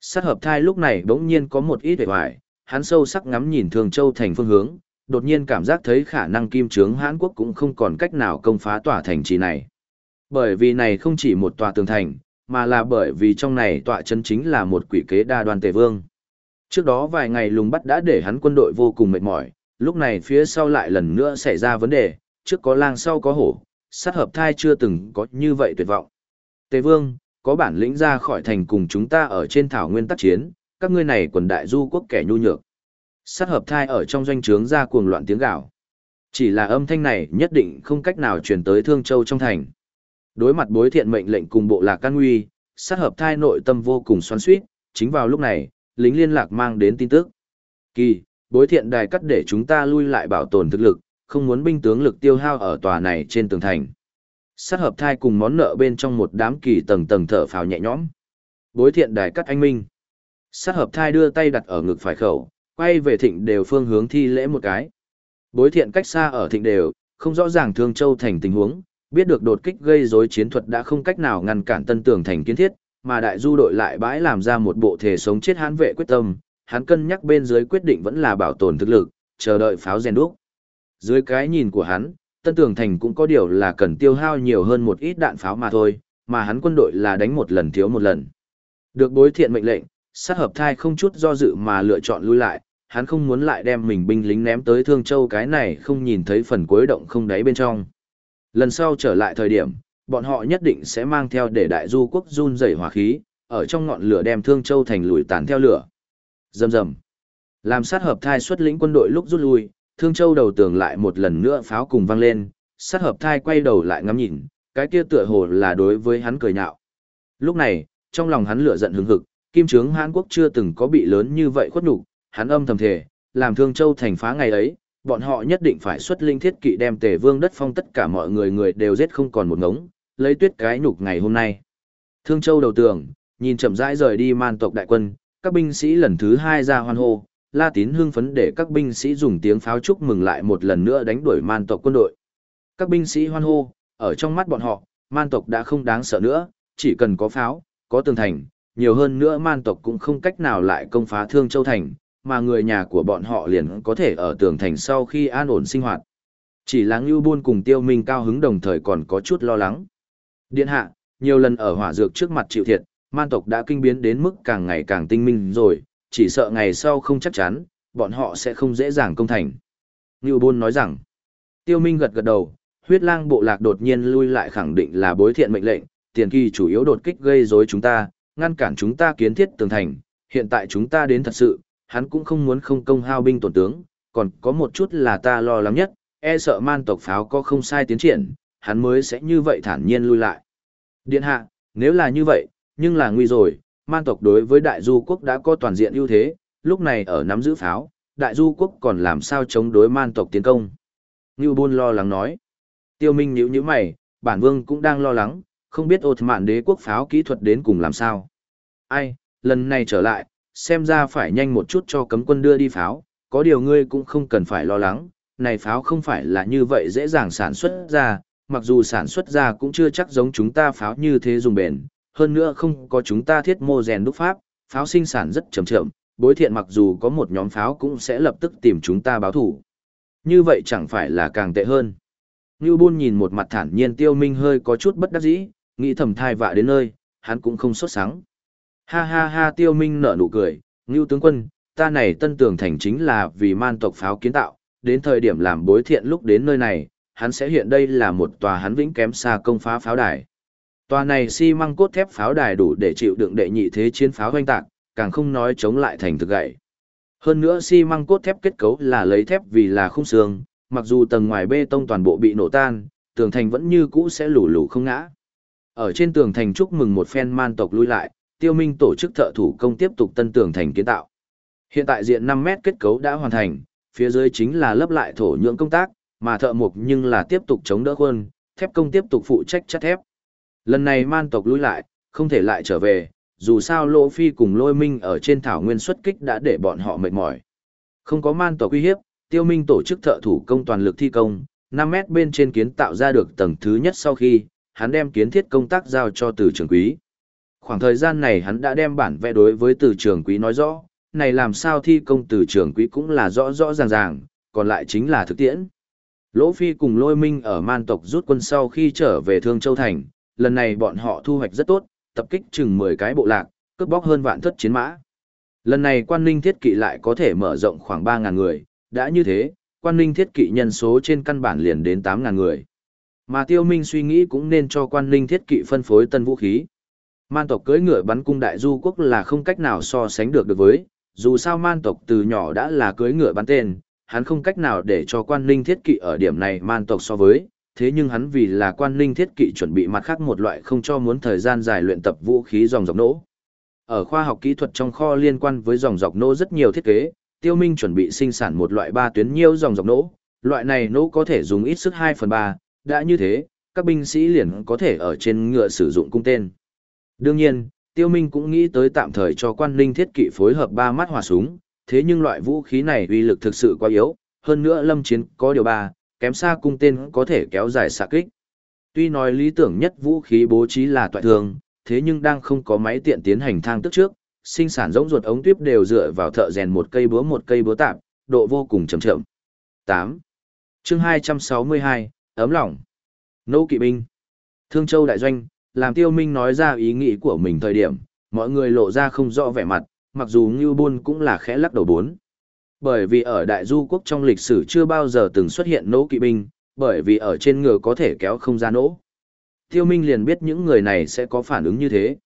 Sát hợp thai lúc này bỗng nhiên có một ít vẻ hoài, hắn sâu sắc ngắm nhìn Thường Châu thành phương hướng, đột nhiên cảm giác thấy khả năng kim trướng Hán Quốc cũng không còn cách nào công phá tòa thành trì này. Bởi vì này không chỉ một tòa tường thành, mà là bởi vì trong này tọa chân chính là một quỷ kế đa đoan tề vương. Trước đó vài ngày lùng bắt đã để hắn quân đội vô cùng mệt mỏi, lúc này phía sau lại lần nữa xảy ra vấn đề, trước có lang sau có hổ, sát hợp thai chưa từng có như vậy tuyệt vọng. Tề vương, có bản lĩnh ra khỏi thành cùng chúng ta ở trên thảo nguyên tác chiến, các ngươi này quần đại du quốc kẻ nhu nhược. Sát hợp thai ở trong doanh trướng ra cuồng loạn tiếng gạo. Chỉ là âm thanh này nhất định không cách nào truyền tới Thương Châu trong thành. Đối mặt bối thiện mệnh lệnh cùng bộ lạc can nguy, sát hợp thai nội tâm vô cùng xoắn xuýt, chính vào lúc này, lính liên lạc mang đến tin tức. Kỳ, bối thiện đài cắt để chúng ta lui lại bảo tồn thực lực, không muốn binh tướng lực tiêu hao ở tòa này trên tường thành. Sát hợp thai cùng món nợ bên trong một đám kỳ tầng tầng thở phào nhẹ nhõm. Bối thiện đài cắt anh minh. Sát hợp thai đưa tay đặt ở ngực phải khẩu, quay về thịnh đều phương hướng thi lễ một cái. Bối thiện cách xa ở thịnh đều, không rõ ràng thương châu thành tình huống, biết được đột kích gây rối chiến thuật đã không cách nào ngăn cản tân tường thành kiến thiết, mà đại du đội lại bãi làm ra một bộ thể sống chết hán vệ quyết tâm, hắn cân nhắc bên dưới quyết định vẫn là bảo tồn thực lực, chờ đợi pháo rèn đúc. Dưới cái nhìn của hắn, tân tường thành cũng có điều là cần tiêu hao nhiều hơn một ít đạn pháo mà thôi, mà hắn quân đội là đánh một lần thiếu một lần. Được bối thiện mệnh lệnh, sát hợp thai không chút do dự mà lựa chọn lui lại, hắn không muốn lại đem mình binh lính ném tới Thương Châu cái này không nhìn thấy phần cuối động không đáy bên trong. Lần sau trở lại thời điểm, bọn họ nhất định sẽ mang theo để đại du quốc run rẩy hỏa khí, ở trong ngọn lửa đem Thương Châu thành lùi tàn theo lửa. Rầm rầm. Làm sát hợp thai xuất lĩnh quân đội lúc rút lui, Thương Châu đầu tường lại một lần nữa pháo cùng vang lên, sát hợp thai quay đầu lại ngắm nhìn, cái kia tựa hồ là đối với hắn cười nhạo. Lúc này, trong lòng hắn lửa giận hừng hực, kim trướng Hán Quốc chưa từng có bị lớn như vậy khuất nhục, hắn âm thầm thề, làm Thương Châu thành phá ngày ấy, bọn họ nhất định phải xuất linh thiết kỵ đem Tề Vương đất phong tất cả mọi người người đều giết không còn một ngống, lấy tuyết cái nhục ngày hôm nay. Thương Châu đầu tường, nhìn chậm rãi rời đi man tộc đại quân, các binh sĩ lần thứ hai ra hoan hô, La Tín hưng phấn để các binh sĩ dùng tiếng pháo chúc mừng lại một lần nữa đánh đuổi man tộc quân đội. Các binh sĩ hoan hô, ở trong mắt bọn họ, man tộc đã không đáng sợ nữa, chỉ cần có pháo, có tường thành, nhiều hơn nữa man tộc cũng không cách nào lại công phá Thương Châu Thành, mà người nhà của bọn họ liền có thể ở tường thành sau khi an ổn sinh hoạt. Chỉ là Ngưu Buôn cùng Tiêu Minh cao hứng đồng thời còn có chút lo lắng. Điện hạ, nhiều lần ở hỏa dược trước mặt chịu thiệt, man tộc đã kinh biến đến mức càng ngày càng tinh minh rồi, chỉ sợ ngày sau không chắc chắn, bọn họ sẽ không dễ dàng công thành. Ngưu Buôn nói rằng, Tiêu Minh gật gật đầu, huyết lang bộ lạc đột nhiên lui lại khẳng định là bối thiện mệnh lệnh, tiền kỳ chủ yếu đột kích gây rối chúng ta, ngăn cản chúng ta kiến thiết tường thành, hiện tại chúng ta đến thật sự, hắn cũng không muốn không công hao binh tổn tướng, còn có một chút là ta lo lắng nhất, e sợ man tộc pháo có không sai tiến triển, hắn mới sẽ như vậy thản nhiên lui lại. Điện hạ, nếu là như vậy, nhưng là nguy rồi, man tộc đối với đại du quốc đã có toàn diện ưu thế, lúc này ở nắm giữ pháo, đại du quốc còn làm sao chống đối man tộc tiến công. Ngưu Bôn lo lắng nói. Tiêu Minh nhíu nhíu mày, bản vương cũng đang lo lắng, không biết ột mạn đế quốc pháo kỹ thuật đến cùng làm sao. Ai, lần này trở lại, xem ra phải nhanh một chút cho cấm quân đưa đi pháo, có điều ngươi cũng không cần phải lo lắng, này pháo không phải là như vậy dễ dàng sản xuất ra, mặc dù sản xuất ra cũng chưa chắc giống chúng ta pháo như thế dùng bền, hơn nữa không có chúng ta thiết mô rèn đúc pháp, pháo sinh sản rất chậm chậm, bối thiện mặc dù có một nhóm pháo cũng sẽ lập tức tìm chúng ta báo thủ. Như vậy chẳng phải là càng tệ hơn. Ngưu Bôn nhìn một mặt thản nhiên tiêu minh hơi có chút bất đắc dĩ, nghĩ thầm thai vạ đến nơi, hắn cũng không sốt sáng. Ha ha ha tiêu minh nở nụ cười, Ngưu tướng quân, ta này tân tường thành chính là vì man tộc pháo kiến tạo, đến thời điểm làm bối thiện lúc đến nơi này, hắn sẽ hiện đây là một tòa hắn vĩnh kém xa công phá pháo đài. Tòa này xi măng cốt thép pháo đài đủ để chịu đựng đệ nhị thế chiến pháo hoanh tạc, càng không nói chống lại thành thực gậy. Hơn nữa xi măng cốt thép kết cấu là lấy thép vì là khung xương, mặc dù tầng ngoài bê tông toàn bộ bị nổ tan, tường thành vẫn như cũ sẽ lù lù không ngã. Ở trên tường thành chúc mừng một phen man tộc lui lại, tiêu minh tổ chức thợ thủ công tiếp tục tân tường thành kiến tạo. Hiện tại diện 5 mét kết cấu đã hoàn thành, phía dưới chính là lấp lại thổ nhưỡng công tác, mà thợ mộc nhưng là tiếp tục chống đỡ khuôn, thép công tiếp tục phụ trách chất thép. Lần này man tộc lui lại, không thể lại trở về, dù sao Lô Phi cùng Lôi Minh ở trên thảo nguyên xuất kích đã để bọn họ mệt mỏi. Không có man tộc uy hiếp, Tiêu Minh tổ chức thợ thủ công toàn lực thi công, 5 mét bên trên kiến tạo ra được tầng thứ nhất sau khi, hắn đem kiến thiết công tác giao cho từ trường quý. Khoảng thời gian này hắn đã đem bản vẽ đối với từ trường quý nói rõ, này làm sao thi công từ trường quý cũng là rõ rõ ràng ràng, còn lại chính là thực tiễn. Lỗ Phi cùng Lôi Minh ở man tộc rút quân sau khi trở về Thương Châu Thành, lần này bọn họ thu hoạch rất tốt, tập kích chừng 10 cái bộ lạc, cướp bóc hơn vạn thất chiến mã. Lần này quan ninh thiết kỵ lại có thể mở rộng khoảng 3.000 người, đã như thế, quan ninh thiết kỵ nhân số trên căn bản liền đến 8.000 người. Mà tiêu minh suy nghĩ cũng nên cho quan ninh thiết kỵ phân phối tân vũ khí. Man tộc cưỡi ngựa bắn cung đại du quốc là không cách nào so sánh được được với, dù sao man tộc từ nhỏ đã là cưỡi ngựa bắn tên, hắn không cách nào để cho quan linh thiết kỵ ở điểm này man tộc so với, thế nhưng hắn vì là quan linh thiết kỵ chuẩn bị mặt khác một loại không cho muốn thời gian dài luyện tập vũ khí dòng dọc nỗ. Ở khoa học kỹ thuật trong kho liên quan với dòng dọc nỗ rất nhiều thiết kế, tiêu minh chuẩn bị sinh sản một loại ba tuyến nhiêu dòng dọc nỗ, loại này nỗ có thể dùng ít sức 2 phần 3, đã như thế, các binh sĩ liền có thể ở trên ngựa sử dụng cung tên. Đương nhiên, tiêu minh cũng nghĩ tới tạm thời cho quan linh thiết kỵ phối hợp ba mắt hỏa súng, thế nhưng loại vũ khí này uy lực thực sự quá yếu, hơn nữa lâm chiến có điều ba, kém xa cung tên có thể kéo dài xạ kích. Tuy nói lý tưởng nhất vũ khí bố trí là toại thường, thế nhưng đang không có máy tiện tiến hành thang tức trước, sinh sản giống ruột ống tuyếp đều dựa vào thợ rèn một cây búa một cây búa tạm, độ vô cùng chậm chậm. 8. chương 262, ấm lòng. Nô kỵ binh. Thương Châu Đại Doanh, làm tiêu minh nói ra ý nghĩ của mình thời điểm, mọi người lộ ra không rõ vẻ mặt, mặc dù Ngưu Bôn cũng là khẽ lắc đầu bốn. Bởi vì ở Đại Du quốc trong lịch sử chưa bao giờ từng xuất hiện nỗ kỵ binh, bởi vì ở trên ngựa có thể kéo không ra nỗ. Tiêu Minh liền biết những người này sẽ có phản ứng như thế.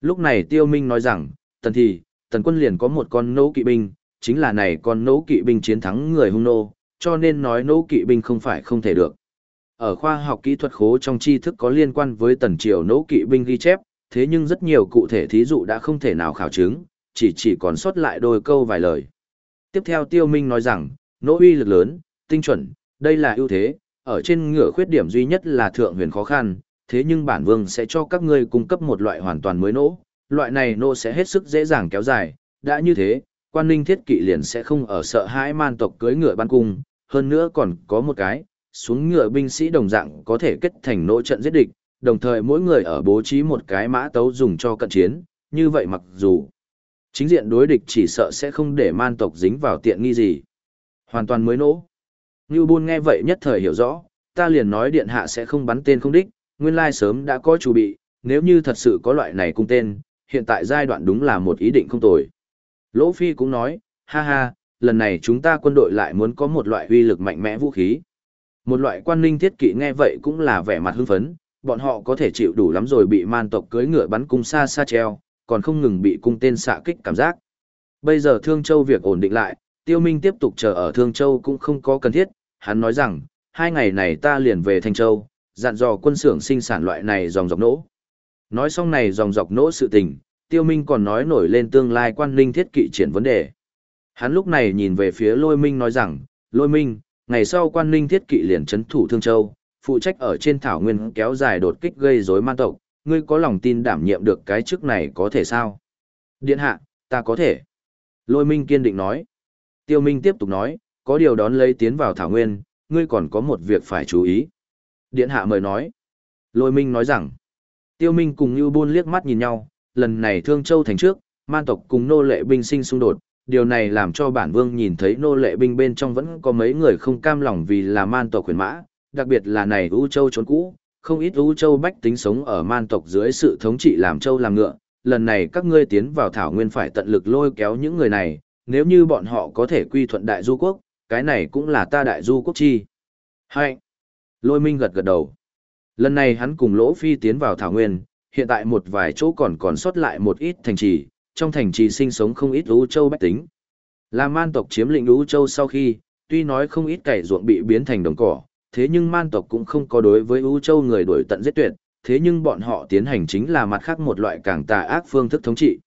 Lúc này Tiêu Minh nói rằng, tần thì, tần quân liền có một con nỗ kỵ binh, chính là này con nỗ kỵ binh chiến thắng người hung nô, cho nên nói nỗ kỵ binh không phải không thể được. Ở khoa học kỹ thuật khố trong tri thức có liên quan với tần triều nỗ kỵ binh ghi chép, thế nhưng rất nhiều cụ thể thí dụ đã không thể nào khảo chứng, chỉ chỉ còn sót lại đôi câu vài lời. Tiếp theo Tiêu Minh nói rằng, nỗ uy lực lớn, tinh chuẩn, đây là ưu thế, ở trên ngựa khuyết điểm duy nhất là thượng huyền khó khăn, thế nhưng bản vương sẽ cho các ngươi cung cấp một loại hoàn toàn mới nỗ, loại này nỗ sẽ hết sức dễ dàng kéo dài, đã như thế, quan ninh thiết kỵ liền sẽ không ở sợ hãi man tộc cưới ngựa ban cung, hơn nữa còn có một cái, xuống ngựa binh sĩ đồng dạng có thể kết thành nỗ trận giết địch, đồng thời mỗi người ở bố trí một cái mã tấu dùng cho cận chiến, như vậy mặc dù chính diện đối địch chỉ sợ sẽ không để man tộc dính vào tiện nghi gì. Hoàn toàn mới nỗ. Ngưu Bôn nghe vậy nhất thời hiểu rõ, ta liền nói điện hạ sẽ không bắn tên không đích, nguyên lai sớm đã có chủ bị, nếu như thật sự có loại này cung tên, hiện tại giai đoạn đúng là một ý định không tồi. Lỗ Phi cũng nói, ha ha, lần này chúng ta quân đội lại muốn có một loại uy lực mạnh mẽ vũ khí. Một loại quan ninh thiết kỵ nghe vậy cũng là vẻ mặt hưng phấn, bọn họ có thể chịu đủ lắm rồi bị man tộc cưới ngựa bắn cung xa xa treo, còn không ngừng bị cung tên xạ kích cảm giác. Bây giờ Thương Châu việc ổn định lại, Tiêu Minh tiếp tục chờ ở Thương Châu cũng không có cần thiết, hắn nói rằng, hai ngày này ta liền về Thanh Châu, dặn dò quân xưởng sinh sản loại này dòng dọc nỗ. Nói xong này dòng dọc nỗ sự tình, Tiêu Minh còn nói nổi lên tương lai quan linh thiết kỵ triển vấn đề. Hắn lúc này nhìn về phía Lôi Minh nói rằng, Lôi Minh, ngày sau quan linh thiết kỵ liền chấn thủ Thương Châu, phụ trách ở trên thảo nguyên kéo dài đột kích gây rối man tộc, ngươi có lòng tin đảm nhiệm được cái chức này có thể sao? Điện hạ, ta có thể. Lôi Minh kiên định nói. Tiêu Minh tiếp tục nói, có điều đón lấy tiến vào thảo nguyên, ngươi còn có một việc phải chú ý. Điện hạ mời nói. Lôi Minh nói rằng, Tiêu Minh cùng Như Bôn liếc mắt nhìn nhau, lần này Thương Châu thành trước, man tộc cùng nô lệ binh sinh xung đột, điều này làm cho bản vương nhìn thấy nô lệ binh bên trong vẫn có mấy người không cam lòng vì là man tộc quyền mã, đặc biệt là này U Châu trốn cũ, không ít U Châu bách tính sống ở man tộc dưới sự thống trị làm châu làm ngựa, lần này các ngươi tiến vào thảo nguyên phải tận lực lôi kéo những người này, nếu như bọn họ có thể quy thuận đại du quốc, cái này cũng là ta đại du quốc chi. Hai. Lôi minh gật gật đầu. Lần này hắn cùng lỗ phi tiến vào thảo nguyên, hiện tại một vài chỗ còn còn sót lại một ít thành trì, trong thành trì sinh sống không ít ú châu bách tính. Là man tộc chiếm lĩnh ú châu sau khi, tuy nói không ít cày ruộng bị biến thành đồng cỏ, thế nhưng man tộc cũng không có đối với ú châu người đuổi tận giết tuyệt, thế nhưng bọn họ tiến hành chính là mặt khác một loại càng tà ác phương thức thống trị.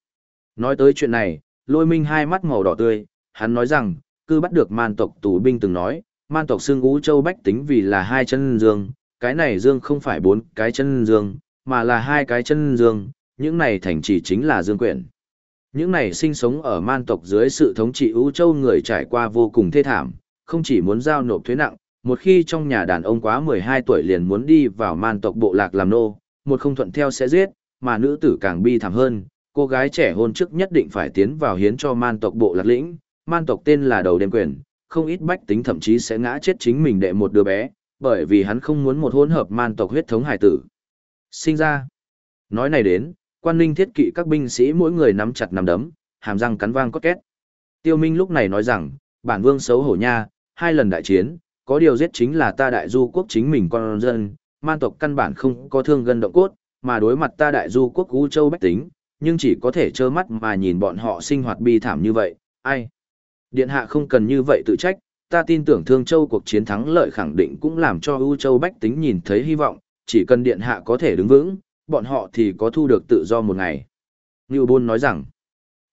Nói tới chuyện này, lôi minh hai mắt màu đỏ tươi, hắn nói rằng, cứ bắt được man tộc tù binh từng nói, man tộc xương ú châu bách tính vì là hai chân dương, cái này dương không phải bốn cái chân dương, mà là hai cái chân dương, những này thành chỉ chính là dương quyển. Những này sinh sống ở man tộc dưới sự thống trị ưu châu người trải qua vô cùng thê thảm, không chỉ muốn giao nộp thuế nặng, một khi trong nhà đàn ông quá 12 tuổi liền muốn đi vào man tộc bộ lạc làm nô, một không thuận theo sẽ giết, mà nữ tử càng bi thảm hơn, cô gái trẻ hôn trước nhất định phải tiến vào hiến cho man tộc bộ lạc lĩnh, man tộc tên là đầu đêm quyền, không ít bách tính thậm chí sẽ ngã chết chính mình đệ một đứa bé, bởi vì hắn không muốn một hỗn hợp man tộc huyết thống hải tử. Sinh ra. Nói này đến, quan ninh thiết kỵ các binh sĩ mỗi người nắm chặt nắm đấm, hàm răng cắn vang cốt két. Tiêu Minh lúc này nói rằng, bản vương xấu hổ nha, hai lần đại chiến, có điều giết chính là ta đại du quốc chính mình con dân, man tộc căn bản không có thương gân động cốt, mà đối mặt ta đại du quốc U Châu Bách Tính, nhưng chỉ có thể trơ mắt mà nhìn bọn họ sinh hoạt bi thảm như vậy, ai? Điện hạ không cần như vậy tự trách, ta tin tưởng Thương Châu cuộc chiến thắng lợi khẳng định cũng làm cho U Châu Bách Tính nhìn thấy hy vọng, chỉ cần Điện hạ có thể đứng vững, bọn họ thì có thu được tự do một ngày. Ngưu Bôn nói rằng,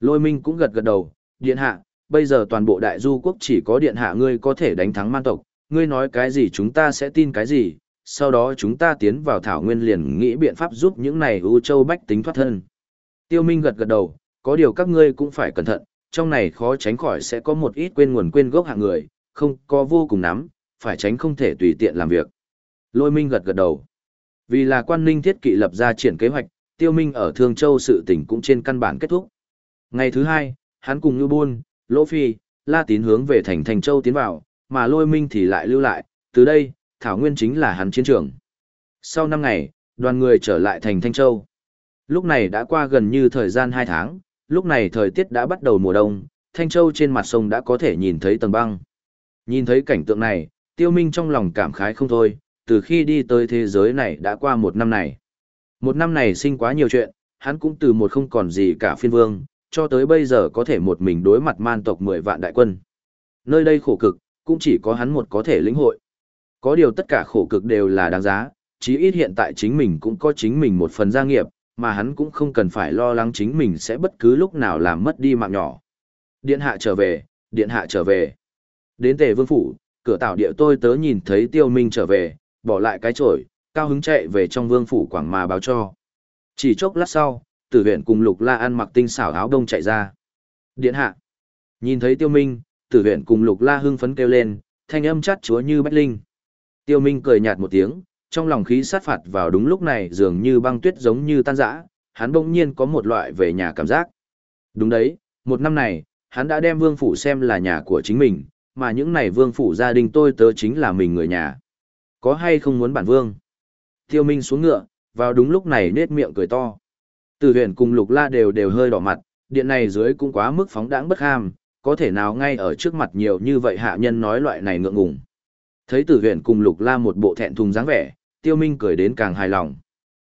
Lôi Minh cũng gật gật đầu, Điện hạ, bây giờ toàn bộ đại du quốc chỉ có Điện hạ ngươi có thể đánh thắng man tộc, ngươi nói cái gì chúng ta sẽ tin cái gì, sau đó chúng ta tiến vào thảo nguyên liền nghĩ biện pháp giúp những này U Châu Bách Tính thoát thân. Tiêu Minh gật gật đầu, có điều các ngươi cũng phải cẩn thận, trong này khó tránh khỏi sẽ có một ít quên nguồn quên gốc hạng người, không có vô cùng nắm, phải tránh không thể tùy tiện làm việc. Lôi Minh gật gật đầu. Vì là quan ninh thiết kỵ lập ra triển kế hoạch, tiêu minh ở Thương Châu sự tình cũng trên căn bản kết thúc. Ngày thứ hai, hắn cùng Như Buôn, Lỗ Phi, La Tín hướng về thành Thành Châu tiến vào, mà Lôi Minh thì lại lưu lại, từ đây, Thảo Nguyên chính là hắn chiến trường. Sau năm ngày, đoàn người trở lại thành Thanh Châu. Lúc này đã qua gần như thời gian 2 tháng, lúc này thời tiết đã bắt đầu mùa đông, Thanh Châu trên mặt sông đã có thể nhìn thấy tầng băng. Nhìn thấy cảnh tượng này, tiêu minh trong lòng cảm khái không thôi, từ khi đi tới thế giới này đã qua một năm này. Một năm này sinh quá nhiều chuyện, hắn cũng từ một không còn gì cả phiên vương, cho tới bây giờ có thể một mình đối mặt man tộc 10 vạn đại quân. Nơi đây khổ cực, cũng chỉ có hắn một có thể lĩnh hội. Có điều tất cả khổ cực đều là đáng giá, chí ít hiện tại chính mình cũng có chính mình một phần gia nghiệp, mà hắn cũng không cần phải lo lắng chính mình sẽ bất cứ lúc nào làm mất đi mạng nhỏ. Điện hạ trở về, điện hạ trở về. Đến tề vương phủ, cửa tạo địa tôi tớ nhìn thấy tiêu minh trở về, bỏ lại cái chổi, cao hứng chạy về trong vương phủ quảng mà báo cho. Chỉ chốc lát sau, tử huyện cùng lục la ăn mặc tinh xảo áo đông chạy ra. Điện hạ. Nhìn thấy tiêu minh, tử huyện cùng lục la hưng phấn kêu lên, thanh âm chát chúa như bách linh. Tiêu minh cười nhạt một tiếng, trong lòng khí sát phạt vào đúng lúc này dường như băng tuyết giống như tan rã, hắn bỗng nhiên có một loại về nhà cảm giác. Đúng đấy, một năm này, hắn đã đem vương phủ xem là nhà của chính mình, mà những này vương phủ gia đình tôi tớ chính là mình người nhà. Có hay không muốn bản vương? Tiêu Minh xuống ngựa, vào đúng lúc này nết miệng cười to. Từ huyền cùng lục la đều đều hơi đỏ mặt, điện này dưới cũng quá mức phóng đãng bất ham, có thể nào ngay ở trước mặt nhiều như vậy hạ nhân nói loại này ngượng ngùng. Thấy tử huyền cùng lục la một bộ thẹn thùng dáng vẻ, tiêu minh cười đến càng hài lòng.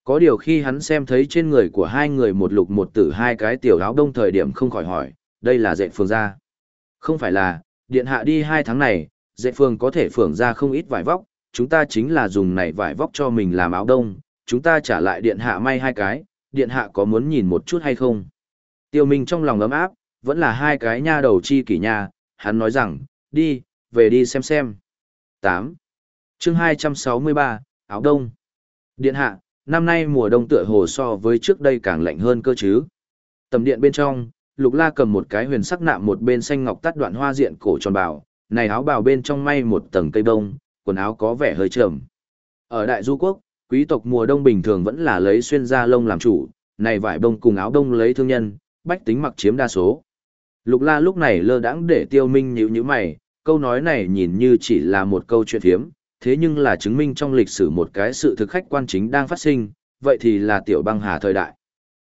Có điều khi hắn xem thấy trên người của hai người một lục một tử hai cái tiểu áo đông thời điểm không khỏi hỏi, đây là dạy phương gia. Không phải là, điện hạ đi hai tháng này, dạy phương có thể phưởng ra không ít vải vóc, chúng ta chính là dùng này vải vóc cho mình làm áo đông, chúng ta trả lại điện hạ may hai cái, điện hạ có muốn nhìn một chút hay không? Tiêu Minh trong lòng ấm áp, vẫn là hai cái nha đầu chi kỷ nha, hắn nói rằng, đi, về đi xem xem. 8. chương 263, áo đông. Điện hạ, năm nay mùa đông tựa hồ so với trước đây càng lạnh hơn cơ chứ. Tầm điện bên trong, Lục La cầm một cái huyền sắc nạm một bên xanh ngọc tắt đoạn hoa diện cổ tròn bào, này áo bào bên trong may một tầng cây bông, quần áo có vẻ hơi trầm. Ở Đại Du Quốc, quý tộc mùa đông bình thường vẫn là lấy xuyên da lông làm chủ, này vải bông cùng áo đông lấy thương nhân, bách tính mặc chiếm đa số. Lục La lúc này lơ đãng để Tiêu Minh nhíu nhíu mày, câu nói này nhìn như chỉ là một câu chuyện thiếm, thế nhưng là chứng minh trong lịch sử một cái sự thực khách quan chính đang phát sinh, vậy thì là tiểu băng hà thời đại.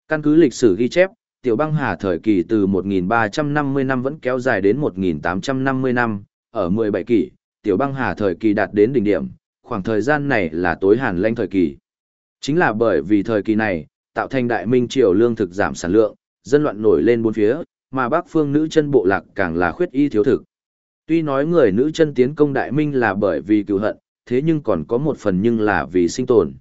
Căn cứ lịch sử ghi chép, tiểu băng hà thời kỳ từ 1350 năm vẫn kéo dài đến 1850 năm, ở 17 kỷ, tiểu băng hà thời kỳ đạt đến đỉnh điểm, khoảng thời gian này là tối hàn lanh thời kỳ. Chính là bởi vì thời kỳ này, tạo thành đại minh triều lương thực giảm sản lượng, dân loạn nổi lên bốn phía, mà bắc phương nữ chân bộ lạc càng là khuyết y thiếu thực. Tuy nói người nữ chân tiến công đại minh là bởi vì cựu hận, thế nhưng còn có một phần nhưng là vì sinh tồn.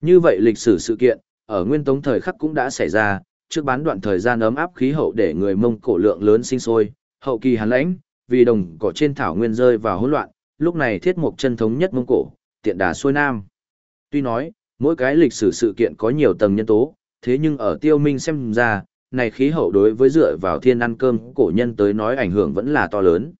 Như vậy lịch sử sự kiện, ở nguyên tống thời khắc cũng đã xảy ra, trước bán đoạn thời gian ấm áp khí hậu để người Mông cổ lượng lớn sinh sôi, hậu kỳ hàn lãnh, vì đồng cỏ trên thảo nguyên rơi vào hỗn loạn, lúc này thiết mục chân thống nhất Mông cổ, tiện đà xuôi nam. Tuy nói, mỗi cái lịch sử sự kiện có nhiều tầng nhân tố, thế nhưng ở tiêu minh xem ra, này khí hậu đối với dựa vào thiên ăn cơm cổ nhân tới nói ảnh hưởng vẫn là to lớn.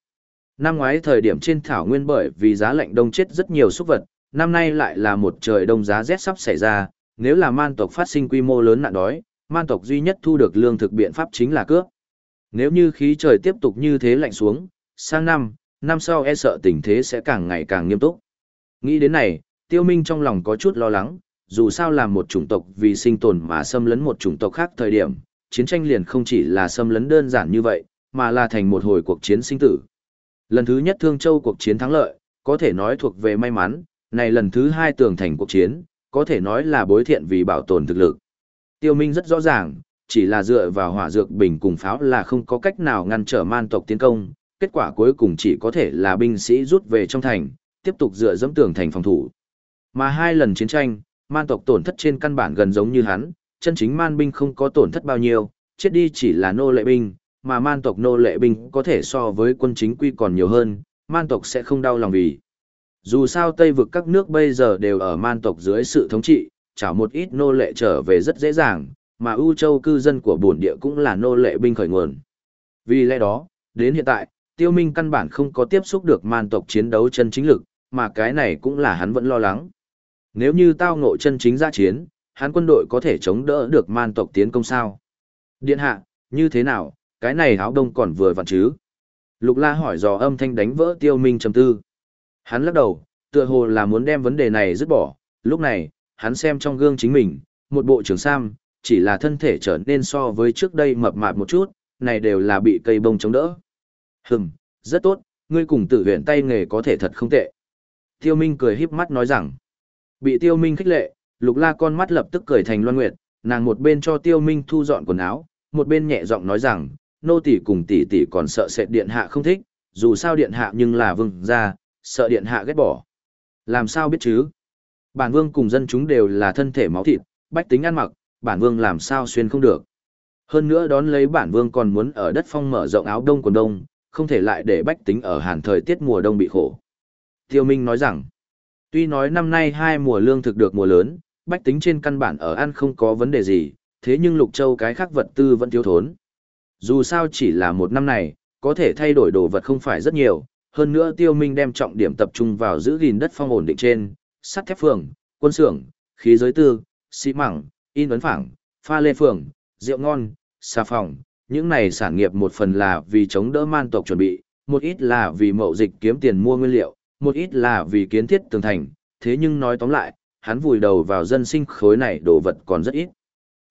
Năm ngoái thời điểm trên thảo nguyên bởi vì giá lạnh đông chết rất nhiều súc vật, năm nay lại là một trời đông giá rét sắp xảy ra, nếu là man tộc phát sinh quy mô lớn nạn đói, man tộc duy nhất thu được lương thực biện pháp chính là cướp. Nếu như khí trời tiếp tục như thế lạnh xuống, sang năm, năm sau e sợ tình thế sẽ càng ngày càng nghiêm túc. Nghĩ đến này, tiêu minh trong lòng có chút lo lắng, dù sao làm một chủng tộc vì sinh tồn mà xâm lấn một chủng tộc khác thời điểm, chiến tranh liền không chỉ là xâm lấn đơn giản như vậy, mà là thành một hồi cuộc chiến sinh tử. Lần thứ nhất Thương Châu cuộc chiến thắng lợi, có thể nói thuộc về may mắn, này lần thứ hai tường thành cuộc chiến, có thể nói là bối thiện vì bảo tồn thực lực. Tiêu Minh rất rõ ràng, chỉ là dựa vào hỏa dược bình cùng pháo là không có cách nào ngăn trở man tộc tiến công, kết quả cuối cùng chỉ có thể là binh sĩ rút về trong thành, tiếp tục dựa dẫm tường thành phòng thủ. Mà hai lần chiến tranh, man tộc tổn thất trên căn bản gần giống như hắn, chân chính man binh không có tổn thất bao nhiêu, chết đi chỉ là nô lệ binh, mà man tộc nô lệ binh có thể so với quân chính quy còn nhiều hơn, man tộc sẽ không đau lòng vì. Dù sao Tây vực các nước bây giờ đều ở man tộc dưới sự thống trị, chảo một ít nô lệ trở về rất dễ dàng, mà ưu châu cư dân của bổn địa cũng là nô lệ binh khởi nguồn. Vì lẽ đó, đến hiện tại, tiêu minh căn bản không có tiếp xúc được man tộc chiến đấu chân chính lực, mà cái này cũng là hắn vẫn lo lắng. Nếu như tao ngộ chân chính ra chiến, hắn quân đội có thể chống đỡ được man tộc tiến công sao? Điện hạ, như thế nào, cái này áo đông còn vừa vặn chứ? Lục la hỏi dò âm thanh đánh vỡ tiêu minh trầm tư. Hắn lắc đầu, tựa hồ là muốn đem vấn đề này dứt bỏ, lúc này, hắn xem trong gương chính mình, một bộ trưởng sam, chỉ là thân thể trở nên so với trước đây mập mạp một chút, này đều là bị cây bông chống đỡ. Hừm, rất tốt, ngươi cùng tử huyện tay nghề có thể thật không tệ. Tiêu Minh cười híp mắt nói rằng, bị Tiêu Minh khích lệ, Lục La con mắt lập tức cười thành loan nguyệt, nàng một bên cho Tiêu Minh thu dọn quần áo, một bên nhẹ giọng nói rằng, nô tỷ cùng tỷ tỷ còn sợ sệt điện hạ không thích, dù sao điện hạ nhưng là vương gia, sợ điện hạ ghét bỏ. Làm sao biết chứ? Bản vương cùng dân chúng đều là thân thể máu thịt, bách tính ăn mặc, bản vương làm sao xuyên không được. Hơn nữa đón lấy bản vương còn muốn ở đất phong mở rộng áo đông quần đông, không thể lại để bách tính ở hàn thời tiết mùa đông bị khổ. Tiêu Minh nói rằng, tuy nói năm nay hai mùa lương thực được mùa lớn, bách tính trên căn bản ở ăn không có vấn đề gì, thế nhưng Lục Châu cái khác vật tư vẫn thiếu thốn. Dù sao chỉ là một năm này, có thể thay đổi đồ vật không phải rất nhiều, hơn nữa Tiêu Minh đem trọng điểm tập trung vào giữ gìn đất phong ổn định trên, sắt thép phường, quân xưởng, khí giới tư, xi mảng, in ấn phẳng, pha lê phường, rượu ngon, xà phòng, những này sản nghiệp một phần là vì chống đỡ man tộc chuẩn bị, một ít là vì mậu dịch kiếm tiền mua nguyên liệu, một ít là vì kiến thiết tường thành, thế nhưng nói tóm lại, hắn vùi đầu vào dân sinh khối này đồ vật còn rất ít.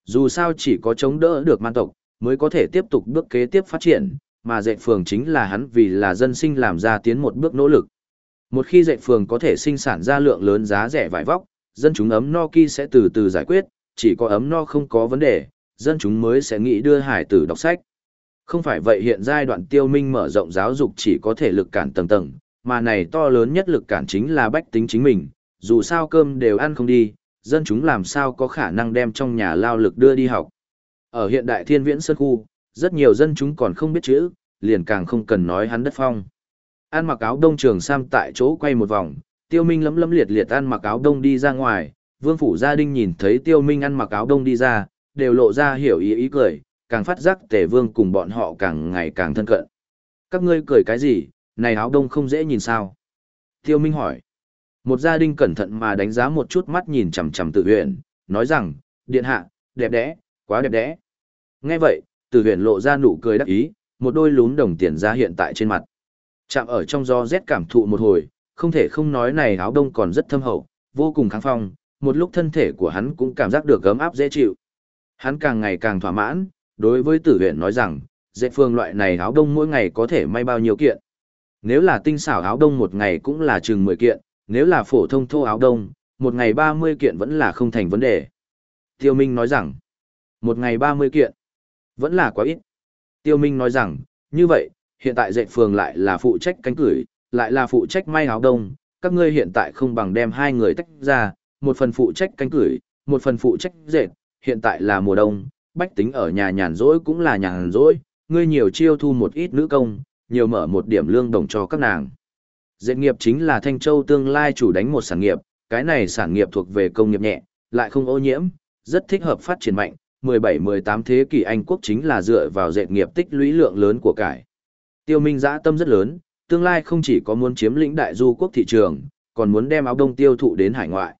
Dù sao chỉ có chống đỡ được man tộc, mới có thể tiếp tục bước kế tiếp phát triển, mà dạy phường chính là hắn vì là dân sinh làm ra tiến một bước nỗ lực. Một khi dạy phường có thể sinh sản ra lượng lớn giá rẻ vải vóc, dân chúng ấm no ki sẽ từ từ giải quyết, chỉ có ấm no không có vấn đề, dân chúng mới sẽ nghĩ đưa hải tử đọc sách. Không phải vậy hiện giai đoạn tiêu minh mở rộng giáo dục chỉ có thể lực cản tầng tầng, mà này to lớn nhất lực cản chính là bách tính chính mình, dù sao cơm đều ăn không đi, dân chúng làm sao có khả năng đem trong nhà lao lực đưa đi học. Ở hiện đại thiên viễn sơn khu, rất nhiều dân chúng còn không biết chữ, liền càng không cần nói hắn đất phong. An mặc áo đông trường sam tại chỗ quay một vòng, tiêu minh lấm lấm liệt liệt ăn mặc áo đông đi ra ngoài, vương phủ gia đình nhìn thấy tiêu minh ăn mặc áo đông đi ra, đều lộ ra hiểu ý ý cười, càng phát giác tề vương cùng bọn họ càng ngày càng thân cận. Các ngươi cười cái gì, này áo đông không dễ nhìn sao? Tiêu Minh hỏi. Một gia đình cẩn thận mà đánh giá một chút mắt nhìn chằm chằm tử huyền, nói rằng, điện hạ, đẹp đẽ, quá đẹp đẽ. Nghe vậy, tử huyền lộ ra nụ cười đắc ý, một đôi lún đồng tiền ra hiện tại trên mặt. Chạm ở trong gió rét cảm thụ một hồi, không thể không nói này áo đông còn rất thâm hậu, vô cùng kháng phong, một lúc thân thể của hắn cũng cảm giác được gấm áp dễ chịu. Hắn càng ngày càng thỏa mãn, đối với tử huyện nói rằng, dễ phương loại này áo đông mỗi ngày có thể may bao nhiêu kiện. Nếu là tinh xảo áo đông một ngày cũng là chừng 10 kiện, nếu là phổ thông thô áo đông, một ngày 30 kiện vẫn là không thành vấn đề. Tiêu Minh nói rằng, một ngày 30 kiện, vẫn là quá ít. Tiêu Minh nói rằng, như vậy, hiện tại dạy phường lại là phụ trách cánh cửi, lại là phụ trách may áo đông, các ngươi hiện tại không bằng đem hai người tách ra, một phần phụ trách cánh cửi, một phần phụ trách dệt, hiện tại là mùa đông, bách tính ở nhà nhàn rỗi cũng là nhàn rỗi, ngươi nhiều chiêu thu một ít nữ công, nhiều mở một điểm lương đồng cho các nàng. Dệt nghiệp chính là Thanh Châu tương lai chủ đánh một sản nghiệp, cái này sản nghiệp thuộc về công nghiệp nhẹ, lại không ô nhiễm, rất thích hợp phát triển mạnh. 17-18 thế kỷ Anh quốc chính là dựa vào dệt nghiệp tích lũy lượng lớn của cải. Tiêu Minh dã tâm rất lớn, tương lai không chỉ có muốn chiếm lĩnh đại du quốc thị trường, còn muốn đem áo đông tiêu thụ đến hải ngoại.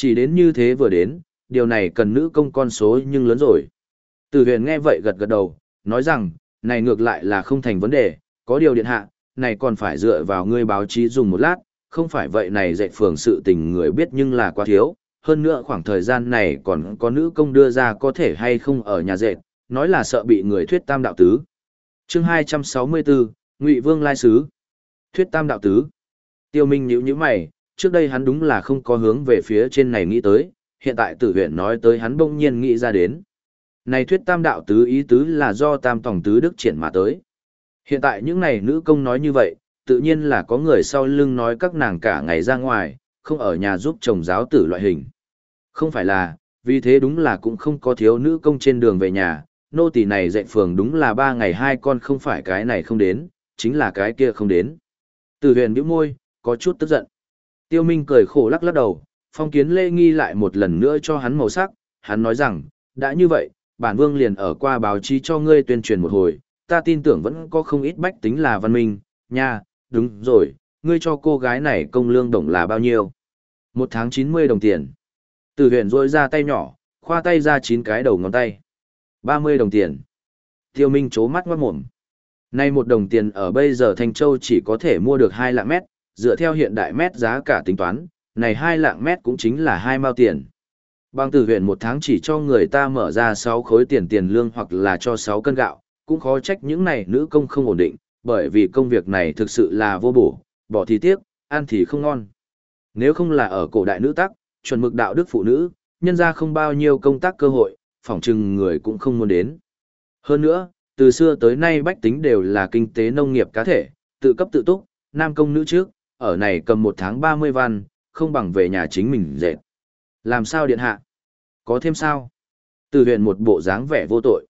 Chỉ đến như thế vừa đến, điều này cần nữ công con số nhưng lớn rồi. Từ huyền nghe vậy gật gật đầu, nói rằng, này ngược lại là không thành vấn đề, có điều điện hạ, này còn phải dựa vào ngươi báo chí dùng một lát, không phải vậy này dạy phường sự tình người biết nhưng là quá thiếu, hơn nữa khoảng thời gian này còn có nữ công đưa ra có thể hay không ở nhà dệt, nói là sợ bị người thuyết tam đạo tứ. chương 264, Ngụy Vương Lai Sứ Thuyết tam đạo tứ Tiêu Minh nhíu nhíu mày, trước đây hắn đúng là không có hướng về phía trên này nghĩ tới, hiện tại tử huyện nói tới hắn bỗng nhiên nghĩ ra đến. Này thuyết tam đạo tứ ý tứ là do tam tổng tứ đức triển mà tới. Hiện tại những này nữ công nói như vậy, tự nhiên là có người sau lưng nói các nàng cả ngày ra ngoài, không ở nhà giúp chồng giáo tử loại hình. Không phải là, vì thế đúng là cũng không có thiếu nữ công trên đường về nhà, nô tỳ này dạy phường đúng là ba ngày hai con không phải cái này không đến, chính là cái kia không đến. Từ huyền bĩu môi, có chút tức giận. Tiêu Minh cười khổ lắc lắc đầu, phong kiến lê nghi lại một lần nữa cho hắn màu sắc, hắn nói rằng, đã như vậy, bản vương liền ở qua báo chí cho ngươi tuyên truyền một hồi, ta tin tưởng vẫn có không ít bách tính là văn minh, nha, đúng rồi, ngươi cho cô gái này công lương đồng là bao nhiêu? Một tháng 90 đồng tiền. Từ huyện rôi ra tay nhỏ, khoa tay ra chín cái đầu ngón tay. 30 đồng tiền. Tiêu Minh chố mắt ngoát mồm. Nay một đồng tiền ở bây giờ Thanh Châu chỉ có thể mua được 2 lạng mét, dựa theo hiện đại mét giá cả tính toán, này 2 lạng mét cũng chính là 2 mao tiền. Bằng tử huyện một tháng chỉ cho người ta mở ra 6 khối tiền tiền lương hoặc là cho 6 cân gạo, cũng khó trách những này nữ công không ổn định, bởi vì công việc này thực sự là vô bổ, bỏ thì tiếc, ăn thì không ngon. Nếu không là ở cổ đại nữ tắc, chuẩn mực đạo đức phụ nữ, nhân ra không bao nhiêu công tác cơ hội, phỏng chừng người cũng không muốn đến. Hơn nữa, từ xưa tới nay bách tính đều là kinh tế nông nghiệp cá thể, tự cấp tự túc, nam công nữ trước, ở này cầm một tháng 30 văn, không bằng về nhà chính mình dệt. Làm sao điện hạ? Có thêm sao? Từ huyện một bộ dáng vẻ vô tội.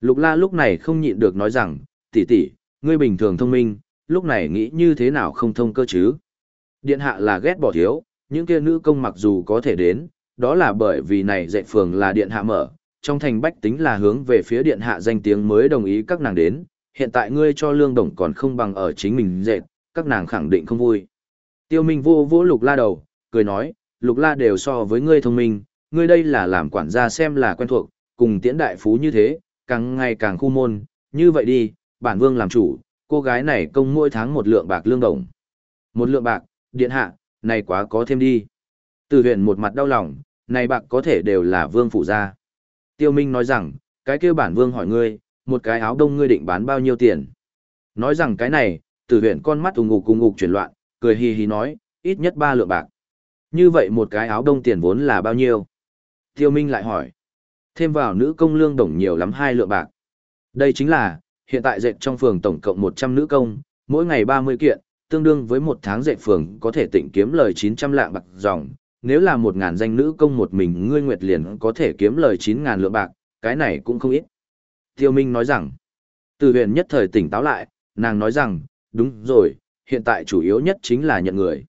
Lục la lúc này không nhịn được nói rằng, tỷ tỷ, ngươi bình thường thông minh, lúc này nghĩ như thế nào không thông cơ chứ? Điện hạ là ghét bỏ thiếu, những kia nữ công mặc dù có thể đến, đó là bởi vì này dạy phường là điện hạ mở, trong thành bách tính là hướng về phía điện hạ danh tiếng mới đồng ý các nàng đến, hiện tại ngươi cho lương đồng còn không bằng ở chính mình dệt, các nàng khẳng định không vui. Tiêu Minh vô vỗ lục la đầu, cười nói, lục la đều so với ngươi thông minh, ngươi đây là làm quản gia xem là quen thuộc, cùng tiễn đại phú như thế, càng ngày càng khu môn, như vậy đi, bản vương làm chủ, cô gái này công mỗi tháng một lượng bạc lương đồng. Một lượng bạc, điện hạ, này quá có thêm đi. Từ huyện một mặt đau lòng, này bạc có thể đều là vương phủ gia, Tiêu Minh nói rằng, cái kia bản vương hỏi ngươi, một cái áo đông ngươi định bán bao nhiêu tiền. Nói rằng cái này, từ huyện con mắt ù ngục ù ngục chuyển loạn, cười hì hì nói, ít nhất ba lượng bạc. Như vậy một cái áo đông tiền vốn là bao nhiêu? Tiêu Minh lại hỏi. Thêm vào nữ công lương đồng nhiều lắm hai lượng bạc. Đây chính là, hiện tại dệt trong phường tổng cộng 100 nữ công, mỗi ngày 30 kiện, tương đương với một tháng dệt phường có thể tịnh kiếm lời 900 lạng bạc dòng. Nếu là 1.000 danh nữ công một mình ngươi nguyệt liền có thể kiếm lời 9.000 lượng bạc, cái này cũng không ít. Tiêu Minh nói rằng, từ huyện nhất thời tỉnh táo lại, nàng nói rằng, đúng rồi, hiện tại chủ yếu nhất chính là nhận người.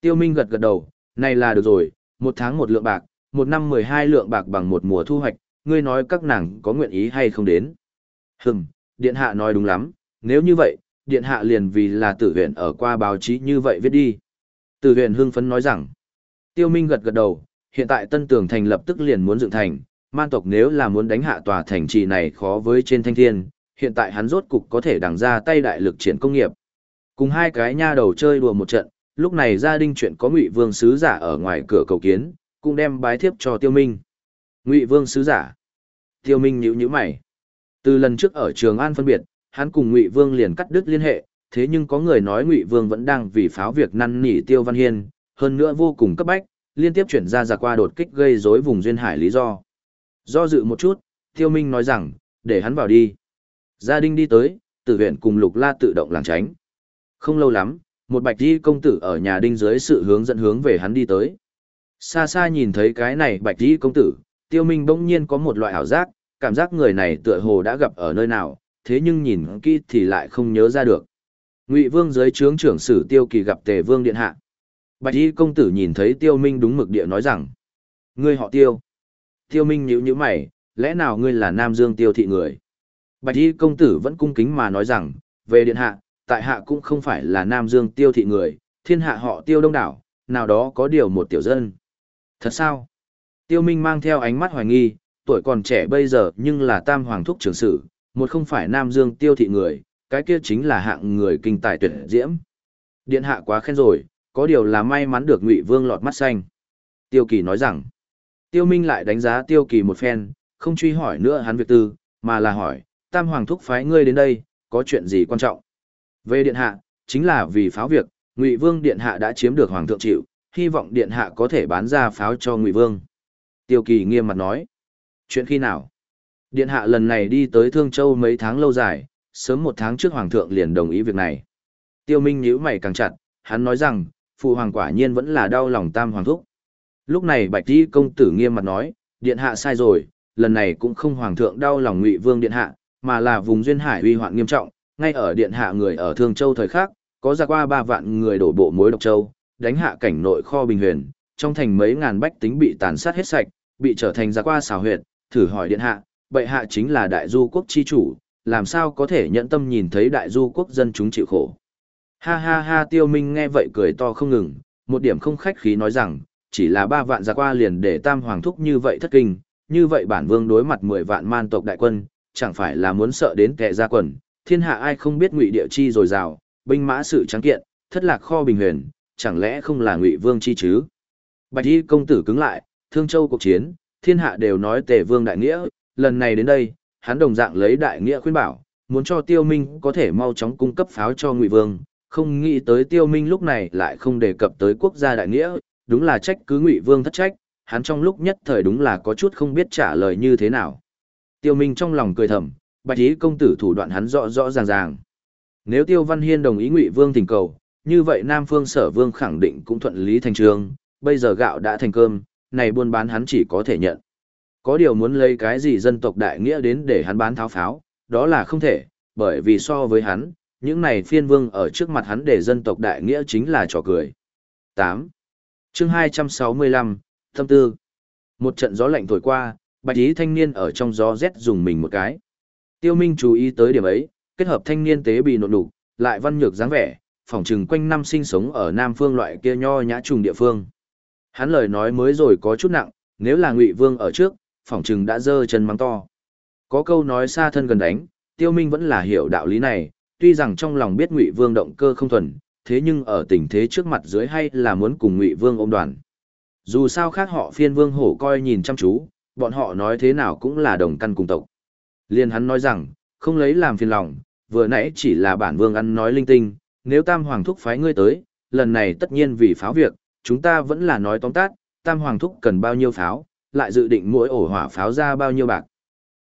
Tiêu Minh gật gật đầu, này là được rồi, một tháng một lượng bạc, một năm 12 lượng bạc bằng một mùa thu hoạch, ngươi nói các nàng có nguyện ý hay không đến. Hừm, điện hạ nói đúng lắm, nếu như vậy, điện hạ liền vì là tử huyện ở qua báo chí như vậy viết đi. Tử huyện hưng phấn nói rằng, tiêu minh gật gật đầu, hiện tại tân tường thành lập tức liền muốn dựng thành, man tộc nếu là muốn đánh hạ tòa thành trì này khó với trên thanh thiên, hiện tại hắn rốt cục có thể đằng ra tay đại lực triển công nghiệp. Cùng hai cái nha đầu chơi đùa một trận, lúc này gia đình chuyện có ngụy vương sứ giả ở ngoài cửa cầu kiến, cũng đem bái thiếp cho tiêu minh. Ngụy vương sứ giả. Tiêu minh nhíu nhíu mày. Từ lần trước ở trường An phân biệt, hắn cùng Ngụy Vương liền cắt đứt liên hệ, thế nhưng có người nói Ngụy Vương vẫn đang vì pháo việc năn nỉ Tiêu Văn Hiên, hơn nữa vô cùng cấp bách, liên tiếp chuyển ra giả qua đột kích gây rối vùng duyên hải lý do. Do dự một chút, Tiêu Minh nói rằng, để hắn vào đi. Gia đình đi tới, tử viện cùng Lục La tự động làng tránh. Không lâu lắm, một bạch di công tử ở nhà đinh dưới sự hướng dẫn hướng về hắn đi tới. Xa xa nhìn thấy cái này bạch di công tử, Tiêu Minh bỗng nhiên có một loại ảo giác, cảm giác người này tựa hồ đã gặp ở nơi nào, thế nhưng nhìn kỹ thì lại không nhớ ra được. Ngụy Vương dưới trướng trưởng sử Tiêu Kỳ gặp Tề Vương điện hạ. Bạch Y công tử nhìn thấy Tiêu Minh đúng mực địa nói rằng: "Ngươi họ Tiêu?" Tiêu Minh nhíu nhíu mày, lẽ nào ngươi là Nam Dương Tiêu thị người? Bạch Y công tử vẫn cung kính mà nói rằng: "Về điện hạ, tại hạ cũng không phải là Nam Dương Tiêu thị người, thiên hạ họ Tiêu đông đảo, nào đó có điều một tiểu dân." "Thật sao?" Tiêu Minh mang theo ánh mắt hoài nghi, tuổi còn trẻ bây giờ nhưng là tam hoàng thúc trưởng sử, một không phải nam dương tiêu thị người, cái kia chính là hạng người kinh tài tuyệt diễm. Điện hạ quá khen rồi, có điều là may mắn được Ngụy Vương lọt mắt xanh. Tiêu Kỳ nói rằng, Tiêu Minh lại đánh giá Tiêu Kỳ một phen, không truy hỏi nữa hắn việc tư, mà là hỏi, tam hoàng thúc phái ngươi đến đây, có chuyện gì quan trọng? Về điện hạ, chính là vì pháo việc, Ngụy Vương điện hạ đã chiếm được hoàng thượng chịu, hy vọng điện hạ có thể bán ra pháo cho Ngụy Vương. Tiêu Kỳ nghiêm mặt nói, Chuyện khi nào? Điện hạ lần này đi tới Thương Châu mấy tháng lâu dài, sớm một tháng trước Hoàng thượng liền đồng ý việc này. Tiêu Minh nhíu mày càng chặt, hắn nói rằng, phụ hoàng quả nhiên vẫn là đau lòng tam hoàng thúc. Lúc này Bạch Di công tử nghiêm mặt nói, điện hạ sai rồi, lần này cũng không hoàng thượng đau lòng Ngụy Vương điện hạ, mà là vùng duyên hải uy hoạn nghiêm trọng, ngay ở điện hạ người ở Thương Châu thời khắc, có ra qua ba vạn người đổ bộ mối độc châu, đánh hạ cảnh nội kho bình huyền, trong thành mấy ngàn bách tính bị tàn sát hết sạch, bị trở thành ra qua xào huyệt, thử hỏi điện hạ, bệ hạ chính là đại du quốc chi chủ, làm sao có thể nhận tâm nhìn thấy đại du quốc dân chúng chịu khổ. Ha ha ha tiêu minh nghe vậy cười to không ngừng, một điểm không khách khí nói rằng, chỉ là ba vạn ra qua liền để tam hoàng thúc như vậy thất kinh, như vậy bản vương đối mặt mười vạn man tộc đại quân, chẳng phải là muốn sợ đến kẻ ra quần, thiên hạ ai không biết ngụy địa chi rồi rào, binh mã sự trắng kiện, thất lạc kho bình huyền, chẳng lẽ không là ngụy vương chi chứ? Bạch y công tử cứng lại, thương châu cuộc chiến, thiên hạ đều nói tề vương đại nghĩa, lần này đến đây, hắn đồng dạng lấy đại nghĩa khuyên bảo, muốn cho tiêu minh có thể mau chóng cung cấp pháo cho ngụy vương, không nghĩ tới tiêu minh lúc này lại không đề cập tới quốc gia đại nghĩa, đúng là trách cứ ngụy vương thất trách, hắn trong lúc nhất thời đúng là có chút không biết trả lời như thế nào. Tiêu minh trong lòng cười thầm, bạch ý công tử thủ đoạn hắn rõ rõ ràng ràng. Nếu tiêu văn hiên đồng ý ngụy vương thỉnh cầu, như vậy Nam Phương Sở Vương khẳng định cũng thuận lý thành trường, bây giờ gạo đã thành cơm, này buôn bán hắn chỉ có thể nhận. Có điều muốn lấy cái gì dân tộc đại nghĩa đến để hắn bán tháo pháo, đó là không thể, bởi vì so với hắn, những này phiên vương ở trước mặt hắn để dân tộc đại nghĩa chính là trò cười. 8. chương 265, Thâm Tư Một trận gió lạnh thổi qua, bạch ý thanh niên ở trong gió rét dùng mình một cái. Tiêu Minh chú ý tới điểm ấy, kết hợp thanh niên tế bị nộn đủ, lại văn nhược dáng vẻ, phỏng trừng quanh năm sinh sống ở Nam Phương loại kia nho nhã trùng địa phương. Hắn lời nói mới rồi có chút nặng, nếu là Ngụy Vương ở trước, phỏng trừng đã dơ chân mắng to. Có câu nói xa thân gần đánh, Tiêu Minh vẫn là hiểu đạo lý này, tuy rằng trong lòng biết Ngụy Vương động cơ không thuần, thế nhưng ở tình thế trước mặt dưới hay là muốn cùng Ngụy Vương ôm đoàn. Dù sao khác họ phiên vương hổ coi nhìn chăm chú, bọn họ nói thế nào cũng là đồng căn cùng tộc. Liên hắn nói rằng, không lấy làm phiền lòng, vừa nãy chỉ là bản vương ăn nói linh tinh, nếu tam hoàng thúc phái ngươi tới, lần này tất nhiên vì pháo việc, chúng ta vẫn là nói tóm tắt, tam hoàng thúc cần bao nhiêu pháo, lại dự định mỗi ổ hỏa pháo ra bao nhiêu bạc.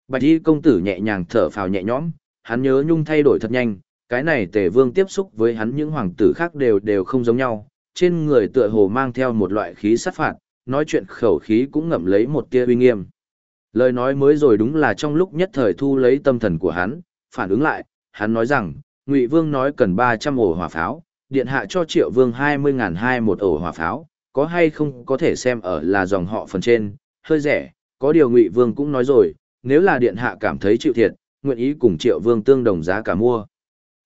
Bạch y công tử nhẹ nhàng thở phào nhẹ nhõm, hắn nhớ nhung thay đổi thật nhanh, cái này tề vương tiếp xúc với hắn những hoàng tử khác đều đều không giống nhau, trên người tựa hồ mang theo một loại khí sát phạt, nói chuyện khẩu khí cũng ngậm lấy một tia uy nghiêm. Lời nói mới rồi đúng là trong lúc nhất thời thu lấy tâm thần của hắn, phản ứng lại, hắn nói rằng, Ngụy Vương nói cần 300 ổ hỏa pháo, điện hạ cho Triệu Vương 20.000 hai một ổ hỏa pháo, có hay không có thể xem ở là dòng họ phần trên, hơi rẻ, có điều Ngụy Vương cũng nói rồi, nếu là điện hạ cảm thấy chịu thiệt, nguyện ý cùng Triệu Vương tương đồng giá cả mua.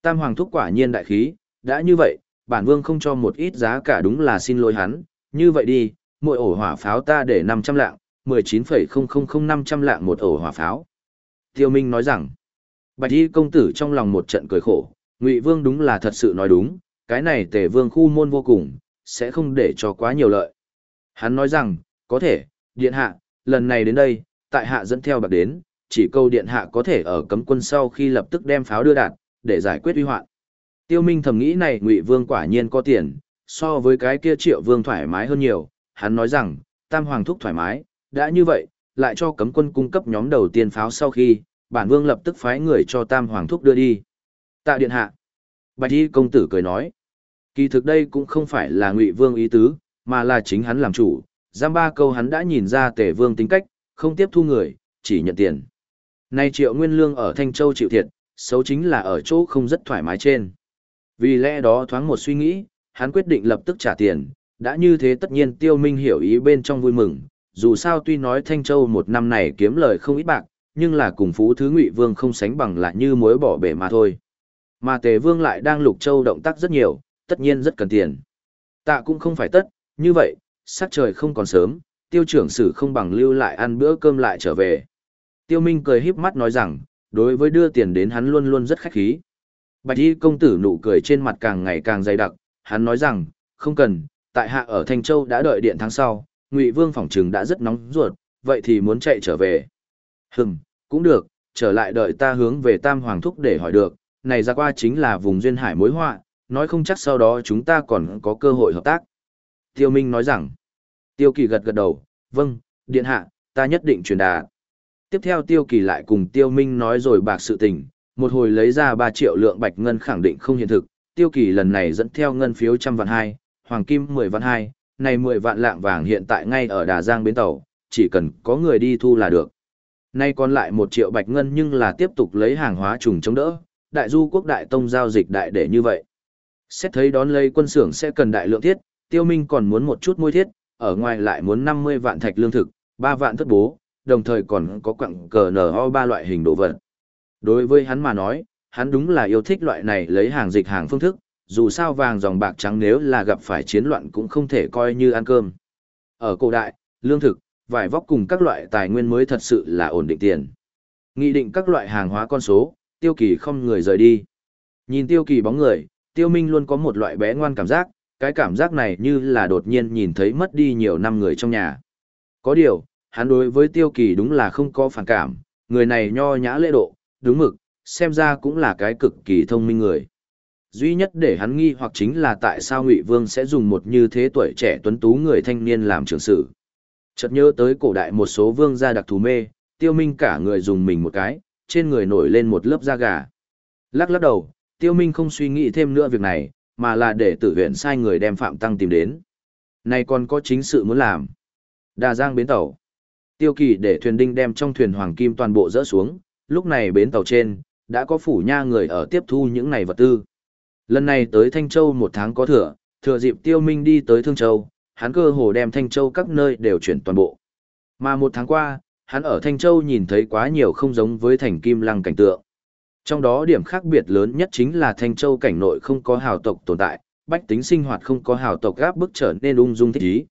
Tam Hoàng thúc quả nhiên đại khí, đã như vậy, bản Vương không cho một ít giá cả đúng là xin lỗi hắn, như vậy đi, mỗi ổ hỏa pháo ta để 500 lạng, 19,000500 lạng một ổ hỏa pháo. Tiêu Minh nói rằng, Bạch Y công tử trong lòng một trận cười khổ, Ngụy Vương đúng là thật sự nói đúng, cái này Tề Vương khu môn vô cùng, sẽ không để cho quá nhiều lợi. Hắn nói rằng, có thể, điện hạ, lần này đến đây, tại hạ dẫn theo bạc đến, chỉ câu điện hạ có thể ở cấm quân sau khi lập tức đem pháo đưa đạt, để giải quyết uy hoạn. Tiêu Minh thầm nghĩ này Ngụy Vương quả nhiên có tiền, so với cái kia Triệu Vương thoải mái hơn nhiều, hắn nói rằng, Tam Hoàng thúc thoải mái, đã như vậy, lại cho cấm quân cung cấp nhóm đầu tiên pháo sau khi, bản vương lập tức phái người cho Tam Hoàng thúc đưa đi. Tạ điện hạ. Bạch y công tử cười nói, kỳ thực đây cũng không phải là Ngụy Vương ý tứ, mà là chính hắn làm chủ, giam ba câu hắn đã nhìn ra Tề Vương tính cách, không tiếp thu người, chỉ nhận tiền. Nay Triệu Nguyên Lương ở Thanh Châu chịu thiệt, xấu chính là ở chỗ không rất thoải mái trên. Vì lẽ đó thoáng một suy nghĩ, hắn quyết định lập tức trả tiền, đã như thế tất nhiên Tiêu Minh hiểu ý bên trong vui mừng, dù sao tuy nói Thanh Châu một năm này kiếm lời không ít bạc, nhưng là cùng Phú Thứ Ngụy Vương không sánh bằng lại như muối bỏ bể mà thôi. Mà Tề Vương lại đang Lục Châu động tác rất nhiều, tất nhiên rất cần tiền. Tạ cũng không phải tất, như vậy, sát trời không còn sớm, tiêu trưởng sử không bằng lưu lại ăn bữa cơm lại trở về. Tiêu Minh cười híp mắt nói rằng, đối với đưa tiền đến hắn luôn luôn rất khách khí. Bạch y công tử nụ cười trên mặt càng ngày càng dày đặc, hắn nói rằng, không cần, tại hạ ở Thanh Châu đã đợi điện tháng sau, Ngụy Vương phỏng trừng đã rất nóng ruột, vậy thì muốn chạy trở về. Hừm, cũng được, trở lại đợi ta hướng về Tam Hoàng Thúc để hỏi được, này ra qua chính là vùng duyên hải mối họa, nói không chắc sau đó chúng ta còn có cơ hội hợp tác. Tiêu Minh nói rằng, Tiêu Kỳ gật gật đầu, vâng, điện hạ, ta nhất định truyền đạt. Tiếp theo Tiêu Kỳ lại cùng Tiêu Minh nói rồi bạc sự tình, một hồi lấy ra 3 triệu lượng bạch ngân khẳng định không hiện thực, Tiêu Kỳ lần này dẫn theo ngân phiếu trăm vạn hai, hoàng kim 10 vạn hai, này 10 vạn lạng vàng hiện tại ngay ở Đà Giang bến tàu, chỉ cần có người đi thu là được. Nay còn lại 1 triệu bạch ngân nhưng là tiếp tục lấy hàng hóa trùng chống đỡ, đại du quốc đại tông giao dịch đại để như vậy. Xét thấy đón lấy quân xưởng sẽ cần đại lượng thiết, tiêu minh còn muốn một chút môi thiết, ở ngoài lại muốn 50 vạn thạch lương thực, 3 vạn thất bố, đồng thời còn có quặng cờ NO ba loại hình đồ vật. Đối với hắn mà nói, hắn đúng là yêu thích loại này lấy hàng dịch hàng phương thức, dù sao vàng dòng bạc trắng nếu là gặp phải chiến loạn cũng không thể coi như ăn cơm. Ở cổ đại, lương thực, vải vóc cùng các loại tài nguyên mới thật sự là ổn định tiền. Nghị định các loại hàng hóa con số, tiêu kỳ không người rời đi. Nhìn tiêu kỳ bóng người, tiêu minh luôn có một loại bé ngoan cảm giác, cái cảm giác này như là đột nhiên nhìn thấy mất đi nhiều năm người trong nhà. Có điều, hắn đối với tiêu kỳ đúng là không có phản cảm, người này nho nhã lễ độ, đúng mực, xem ra cũng là cái cực kỳ thông minh người. Duy nhất để hắn nghi hoặc chính là tại sao Ngụy Vương sẽ dùng một như thế tuổi trẻ tuấn tú người thanh niên làm trưởng sử. Chợt nhớ tới cổ đại một số vương gia đặc thù mê, tiêu minh cả người dùng mình một cái, trên người nổi lên một lớp da gà. Lắc lắc đầu, tiêu minh không suy nghĩ thêm nữa việc này, mà là để tử huyện sai người đem Phạm Tăng tìm đến. Này còn có chính sự muốn làm. Đà Giang bến tàu. Tiêu kỳ để thuyền đinh đem trong thuyền hoàng kim toàn bộ dỡ xuống, lúc này bến tàu trên, đã có phủ nha người ở tiếp thu những này vật tư. Lần này tới Thanh Châu một tháng có thừa, thừa dịp tiêu minh đi tới Thương Châu, hắn cơ hồ đem Thanh Châu các nơi đều chuyển toàn bộ. Mà một tháng qua, hắn ở Thanh Châu nhìn thấy quá nhiều không giống với thành kim lăng cảnh tượng. Trong đó điểm khác biệt lớn nhất chính là Thanh Châu cảnh nội không có hào tộc tồn tại, bách tính sinh hoạt không có hào tộc gáp bức trở nên ung dung thích ý.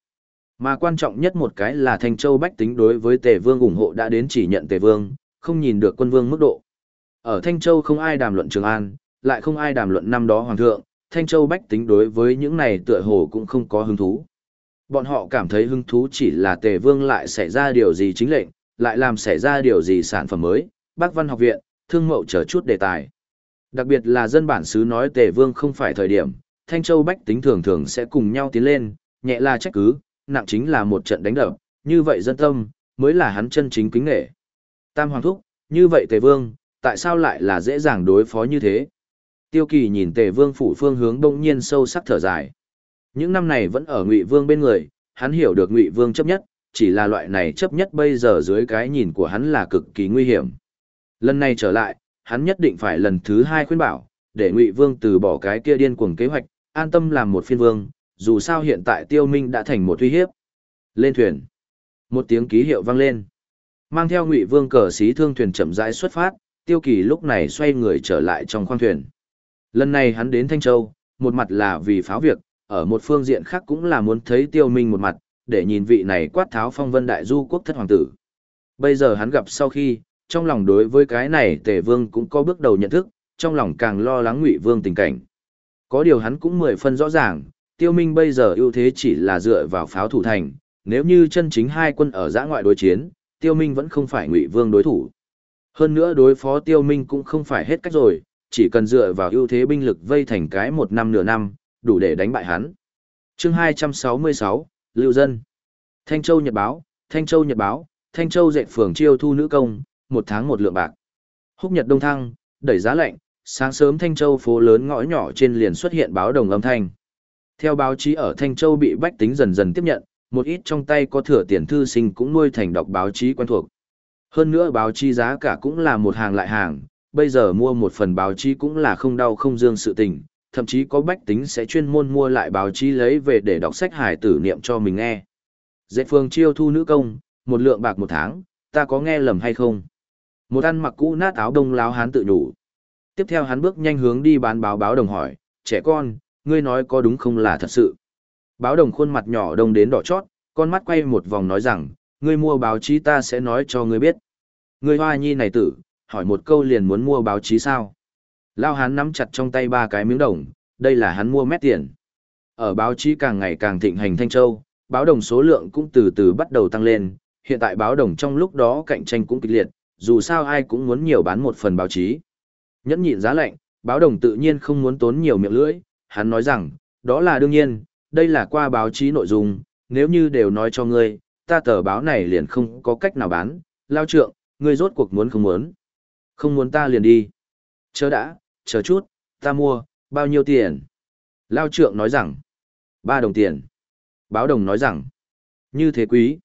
Mà quan trọng nhất một cái là Thanh Châu bách tính đối với Tề Vương ủng hộ đã đến chỉ nhận Tề Vương, không nhìn được quân vương mức độ. Ở Thanh Châu không ai đàm luận Trường An, lại không ai đàm luận năm đó hoàng thượng, Thanh Châu bách tính đối với những này tựa hồ cũng không có hứng thú. Bọn họ cảm thấy hứng thú chỉ là Tề Vương lại xảy ra điều gì chính lệnh, lại làm xảy ra điều gì sản phẩm mới, Bác Văn học viện, thương mậu chờ chút đề tài. Đặc biệt là dân bản xứ nói Tề Vương không phải thời điểm, Thanh Châu bách tính thường thường sẽ cùng nhau tiến lên, nhẹ là trách cứ, nặng chính là một trận đánh đập, như vậy dân tâm, mới là hắn chân chính kính nghệ. Tam Hoàng Thúc, như vậy Tề Vương, tại sao lại là dễ dàng đối phó như thế? Tiêu Kỳ nhìn Tề Vương phủ phương hướng đông nhiên sâu sắc thở dài. Những năm này vẫn ở Ngụy Vương bên người, hắn hiểu được Ngụy Vương chấp nhất, chỉ là loại này chấp nhất bây giờ dưới cái nhìn của hắn là cực kỳ nguy hiểm. Lần này trở lại, hắn nhất định phải lần thứ hai khuyên bảo, để Ngụy Vương từ bỏ cái kia điên cuồng kế hoạch, an tâm làm một phiên vương, dù sao hiện tại Tiêu Minh đã thành một uy hiếp. Lên thuyền. Một tiếng ký hiệu vang lên. Mang theo Ngụy Vương cờ xí thương thuyền chậm rãi xuất phát, Tiêu Kỳ lúc này xoay người trở lại trong khoang thuyền. Lần này hắn đến Thanh Châu, một mặt là vì pháo việc, ở một phương diện khác cũng là muốn thấy Tiêu Minh một mặt, để nhìn vị này quát tháo phong vân đại du quốc thất hoàng tử. Bây giờ hắn gặp sau khi, trong lòng đối với cái này Tề Vương cũng có bước đầu nhận thức, trong lòng càng lo lắng Ngụy Vương tình cảnh. Có điều hắn cũng mười phân rõ ràng, Tiêu Minh bây giờ ưu thế chỉ là dựa vào pháo thủ thành, nếu như chân chính hai quân ở giã ngoại đối chiến, Tiêu Minh vẫn không phải Ngụy Vương đối thủ. Hơn nữa đối phó Tiêu Minh cũng không phải hết cách rồi, chỉ cần dựa vào ưu thế binh lực vây thành cái một năm nửa năm, đủ để đánh bại hắn. Chương 266, Lưu Dân Thanh Châu Nhật Báo, Thanh Châu Nhật Báo, Thanh Châu dệt phường chiêu thu nữ công, một tháng một lượng bạc. Húc Nhật Đông Thăng, đẩy giá lạnh, sáng sớm Thanh Châu phố lớn ngõ nhỏ trên liền xuất hiện báo đồng âm thanh. Theo báo chí ở Thanh Châu bị bách tính dần dần tiếp nhận, một ít trong tay có thừa tiền thư sinh cũng nuôi thành đọc báo chí quen thuộc. Hơn nữa báo chí giá cả cũng là một hàng lại hàng, bây giờ mua một phần báo chí cũng là không đau không dương sự tình, thậm chí có bách tính sẽ chuyên môn mua lại báo chí lấy về để đọc sách hải tử niệm cho mình nghe. Dễ phương chiêu thu nữ công, một lượng bạc một tháng, ta có nghe lầm hay không? Một ăn mặc cũ nát áo đông láo hán tự nhủ. Tiếp theo hắn bước nhanh hướng đi bán báo báo đồng hỏi, trẻ con, ngươi nói có đúng không là thật sự. Báo đồng khuôn mặt nhỏ đông đến đỏ chót, con mắt quay một vòng nói rằng, ngươi mua báo chí ta sẽ nói cho ngươi biết. Ngươi hoa nhi này tử, hỏi một câu liền muốn mua báo chí sao? Lao hán nắm chặt trong tay ba cái miếng đồng, đây là hắn mua mét tiền. Ở báo chí càng ngày càng thịnh hành Thanh Châu, báo đồng số lượng cũng từ từ bắt đầu tăng lên, hiện tại báo đồng trong lúc đó cạnh tranh cũng kịch liệt, dù sao ai cũng muốn nhiều bán một phần báo chí. Nhẫn nhịn giá lạnh, báo đồng tự nhiên không muốn tốn nhiều miệng lưỡi, hắn nói rằng, đó là đương nhiên, đây là qua báo chí nội dung, nếu như đều nói cho ngươi, ta tờ báo này liền không có cách nào bán, lao trượng, ngươi rốt cuộc muốn không muốn. Không muốn ta liền đi. Chờ đã, chờ chút, ta mua, bao nhiêu tiền? Lao trượng nói rằng, ba đồng tiền. Báo đồng nói rằng, như thế quý.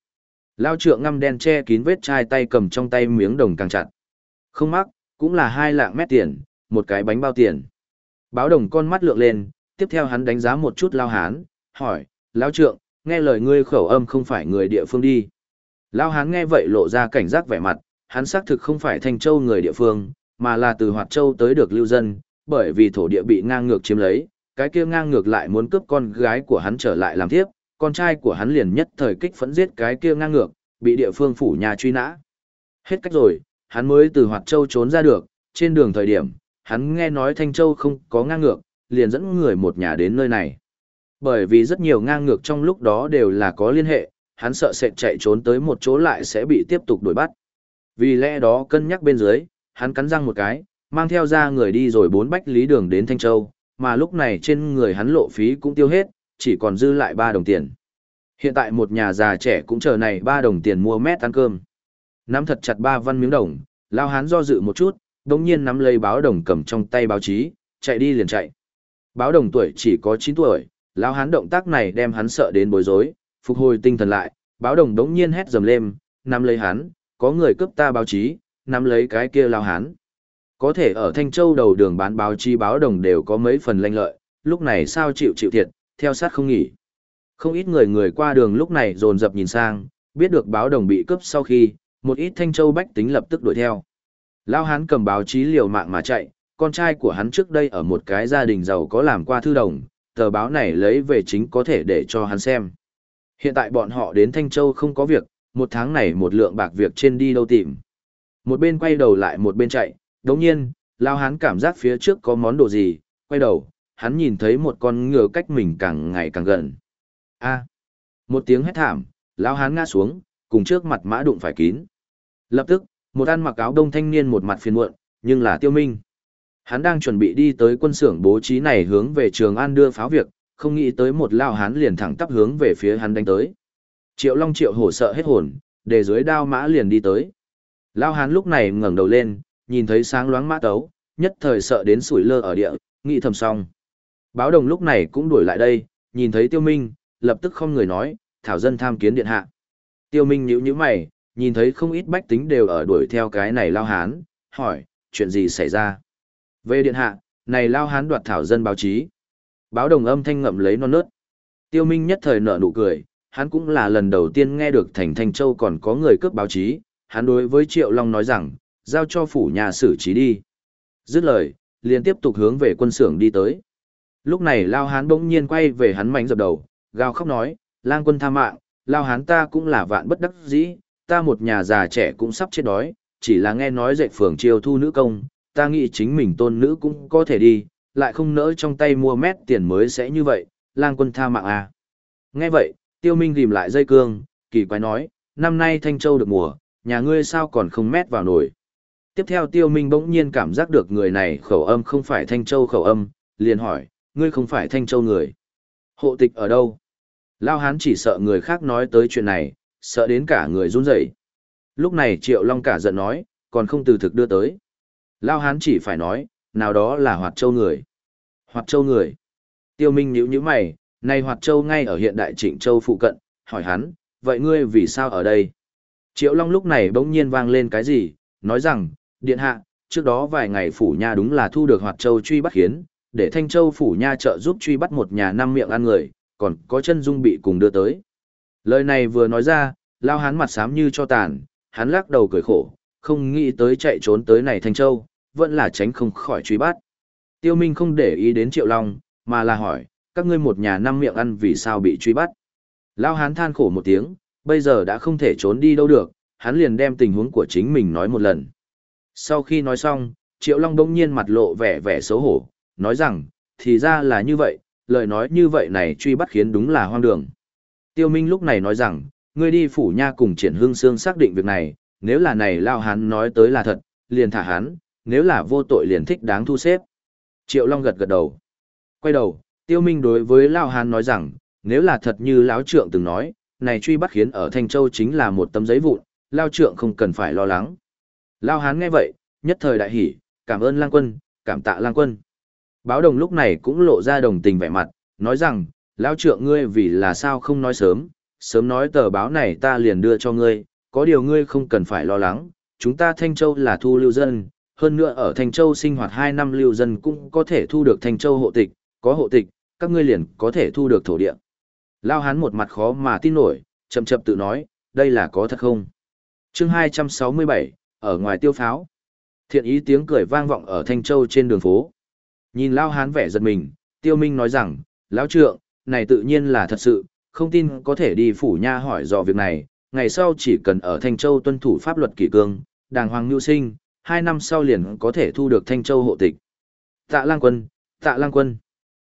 Lao trượng ngăm đen che kín vết chai tay cầm trong tay miếng đồng càng chặt. Không mắc, cũng là hai lạng mét tiền, một cái bánh bao tiền. Báo đồng con mắt lượng lên, tiếp theo hắn đánh giá một chút lao hán, hỏi, Lao trượng, nghe lời ngươi khẩu âm không phải người địa phương đi. Lao hán nghe vậy lộ ra cảnh giác vẻ mặt, hắn xác thực không phải Thanh Châu người địa phương, mà là từ Hoạt Châu tới được lưu dân, bởi vì thổ địa bị ngang ngược chiếm lấy, cái kia ngang ngược lại muốn cướp con gái của hắn trở lại làm thiếp, con trai của hắn liền nhất thời kích phẫn giết cái kia ngang ngược, bị địa phương phủ nhà truy nã. Hết cách rồi, hắn mới từ Hoạt Châu trốn ra được, trên đường thời điểm, hắn nghe nói Thanh Châu không có ngang ngược, liền dẫn người một nhà đến nơi này. Bởi vì rất nhiều ngang ngược trong lúc đó đều là có liên hệ, hắn sợ sẽ chạy trốn tới một chỗ lại sẽ bị tiếp tục đuổi bắt. Vì lẽ đó cân nhắc bên dưới, hắn cắn răng một cái, mang theo ra người đi rồi bốn bách lý đường đến Thanh Châu, mà lúc này trên người hắn lộ phí cũng tiêu hết, chỉ còn dư lại ba đồng tiền. Hiện tại một nhà già trẻ cũng chờ này ba đồng tiền mua mét ăn cơm. Nắm thật chặt ba văn miếng đồng, lao hán do dự một chút, đồng nhiên nắm lấy báo đồng cầm trong tay báo chí, chạy đi liền chạy. Báo đồng tuổi chỉ có 9 tuổi, lão hán động tác này đem hắn sợ đến bối rối, phục hồi tinh thần lại, báo đồng đống nhiên hét dầm lên, nắm lấy hắn, có người cướp ta báo chí, nắm lấy cái kia lao hán. Có thể ở Thanh Châu đầu đường bán báo chí báo đồng đều có mấy phần lanh lợi, lúc này sao chịu chịu thiệt, theo sát không nghỉ. Không ít người người qua đường lúc này dồn dập nhìn sang, biết được báo đồng bị cướp sau khi, một ít Thanh Châu bách tính lập tức đuổi theo. lao hán cầm báo chí liều mạng mà chạy, con trai của hắn trước đây ở một cái gia đình giàu có làm qua thư đồng, tờ báo này lấy về chính có thể để cho hắn xem. Hiện tại bọn họ đến Thanh Châu không có việc, một tháng này một lượng bạc việc trên đi đâu tìm. Một bên quay đầu lại một bên chạy, đồng nhiên, lao hắn cảm giác phía trước có món đồ gì, quay đầu, hắn nhìn thấy một con ngựa cách mình càng ngày càng gần. a một tiếng hét thảm, lao hắn ngã xuống, cùng trước mặt mã đụng phải kín. Lập tức, một ăn mặc áo đông thanh niên một mặt phiền muộn, nhưng là tiêu minh. Hắn đang chuẩn bị đi tới quân xưởng bố trí này hướng về Trường An đưa pháo việc, không nghĩ tới một lao hán liền thẳng tắp hướng về phía hắn đánh tới. Triệu Long Triệu hổ sợ hết hồn, để dưới đao mã liền đi tới. Lao hán lúc này ngẩng đầu lên, nhìn thấy sáng loáng mã tấu, nhất thời sợ đến sủi lơ ở địa, nghĩ thầm xong. Báo đồng lúc này cũng đuổi lại đây, nhìn thấy Tiêu Minh, lập tức không người nói, thảo dân tham kiến điện hạ. Tiêu Minh nhíu nhíu mày, nhìn thấy không ít bách tính đều ở đuổi theo cái này lao hán, hỏi, chuyện gì xảy ra? Về điện hạ, này lao hán đoạt thảo dân báo chí. Báo đồng âm thanh ngậm lấy non nớt. Tiêu Minh nhất thời nở nụ cười, hắn cũng là lần đầu tiên nghe được thành Thanh Châu còn có người cướp báo chí, hắn đối với Triệu Long nói rằng, giao cho phủ nhà xử trí đi. Dứt lời, liền tiếp tục hướng về quân xưởng đi tới. Lúc này Lao Hán bỗng nhiên quay về hắn mảnh dập đầu, gào khóc nói, lang quân tha mạng, Lao Hán ta cũng là vạn bất đắc dĩ, ta một nhà già trẻ cũng sắp chết đói, chỉ là nghe nói dạy phường chiêu thu nữ công, ta nghĩ chính mình tôn nữ cũng có thể đi, lại không nỡ trong tay mua mét tiền mới sẽ như vậy, lang quân tha mạng à. Nghe vậy, tiêu minh ghim lại dây cương, kỳ quái nói, năm nay Thanh Châu được mùa, nhà ngươi sao còn không mét vào nổi. Tiếp theo tiêu minh bỗng nhiên cảm giác được người này khẩu âm không phải Thanh Châu khẩu âm, liền hỏi, ngươi không phải Thanh Châu người. Hộ tịch ở đâu? Lao hán chỉ sợ người khác nói tới chuyện này, sợ đến cả người run rẩy. Lúc này Triệu Long cả giận nói, còn không từ thực đưa tới. Lao hán chỉ phải nói, nào đó là Hoạt Châu người. Hoạt Châu người. Tiêu Minh nhíu nhíu mày, này Hoạt Châu ngay ở hiện đại Trịnh Châu phụ cận, hỏi hắn, vậy ngươi vì sao ở đây? Triệu Long lúc này bỗng nhiên vang lên cái gì, nói rằng, điện hạ, trước đó vài ngày phủ nha đúng là thu được Hoạt Châu truy bắt khiến, để Thanh Châu phủ nha trợ giúp truy bắt một nhà năm miệng ăn người, còn có chân dung bị cùng đưa tới. Lời này vừa nói ra, lao hán mặt xám như cho tàn, hắn lắc đầu cười khổ, không nghĩ tới chạy trốn tới này Thanh Châu, vẫn là tránh không khỏi truy bắt. Tiêu Minh không để ý đến Triệu Long, mà là hỏi, các ngươi một nhà năm miệng ăn vì sao bị truy bắt. Lao hán than khổ một tiếng, bây giờ đã không thể trốn đi đâu được, hắn liền đem tình huống của chính mình nói một lần. Sau khi nói xong, Triệu Long đông nhiên mặt lộ vẻ vẻ xấu hổ, nói rằng, thì ra là như vậy, lời nói như vậy này truy bắt khiến đúng là hoang đường. Tiêu Minh lúc này nói rằng, ngươi đi phủ nha cùng triển hương xương xác định việc này, nếu là này Lao hán nói tới là thật, liền thả hắn, nếu là vô tội liền thích đáng thu xếp. Triệu Long gật gật đầu. Quay đầu, Tiêu Minh đối với Lao Hán nói rằng, nếu là thật như Lão Trượng từng nói, này truy bắt khiến ở Thanh Châu chính là một tấm giấy vụn, Lao Trượng không cần phải lo lắng. Lao Hán nghe vậy, nhất thời đại hỉ, cảm ơn Lang Quân, cảm tạ Lang Quân. Báo đồng lúc này cũng lộ ra đồng tình vẻ mặt, nói rằng, Lao Trượng ngươi vì là sao không nói sớm, sớm nói tờ báo này ta liền đưa cho ngươi, có điều ngươi không cần phải lo lắng, chúng ta Thanh Châu là thu lưu dân, hơn nữa ở Thanh Châu sinh hoạt 2 năm lưu dân cũng có thể thu được Thanh Châu hộ tịch, có hộ tịch, các ngươi liền có thể thu được thổ địa. Lao hán một mặt khó mà tin nổi, chậm chậm tự nói, đây là có thật không? chương 267, ở ngoài tiêu pháo. Thiện ý tiếng cười vang vọng ở Thanh Châu trên đường phố. Nhìn Lao hán vẻ giật mình, tiêu minh nói rằng, Lão trượng, này tự nhiên là thật sự, không tin có thể đi phủ nha hỏi dò việc này, ngày sau chỉ cần ở Thanh Châu tuân thủ pháp luật kỷ cương, đàng hoàng nhu sinh, hai năm sau liền có thể thu được Thanh Châu hộ tịch. Tạ lang quân, tạ lang quân.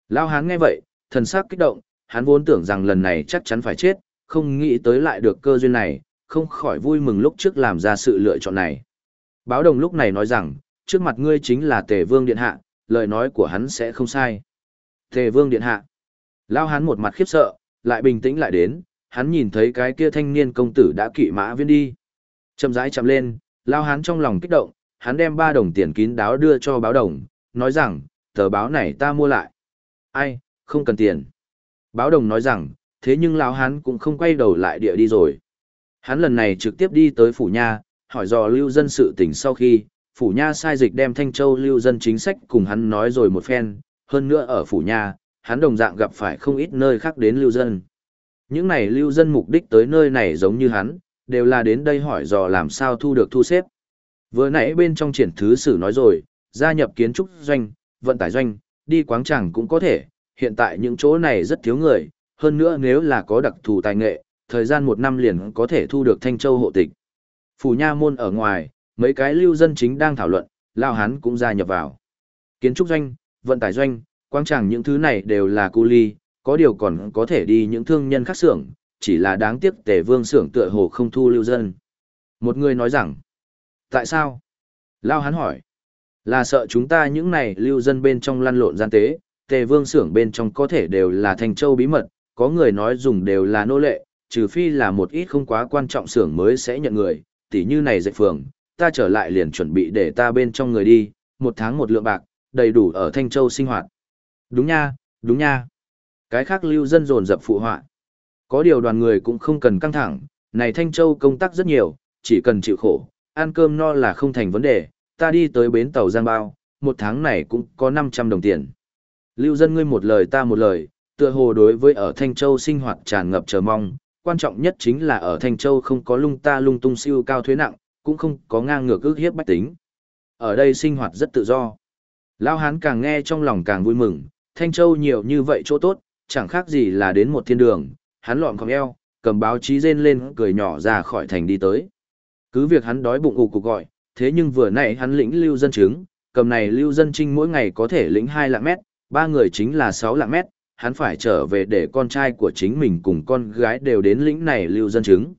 Lao hán nghe vậy, thần sắc kích động, hắn vốn tưởng rằng lần này chắc chắn phải chết, không nghĩ tới lại được cơ duyên này, không khỏi vui mừng lúc trước làm ra sự lựa chọn này. Báo đồng lúc này nói rằng, trước mặt ngươi chính là tề vương điện hạ, lời nói của hắn sẽ không sai. Tề vương điện hạ. Lao hán một mặt khiếp sợ, lại bình tĩnh lại đến, hắn nhìn thấy cái kia thanh niên công tử đã kỵ mã viên đi. Chậm rãi chậm lên, Lao hán trong lòng kích động, hắn đem ba đồng tiền kín đáo đưa cho báo đồng, nói rằng, tờ báo này ta mua lại. Ai, không cần tiền. Báo đồng nói rằng, thế nhưng lão hán cũng không quay đầu lại địa đi rồi. Hắn lần này trực tiếp đi tới phủ nha, hỏi dò lưu dân sự tình sau khi, phủ nha sai dịch đem Thanh Châu lưu dân chính sách cùng hắn nói rồi một phen, hơn nữa ở phủ nha, hắn đồng dạng gặp phải không ít nơi khác đến lưu dân. Những này lưu dân mục đích tới nơi này giống như hắn, đều là đến đây hỏi dò làm sao thu được thu xếp. Vừa nãy bên trong triển thứ sử nói rồi, gia nhập kiến trúc doanh, vận tải doanh, đi quáng tràng cũng có thể, hiện tại những chỗ này rất thiếu người, hơn nữa nếu là có đặc thù tài nghệ, thời gian một năm liền có thể thu được Thanh Châu hộ tịch. Phủ Nha Môn ở ngoài, mấy cái lưu dân chính đang thảo luận, Lao Hán cũng gia nhập vào. Kiến trúc doanh, vận tải doanh, quang tràng những thứ này đều là cu ly, có điều còn có thể đi những thương nhân khác xưởng, chỉ là đáng tiếc tề vương xưởng tựa hồ không thu lưu dân. Một người nói rằng, tại sao? Lao Hán hỏi, là sợ chúng ta những này lưu dân bên trong lăn lộn gian tế, tề vương xưởng bên trong có thể đều là thành châu bí mật, có người nói dùng đều là nô lệ, trừ phi là một ít không quá quan trọng xưởng mới sẽ nhận người, tỉ như này dạy phường, ta trở lại liền chuẩn bị để ta bên trong người đi, một tháng một lượng bạc, đầy đủ ở Thanh Châu sinh hoạt. Đúng nha, đúng nha. Cái khác lưu dân dồn dập phụ họa. Có điều đoàn người cũng không cần căng thẳng, này Thanh Châu công tác rất nhiều, chỉ cần chịu khổ, ăn cơm no là không thành vấn đề, ta đi tới bến tàu Giang Bao, một tháng này cũng có 500 đồng tiền. Lưu dân ngươi một lời ta một lời, tựa hồ đối với ở Thanh Châu sinh hoạt tràn ngập chờ mong, quan trọng nhất chính là ở Thanh Châu không có lung ta lung tung siêu cao thuế nặng, cũng không có ngang ngược ước hiếp bách tính. Ở đây sinh hoạt rất tự do. Lao Hán càng nghe trong lòng càng vui mừng, Thanh Châu nhiều như vậy chỗ tốt, chẳng khác gì là đến một thiên đường, hắn lọn cong eo, cầm báo chí rên lên cười nhỏ ra khỏi thành đi tới. Cứ việc hắn đói bụng ù cục gọi, thế nhưng vừa nãy hắn lĩnh lưu dân chứng, cầm này lưu dân trinh mỗi ngày có thể lĩnh 2 lạng mét, ba người chính là 6 lạng mét, hắn phải trở về để con trai của chính mình cùng con gái đều đến lĩnh này lưu dân chứng.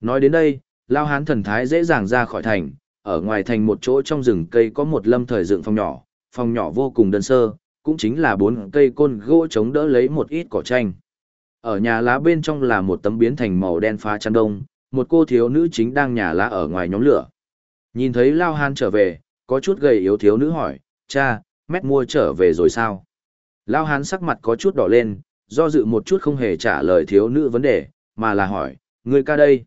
Nói đến đây, Lao Hán thần thái dễ dàng ra khỏi thành, ở ngoài thành một chỗ trong rừng cây có một lâm thời dựng phòng nhỏ, phòng nhỏ vô cùng đơn sơ, cũng chính là bốn cây côn gỗ chống đỡ lấy một ít cỏ tranh. Ở nhà lá bên trong là một tấm biến thành màu đen phá chăn đông, một cô thiếu nữ chính đang nhà lá ở ngoài nhóm lửa. Nhìn thấy Lao Hán trở về, có chút gầy yếu thiếu nữ hỏi, cha, mét mua trở về rồi sao? Lao Hán sắc mặt có chút đỏ lên, do dự một chút không hề trả lời thiếu nữ vấn đề, mà là hỏi, người ca đây?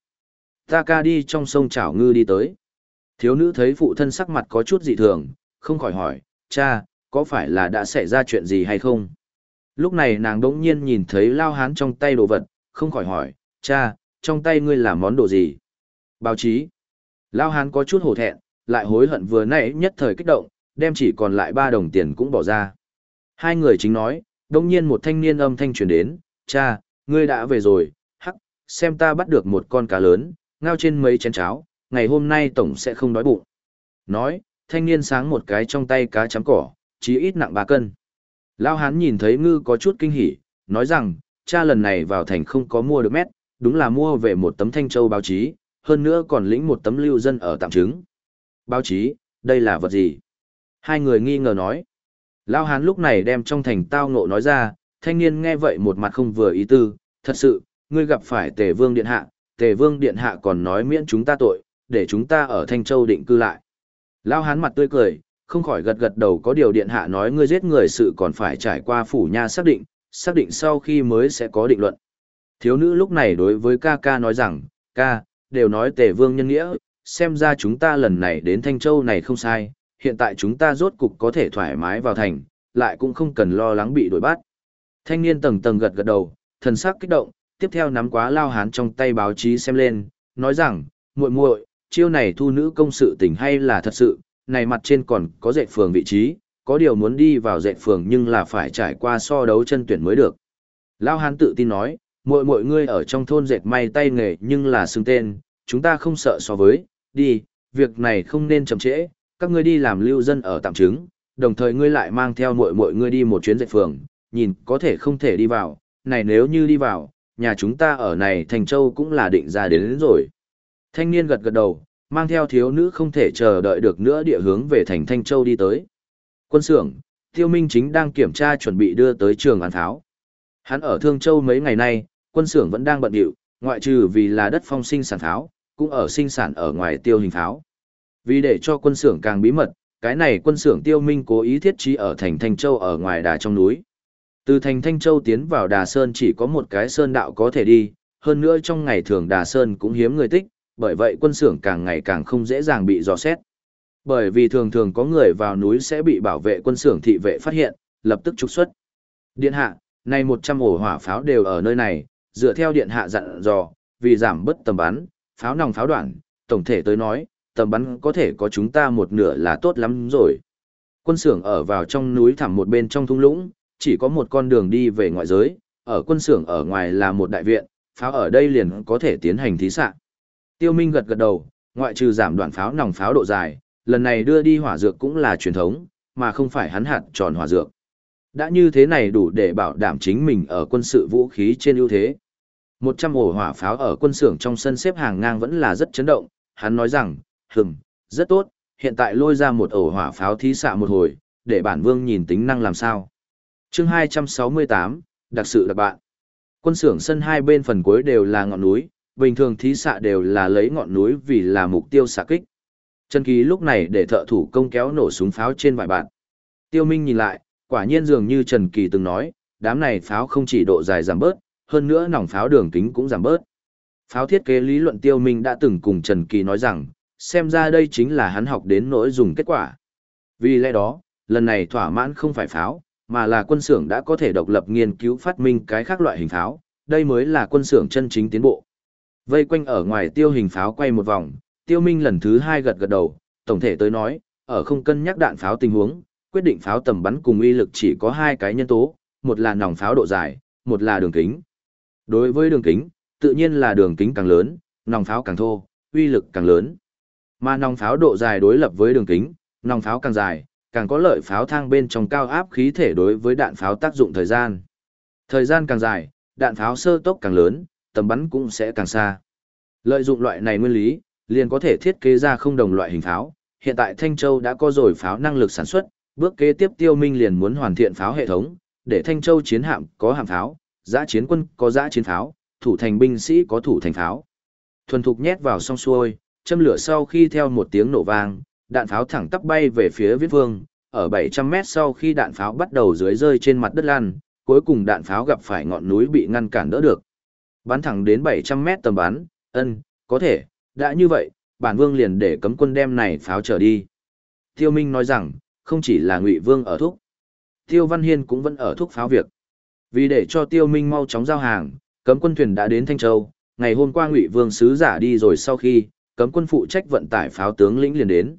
Ta ca đi trong sông chảo ngư đi tới. Thiếu nữ thấy phụ thân sắc mặt có chút dị thường, không khỏi hỏi, cha, có phải là đã xảy ra chuyện gì hay không? Lúc này nàng đỗng nhiên nhìn thấy Lao Hán trong tay đồ vật, không khỏi hỏi, cha, trong tay ngươi là món đồ gì? Báo chí. Lao Hán có chút hổ thẹn, lại hối hận vừa nãy nhất thời kích động, đem chỉ còn lại ba đồng tiền cũng bỏ ra. Hai người chính nói, đông nhiên một thanh niên âm thanh truyền đến, cha, ngươi đã về rồi, hắc, xem ta bắt được một con cá lớn, ngao trên mấy chén cháo, ngày hôm nay tổng sẽ không đói bụng. Nói, thanh niên sáng một cái trong tay cá chấm cỏ, chí ít nặng ba cân. Lao hán nhìn thấy ngư có chút kinh hỉ, nói rằng, cha lần này vào thành không có mua được mét, đúng là mua về một tấm thanh châu báo chí, hơn nữa còn lĩnh một tấm lưu dân ở tạm chứng. Báo chí, đây là vật gì? Hai người nghi ngờ nói. Lao hán lúc này đem trong thành tao ngộ nói ra, thanh niên nghe vậy một mặt không vừa ý tư, thật sự, ngươi gặp phải tề vương điện hạ, tề vương điện hạ còn nói miễn chúng ta tội, để chúng ta ở Thanh Châu định cư lại. Lao hán mặt tươi cười, không khỏi gật gật đầu có điều điện hạ nói ngươi giết người sự còn phải trải qua phủ nha xác định, xác định sau khi mới sẽ có định luận. Thiếu nữ lúc này đối với ca ca nói rằng, ca, đều nói tề vương nhân nghĩa, xem ra chúng ta lần này đến Thanh Châu này không sai, hiện tại chúng ta rốt cục có thể thoải mái vào thành, lại cũng không cần lo lắng bị đuổi bắt. Thanh niên tầng tầng gật gật đầu, thần sắc kích động, tiếp theo nắm quá lao hán trong tay báo chí xem lên, nói rằng, muội muội, chiêu này thu nữ công sự tình hay là thật sự, này mặt trên còn có dạy phường vị trí, có điều muốn đi vào dạy phường nhưng là phải trải qua so đấu chân tuyển mới được. Lao hán tự tin nói, muội muội ngươi ở trong thôn dệt may tay nghề nhưng là xưng tên, chúng ta không sợ so với, đi, việc này không nên chậm trễ, các ngươi đi làm lưu dân ở tạm chứng, đồng thời ngươi lại mang theo muội muội ngươi đi một chuyến dệt phường, nhìn có thể không thể đi vào, này nếu như đi vào, nhà chúng ta ở này Thành Châu cũng là định ra đến, đến rồi. Thanh niên gật gật đầu, mang theo thiếu nữ không thể chờ đợi được nữa địa hướng về thành Thanh Châu đi tới. Quân xưởng, Tiêu Minh chính đang kiểm tra chuẩn bị đưa tới trường án tháo. Hắn ở Thương Châu mấy ngày nay, quân xưởng vẫn đang bận rộn, ngoại trừ vì là đất phong sinh sản tháo, cũng ở sinh sản ở ngoài tiêu hình tháo. Vì để cho quân xưởng càng bí mật, cái này quân xưởng Tiêu Minh cố ý thiết trí ở thành Thanh Châu ở ngoài đà trong núi. Từ thành Thanh Châu tiến vào Đà Sơn chỉ có một cái sơn đạo có thể đi, hơn nữa trong ngày thường Đà Sơn cũng hiếm người tích, bởi vậy quân xưởng càng ngày càng không dễ dàng bị dò xét. Bởi vì thường thường có người vào núi sẽ bị bảo vệ quân xưởng thị vệ phát hiện, lập tức trục xuất. Điện hạ, nay 100 ổ hỏa pháo đều ở nơi này, dựa theo điện hạ dặn dò, vì giảm bớt tầm bắn, pháo nòng pháo đoạn, tổng thể tới nói, tầm bắn có thể có chúng ta một nửa là tốt lắm rồi. Quân xưởng ở vào trong núi thẳm một bên trong thung lũng, chỉ có một con đường đi về ngoại giới, ở quân xưởng ở ngoài là một đại viện, pháo ở đây liền có thể tiến hành thí sạ Tiêu Minh gật gật đầu, ngoại trừ giảm đoạn pháo nòng pháo độ dài, lần này đưa đi hỏa dược cũng là truyền thống, mà không phải hắn hạt tròn hỏa dược. Đã như thế này đủ để bảo đảm chính mình ở quân sự vũ khí trên ưu thế. 100 ổ hỏa pháo ở quân xưởng trong sân xếp hàng ngang vẫn là rất chấn động, hắn nói rằng, hừm, rất tốt, hiện tại lôi ra một ổ hỏa pháo thí xạ một hồi, để bản vương nhìn tính năng làm sao. chương 268, đặc sự đặc bạn. Quân xưởng sân hai bên phần cuối đều là ngọn núi, bình thường thí xạ đều là lấy ngọn núi vì là mục tiêu xạ kích. Trần Kỳ lúc này để thợ thủ công kéo nổ súng pháo trên vài bạn. Tiêu Minh nhìn lại, quả nhiên dường như Trần Kỳ từng nói, đám này pháo không chỉ độ dài giảm bớt, hơn nữa nòng pháo đường kính cũng giảm bớt. Pháo thiết kế lý luận Tiêu Minh đã từng cùng Trần Kỳ nói rằng, xem ra đây chính là hắn học đến nỗi dùng kết quả. Vì lẽ đó, lần này thỏa mãn không phải pháo, mà là quân xưởng đã có thể độc lập nghiên cứu phát minh cái khác loại hình pháo, đây mới là quân xưởng chân chính tiến bộ. Vây quanh ở ngoài tiêu hình pháo quay một vòng, tiêu minh lần thứ hai gật gật đầu, tổng thể tới nói, ở không cân nhắc đạn pháo tình huống, quyết định pháo tầm bắn cùng uy lực chỉ có hai cái nhân tố, một là nòng pháo độ dài, một là đường kính. Đối với đường kính, tự nhiên là đường kính càng lớn, nòng pháo càng thô, uy lực càng lớn. Mà nòng pháo độ dài đối lập với đường kính, nòng pháo càng dài, càng có lợi pháo thang bên trong cao áp khí thể đối với đạn pháo tác dụng thời gian. Thời gian càng dài, đạn pháo sơ tốc càng lớn, tầm bắn cũng sẽ càng xa. Lợi dụng loại này nguyên lý, liền có thể thiết kế ra không đồng loại hình pháo. Hiện tại Thanh Châu đã có rồi pháo năng lực sản xuất, bước kế tiếp Tiêu Minh liền muốn hoàn thiện pháo hệ thống, để Thanh Châu chiến hạm có hạm pháo, giã chiến quân có giã chiến pháo, thủ thành binh sĩ có thủ thành pháo. Thuần thục nhét vào song xuôi, châm lửa sau khi theo một tiếng nổ vang, đạn pháo thẳng tắp bay về phía viết vương, ở 700 mét sau khi đạn pháo bắt đầu dưới rơi trên mặt đất lăn, cuối cùng đạn pháo gặp phải ngọn núi bị ngăn cản đỡ được. Bắn thẳng đến 700 mét tầm bắn, ân, có thể, đã như vậy, bản vương liền để cấm quân đem này pháo trở đi. Tiêu Minh nói rằng, không chỉ là Ngụy Vương ở thúc. Tiêu Văn Hiên cũng vẫn ở thúc pháo việc. Vì để cho Tiêu Minh mau chóng giao hàng, cấm quân thuyền đã đến Thanh Châu, ngày hôm qua Ngụy Vương sứ giả đi rồi sau khi, cấm quân phụ trách vận tải pháo tướng lĩnh liền đến.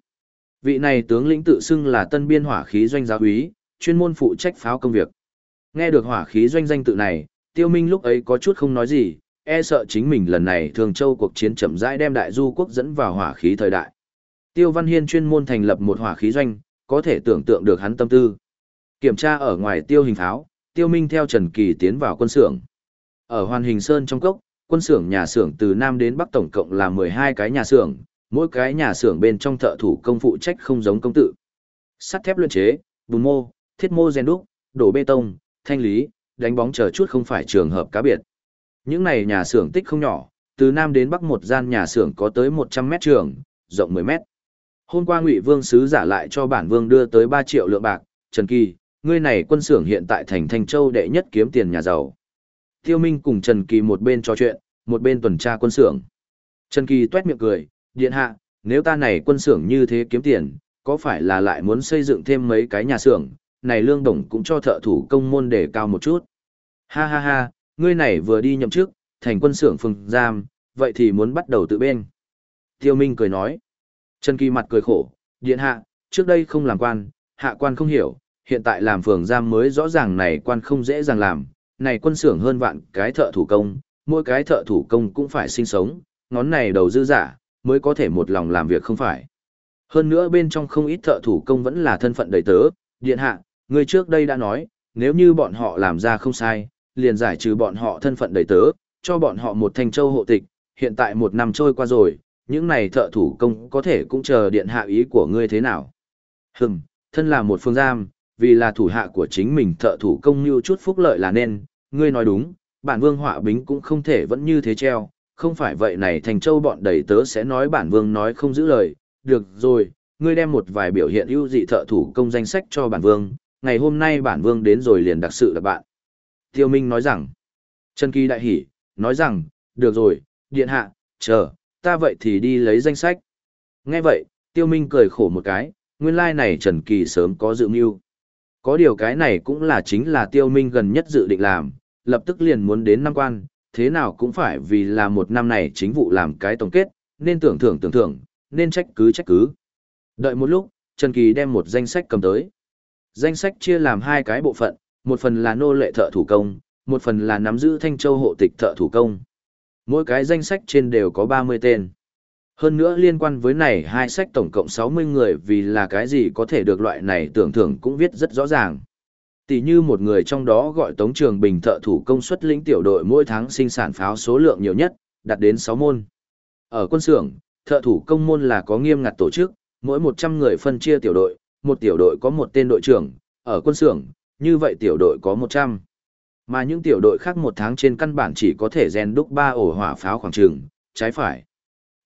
Vị này tướng lĩnh tự xưng là Tân Biên Hỏa khí doanh giáo úy, chuyên môn phụ trách pháo công việc. Nghe được hỏa khí doanh danh tự này, Tiêu Minh lúc ấy có chút không nói gì, e sợ chính mình lần này Thường Châu cuộc chiến chậm rãi đem đại du quốc dẫn vào hỏa khí thời đại. Tiêu Văn Hiên chuyên môn thành lập một hỏa khí doanh, có thể tưởng tượng được hắn tâm tư. Kiểm tra ở ngoài tiêu hình tháo Tiêu Minh theo Trần Kỳ tiến vào quân xưởng. Ở Hoàn Hình Sơn trong cốc, quân xưởng nhà xưởng từ Nam đến Bắc tổng cộng là 12 cái nhà xưởng, mỗi cái nhà xưởng bên trong thợ thủ công phụ trách không giống công tự. Sắt thép luyện chế, bùn mô, thiết mô gen đúc, đổ bê tông, thanh lý, đánh bóng chờ chút không phải trường hợp cá biệt. Những này nhà xưởng tích không nhỏ, từ Nam đến Bắc một gian nhà xưởng có tới 100 mét trường, rộng 10 mét. Hôm qua Ngụy Vương sứ giả lại cho bản vương đưa tới 3 triệu lượng bạc, Trần Kỳ, ngươi này quân xưởng hiện tại thành Thanh Châu đệ nhất kiếm tiền nhà giàu. Tiêu Minh cùng Trần Kỳ một bên trò chuyện, một bên tuần tra quân xưởng. Trần Kỳ tuét miệng cười, điện hạ, nếu ta này quân xưởng như thế kiếm tiền, có phải là lại muốn xây dựng thêm mấy cái nhà xưởng, này lương đồng cũng cho thợ thủ công môn để cao một chút. Ha ha ha, ngươi này vừa đi nhậm chức, thành quân xưởng phường giam, vậy thì muốn bắt đầu tự bên. Tiêu Minh cười nói. Trần Kỳ mặt cười khổ, điện hạ, trước đây không làm quan, hạ quan không hiểu, hiện tại làm phường giam mới rõ ràng này quan không dễ dàng làm, này quân xưởng hơn vạn cái thợ thủ công, mỗi cái thợ thủ công cũng phải sinh sống, ngón này đầu dư giả, mới có thể một lòng làm việc không phải. Hơn nữa bên trong không ít thợ thủ công vẫn là thân phận đầy tớ, điện hạ, người trước đây đã nói, nếu như bọn họ làm ra không sai, liền giải trừ bọn họ thân phận đầy tớ, cho bọn họ một thành châu hộ tịch, hiện tại một năm trôi qua rồi, những này thợ thủ công có thể cũng chờ điện hạ ý của ngươi thế nào. Hừm, thân là một phương giam, vì là thủ hạ của chính mình thợ thủ công như chút phúc lợi là nên, ngươi nói đúng, bản vương họa bính cũng không thể vẫn như thế treo, không phải vậy này thành châu bọn đầy tớ sẽ nói bản vương nói không giữ lời, được rồi, ngươi đem một vài biểu hiện ưu dị thợ thủ công danh sách cho bản vương, ngày hôm nay bản vương đến rồi liền đặc sự là bạn. Tiêu Minh nói rằng, Trần Kỳ đại hỉ, nói rằng, được rồi, điện hạ, chờ, ta vậy thì đi lấy danh sách. Nghe vậy, Tiêu Minh cười khổ một cái, nguyên lai like này Trần Kỳ sớm có dự mưu. Có điều cái này cũng là chính là Tiêu Minh gần nhất dự định làm, lập tức liền muốn đến năm quan, thế nào cũng phải vì là một năm này chính vụ làm cái tổng kết, nên tưởng thưởng tưởng thưởng, nên trách cứ trách cứ. Đợi một lúc, Trần Kỳ đem một danh sách cầm tới. Danh sách chia làm hai cái bộ phận, một phần là nô lệ thợ thủ công, một phần là nắm giữ Thanh Châu hộ tịch thợ thủ công. Mỗi cái danh sách trên đều có 30 tên. Hơn nữa liên quan với này hai sách tổng cộng 60 người vì là cái gì có thể được loại này tưởng thưởng cũng viết rất rõ ràng. Tỷ như một người trong đó gọi Tống Trường Bình thợ thủ công suất lĩnh tiểu đội mỗi tháng sinh sản pháo số lượng nhiều nhất, đạt đến 6 môn. Ở quân xưởng, thợ thủ công môn là có nghiêm ngặt tổ chức, mỗi 100 người phân chia tiểu đội, một tiểu đội có một tên đội trưởng, ở quân xưởng, như vậy tiểu đội có 100. Mà những tiểu đội khác một tháng trên căn bản chỉ có thể rèn đúc ba ổ hỏa pháo khoảng trường, trái phải.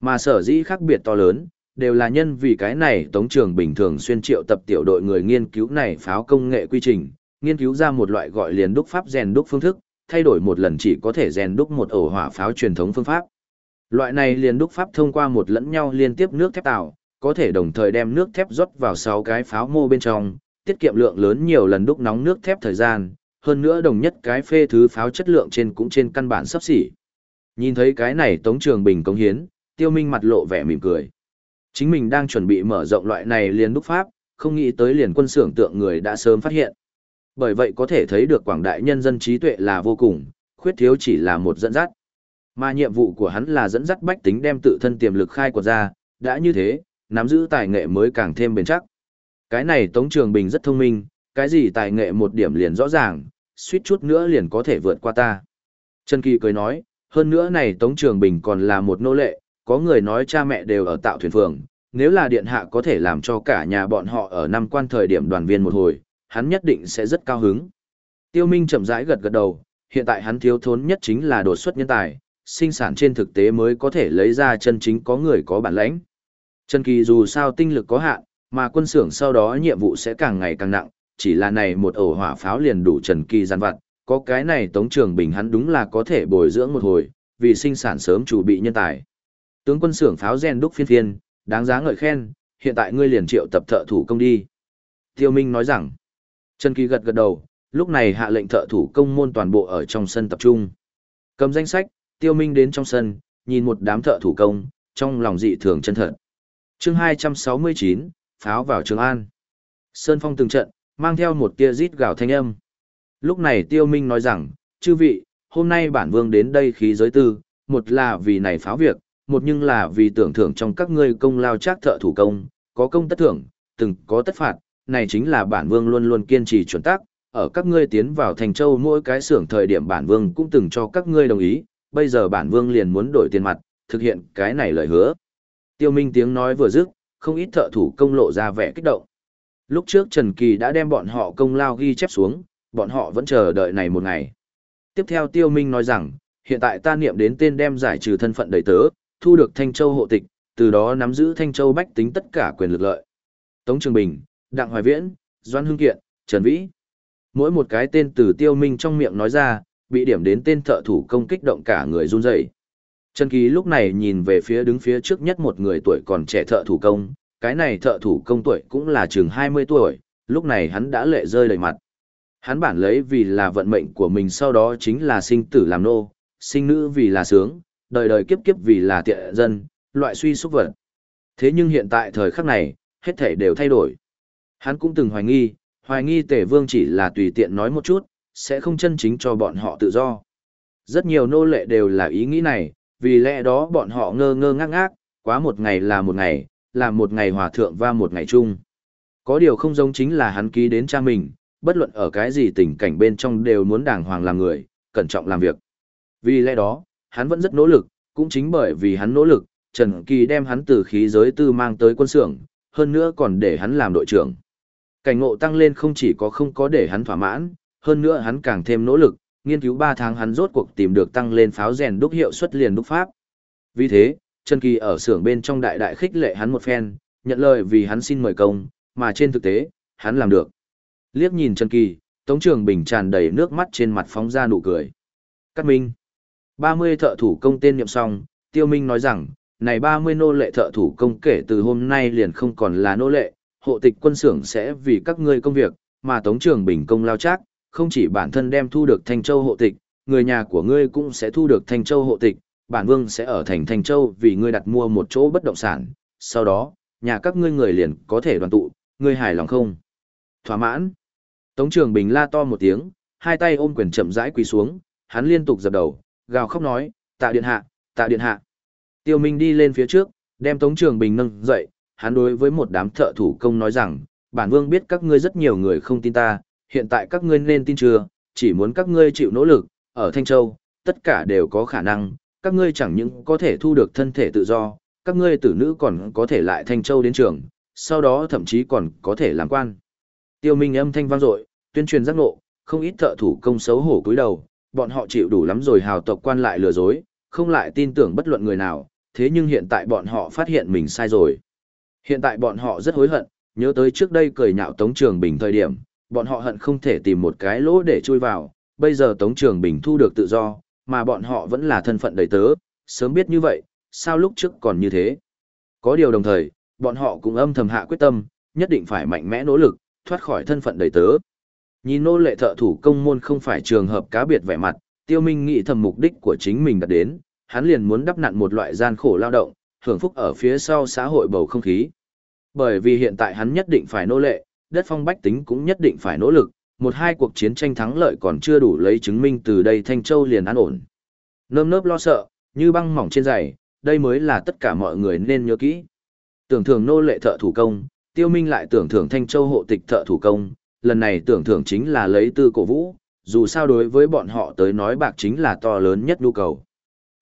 Mà sở dĩ khác biệt to lớn, đều là nhân vì cái này Tống Trường Bình thường xuyên triệu tập tiểu đội người nghiên cứu này pháo công nghệ quy trình, nghiên cứu ra một loại gọi liền đúc pháp rèn đúc phương thức, thay đổi một lần chỉ có thể rèn đúc một ổ hỏa pháo truyền thống phương pháp. Loại này liền đúc pháp thông qua một lẫn nhau liên tiếp nước thép tạo, có thể đồng thời đem nước thép rót vào 6 cái pháo mô bên trong, tiết kiệm lượng lớn nhiều lần đúc nóng nước thép thời gian, hơn nữa đồng nhất cái phê thứ pháo chất lượng trên cũng trên căn bản sắp xỉ. Nhìn thấy cái này Tống Trường Bình công hiến, Tiêu Minh mặt lộ vẻ mỉm cười. Chính mình đang chuẩn bị mở rộng loại này liền đúc pháp, không nghĩ tới liền quân xưởng tượng người đã sớm phát hiện. Bởi vậy có thể thấy được quảng đại nhân dân trí tuệ là vô cùng, khuyết thiếu chỉ là một dẫn dắt. Mà nhiệm vụ của hắn là dẫn dắt bách tính đem tự thân tiềm lực khai quật ra, đã như thế, nắm giữ tài nghệ mới càng thêm bền chắc. Cái này Tống Trường Bình rất thông minh, cái gì tài nghệ một điểm liền rõ ràng, suýt chút nữa liền có thể vượt qua ta. Trần Kỳ cười nói, hơn nữa này Tống Trường Bình còn là một nô lệ, có người nói cha mẹ đều ở tạo thuyền phường, nếu là điện hạ có thể làm cho cả nhà bọn họ ở năm quan thời điểm đoàn viên một hồi, hắn nhất định sẽ rất cao hứng. Tiêu Minh chậm rãi gật gật đầu, hiện tại hắn thiếu thốn nhất chính là đột xuất nhân tài, sinh sản trên thực tế mới có thể lấy ra chân chính có người có bản lãnh. Trần Kỳ dù sao tinh lực có hạn, mà quân xưởng sau đó nhiệm vụ sẽ càng ngày càng nặng, chỉ là này một ổ hỏa pháo liền đủ Trần Kỳ gian vặt, có cái này Tống Trường Bình hắn đúng là có thể bồi dưỡng một hồi, vì sinh sản sớm chủ bị nhân tài. Tướng quân xưởng pháo gen đúc phiên phiên, đáng giá ngợi khen, hiện tại ngươi liền triệu tập thợ thủ công đi. Tiêu Minh nói rằng, Trần Kỳ gật gật đầu, lúc này hạ lệnh thợ thủ công môn toàn bộ ở trong sân tập trung. Cầm danh sách, Tiêu Minh đến trong sân, nhìn một đám thợ thủ công, trong lòng dị thường chân thật. Chương 269, pháo vào Trường An. Sơn Phong từng trận, mang theo một tia rít gào thanh âm. Lúc này Tiêu Minh nói rằng, chư vị, hôm nay bản vương đến đây khí giới tư, một là vì này pháo việc, một nhưng là vì tưởng thưởng trong các ngươi công lao chắc thợ thủ công, có công tất thưởng, từng có tất phạt, này chính là bản vương luôn luôn kiên trì chuẩn tắc, ở các ngươi tiến vào thành châu mỗi cái xưởng thời điểm bản vương cũng từng cho các ngươi đồng ý, bây giờ bản vương liền muốn đổi tiền mặt, thực hiện cái này lời hứa. Tiêu Minh tiếng nói vừa dứt, không ít thợ thủ công lộ ra vẻ kích động. Lúc trước Trần Kỳ đã đem bọn họ công lao ghi chép xuống, bọn họ vẫn chờ đợi này một ngày. Tiếp theo Tiêu Minh nói rằng, hiện tại ta niệm đến tên đem giải trừ thân phận đầy tớ, thu được Thanh Châu hộ tịch, từ đó nắm giữ Thanh Châu bách tính tất cả quyền lực lợi. Tống Trường Bình, Đặng Hoài Viễn, Doan Hưng Kiện, Trần Vĩ. Mỗi một cái tên từ Tiêu Minh trong miệng nói ra, bị điểm đến tên thợ thủ công kích động cả người run rẩy. Trần Kỳ lúc này nhìn về phía đứng phía trước nhất một người tuổi còn trẻ thợ thủ công, cái này thợ thủ công tuổi cũng là chừng 20 tuổi, lúc này hắn đã lệ rơi đầy mặt. Hắn bản lấy vì là vận mệnh của mình sau đó chính là sinh tử làm nô, sinh nữ vì là sướng, đời đời kiếp kiếp vì là tiện dân, loại suy xúc vật. Thế nhưng hiện tại thời khắc này, hết thể đều thay đổi. Hắn cũng từng hoài nghi, hoài nghi tể vương chỉ là tùy tiện nói một chút, sẽ không chân chính cho bọn họ tự do. Rất nhiều nô lệ đều là ý nghĩ này, vì lẽ đó bọn họ ngơ ngơ ngác ngác, quá một ngày là một ngày, là một ngày hòa thượng và một ngày chung. Có điều không giống chính là hắn ký đến cha mình, bất luận ở cái gì tình cảnh bên trong đều muốn đàng hoàng làm người, cẩn trọng làm việc. Vì lẽ đó, hắn vẫn rất nỗ lực, cũng chính bởi vì hắn nỗ lực, Trần Kỳ đem hắn từ khí giới tư mang tới quân xưởng, hơn nữa còn để hắn làm đội trưởng. Cảnh ngộ tăng lên không chỉ có không có để hắn thỏa mãn, hơn nữa hắn càng thêm nỗ lực, nghiên cứu 3 tháng hắn rốt cuộc tìm được tăng lên pháo rèn đúc hiệu suất liền đúc pháp. Vì thế, Trần Kỳ ở xưởng bên trong đại đại khích lệ hắn một phen, nhận lời vì hắn xin mời công, mà trên thực tế, hắn làm được. Liếc nhìn Trần Kỳ, Tống Trường Bình tràn đầy nước mắt trên mặt phóng ra nụ cười. Cát Minh. 30 thợ thủ công tên nhậm xong, Tiêu Minh nói rằng, này 30 nô lệ thợ thủ công kể từ hôm nay liền không còn là nô lệ, hộ tịch quân xưởng sẽ vì các ngươi công việc, mà Tống Trường Bình công lao chắc, không chỉ bản thân đem thu được Thanh Châu hộ tịch, người nhà của ngươi cũng sẽ thu được Thanh Châu hộ tịch, bản vương sẽ ở thành thành Châu vì ngươi đặt mua một chỗ bất động sản, sau đó, nhà các ngươi người liền có thể đoàn tụ, ngươi hài lòng không? Thỏa mãn. Tống Trường Bình la to một tiếng, hai tay ôm quyền chậm rãi quỳ xuống, hắn liên tục dập đầu, gào khóc nói, tạ điện hạ, tạ điện hạ. Tiêu Minh đi lên phía trước, đem Tống Trường Bình nâng dậy, hắn đối với một đám thợ thủ công nói rằng, bản vương biết các ngươi rất nhiều người không tin ta, hiện tại các ngươi nên tin chưa, chỉ muốn các ngươi chịu nỗ lực, ở Thanh Châu, tất cả đều có khả năng, các ngươi chẳng những có thể thu được thân thể tự do, các ngươi tử nữ còn có thể lại Thanh Châu đến trường, sau đó thậm chí còn có thể làm quan. Tiêu Minh âm thanh vang dội, tuyên truyền giác ngộ, không ít thợ thủ công xấu hổ cúi đầu, bọn họ chịu đủ lắm rồi hào tộc quan lại lừa dối, không lại tin tưởng bất luận người nào, thế nhưng hiện tại bọn họ phát hiện mình sai rồi. Hiện tại bọn họ rất hối hận, nhớ tới trước đây cười nhạo Tống Trường Bình thời điểm, bọn họ hận không thể tìm một cái lỗ để chui vào, bây giờ Tống Trường Bình thu được tự do, mà bọn họ vẫn là thân phận đầy tớ, sớm biết như vậy, sao lúc trước còn như thế. Có điều đồng thời, bọn họ cũng âm thầm hạ quyết tâm, nhất định phải mạnh mẽ nỗ lực, thoát khỏi thân phận đầy tớ. Nhìn nô lệ thợ thủ công môn không phải trường hợp cá biệt vẻ mặt, tiêu minh nghĩ thầm mục đích của chính mình đã đến, hắn liền muốn đắp nặn một loại gian khổ lao động, hưởng phúc ở phía sau xã hội bầu không khí. Bởi vì hiện tại hắn nhất định phải nô lệ, đất phong bách tính cũng nhất định phải nỗ lực, một hai cuộc chiến tranh thắng lợi còn chưa đủ lấy chứng minh từ đây Thanh Châu liền an ổn. Nơm nớp lo sợ, như băng mỏng trên giày, đây mới là tất cả mọi người nên nhớ kỹ. Tưởng thưởng nô lệ thợ thủ công, tiêu minh lại tưởng thưởng Thanh Châu hộ tịch thợ thủ công, lần này tưởng thưởng chính là lấy tư cổ vũ, dù sao đối với bọn họ tới nói bạc chính là to lớn nhất nhu cầu.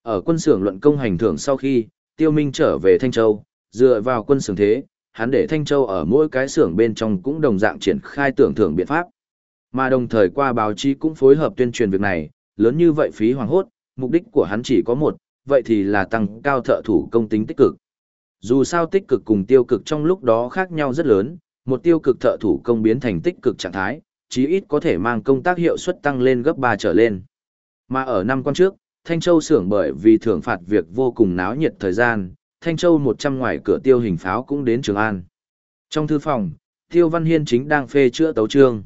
Ở quân xưởng luận công hành thưởng sau khi, tiêu minh trở về Thanh Châu, dựa vào quân xưởng thế, hắn để Thanh Châu ở mỗi cái xưởng bên trong cũng đồng dạng triển khai tưởng thưởng biện pháp. Mà đồng thời qua báo chí cũng phối hợp tuyên truyền việc này, lớn như vậy phí hoàng hốt, mục đích của hắn chỉ có một, vậy thì là tăng cao thợ thủ công tính tích cực. Dù sao tích cực cùng tiêu cực trong lúc đó khác nhau rất lớn, một tiêu cực thợ thủ công biến thành tích cực trạng thái, chí ít có thể mang công tác hiệu suất tăng lên gấp 3 trở lên. Mà ở năm quan trước, Thanh Châu xưởng bởi vì thưởng phạt việc vô cùng náo nhiệt thời gian, Thanh Châu 100 ngoài cửa tiêu hình pháo cũng đến Trường An. Trong thư phòng, Tiêu Văn Hiên chính đang phê chữa tấu trương.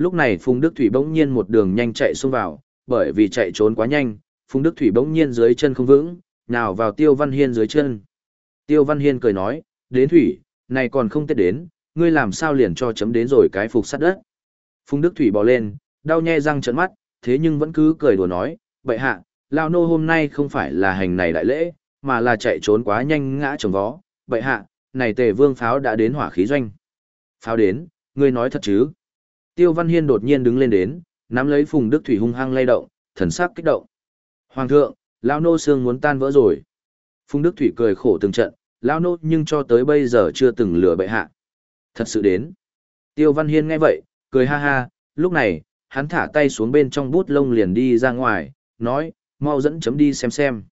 Lúc này Phùng Đức Thủy bỗng nhiên một đường nhanh chạy xông vào, bởi vì chạy trốn quá nhanh, Phùng Đức Thủy bỗng nhiên dưới chân không vững, nào vào Tiêu Văn Hiên dưới chân. Tiêu Văn Hiên cười nói, đến Thủy, này còn không tết đến, ngươi làm sao liền cho chấm đến rồi cái phục sắt đất. Phùng Đức Thủy bò lên, đau nhe răng trợn mắt, thế nhưng vẫn cứ cười đùa nói, vậy hạ, Lao Nô hôm nay không phải là hành này đại lễ, mà là chạy trốn quá nhanh ngã trồng vó. Vậy hạ, này tề vương pháo đã đến hỏa khí doanh. Pháo đến, ngươi nói thật chứ? Tiêu Văn Hiên đột nhiên đứng lên đến, nắm lấy Phùng Đức Thủy hung hăng lay động, thần sắc kích động. Hoàng thượng, Lao Nô xương muốn tan vỡ rồi. Phùng Đức Thủy cười khổ từng trận, Lao Nô nhưng cho tới bây giờ chưa từng lừa bệ hạ. Thật sự đến. Tiêu Văn Hiên nghe vậy, cười ha ha, lúc này, hắn thả tay xuống bên trong bút lông liền đi ra ngoài, nói, mau dẫn chấm đi xem xem.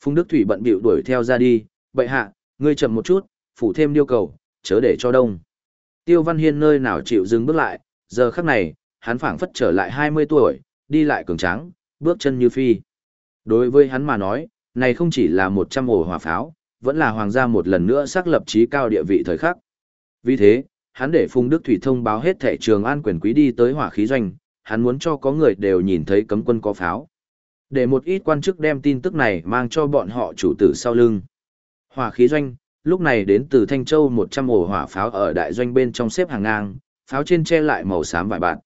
Phùng Đức Thủy bận bịu đuổi theo ra đi, bệ hạ, ngươi chậm một chút, phủ thêm điêu cầu, chớ để cho đông. Tiêu Văn Hiên nơi nào chịu dừng bước lại, giờ khắc này, hắn phảng phất trở lại 20 tuổi, đi lại cường tráng, bước chân như phi. Đối với hắn mà nói, này không chỉ là 100 ổ hỏa pháo, vẫn là hoàng gia một lần nữa xác lập trí cao địa vị thời khắc. Vì thế, hắn để Phùng Đức Thủy thông báo hết thẻ trường an quyền quý đi tới hỏa khí doanh, hắn muốn cho có người đều nhìn thấy cấm quân có pháo. Để một ít quan chức đem tin tức này mang cho bọn họ chủ tử sau lưng. Hỏa khí doanh, lúc này đến từ Thanh Châu 100 ổ hỏa pháo ở đại doanh bên trong xếp hàng ngang, pháo trên che lại màu xám vải bạt.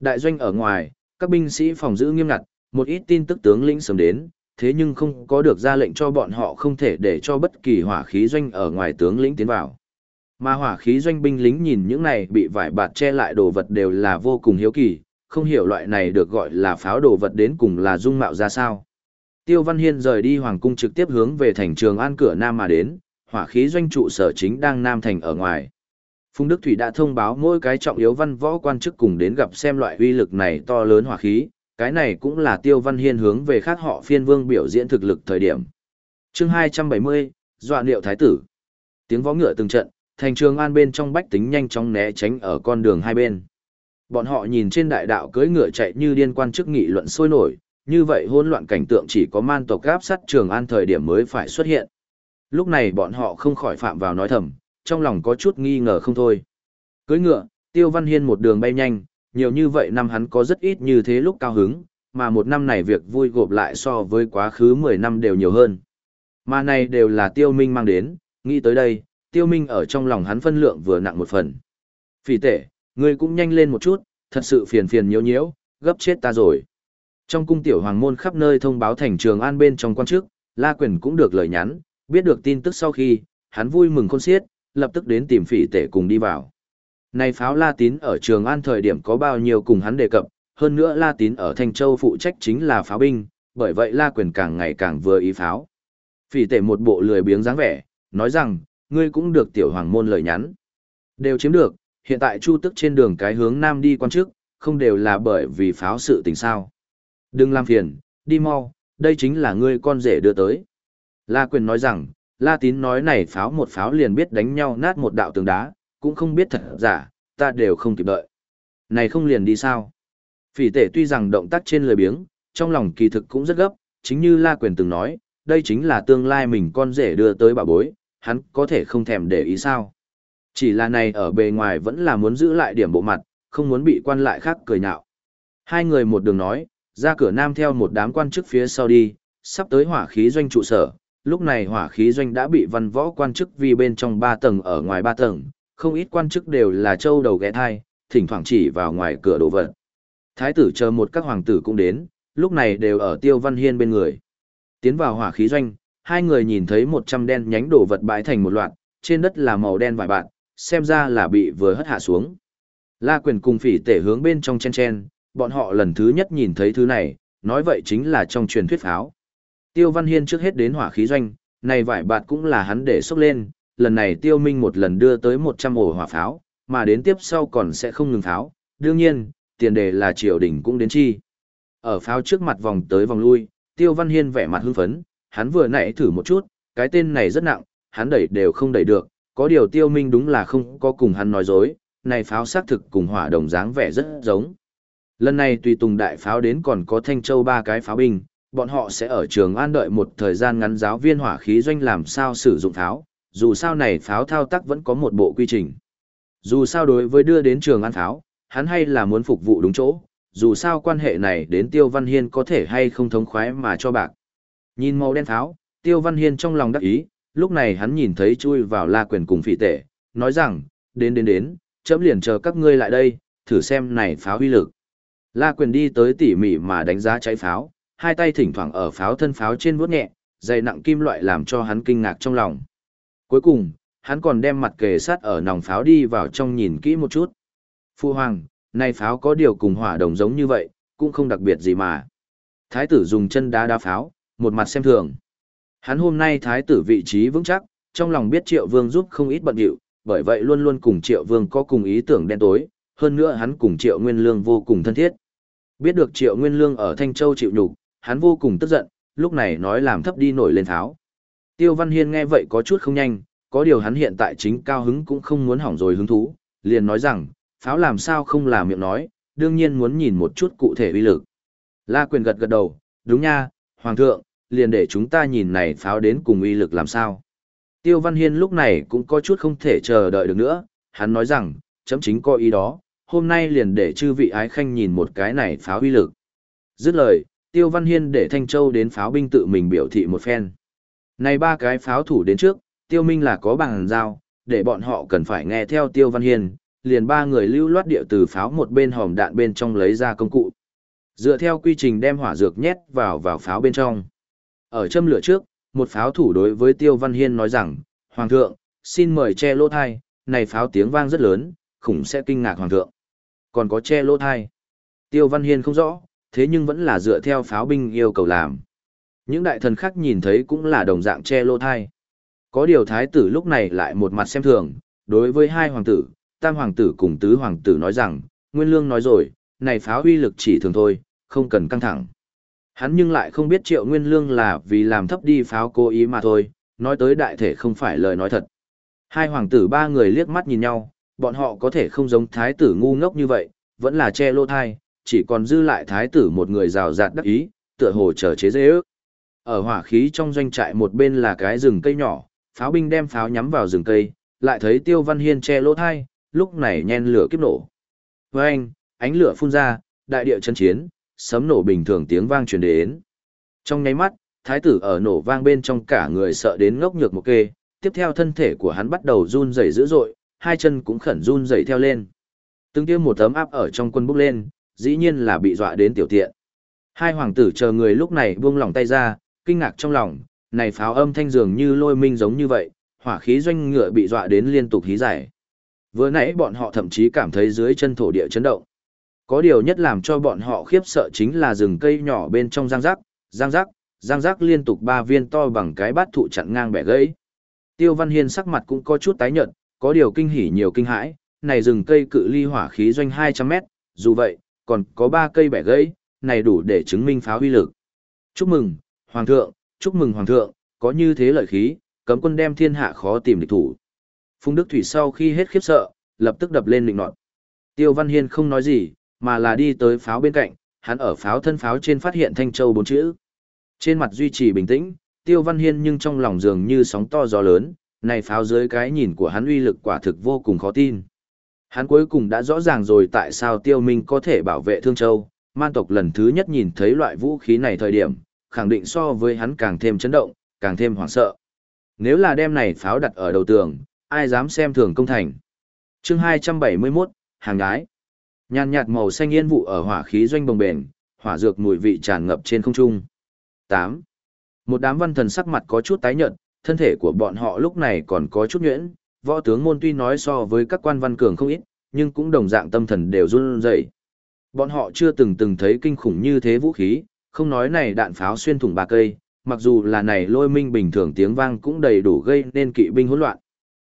Đại doanh ở ngoài, các binh sĩ phòng giữ nghiêm ngặt, một ít tin tức tướng lĩnh sớm đến, thế nhưng không có được ra lệnh cho bọn họ không thể để cho bất kỳ hỏa khí doanh ở ngoài tướng lĩnh tiến vào. Mà hỏa khí doanh binh lính nhìn những này bị vải bạt che lại đồ vật đều là vô cùng hiếu kỳ, không hiểu loại này được gọi là pháo đồ vật đến cùng là dung mạo ra sao. Tiêu Văn Hiên rời đi hoàng cung trực tiếp hướng về thành trường an cửa Nam mà đến, hỏa khí doanh trụ sở chính đang Nam thành ở ngoài. Phùng Đức Thủy đã thông báo mỗi cái trọng yếu văn võ quan chức cùng đến gặp xem loại uy lực này to lớn hỏa khí, cái này cũng là Tiêu Văn Hiên hướng về khác họ phiên vương biểu diễn thực lực thời điểm. chương 270, Dọa Niệu Thái Tử. Tiếng võ ngựa từng trận, thành trường an bên trong bách tính nhanh chóng né tránh ở con đường hai bên. bọn họ nhìn trên đại đạo cưỡi ngựa chạy như điên quan chức nghị luận sôi nổi, như vậy hỗn loạn cảnh tượng chỉ có man tộc gáp sắt Trường An thời điểm mới phải xuất hiện. Lúc này bọn họ không khỏi phạm vào nói thầm, trong lòng có chút nghi ngờ không thôi. Cưỡi ngựa, Tiêu Văn Hiên một đường bay nhanh, nhiều như vậy năm hắn có rất ít như thế lúc cao hứng, mà một năm này việc vui gộp lại so với quá khứ 10 năm đều nhiều hơn. Mà này đều là Tiêu Minh mang đến, nghĩ tới đây, Tiêu Minh ở trong lòng hắn phân lượng vừa nặng một phần. Phỉ tệ, ngươi cũng nhanh lên một chút, thật sự phiền phiền nhiễu nhiễu, gấp chết ta rồi. Trong cung tiểu hoàng môn khắp nơi thông báo thành trường an bên trong quan chức, La Quyền cũng được lời nhắn, biết được tin tức sau khi, hắn vui mừng khôn xiết, lập tức đến tìm phỉ tể cùng đi vào. Này pháo La Tín ở trường an thời điểm có bao nhiêu cùng hắn đề cập, hơn nữa La Tín ở Thanh Châu phụ trách chính là pháo binh, bởi vậy La Quyền càng ngày càng vừa ý pháo. Phỉ tể một bộ lười biếng dáng vẻ, nói rằng, ngươi cũng được tiểu hoàng môn lời nhắn. Đều chiếm được, hiện tại chu tức trên đường cái hướng nam đi quan chức, không đều là bởi vì pháo sự tình sao. Đừng làm phiền, đi mau, đây chính là ngươi con rể đưa tới. La Quyền nói rằng, La Tín nói này pháo một pháo liền biết đánh nhau nát một đạo tường đá, cũng không biết thật giả, ta đều không kịp đợi. Này không liền đi sao? Phỉ tể tuy rằng động tác trên lời biếng, trong lòng kỳ thực cũng rất gấp, chính như La Quyền từng nói, đây chính là tương lai mình con rể đưa tới bà bối, hắn có thể không thèm để ý sao. Chỉ là này ở bề ngoài vẫn là muốn giữ lại điểm bộ mặt, không muốn bị quan lại khác cười nhạo. Hai người một đường nói, ra cửa nam theo một đám quan chức phía sau đi, sắp tới hỏa khí doanh trụ sở. Lúc này hỏa khí doanh đã bị văn võ quan chức vì bên trong ba tầng ở ngoài ba tầng, không ít quan chức đều là châu đầu ghé thai, thỉnh thoảng chỉ vào ngoài cửa đồ vật. Thái tử chờ một các hoàng tử cũng đến, lúc này đều ở tiêu văn hiên bên người. Tiến vào hỏa khí doanh, hai người nhìn thấy một trăm đen nhánh đồ vật bãi thành một loạt, trên đất là màu đen vài bạn, xem ra là bị vừa hất hạ xuống. La quyền cùng phỉ tể hướng bên trong chen chen, bọn họ lần thứ nhất nhìn thấy thứ này, nói vậy chính là trong truyền thuyết pháo. Tiêu Văn Hiên trước hết đến hỏa khí doanh, này vải bạt cũng là hắn để xúc lên, lần này Tiêu Minh một lần đưa tới 100 ổ hỏa pháo, mà đến tiếp sau còn sẽ không ngừng pháo, đương nhiên, tiền đề là triều đình cũng đến chi. Ở pháo trước mặt vòng tới vòng lui, Tiêu Văn Hiên vẻ mặt hưng phấn, hắn vừa nãy thử một chút, cái tên này rất nặng, hắn đẩy đều không đẩy được, có điều Tiêu Minh đúng là không có cùng hắn nói dối, này pháo xác thực cùng hỏa đồng dáng vẻ rất giống. Lần này tùy tùng đại pháo đến còn có Thanh Châu ba cái pháo binh, bọn họ sẽ ở trường an đợi một thời gian ngắn giáo viên hỏa khí doanh làm sao sử dụng pháo, dù sao này pháo thao tác vẫn có một bộ quy trình. Dù sao đối với đưa đến trường an pháo, hắn hay là muốn phục vụ đúng chỗ, dù sao quan hệ này đến Tiêu Văn Hiên có thể hay không thống khoái mà cho bạc. Nhìn màu đen pháo, Tiêu Văn Hiên trong lòng đắc ý, lúc này hắn nhìn thấy chui vào la quyền cùng phỉ tệ, nói rằng, đến đến đến, chấm liền chờ các ngươi lại đây, thử xem này pháo huy lực. La quyền đi tới tỉ mỉ mà đánh giá cháy pháo, hai tay thỉnh thoảng ở pháo thân pháo trên vuốt nhẹ, dày nặng kim loại làm cho hắn kinh ngạc trong lòng. Cuối cùng, hắn còn đem mặt kề sát ở nòng pháo đi vào trong nhìn kỹ một chút. Phu hoàng, này pháo có điều cùng hỏa đồng giống như vậy, cũng không đặc biệt gì mà. Thái tử dùng chân đá đá pháo, một mặt xem thường. Hắn hôm nay thái tử vị trí vững chắc, trong lòng biết triệu vương giúp không ít bận điệu, bởi vậy luôn luôn cùng triệu vương có cùng ý tưởng đen tối, hơn nữa hắn cùng triệu nguyên lương vô cùng thân thiết. Biết được triệu nguyên lương ở Thanh Châu chịu nhục, hắn vô cùng tức giận, lúc này nói làm thấp đi nổi lên tháo. Tiêu Văn Hiên nghe vậy có chút không nhanh, có điều hắn hiện tại chính cao hứng cũng không muốn hỏng rồi hứng thú, liền nói rằng, pháo làm sao không làm miệng nói, đương nhiên muốn nhìn một chút cụ thể uy lực. La quyền gật gật đầu, đúng nha, Hoàng thượng, liền để chúng ta nhìn này pháo đến cùng uy lực làm sao. Tiêu Văn Hiên lúc này cũng có chút không thể chờ đợi được nữa, hắn nói rằng, chấm chính có ý đó, hôm nay liền để chư vị ái khanh nhìn một cái này pháo uy lực. Dứt lời, Tiêu Văn Hiên để Thanh Châu đến pháo binh tự mình biểu thị một phen. Này ba cái pháo thủ đến trước, Tiêu Minh là có bằng giao, để bọn họ cần phải nghe theo Tiêu Văn Hiên, liền ba người lưu loát điệu từ pháo một bên hòm đạn bên trong lấy ra công cụ. Dựa theo quy trình đem hỏa dược nhét vào vào pháo bên trong. Ở châm lửa trước, một pháo thủ đối với Tiêu Văn Hiên nói rằng, Hoàng thượng, xin mời che lỗ thai, này pháo tiếng vang rất lớn, khủng sẽ kinh ngạc Hoàng thượng. Còn có che lỗ thai. Tiêu Văn Hiên không rõ, thế nhưng vẫn là dựa theo pháo binh yêu cầu làm. Những đại thần khác nhìn thấy cũng là đồng dạng che lô thai. Có điều thái tử lúc này lại một mặt xem thường, đối với hai hoàng tử, tam hoàng tử cùng tứ hoàng tử nói rằng, Nguyên Lương nói rồi, này pháo uy lực chỉ thường thôi, không cần căng thẳng. Hắn nhưng lại không biết triệu nguyên lương là vì làm thấp đi pháo cố ý mà thôi, nói tới đại thể không phải lời nói thật. Hai hoàng tử ba người liếc mắt nhìn nhau, bọn họ có thể không giống thái tử ngu ngốc như vậy, vẫn là che lô thai, chỉ còn dư lại thái tử một người rào rạt đắc ý, tựa hồ chờ chế dễ ước. Ở hỏa khí trong doanh trại một bên là cái rừng cây nhỏ, pháo binh đem pháo nhắm vào rừng cây, lại thấy Tiêu Văn Hiên che lỗ thai, lúc này nhen lửa kiếp nổ. Với anh, ánh lửa phun ra, đại địa chân chiến, sấm nổ bình thường tiếng vang truyền đến. Trong nháy mắt, thái tử ở nổ vang bên trong cả người sợ đến ngốc nhược một kê, tiếp theo thân thể của hắn bắt đầu run rẩy dữ dội, hai chân cũng khẩn run rẩy theo lên. Từng tiêm một tấm áp ở trong quân bốc lên, dĩ nhiên là bị dọa đến tiểu tiện. Hai hoàng tử chờ người lúc này buông lỏng tay ra, kinh ngạc trong lòng, này pháo âm thanh dường như lôi minh giống như vậy, hỏa khí doanh ngựa bị dọa đến liên tục hí giải. Vừa nãy bọn họ thậm chí cảm thấy dưới chân thổ địa chấn động. Có điều nhất làm cho bọn họ khiếp sợ chính là rừng cây nhỏ bên trong giang rắc, giang rắc, giang rắc liên tục ba viên to bằng cái bát thụ chặn ngang bẻ gãy. Tiêu Văn Hiên sắc mặt cũng có chút tái nhợt, có điều kinh hỉ nhiều kinh hãi, này rừng cây cự ly hỏa khí doanh 200 mét, dù vậy, còn có ba cây bẻ gãy, này đủ để chứng minh pháo uy lực. Chúc mừng, Hoàng thượng, chúc mừng Hoàng thượng, có như thế lợi khí, cấm quân đem thiên hạ khó tìm địch thủ. Phùng Đức Thủy sau khi hết khiếp sợ, lập tức đập lên lịnh nọt. Tiêu Văn Hiên không nói gì, mà là đi tới pháo bên cạnh, hắn ở pháo thân pháo trên phát hiện Thanh Châu bốn chữ. Trên mặt duy trì bình tĩnh, Tiêu Văn Hiên nhưng trong lòng dường như sóng to gió lớn, này pháo dưới cái nhìn của hắn uy lực quả thực vô cùng khó tin. Hắn cuối cùng đã rõ ràng rồi tại sao Tiêu Minh có thể bảo vệ Thương Châu, man tộc lần thứ nhất nhìn thấy loại vũ khí này thời điểm, khẳng định so với hắn càng thêm chấn động, càng thêm hoảng sợ. Nếu là đem này pháo đặt ở đầu tường, ai dám xem thường công thành. chương 271, hàng gái. Nhàn nhạt màu xanh yên vụ ở hỏa khí doanh bồng bền, hỏa dược mùi vị tràn ngập trên không trung. 8. Một đám văn thần sắc mặt có chút tái nhợt, thân thể của bọn họ lúc này còn có chút nhuyễn, võ tướng môn tuy nói so với các quan văn cường không ít, nhưng cũng đồng dạng tâm thần đều run rẩy. Bọn họ chưa từng từng thấy kinh khủng như thế vũ khí, không nói này đạn pháo xuyên thủng ba cây, mặc dù là này lôi minh bình thường tiếng vang cũng đầy đủ gây nên kỵ binh hỗn loạn.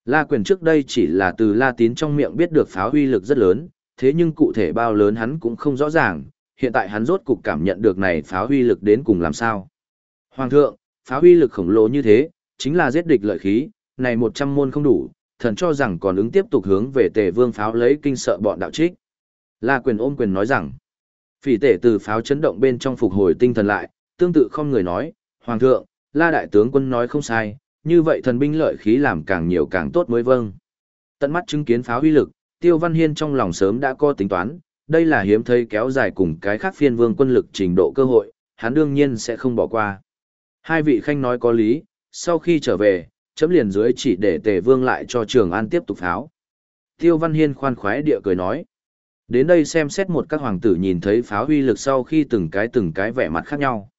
La quyền trước đây chỉ là từ La Tín trong miệng biết được pháo uy lực rất lớn, thế nhưng cụ thể bao lớn hắn cũng không rõ ràng, hiện tại hắn rốt cục cảm nhận được này pháo uy lực đến cùng làm sao. Hoàng thượng, pháo uy lực khổng lồ như thế, chính là giết địch lợi khí, này 100 môn không đủ, thần cho rằng còn ứng tiếp tục hướng về tề vương pháo lấy kinh sợ bọn đạo trích. La quyền ôm quyền nói rằng, phỉ tể từ pháo chấn động bên trong phục hồi tinh thần lại, tương tự không người nói, Hoàng thượng, La đại tướng quân nói không sai, như vậy thần binh lợi khí làm càng nhiều càng tốt mới vâng. Tận mắt chứng kiến pháo uy lực, Tiêu Văn Hiên trong lòng sớm đã có tính toán, đây là hiếm thấy kéo dài cùng cái khác phiên vương quân lực trình độ cơ hội, hắn đương nhiên sẽ không bỏ qua. Hai vị khanh nói có lý, sau khi trở về, chấm liền dưới chỉ để tề vương lại cho trường an tiếp tục pháo. Tiêu Văn Hiên khoan khoái địa cười nói. Đến đây xem xét một các hoàng tử nhìn thấy pháo huy lực sau khi từng cái từng cái vẻ mặt khác nhau.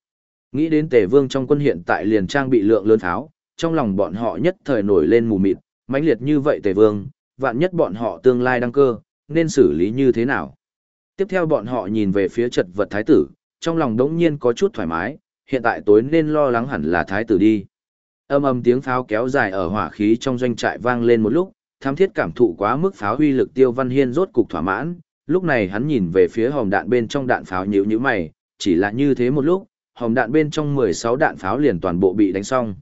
Nghĩ đến tề vương trong quân hiện tại liền trang bị lượng lớn pháo, trong lòng bọn họ nhất thời nổi lên mù mịt, mãnh liệt như vậy tề vương, vạn nhất bọn họ tương lai đăng cơ, nên xử lý như thế nào. Tiếp theo bọn họ nhìn về phía trật vật thái tử, trong lòng đống nhiên có chút thoải mái, hiện tại tối nên lo lắng hẳn là thái tử đi. Âm âm tiếng pháo kéo dài ở hỏa khí trong doanh trại vang lên một lúc, tham thiết cảm thụ quá mức pháo huy lực tiêu văn hiên rốt cục thỏa mãn, lúc này hắn nhìn về phía hòm đạn bên trong đạn pháo nhíu nhíu mày, chỉ là như thế một lúc, hòm đạn bên trong 16 đạn pháo liền toàn bộ bị đánh xong.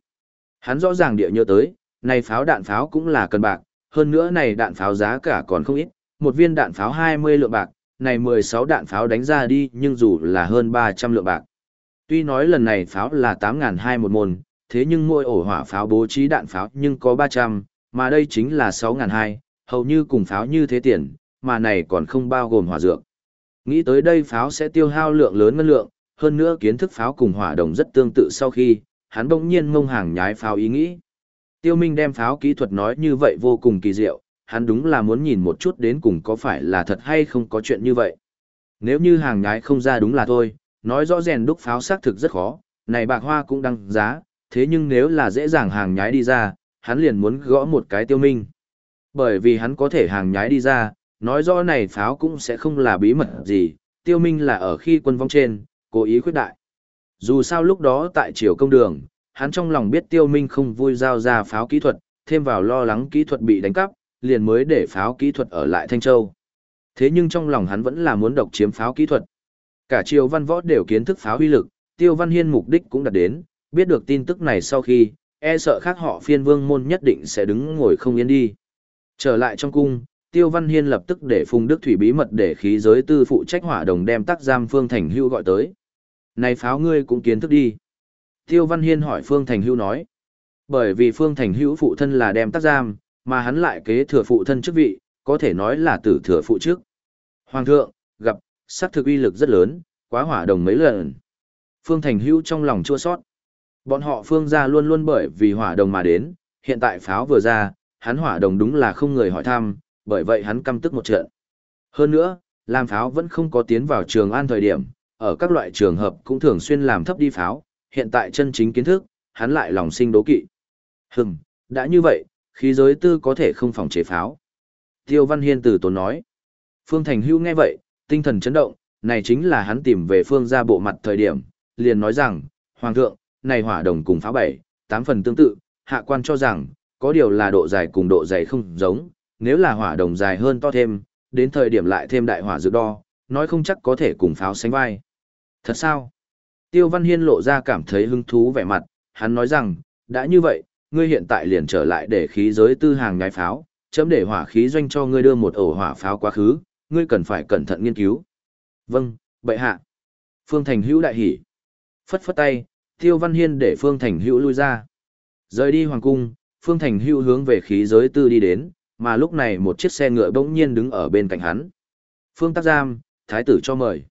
Hắn rõ ràng địa nhớ tới, này pháo đạn pháo cũng là cân bạc, hơn nữa này đạn pháo giá cả còn không ít, một viên đạn pháo 20 lượng bạc, này 16 đạn pháo đánh ra đi nhưng dù là hơn 300 lượng bạc. Tuy nói lần này pháo là 8.200 một môn, thế nhưng mỗi ổ hỏa pháo bố trí đạn pháo nhưng có 300, mà đây chính là 6.200, hầu như cùng pháo như thế tiền, mà này còn không bao gồm hỏa dược. Nghĩ tới đây pháo sẽ tiêu hao lượng lớn ngân lượng, hơn nữa kiến thức pháo cùng hỏa đồng rất tương tự sau khi, hắn bỗng nhiên mông hàng nhái pháo ý nghĩ. Tiêu Minh đem pháo kỹ thuật nói như vậy vô cùng kỳ diệu, hắn đúng là muốn nhìn một chút đến cùng có phải là thật hay không có chuyện như vậy. Nếu như hàng nhái không ra đúng là thôi, nói rõ rèn đúc pháo xác thực rất khó, này bạc hoa cũng đăng giá, thế nhưng nếu là dễ dàng hàng nhái đi ra, hắn liền muốn gõ một cái tiêu minh. Bởi vì hắn có thể hàng nhái đi ra, nói rõ này pháo cũng sẽ không là bí mật gì, tiêu minh là ở khi quân vong trên, cố ý khuyết đại. Dù sao lúc đó tại triều công đường, hắn trong lòng biết tiêu minh không vui giao ra pháo kỹ thuật, thêm vào lo lắng kỹ thuật bị đánh cắp, liền mới để pháo kỹ thuật ở lại Thanh Châu. Thế nhưng trong lòng hắn vẫn là muốn độc chiếm pháo kỹ thuật. Cả triều văn võ đều kiến thức pháo uy lực, tiêu văn hiên mục đích cũng đạt đến, biết được tin tức này sau khi, e sợ khác họ phiên vương môn nhất định sẽ đứng ngồi không yên đi. Trở lại trong cung, Tiêu Văn Hiên lập tức để Phùng Đức Thủy bí mật để khí giới tư phụ trách hỏa đồng đem tác giam Phương Thành Hưu gọi tới. Này pháo ngươi cũng kiến thức đi. Tiêu Văn Hiên hỏi Phương Thành Hưu nói. Bởi vì Phương Thành Hưu phụ thân là đem tác giam, mà hắn lại kế thừa phụ thân chức vị, có thể nói là tử thừa phụ trước. Hoàng thượng, gặp, sát thực uy lực rất lớn, quá hỏa đồng mấy lần. Phương Thành Hưu trong lòng chua sót. Bọn họ Phương gia luôn luôn bởi vì hỏa đồng mà đến, hiện tại pháo vừa ra, hắn hỏa đồng đúng là không người hỏi thăm, bởi vậy hắn căm tức một trận. Hơn nữa, làm pháo vẫn không có tiến vào trường an thời điểm, ở các loại trường hợp cũng thường xuyên làm thấp đi pháo, hiện tại chân chính kiến thức, hắn lại lòng sinh đố kỵ. Hừm, đã như vậy, khí giới tư có thể không phòng chế pháo. Tiêu Văn Hiên từ tốn nói. Phương Thành Hưu nghe vậy, tinh thần chấn động, này chính là hắn tìm về phương ra bộ mặt thời điểm, liền nói rằng, Hoàng thượng, này hỏa đồng cùng pháo bảy, tám phần tương tự, hạ quan cho rằng, có điều là độ dài cùng độ dày không giống, nếu là hỏa đồng dài hơn to thêm, đến thời điểm lại thêm đại hỏa dự đo, nói không chắc có thể cùng pháo sánh vai. Thật sao? Tiêu Văn Hiên lộ ra cảm thấy hứng thú vẻ mặt, hắn nói rằng, đã như vậy, ngươi hiện tại liền trở lại để khí giới tư hàng nhái pháo, chấm để hỏa khí doanh cho ngươi đưa một ổ hỏa pháo quá khứ, ngươi cần phải cẩn thận nghiên cứu. Vâng, bệ hạ. Phương Thành Hữu đại hỉ. Phất phất tay, Tiêu Văn Hiên để Phương Thành Hữu lui ra. Rời đi hoàng cung, Phương Thành Hữu hướng về khí giới tư đi đến, mà lúc này một chiếc xe ngựa bỗng nhiên đứng ở bên cạnh hắn. Phương Tắc Giam, thái tử cho mời.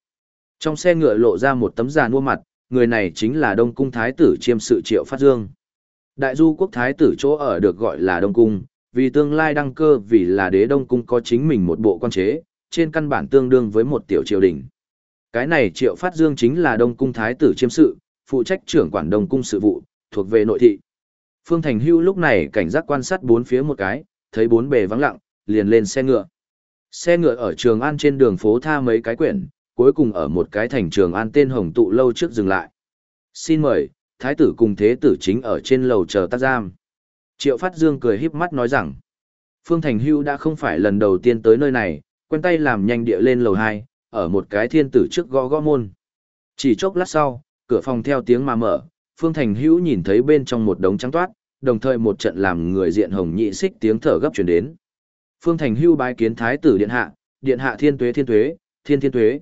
Trong xe ngựa lộ ra một tấm giàn mua mặt, người này chính là Đông Cung thái tử chiêm sự Triệu Phát Dương. Đại du quốc thái tử chỗ ở được gọi là Đông Cung, vì tương lai đăng cơ vì là đế Đông Cung có chính mình một bộ quan chế, trên căn bản tương đương với một tiểu triều đình. Cái này Triệu Phát Dương chính là Đông Cung thái tử chiêm sự, phụ trách trưởng quản đồng Cung sự vụ, thuộc về nội thị. Phương Thành Hưu lúc này cảnh giác quan sát bốn phía một cái, thấy bốn bề vắng lặng, liền lên xe ngựa. Xe ngựa ở Trường An trên đường phố tha mấy cái quyển, cuối cùng ở một cái thành Trường An tên Hồng Tụ lâu trước dừng lại. Xin mời, thái tử cùng thế tử chính ở trên lầu chờ tác giam. Triệu Phát Dương cười híp mắt nói rằng, Phương Thành Hưu đã không phải lần đầu tiên tới nơi này, quen tay làm nhanh địa lên lầu 2, ở một cái thiên tử trước gõ gõ môn. Chỉ chốc lát sau, cửa phòng theo tiếng mà mở, Phương Thành Hữu nhìn thấy bên trong một đống trắng toát, đồng thời một trận làm người diện hồng nhị xích tiếng thở gấp truyền đến. Phương Thành hữu bái kiến thái tử điện hạ, điện hạ thiên tuế thiên tuế, thiên thiên tuế.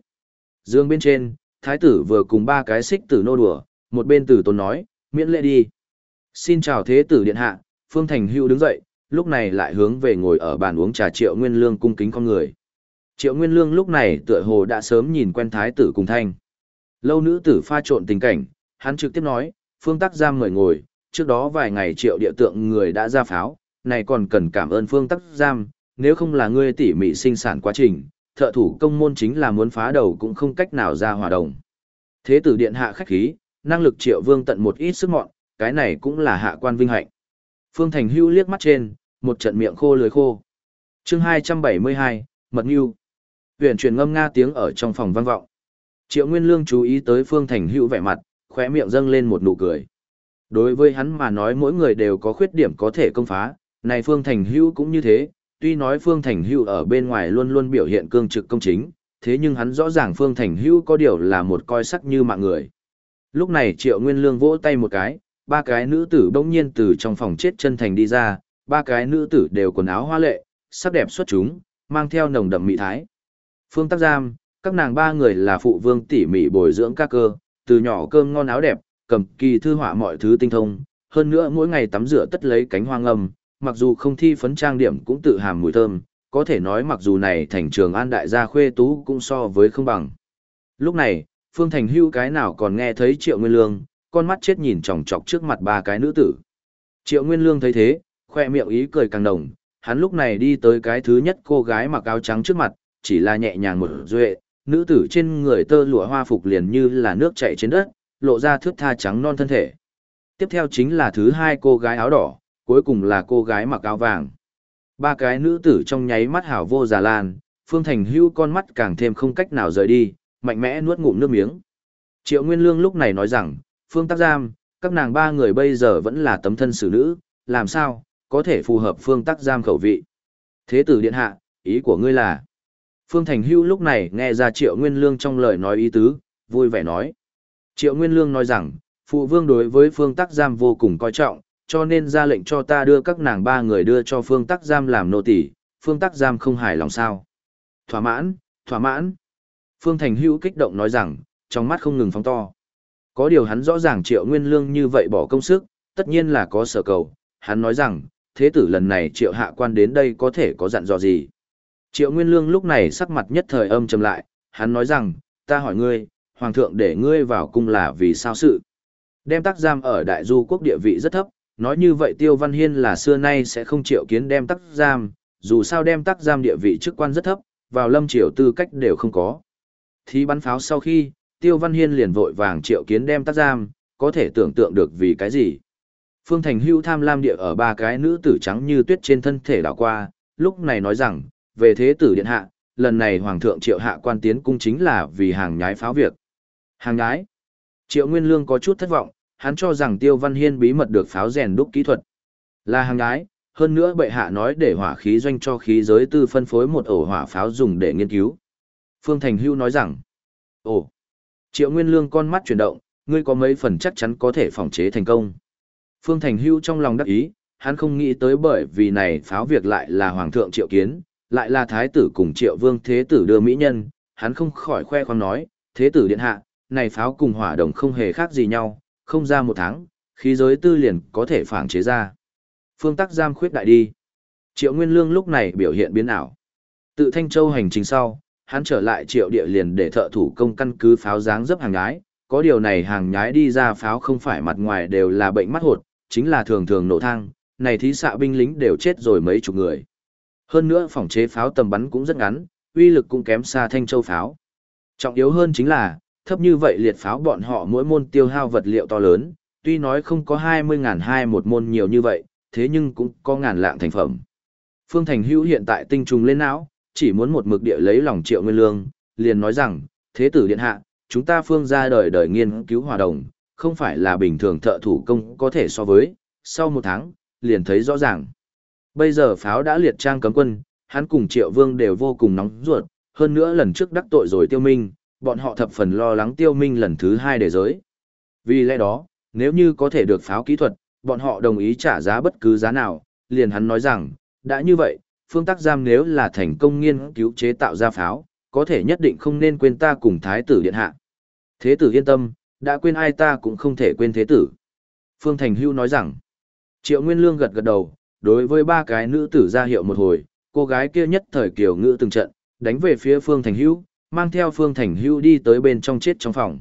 Dương bên trên, thái tử vừa cùng ba cái xích tử nô đùa, một bên tử tôn nói, miễn lễ đi. Xin chào thế tử điện hạ, Phương Thành hữu đứng dậy, lúc này lại hướng về ngồi ở bàn uống trà Triệu Nguyên Lương cung kính con người. Triệu Nguyên Lương lúc này tựa hồ đã sớm nhìn quen thái tử cùng thanh. Lâu nữ tử pha trộn tình cảnh, hắn trực tiếp nói, Phương Tắc Giam mời ngồi, trước đó vài ngày triệu địa tượng người đã ra pháo, này còn cần cảm ơn Phương Tắc Giam, nếu không là ngươi tỉ mỉ sinh sản quá trình, thợ thủ công môn chính là muốn phá đầu cũng không cách nào ra hòa đồng. Thế tử điện hạ khách khí, năng lực triệu vương tận một ít sức mọn, cái này cũng là hạ quan vinh hạnh. Phương Thành Hưu liếc mắt trên, một trận miệng khô lưới khô. chương 272, Mật Nhu. Huyền truyền ngâm nga tiếng ở trong phòng vang vọng. Triệu Nguyên Lương chú ý tới Phương Thành Hưu vẻ mặt, khóe miệng dâng lên một nụ cười. Đối với hắn mà nói mỗi người đều có khuyết điểm có thể công phá, này Phương Thành Hưu cũng như thế, tuy nói Phương Thành Hưu ở bên ngoài luôn luôn biểu hiện cương trực công chính, thế nhưng hắn rõ ràng Phương Thành Hưu có điều là một coi sắc như mạng người. Lúc này Triệu Nguyên Lương vỗ tay một cái, ba cái nữ tử bỗng nhiên từ trong phòng chết chân thành đi ra, ba cái nữ tử đều quần áo hoa lệ, sắc đẹp xuất chúng, mang theo nồng đậm mỹ thái. Phương Tắc Giam, các nàng ba người là phụ vương tỉ mỉ bồi dưỡng các cơ, từ nhỏ cơm ngon áo đẹp, cầm kỳ thư họa mọi thứ tinh thông, hơn nữa mỗi ngày tắm rửa tất lấy cánh hoang âm mặc dù không thi phấn trang điểm cũng tự hàm mùi thơm, có thể nói mặc dù này thành trường an đại gia khuê tú cũng so với không bằng. Lúc này, Phương Thành Hưu cái nào còn nghe thấy Triệu Nguyên Lương, con mắt chết nhìn chòng chọc trước mặt ba cái nữ tử. Triệu Nguyên Lương thấy thế, khoe miệng ý cười càng đồng, hắn lúc này đi tới cái thứ nhất cô gái mặc áo trắng trước mặt, chỉ là nhẹ nhàng một duệ, nữ tử trên người tơ lụa hoa phục liền như là nước chảy trên đất, lộ ra thước tha trắng non thân thể. Tiếp theo chính là thứ hai cô gái áo đỏ, cuối cùng là cô gái mặc áo vàng. Ba cái nữ tử trong nháy mắt hảo vô giả lan, Phương Thành Hưu con mắt càng thêm không cách nào rời đi, mạnh mẽ nuốt ngụm nước miếng. Triệu Nguyên Lương lúc này nói rằng, Phương Tắc Giam, các nàng ba người bây giờ vẫn là tấm thân xử nữ, làm sao, có thể phù hợp Phương Tắc Giam khẩu vị. Thế tử điện hạ, ý của ngươi là... Phương Thành Hưu lúc này nghe ra Triệu Nguyên Lương trong lời nói ý tứ, vui vẻ nói. Triệu Nguyên Lương nói rằng, phụ vương đối với Phương Tắc Giam vô cùng coi trọng, cho nên ra lệnh cho ta đưa các nàng ba người đưa cho Phương Tắc Giam làm nô tỳ, Phương Tắc Giam không hài lòng sao? Thỏa mãn, thỏa mãn. Phương Thành Hữu kích động nói rằng, trong mắt không ngừng phóng to. Có điều hắn rõ ràng triệu nguyên lương như vậy bỏ công sức, tất nhiên là có sở cầu. Hắn nói rằng, thế tử lần này triệu hạ quan đến đây có thể có dặn dò gì. Triệu nguyên lương lúc này sắc mặt nhất thời âm trầm lại, hắn nói rằng, ta hỏi ngươi, hoàng thượng để ngươi vào cung là vì sao sự. Đem tắc giam ở đại du quốc địa vị rất thấp, nói như vậy Tiêu Văn Hiên là xưa nay sẽ không triệu kiến đem tắc giam, dù sao đem tắc giam địa vị chức quan rất thấp, vào lâm triều tư cách đều không có. Thì bắn pháo sau khi, Tiêu Văn Hiên liền vội vàng triệu kiến đem tắc giam, có thể tưởng tượng được vì cái gì. Phương Thành Hưu tham lam địa ở ba cái nữ tử trắng như tuyết trên thân thể đảo qua, lúc này nói rằng, về thế tử điện hạ, lần này Hoàng thượng triệu hạ quan tiến cung chính là vì hàng nhái pháo việc. Hàng nhái. Triệu Nguyên Lương có chút thất vọng, hắn cho rằng Tiêu Văn Hiên bí mật được pháo rèn đúc kỹ thuật. Là hàng nhái, hơn nữa bệ hạ nói để hỏa khí doanh cho khí giới tư phân phối một ổ hỏa pháo dùng để nghiên cứu. Phương Thành Hưu nói rằng, ồ, Triệu Nguyên Lương con mắt chuyển động, ngươi có mấy phần chắc chắn có thể phòng chế thành công. Phương Thành Hưu trong lòng đắc ý, hắn không nghĩ tới bởi vì này pháo việc lại là Hoàng thượng Triệu Kiến, lại là Thái tử cùng Triệu Vương Thế tử đưa Mỹ nhân, hắn không khỏi khoe khoang nói, Thế tử điện hạ, này pháo cùng hỏa đồng không hề khác gì nhau, không ra một tháng, khí giới tư liền có thể phản chế ra. Phương tắc giam khuyết đại đi. Triệu Nguyên Lương lúc này biểu hiện biến ảo. Tự Thanh Châu hành trình sau, hắn trở lại triệu địa liền để thợ thủ công căn cứ pháo dáng dấp hàng nhái, có điều này hàng nhái đi ra pháo không phải mặt ngoài đều là bệnh mắt hột, chính là thường thường nổ thang, này thí xạ binh lính đều chết rồi mấy chục người. Hơn nữa phòng chế pháo tầm bắn cũng rất ngắn, uy lực cũng kém xa thanh châu pháo. Trọng yếu hơn chính là, thấp như vậy liệt pháo bọn họ mỗi môn tiêu hao vật liệu to lớn, tuy nói không có 20.000 hai một môn nhiều như vậy, thế nhưng cũng có ngàn lạng thành phẩm. Phương Thành Hữu hiện tại tinh trùng lên não, chỉ muốn một mực địa lấy lòng triệu nguyên lương, liền nói rằng, thế tử điện hạ, chúng ta phương ra đời đời nghiên cứu hòa đồng, không phải là bình thường thợ thủ công có thể so với, sau một tháng, liền thấy rõ ràng. Bây giờ pháo đã liệt trang cấm quân, hắn cùng triệu vương đều vô cùng nóng ruột, hơn nữa lần trước đắc tội rồi tiêu minh, bọn họ thập phần lo lắng tiêu minh lần thứ hai để giới. Vì lẽ đó, nếu như có thể được pháo kỹ thuật, bọn họ đồng ý trả giá bất cứ giá nào, liền hắn nói rằng, đã như vậy, phương tắc giam nếu là thành công nghiên cứu chế tạo ra pháo, có thể nhất định không nên quên ta cùng thái tử điện hạ. Thế tử yên tâm, đã quên ai ta cũng không thể quên thế tử. Phương Thành Hưu nói rằng, Triệu Nguyên Lương gật gật đầu, đối với ba cái nữ tử ra hiệu một hồi, cô gái kia nhất thời kiểu ngữ từng trận, đánh về phía Phương Thành Hưu, mang theo Phương Thành Hưu đi tới bên trong chết trong phòng.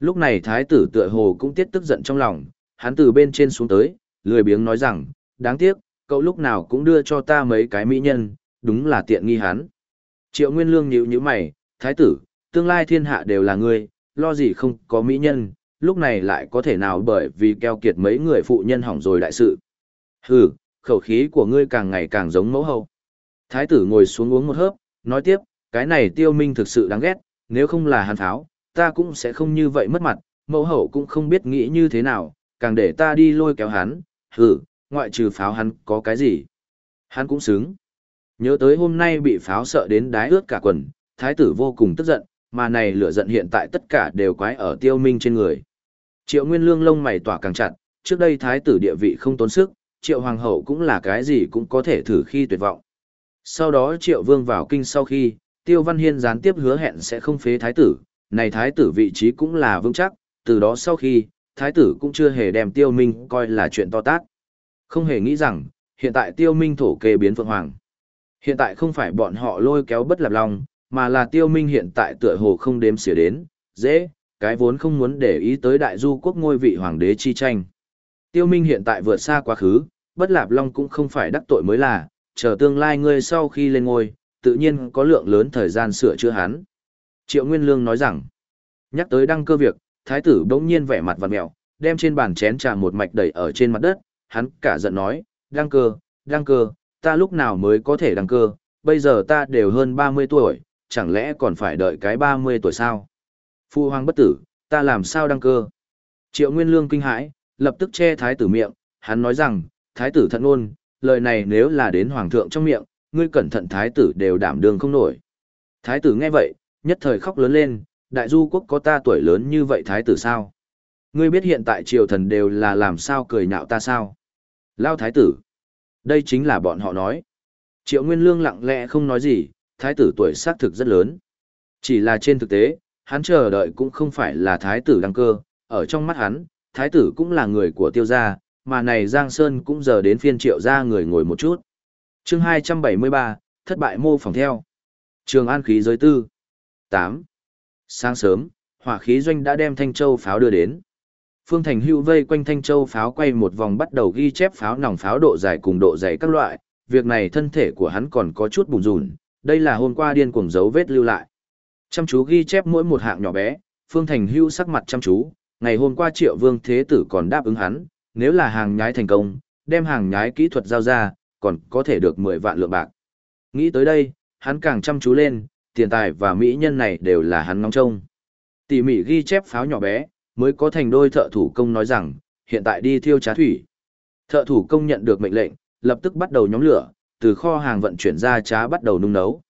Lúc này thái tử tựa hồ cũng tiết tức giận trong lòng, hắn từ bên trên xuống tới, lười biếng nói rằng, đáng tiếc, cậu lúc nào cũng đưa cho ta mấy cái mỹ nhân, đúng là tiện nghi hắn. Triệu Nguyên Lương nhíu nhíu mày, thái tử, tương lai thiên hạ đều là ngươi, lo gì không có mỹ nhân, lúc này lại có thể nào bởi vì keo kiệt mấy người phụ nhân hỏng rồi đại sự. Hừ, khẩu khí của ngươi càng ngày càng giống mẫu hậu. Thái tử ngồi xuống uống một hớp, nói tiếp, cái này tiêu minh thực sự đáng ghét, nếu không là hàn tháo, ta cũng sẽ không như vậy mất mặt, mẫu hậu cũng không biết nghĩ như thế nào, càng để ta đi lôi kéo hắn, hử, ngoại trừ pháo hắn có cái gì. Hắn cũng xứng. Nhớ tới hôm nay bị pháo sợ đến đái ướt cả quần, thái tử vô cùng tức giận, mà này lửa giận hiện tại tất cả đều quái ở tiêu minh trên người. Triệu Nguyên Lương lông mày tỏa càng chặt, trước đây thái tử địa vị không tốn sức, Triệu Hoàng hậu cũng là cái gì cũng có thể thử khi tuyệt vọng. Sau đó Triệu Vương vào kinh sau khi, Tiêu Văn Hiên gián tiếp hứa hẹn sẽ không phế thái tử, này thái tử vị trí cũng là vững chắc, từ đó sau khi, thái tử cũng chưa hề đem Tiêu Minh coi là chuyện to tát. Không hề nghĩ rằng, hiện tại Tiêu Minh thổ kê biến Phượng Hoàng. Hiện tại không phải bọn họ lôi kéo bất lập lòng, mà là tiêu minh hiện tại tựa hồ không đếm xỉa đến, dễ, cái vốn không muốn để ý tới đại du quốc ngôi vị hoàng đế chi tranh. Tiêu minh hiện tại vượt xa quá khứ, bất lạp long cũng không phải đắc tội mới là, chờ tương lai ngươi sau khi lên ngôi, tự nhiên có lượng lớn thời gian sửa chữa hắn. Triệu Nguyên Lương nói rằng, nhắc tới đăng cơ việc, thái tử bỗng nhiên vẻ mặt vặn mẹo, đem trên bàn chén trà một mạch đẩy ở trên mặt đất, hắn cả giận nói, đăng cơ, đăng cơ, ta lúc nào mới có thể đăng cơ, bây giờ ta đều hơn 30 tuổi, chẳng lẽ còn phải đợi cái 30 tuổi sao? Phu hoàng bất tử, ta làm sao đăng cơ? Triệu Nguyên Lương kinh hãi, lập tức che thái tử miệng, hắn nói rằng, thái tử thận ôn, lời này nếu là đến hoàng thượng trong miệng, ngươi cẩn thận thái tử đều đảm đương không nổi. Thái tử nghe vậy, nhất thời khóc lớn lên, đại du quốc có ta tuổi lớn như vậy thái tử sao? Ngươi biết hiện tại triều thần đều là làm sao cười nhạo ta sao? Lao thái tử. Đây chính là bọn họ nói. Triệu Nguyên Lương lặng lẽ không nói gì, thái tử tuổi xác thực rất lớn. Chỉ là trên thực tế, hắn chờ đợi cũng không phải là thái tử đăng cơ, ở trong mắt hắn, thái tử cũng là người của tiêu gia, mà này Giang Sơn cũng giờ đến phiên triệu gia người ngồi một chút. chương 273, thất bại mô phỏng theo. Trường An khí giới tư. 8. Sáng sớm, hỏa khí doanh đã đem Thanh Châu pháo đưa đến. Phương Thành Hữu vây quanh Thanh Châu pháo quay một vòng bắt đầu ghi chép pháo nòng pháo độ dài cùng độ dày các loại, việc này thân thể của hắn còn có chút bùn rùn, đây là hôm qua điên cuồng dấu vết lưu lại. Chăm chú ghi chép mỗi một hạng nhỏ bé, Phương Thành Hữu sắc mặt chăm chú, ngày hôm qua Triệu Vương Thế Tử còn đáp ứng hắn, nếu là hàng nhái thành công, đem hàng nhái kỹ thuật giao ra, còn có thể được 10 vạn lượng bạc. Nghĩ tới đây, hắn càng chăm chú lên, tiền tài và mỹ nhân này đều là hắn ngóng trông. Tỉ mỉ ghi chép pháo nhỏ bé, mới có thành đôi thợ thủ công nói rằng, hiện tại đi thiêu trá thủy. Thợ thủ công nhận được mệnh lệnh, lập tức bắt đầu nhóm lửa, từ kho hàng vận chuyển ra trá bắt đầu nung nấu.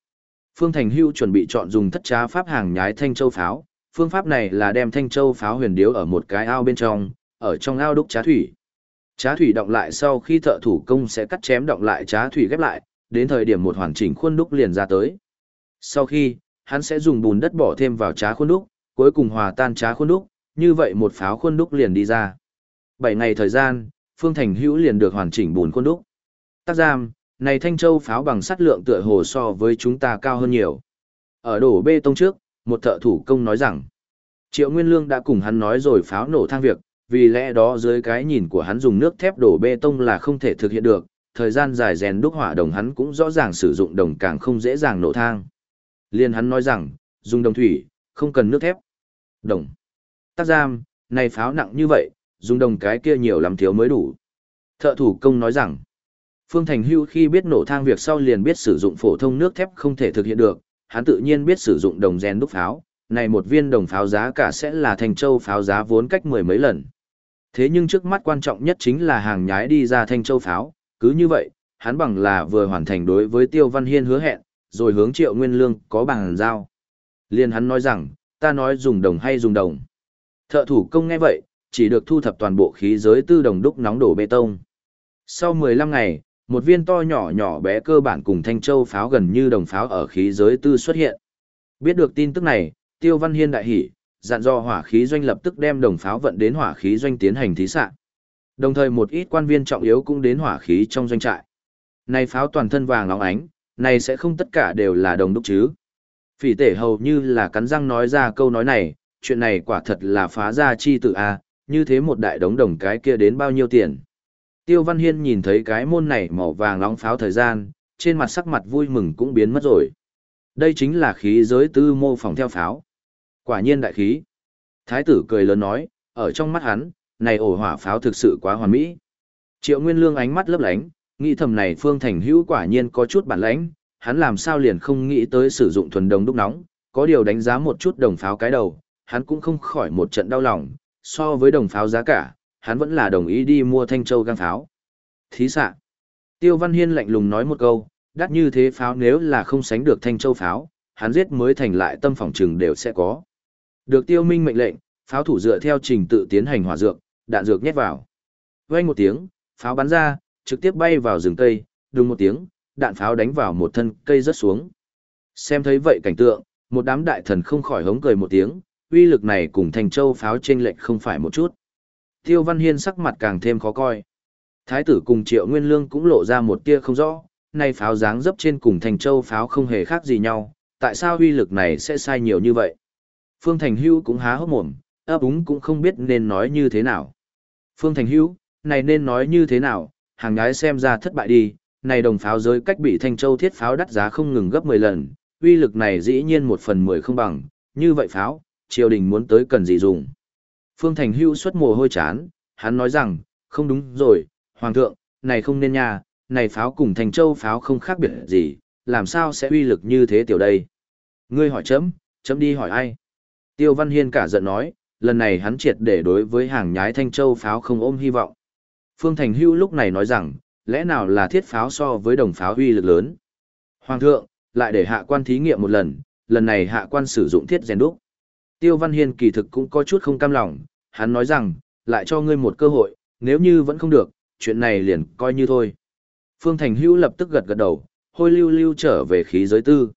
Phương Thành Hưu chuẩn bị chọn dùng thất trá pháp hàng nhái thanh châu pháo, phương pháp này là đem thanh châu pháo huyền điếu ở một cái ao bên trong, ở trong ao đúc trá thủy. Trá thủy động lại sau khi thợ thủ công sẽ cắt chém động lại trá thủy ghép lại, đến thời điểm một hoàn chỉnh khuôn đúc liền ra tới. Sau khi, hắn sẽ dùng bùn đất bỏ thêm vào trá khuôn đúc, cuối cùng hòa tan trá khuôn đúc, như vậy một pháo khuôn đúc liền đi ra. 7 ngày thời gian, Phương Thành Hữu liền được hoàn chỉnh bùn khuôn đúc. Tác giam, này Thanh Châu pháo bằng sắt lượng tựa hồ so với chúng ta cao hơn nhiều. Ở đổ bê tông trước, một thợ thủ công nói rằng, Triệu Nguyên Lương đã cùng hắn nói rồi pháo nổ thang việc, vì lẽ đó dưới cái nhìn của hắn dùng nước thép đổ bê tông là không thể thực hiện được, thời gian dài rèn đúc hỏa đồng hắn cũng rõ ràng sử dụng đồng càng không dễ dàng nổ thang. Liên hắn nói rằng, dùng đồng thủy, không cần nước thép. Đồng. Tác giam, này pháo nặng như vậy, dùng đồng cái kia nhiều lắm thiếu mới đủ. Thợ thủ công nói rằng, Phương Thành Hưu khi biết nổ thang việc sau liền biết sử dụng phổ thông nước thép không thể thực hiện được, hắn tự nhiên biết sử dụng đồng rèn đúc pháo, này một viên đồng pháo giá cả sẽ là thành châu pháo giá vốn cách mười mấy lần. Thế nhưng trước mắt quan trọng nhất chính là hàng nhái đi ra thanh châu pháo, cứ như vậy, hắn bằng là vừa hoàn thành đối với Tiêu Văn Hiên hứa hẹn, rồi hướng Triệu Nguyên Lương có bằng giao. Liên hắn nói rằng, ta nói dùng đồng hay dùng đồng. Thợ thủ công nghe vậy, chỉ được thu thập toàn bộ khí giới tư đồng đúc nóng đổ bê tông. Sau 15 ngày, một viên to nhỏ nhỏ bé cơ bản cùng thanh châu pháo gần như đồng pháo ở khí giới tư xuất hiện. Biết được tin tức này, Tiêu Văn Hiên đại hỉ, dặn dò hỏa khí doanh lập tức đem đồng pháo vận đến hỏa khí doanh tiến hành thí sạn. Đồng thời một ít quan viên trọng yếu cũng đến hỏa khí trong doanh trại. Này pháo toàn thân vàng óng ánh, này sẽ không tất cả đều là đồng đúc chứ. Phỉ tể hầu như là cắn răng nói ra câu nói này, chuyện này quả thật là phá ra chi tự A, như thế một đại đống đồng cái kia đến bao nhiêu tiền. Tiêu Văn Hiên nhìn thấy cái môn này màu vàng nóng pháo thời gian, trên mặt sắc mặt vui mừng cũng biến mất rồi. Đây chính là khí giới tư mô phỏng theo pháo. Quả nhiên đại khí. Thái tử cười lớn nói, ở trong mắt hắn, này ổ hỏa pháo thực sự quá hoàn mỹ. Triệu Nguyên Lương ánh mắt lấp lánh, nghĩ thầm này Phương Thành Hữu quả nhiên có chút bản lãnh, hắn làm sao liền không nghĩ tới sử dụng thuần đồng đúc nóng, có điều đánh giá một chút đồng pháo cái đầu, hắn cũng không khỏi một trận đau lòng, so với đồng pháo giá cả, hắn vẫn là đồng ý đi mua thanh châu gang pháo. Thí xạ. Tiêu Văn Hiên lạnh lùng nói một câu, đắt như thế pháo nếu là không sánh được thanh châu pháo, hắn giết mới thành lại tâm phòng trừng đều sẽ có. Được tiêu minh mệnh lệnh, pháo thủ dựa theo trình tự tiến hành hỏa dược, đạn dược nhét vào. Vang một tiếng, pháo bắn ra, trực tiếp bay vào rừng cây, đùng một tiếng, đạn pháo đánh vào một thân cây rớt xuống. Xem thấy vậy cảnh tượng, một đám đại thần không khỏi hống cười một tiếng, uy lực này cùng thành châu pháo trên lệnh không phải một chút. Tiêu Văn Hiên sắc mặt càng thêm khó coi. Thái tử cùng Triệu Nguyên Lương cũng lộ ra một tia không rõ, nay pháo dáng dấp trên cùng thành châu pháo không hề khác gì nhau, tại sao uy lực này sẽ sai nhiều như vậy? Phương Thành Hưu cũng há hốc mồm, ấp úng cũng không biết nên nói như thế nào. Phương Thành Hưu, này nên nói như thế nào, hàng gái xem ra thất bại đi, này đồng pháo giới cách bị Thanh Châu thiết pháo đắt giá không ngừng gấp 10 lần, uy lực này dĩ nhiên một phần 10 không bằng, như vậy pháo, triều đình muốn tới cần gì dùng. Phương Thành Hưu xuất mồ hôi chán, hắn nói rằng, không đúng rồi, Hoàng thượng, này không nên nha, này pháo cùng Thành Châu pháo không khác biệt gì, làm sao sẽ uy lực như thế tiểu đây. Ngươi hỏi chấm, chấm đi hỏi ai. Tiêu Văn Hiên cả giận nói, lần này hắn triệt để đối với hàng nhái Thanh Châu pháo không ôm hy vọng. Phương Thành Hưu lúc này nói rằng, lẽ nào là thiết pháo so với đồng pháo uy lực lớn. Hoàng thượng, lại để hạ quan thí nghiệm một lần, lần này hạ quan sử dụng thiết rèn đúc. Tiêu Văn Hiên kỳ thực cũng có chút không cam lòng, hắn nói rằng, lại cho ngươi một cơ hội, nếu như vẫn không được, chuyện này liền coi như thôi. Phương Thành Hữu lập tức gật gật đầu, hôi lưu lưu trở về khí giới tư.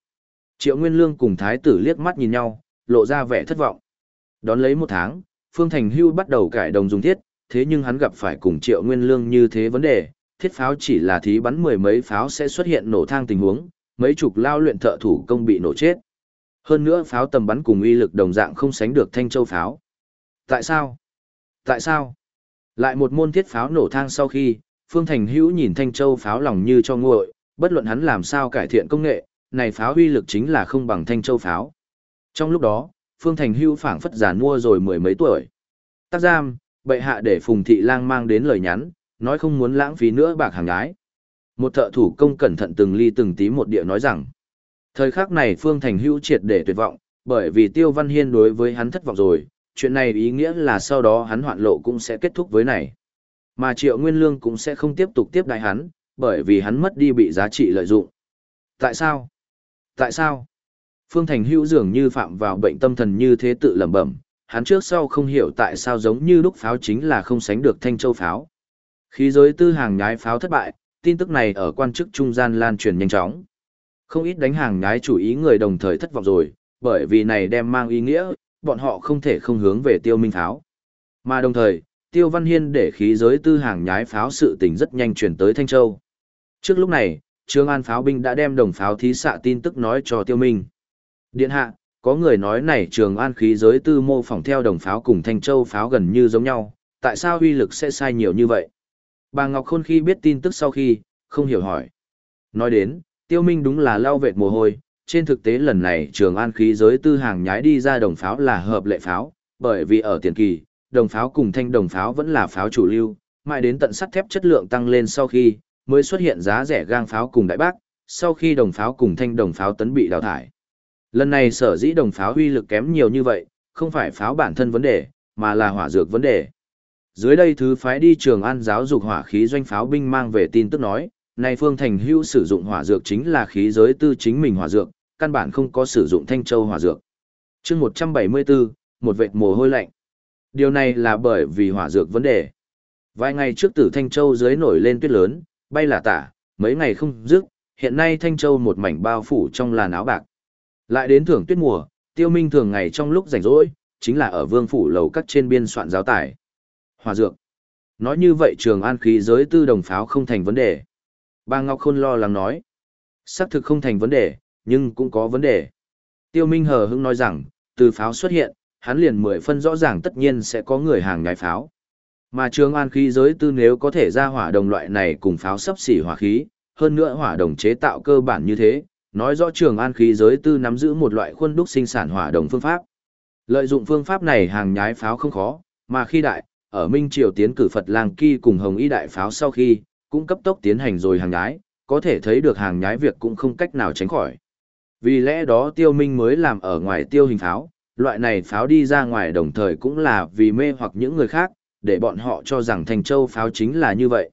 Triệu Nguyên Lương cùng thái tử liếc mắt nhìn nhau, lộ ra vẻ thất vọng. Đón lấy một tháng, Phương Thành Hưu bắt đầu cải đồng dùng thiết, thế nhưng hắn gặp phải cùng Triệu Nguyên Lương như thế vấn đề, thiết pháo chỉ là thí bắn mười mấy pháo sẽ xuất hiện nổ thang tình huống, mấy chục lao luyện thợ thủ công bị nổ chết. Hơn nữa pháo tầm bắn cùng uy lực đồng dạng không sánh được thanh châu pháo. Tại sao? Tại sao? Lại một môn thiết pháo nổ thang sau khi, Phương Thành Hữu nhìn thanh châu pháo lòng như cho nguội, bất luận hắn làm sao cải thiện công nghệ, này pháo uy lực chính là không bằng thanh châu pháo. Trong lúc đó, Phương Thành Hữu phảng phất giàn mua rồi mười mấy tuổi. Tác giam, bệ hạ để Phùng Thị Lang mang đến lời nhắn, nói không muốn lãng phí nữa bạc hàng gái. Một thợ thủ công cẩn thận từng ly từng tí một địa nói rằng, thời khắc này Phương Thành Hữu triệt để tuyệt vọng, bởi vì Tiêu Văn Hiên đối với hắn thất vọng rồi, chuyện này ý nghĩa là sau đó hắn hoạn lộ cũng sẽ kết thúc với này. Mà Triệu Nguyên Lương cũng sẽ không tiếp tục tiếp đại hắn, bởi vì hắn mất đi bị giá trị lợi dụng. Tại sao? Tại sao? Phương Thành Hữu dường như phạm vào bệnh tâm thần như thế tự lẩm bẩm, hắn trước sau không hiểu tại sao giống như lúc pháo chính là không sánh được thanh châu pháo. Khí giới tư hàng nhái pháo thất bại, tin tức này ở quan chức trung gian lan truyền nhanh chóng. Không ít đánh hàng nhái chủ ý người đồng thời thất vọng rồi, bởi vì này đem mang ý nghĩa, bọn họ không thể không hướng về tiêu minh pháo. Mà đồng thời, tiêu văn hiên để khí giới tư hàng nhái pháo sự tình rất nhanh chuyển tới Thanh Châu. Trước lúc này, Trương An pháo binh đã đem đồng pháo thí xạ tin tức nói cho tiêu minh. Điện hạ, có người nói này Trường An khí giới tư mô phỏng theo đồng pháo cùng Thanh Châu pháo gần như giống nhau, tại sao uy lực sẽ sai nhiều như vậy? Bà Ngọc Khôn khi biết tin tức sau khi, không hiểu hỏi. Nói đến, tiêu minh đúng là lau vệt mồ hôi, trên thực tế lần này Trường An khí giới tư hàng nhái đi ra đồng pháo là hợp lệ pháo, bởi vì ở tiền kỳ, đồng pháo cùng thanh đồng pháo vẫn là pháo chủ lưu, mãi đến tận sắt thép chất lượng tăng lên sau khi, mới xuất hiện giá rẻ gang pháo cùng đại bác, sau khi đồng pháo cùng thanh đồng pháo tấn bị đào thải. Lần này sở dĩ đồng pháo uy lực kém nhiều như vậy, không phải pháo bản thân vấn đề, mà là hỏa dược vấn đề. Dưới đây thứ phái đi trường an giáo dục hỏa khí doanh pháo binh mang về tin tức nói, này Phương Thành Hữu sử dụng hỏa dược chính là khí giới tư chính mình hỏa dược, căn bản không có sử dụng thanh châu hỏa dược. chương 174, một vệt mồ hôi lạnh. Điều này là bởi vì hỏa dược vấn đề. Vài ngày trước tử Thanh Châu dưới nổi lên tuyết lớn, bay là tả, mấy ngày không dứt, hiện nay Thanh Châu một mảnh bao phủ trong làn áo bạc. Lại đến thưởng tuyết mùa, tiêu minh thường ngày trong lúc rảnh rỗi, chính là ở vương phủ lầu cắt trên biên soạn giáo tải. Hỏa dược. Nói như vậy trường an khí giới tư đồng pháo không thành vấn đề. Bà Ngọc Khôn lo lắng nói. Xác thực không thành vấn đề, nhưng cũng có vấn đề. Tiêu Minh hờ hững nói rằng, từ pháo xuất hiện, hắn liền mười phân rõ ràng tất nhiên sẽ có người hàng nhái pháo. Mà trường an khí giới tư nếu có thể ra hỏa đồng loại này cùng pháo sắp xỉ hỏa khí, hơn nữa hỏa đồng chế tạo cơ bản như thế, nói rõ trường an khí giới tư nắm giữ một loại khuôn đúc sinh sản hỏa đồng phương pháp. Lợi dụng phương pháp này hàng nhái pháo không khó, mà khi đại, ở Minh Triều tiến cử Phật Lang Kỳ cùng Hồng Y đại pháo sau khi, cũng cấp tốc tiến hành rồi hàng nhái, có thể thấy được hàng nhái việc cũng không cách nào tránh khỏi. Vì lẽ đó tiêu minh mới làm ở ngoài tiêu hình pháo, loại này pháo đi ra ngoài đồng thời cũng là vì mê hoặc những người khác, để bọn họ cho rằng thành châu pháo chính là như vậy.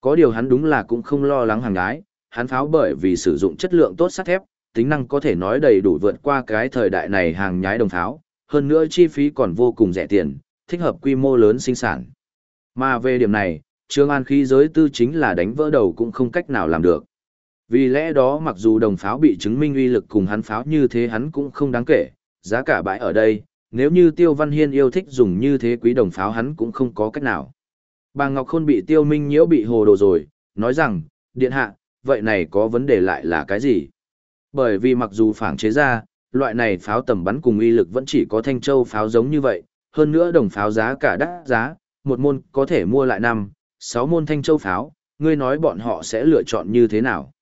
Có điều hắn đúng là cũng không lo lắng hàng gái, hắn pháo bởi vì sử dụng chất lượng tốt sắt thép, tính năng có thể nói đầy đủ vượt qua cái thời đại này hàng nhái đồng pháo, hơn nữa chi phí còn vô cùng rẻ tiền, thích hợp quy mô lớn sinh sản. Mà về điểm này, Trương An khí giới tư chính là đánh vỡ đầu cũng không cách nào làm được. Vì lẽ đó mặc dù đồng pháo bị chứng minh uy lực cùng hắn pháo như thế hắn cũng không đáng kể, giá cả bãi ở đây, nếu như Tiêu Văn Hiên yêu thích dùng như thế quý đồng pháo hắn cũng không có cách nào. Bà Ngọc Khôn bị Tiêu Minh nhiễu bị hồ đồ rồi, nói rằng, điện hạ, vậy này có vấn đề lại là cái gì? Bởi vì mặc dù phản chế ra, loại này pháo tầm bắn cùng uy lực vẫn chỉ có thanh châu pháo giống như vậy, hơn nữa đồng pháo giá cả đắt giá, một môn có thể mua lại năm, sáu môn thanh châu pháo, ngươi nói bọn họ sẽ lựa chọn như thế nào?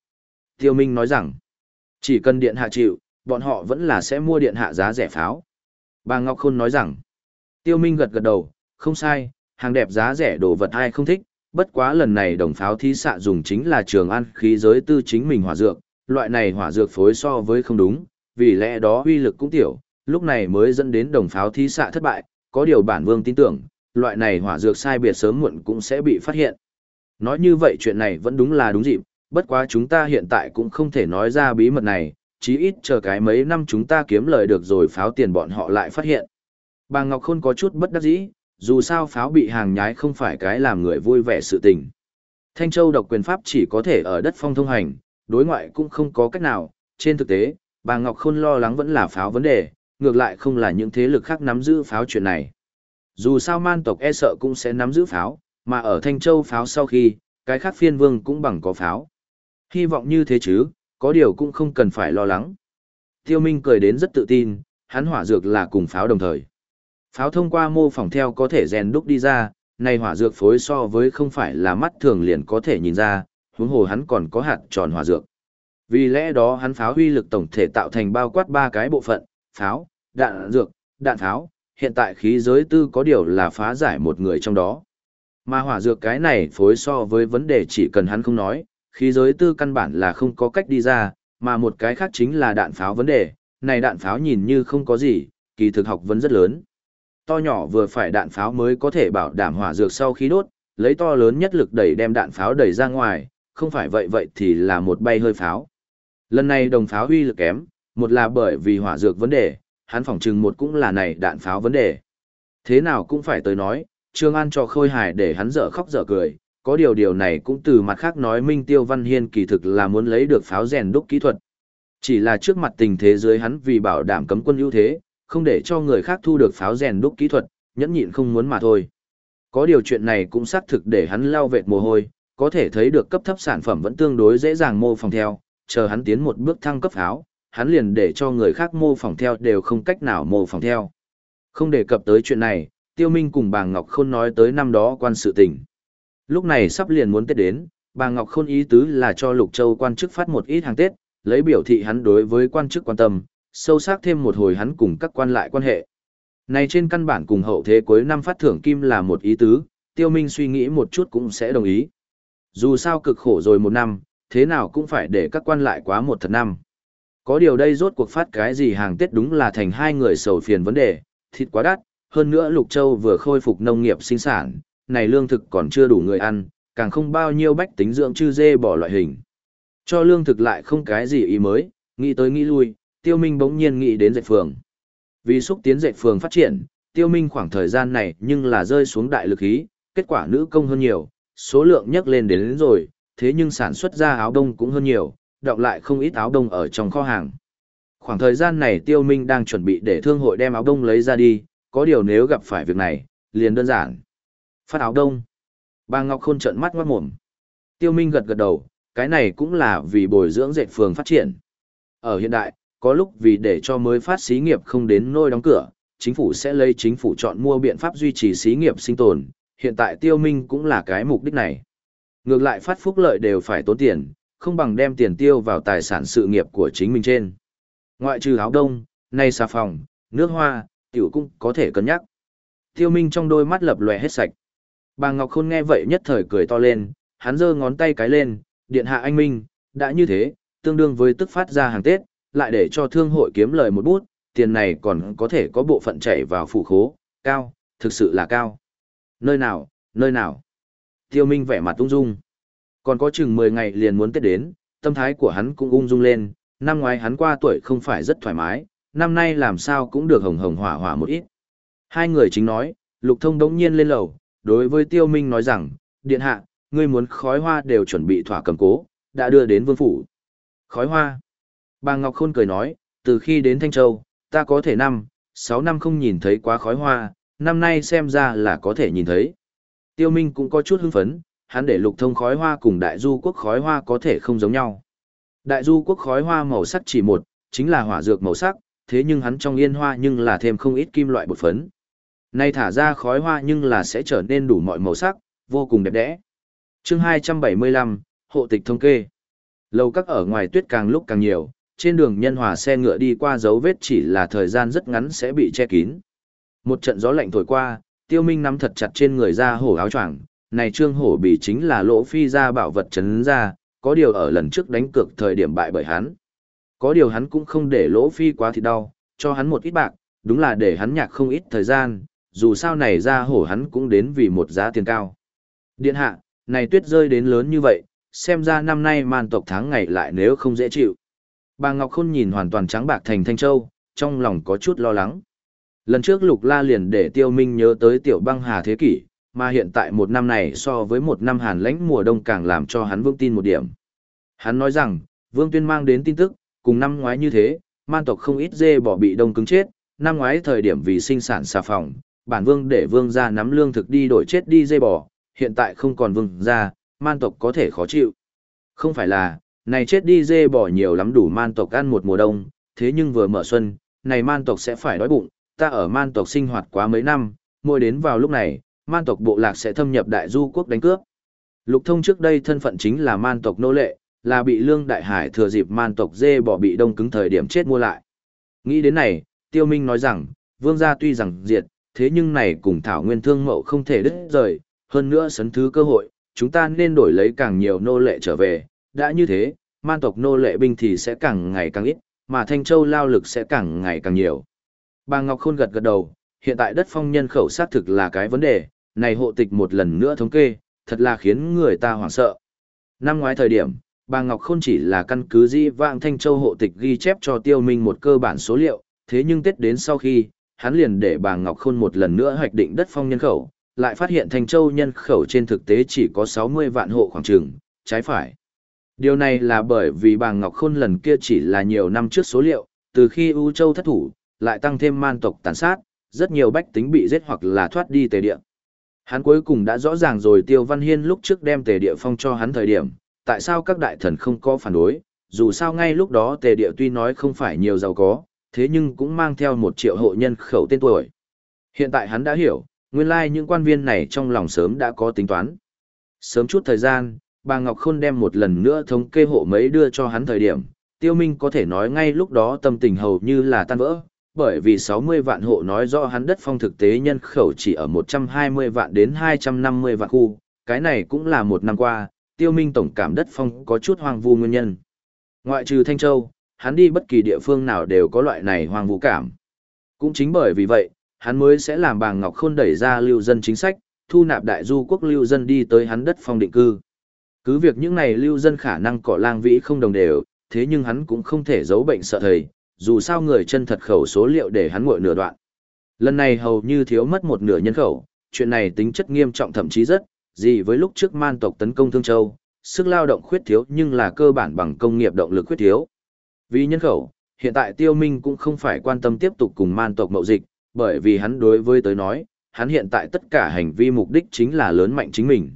Tiêu Minh nói rằng, chỉ cần điện hạ chịu, bọn họ vẫn là sẽ mua điện hạ giá rẻ pháo. Bà Ngọc Khôn nói rằng, Tiêu Minh gật gật đầu, không sai, hàng đẹp giá rẻ đồ vật ai không thích, bất quá lần này đồng pháo thí xạ dùng chính là trường an khí giới tư chính mình hỏa dược, loại này hỏa dược phối so với không đúng, vì lẽ đó uy lực cũng tiểu, lúc này mới dẫn đến đồng pháo thí xạ thất bại, có điều bản vương tin tưởng, loại này hỏa dược sai biệt sớm muộn cũng sẽ bị phát hiện. Nói như vậy chuyện này vẫn đúng là đúng dịp, bất quá chúng ta hiện tại cũng không thể nói ra bí mật này, chí ít chờ cái mấy năm chúng ta kiếm lời được rồi pháo tiền bọn họ lại phát hiện. Bà Ngọc Khôn có chút bất đắc dĩ, dù sao pháo bị hàng nhái không phải cái làm người vui vẻ sự tình. Thanh Châu độc quyền pháp chỉ có thể ở đất phong thông hành, đối ngoại cũng không có cách nào, trên thực tế, bà Ngọc Khôn lo lắng vẫn là pháo vấn đề, ngược lại không là những thế lực khác nắm giữ pháo chuyện này. Dù sao man tộc e sợ cũng sẽ nắm giữ pháo, mà ở Thanh Châu pháo sau khi, cái khác phiên vương cũng bằng có pháo. Hy vọng như thế chứ, có điều cũng không cần phải lo lắng. Tiêu Minh cười đến rất tự tin, hắn hỏa dược là cùng pháo đồng thời. Pháo thông qua mô phỏng theo có thể rèn đúc đi ra, này hỏa dược phối so với không phải là mắt thường liền có thể nhìn ra, huống hồ hắn còn có hạt tròn hỏa dược. Vì lẽ đó hắn pháo huy lực tổng thể tạo thành bao quát ba cái bộ phận, pháo, đạn dược, đạn pháo, hiện tại khí giới tư có điều là phá giải một người trong đó. Mà hỏa dược cái này phối so với vấn đề chỉ cần hắn không nói, khí giới tư căn bản là không có cách đi ra, mà một cái khác chính là đạn pháo vấn đề, này đạn pháo nhìn như không có gì, kỳ thực học vấn rất lớn. To nhỏ vừa phải đạn pháo mới có thể bảo đảm hỏa dược sau khi đốt, lấy to lớn nhất lực đẩy đem đạn pháo đẩy ra ngoài, không phải vậy vậy thì là một bay hơi pháo. Lần này đồng pháo huy lực kém, một là bởi vì hỏa dược vấn đề, hắn phỏng chừng một cũng là này đạn pháo vấn đề. Thế nào cũng phải tới nói, Trương An cho khôi hài để hắn dở khóc dở cười, có điều điều này cũng từ mặt khác nói Minh Tiêu Văn Hiên kỳ thực là muốn lấy được pháo rèn đúc kỹ thuật. Chỉ là trước mặt tình thế dưới hắn vì bảo đảm cấm quân ưu thế, không để cho người khác thu được pháo rèn đúc kỹ thuật, nhẫn nhịn không muốn mà thôi. Có điều chuyện này cũng xác thực để hắn lao vệt mồ hôi, có thể thấy được cấp thấp sản phẩm vẫn tương đối dễ dàng mô phỏng theo, chờ hắn tiến một bước thăng cấp pháo, hắn liền để cho người khác mô phỏng theo đều không cách nào mô phỏng theo. Không đề cập tới chuyện này, Tiêu Minh cùng bà Ngọc Khôn nói tới năm đó quan sự tình. Lúc này sắp liền muốn Tết đến, bà Ngọc Khôn ý tứ là cho Lục Châu quan chức phát một ít hàng Tết, lấy biểu thị hắn đối với quan chức quan tâm, sâu sắc thêm một hồi hắn cùng các quan lại quan hệ. Này trên căn bản cùng hậu thế cuối năm phát thưởng kim là một ý tứ, Tiêu Minh suy nghĩ một chút cũng sẽ đồng ý. Dù sao cực khổ rồi một năm, thế nào cũng phải để các quan lại quá một thật năm. Có điều đây rốt cuộc phát cái gì hàng Tết đúng là thành hai người sầu phiền vấn đề, thịt quá đắt, hơn nữa Lục Châu vừa khôi phục nông nghiệp sinh sản, này lương thực còn chưa đủ người ăn, càng không bao nhiêu bách tính dưỡng chư dê bỏ loại hình. Cho lương thực lại không cái gì ý mới, nghĩ tới nghĩ lui, Tiêu Minh bỗng nhiên nghĩ đến dạy phường. Vì xúc tiến dạy phường phát triển, Tiêu Minh khoảng thời gian này nhưng là rơi xuống đại lực ý, kết quả nữ công hơn nhiều, số lượng nhấc lên đến, đến rồi, thế nhưng sản xuất ra áo đông cũng hơn nhiều, đọng lại không ít áo đông ở trong kho hàng. Khoảng thời gian này Tiêu Minh đang chuẩn bị để thương hội đem áo đông lấy ra đi, có điều nếu gặp phải việc này, liền đơn giản. Phát áo đông. Bà Ngọc Khôn trợn mắt ngoát mồm. Tiêu Minh gật gật đầu, cái này cũng là vì bồi dưỡng dệt phường phát triển. Ở hiện đại, có lúc vì để cho mới phát xí nghiệp không đến nôi đóng cửa, chính phủ sẽ lấy chính phủ chọn mua biện pháp duy trì xí nghiệp sinh tồn, hiện tại Tiêu Minh cũng là cái mục đích này. Ngược lại phát phúc lợi đều phải tốn tiền, không bằng đem tiền tiêu vào tài sản sự nghiệp của chính mình trên. Ngoại trừ áo đông, nay xà phòng, nước hoa, tiểu cũng có thể cân nhắc. Tiêu Minh trong đôi mắt lập lòe hết sạch. Bà Ngọc Khôn nghe vậy nhất thời cười to lên, hắn giơ ngón tay cái lên, điện hạ anh Minh, đã như thế, tương đương với tức phát ra hàng Tết, lại để cho thương hội kiếm lời một bút, tiền này còn có thể có bộ phận chảy vào phủ khố, cao, thực sự là cao. Nơi nào, nơi nào? Tiêu Minh vẻ mặt ung dung. Còn có chừng 10 ngày liền muốn Tết đến, tâm thái của hắn cũng ung dung lên, năm ngoái hắn qua tuổi không phải rất thoải mái, năm nay làm sao cũng được hồng hồng hỏa hỏa một ít. Hai người chính nói, Lục Thông đống nhiên lên lầu, đối với Tiêu Minh nói rằng, điện hạ, ngươi muốn khói hoa đều chuẩn bị thỏa cầm cố, đã đưa đến vương phủ. Khói hoa. Bà Ngọc Khôn cười nói, từ khi đến Thanh Châu, ta có thể năm, sáu năm không nhìn thấy quá khói hoa, năm nay xem ra là có thể nhìn thấy. Tiêu Minh cũng có chút hưng phấn, hắn để lục thông khói hoa cùng đại du quốc khói hoa có thể không giống nhau. Đại du quốc khói hoa màu sắc chỉ một, chính là hỏa dược màu sắc, thế nhưng hắn trong yên hoa nhưng là thêm không ít kim loại bột phấn. Nay thả ra khói hoa nhưng là sẽ trở nên đủ mọi màu sắc, vô cùng đẹp đẽ. Chương 275, hộ tịch thống kê. Lầu các ở ngoài tuyết càng lúc càng nhiều, trên đường nhân hòa xe ngựa đi qua dấu vết chỉ là thời gian rất ngắn sẽ bị che kín. Một trận gió lạnh thổi qua, Tiêu Minh nắm thật chặt trên người ra hổ áo choàng, này trương hổ bì chính là lỗ phi ra bảo vật chấn ra, có điều ở lần trước đánh cược thời điểm bại bởi hắn. Có điều hắn cũng không để lỗ phi quá thì đau, cho hắn một ít bạc, đúng là để hắn nhạc không ít thời gian, dù sao này ra hổ hắn cũng đến vì một giá tiền cao. Điện hạ, này tuyết rơi đến lớn như vậy, xem ra năm nay man tộc tháng ngày lại nếu không dễ chịu. Bà Ngọc Khôn nhìn hoàn toàn trắng bạc thành Thanh Châu, trong lòng có chút lo lắng. Lần trước Lục La liền để Tiêu Minh nhớ tới tiểu băng hà thế kỷ, mà hiện tại một năm này so với một năm hàn lãnh mùa đông càng làm cho hắn vững tin một điểm. Hắn nói rằng, Vương Tuyên mang đến tin tức, cùng năm ngoái như thế, man tộc không ít dê bỏ bị đông cứng chết, năm ngoái thời điểm vì sinh sản xà phòng, bản vương để vương ra nắm lương thực đi đổi chết đi dê bò, hiện tại không còn vương ra, man tộc có thể khó chịu. Không phải là, này chết đi dê bò nhiều lắm đủ man tộc ăn một mùa đông, thế nhưng vừa mở xuân, này man tộc sẽ phải đói bụng, ta ở man tộc sinh hoạt quá mấy năm, mỗi đến vào lúc này, man tộc bộ lạc sẽ thâm nhập đại du quốc đánh cướp. Lục thông trước đây thân phận chính là man tộc nô lệ, là bị lương đại hải thừa dịp man tộc dê bỏ bị đông cứng thời điểm chết mua lại. Nghĩ đến này, tiêu minh nói rằng, vương gia tuy rằng diệt, thế nhưng này cùng thảo nguyên thương mậu không thể đứt rời, hơn nữa sấn thứ cơ hội, chúng ta nên đổi lấy càng nhiều nô lệ trở về, đã như thế, man tộc nô lệ binh thì sẽ càng ngày càng ít, mà Thanh Châu lao lực sẽ càng ngày càng nhiều. Bà Ngọc Khôn gật gật đầu, hiện tại đất phong nhân khẩu xác thực là cái vấn đề, này hộ tịch một lần nữa thống kê, thật là khiến người ta hoảng sợ. Năm ngoái thời điểm, bà Ngọc Khôn chỉ là căn cứ di vạng Thanh Châu hộ tịch ghi chép cho tiêu minh một cơ bản số liệu, thế nhưng Tết đến sau khi, hắn liền để bà Ngọc Khôn một lần nữa hoạch định đất phong nhân khẩu, lại phát hiện Thanh Châu nhân khẩu trên thực tế chỉ có 60 vạn hộ khoảng trường, trái phải. Điều này là bởi vì bà Ngọc Khôn lần kia chỉ là nhiều năm trước số liệu, từ khi U Châu thất thủ, lại tăng thêm man tộc tàn sát, rất nhiều bách tính bị giết hoặc là thoát đi tề địa. Hắn cuối cùng đã rõ ràng rồi Tiêu Văn Hiên lúc trước đem tề địa phong cho hắn thời điểm, tại sao các đại thần không có phản đối, dù sao ngay lúc đó tề địa tuy nói không phải nhiều giàu có, thế nhưng cũng mang theo một triệu hộ nhân khẩu tên tuổi. Hiện tại hắn đã hiểu, nguyên lai những quan viên này trong lòng sớm đã có tính toán. Sớm chút thời gian, bà Ngọc Khôn đem một lần nữa thống kê hộ mấy đưa cho hắn thời điểm, tiêu minh có thể nói ngay lúc đó tâm tình hầu như là tan vỡ, bởi vì 60 vạn hộ nói rõ hắn đất phong thực tế nhân khẩu chỉ ở 120 vạn đến 250 vạn khu, cái này cũng là một năm qua, tiêu minh tổng cảm đất phong có chút hoang vu nguyên nhân. Ngoại trừ Thanh Châu, hắn đi bất kỳ địa phương nào đều có loại này hoang vũ cảm. Cũng chính bởi vì vậy, hắn mới sẽ làm Bàng Ngọc Khôn đẩy ra lưu dân chính sách, thu nạp đại du quốc lưu dân đi tới hắn đất phong định cư. Cứ việc những này lưu dân khả năng cỏ lang vĩ không đồng đều, thế nhưng hắn cũng không thể giấu bệnh sợ thầy, dù sao người chân thật khẩu số liệu để hắn ngội nửa đoạn. Lần này hầu như thiếu mất một nửa nhân khẩu, chuyện này tính chất nghiêm trọng thậm chí rất, gì với lúc trước man tộc tấn công Thương Châu, sức lao động khuyết thiếu nhưng là cơ bản bằng công nghiệp động lực khuyết thiếu. Vì nhân khẩu, hiện tại Tiêu Minh cũng không phải quan tâm tiếp tục cùng man tộc mậu dịch, bởi vì hắn đối với tới nói, hắn hiện tại tất cả hành vi mục đích chính là lớn mạnh chính mình.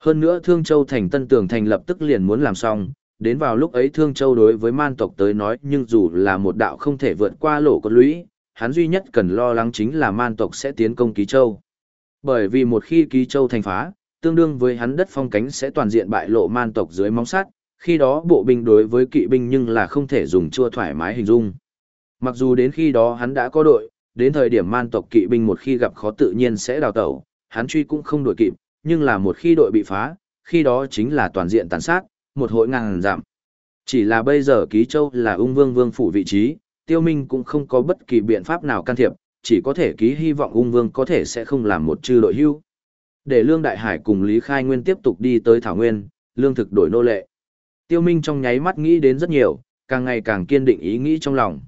Hơn nữa Thương Châu thành tân tường thành lập tức liền muốn làm xong, đến vào lúc ấy Thương Châu đối với man tộc tới nói nhưng dù là một đạo không thể vượt qua lỗ con lũy, hắn duy nhất cần lo lắng chính là man tộc sẽ tiến công Ký Châu. Bởi vì một khi Ký Châu thành phá, tương đương với hắn đất phong cánh sẽ toàn diện bại lộ man tộc dưới móng sắt, khi đó bộ binh đối với kỵ binh nhưng là không thể dùng chua thoải mái hình dung. Mặc dù đến khi đó hắn đã có đội, đến thời điểm man tộc kỵ binh một khi gặp khó tự nhiên sẽ đào tẩu, hắn truy cũng không đuổi kịp, nhưng là một khi đội bị phá, khi đó chính là toàn diện tàn sát, một hội ngàn giảm. Chỉ là bây giờ Ký Châu là ung vương vương phủ vị trí, tiêu minh cũng không có bất kỳ biện pháp nào can thiệp, chỉ có thể ký hy vọng ung vương có thể sẽ không làm một chư đội hưu. Để Lương Đại Hải cùng Lý Khai Nguyên tiếp tục đi tới Thảo Nguyên, lương thực đổi nô lệ. Tiêu Minh trong nháy mắt nghĩ đến rất nhiều, càng ngày càng kiên định ý nghĩ trong lòng.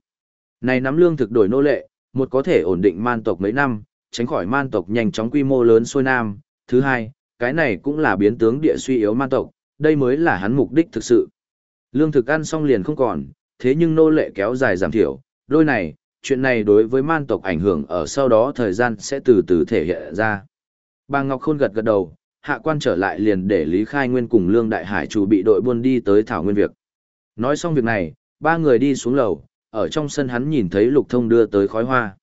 Này nắm lương thực đổi nô lệ, một có thể ổn định man tộc mấy năm, tránh khỏi man tộc nhanh chóng quy mô lớn xuôi nam. Thứ hai, cái này cũng là biến tướng địa suy yếu man tộc, đây mới là hắn mục đích thực sự. Lương thực ăn xong liền không còn, thế nhưng nô lệ kéo dài giảm thiểu, đôi này, chuyện này đối với man tộc ảnh hưởng ở sau đó thời gian sẽ từ từ thể hiện ra. Bà Ngọc Khôn gật gật đầu, hạ quan trở lại liền để Lý Khai Nguyên cùng Lương Đại Hải chủ bị đội buôn đi tới Thảo Nguyên Việc. Nói xong việc này, ba người đi xuống lầu, ở trong sân hắn nhìn thấy Lục Thông đưa tới khói hoa.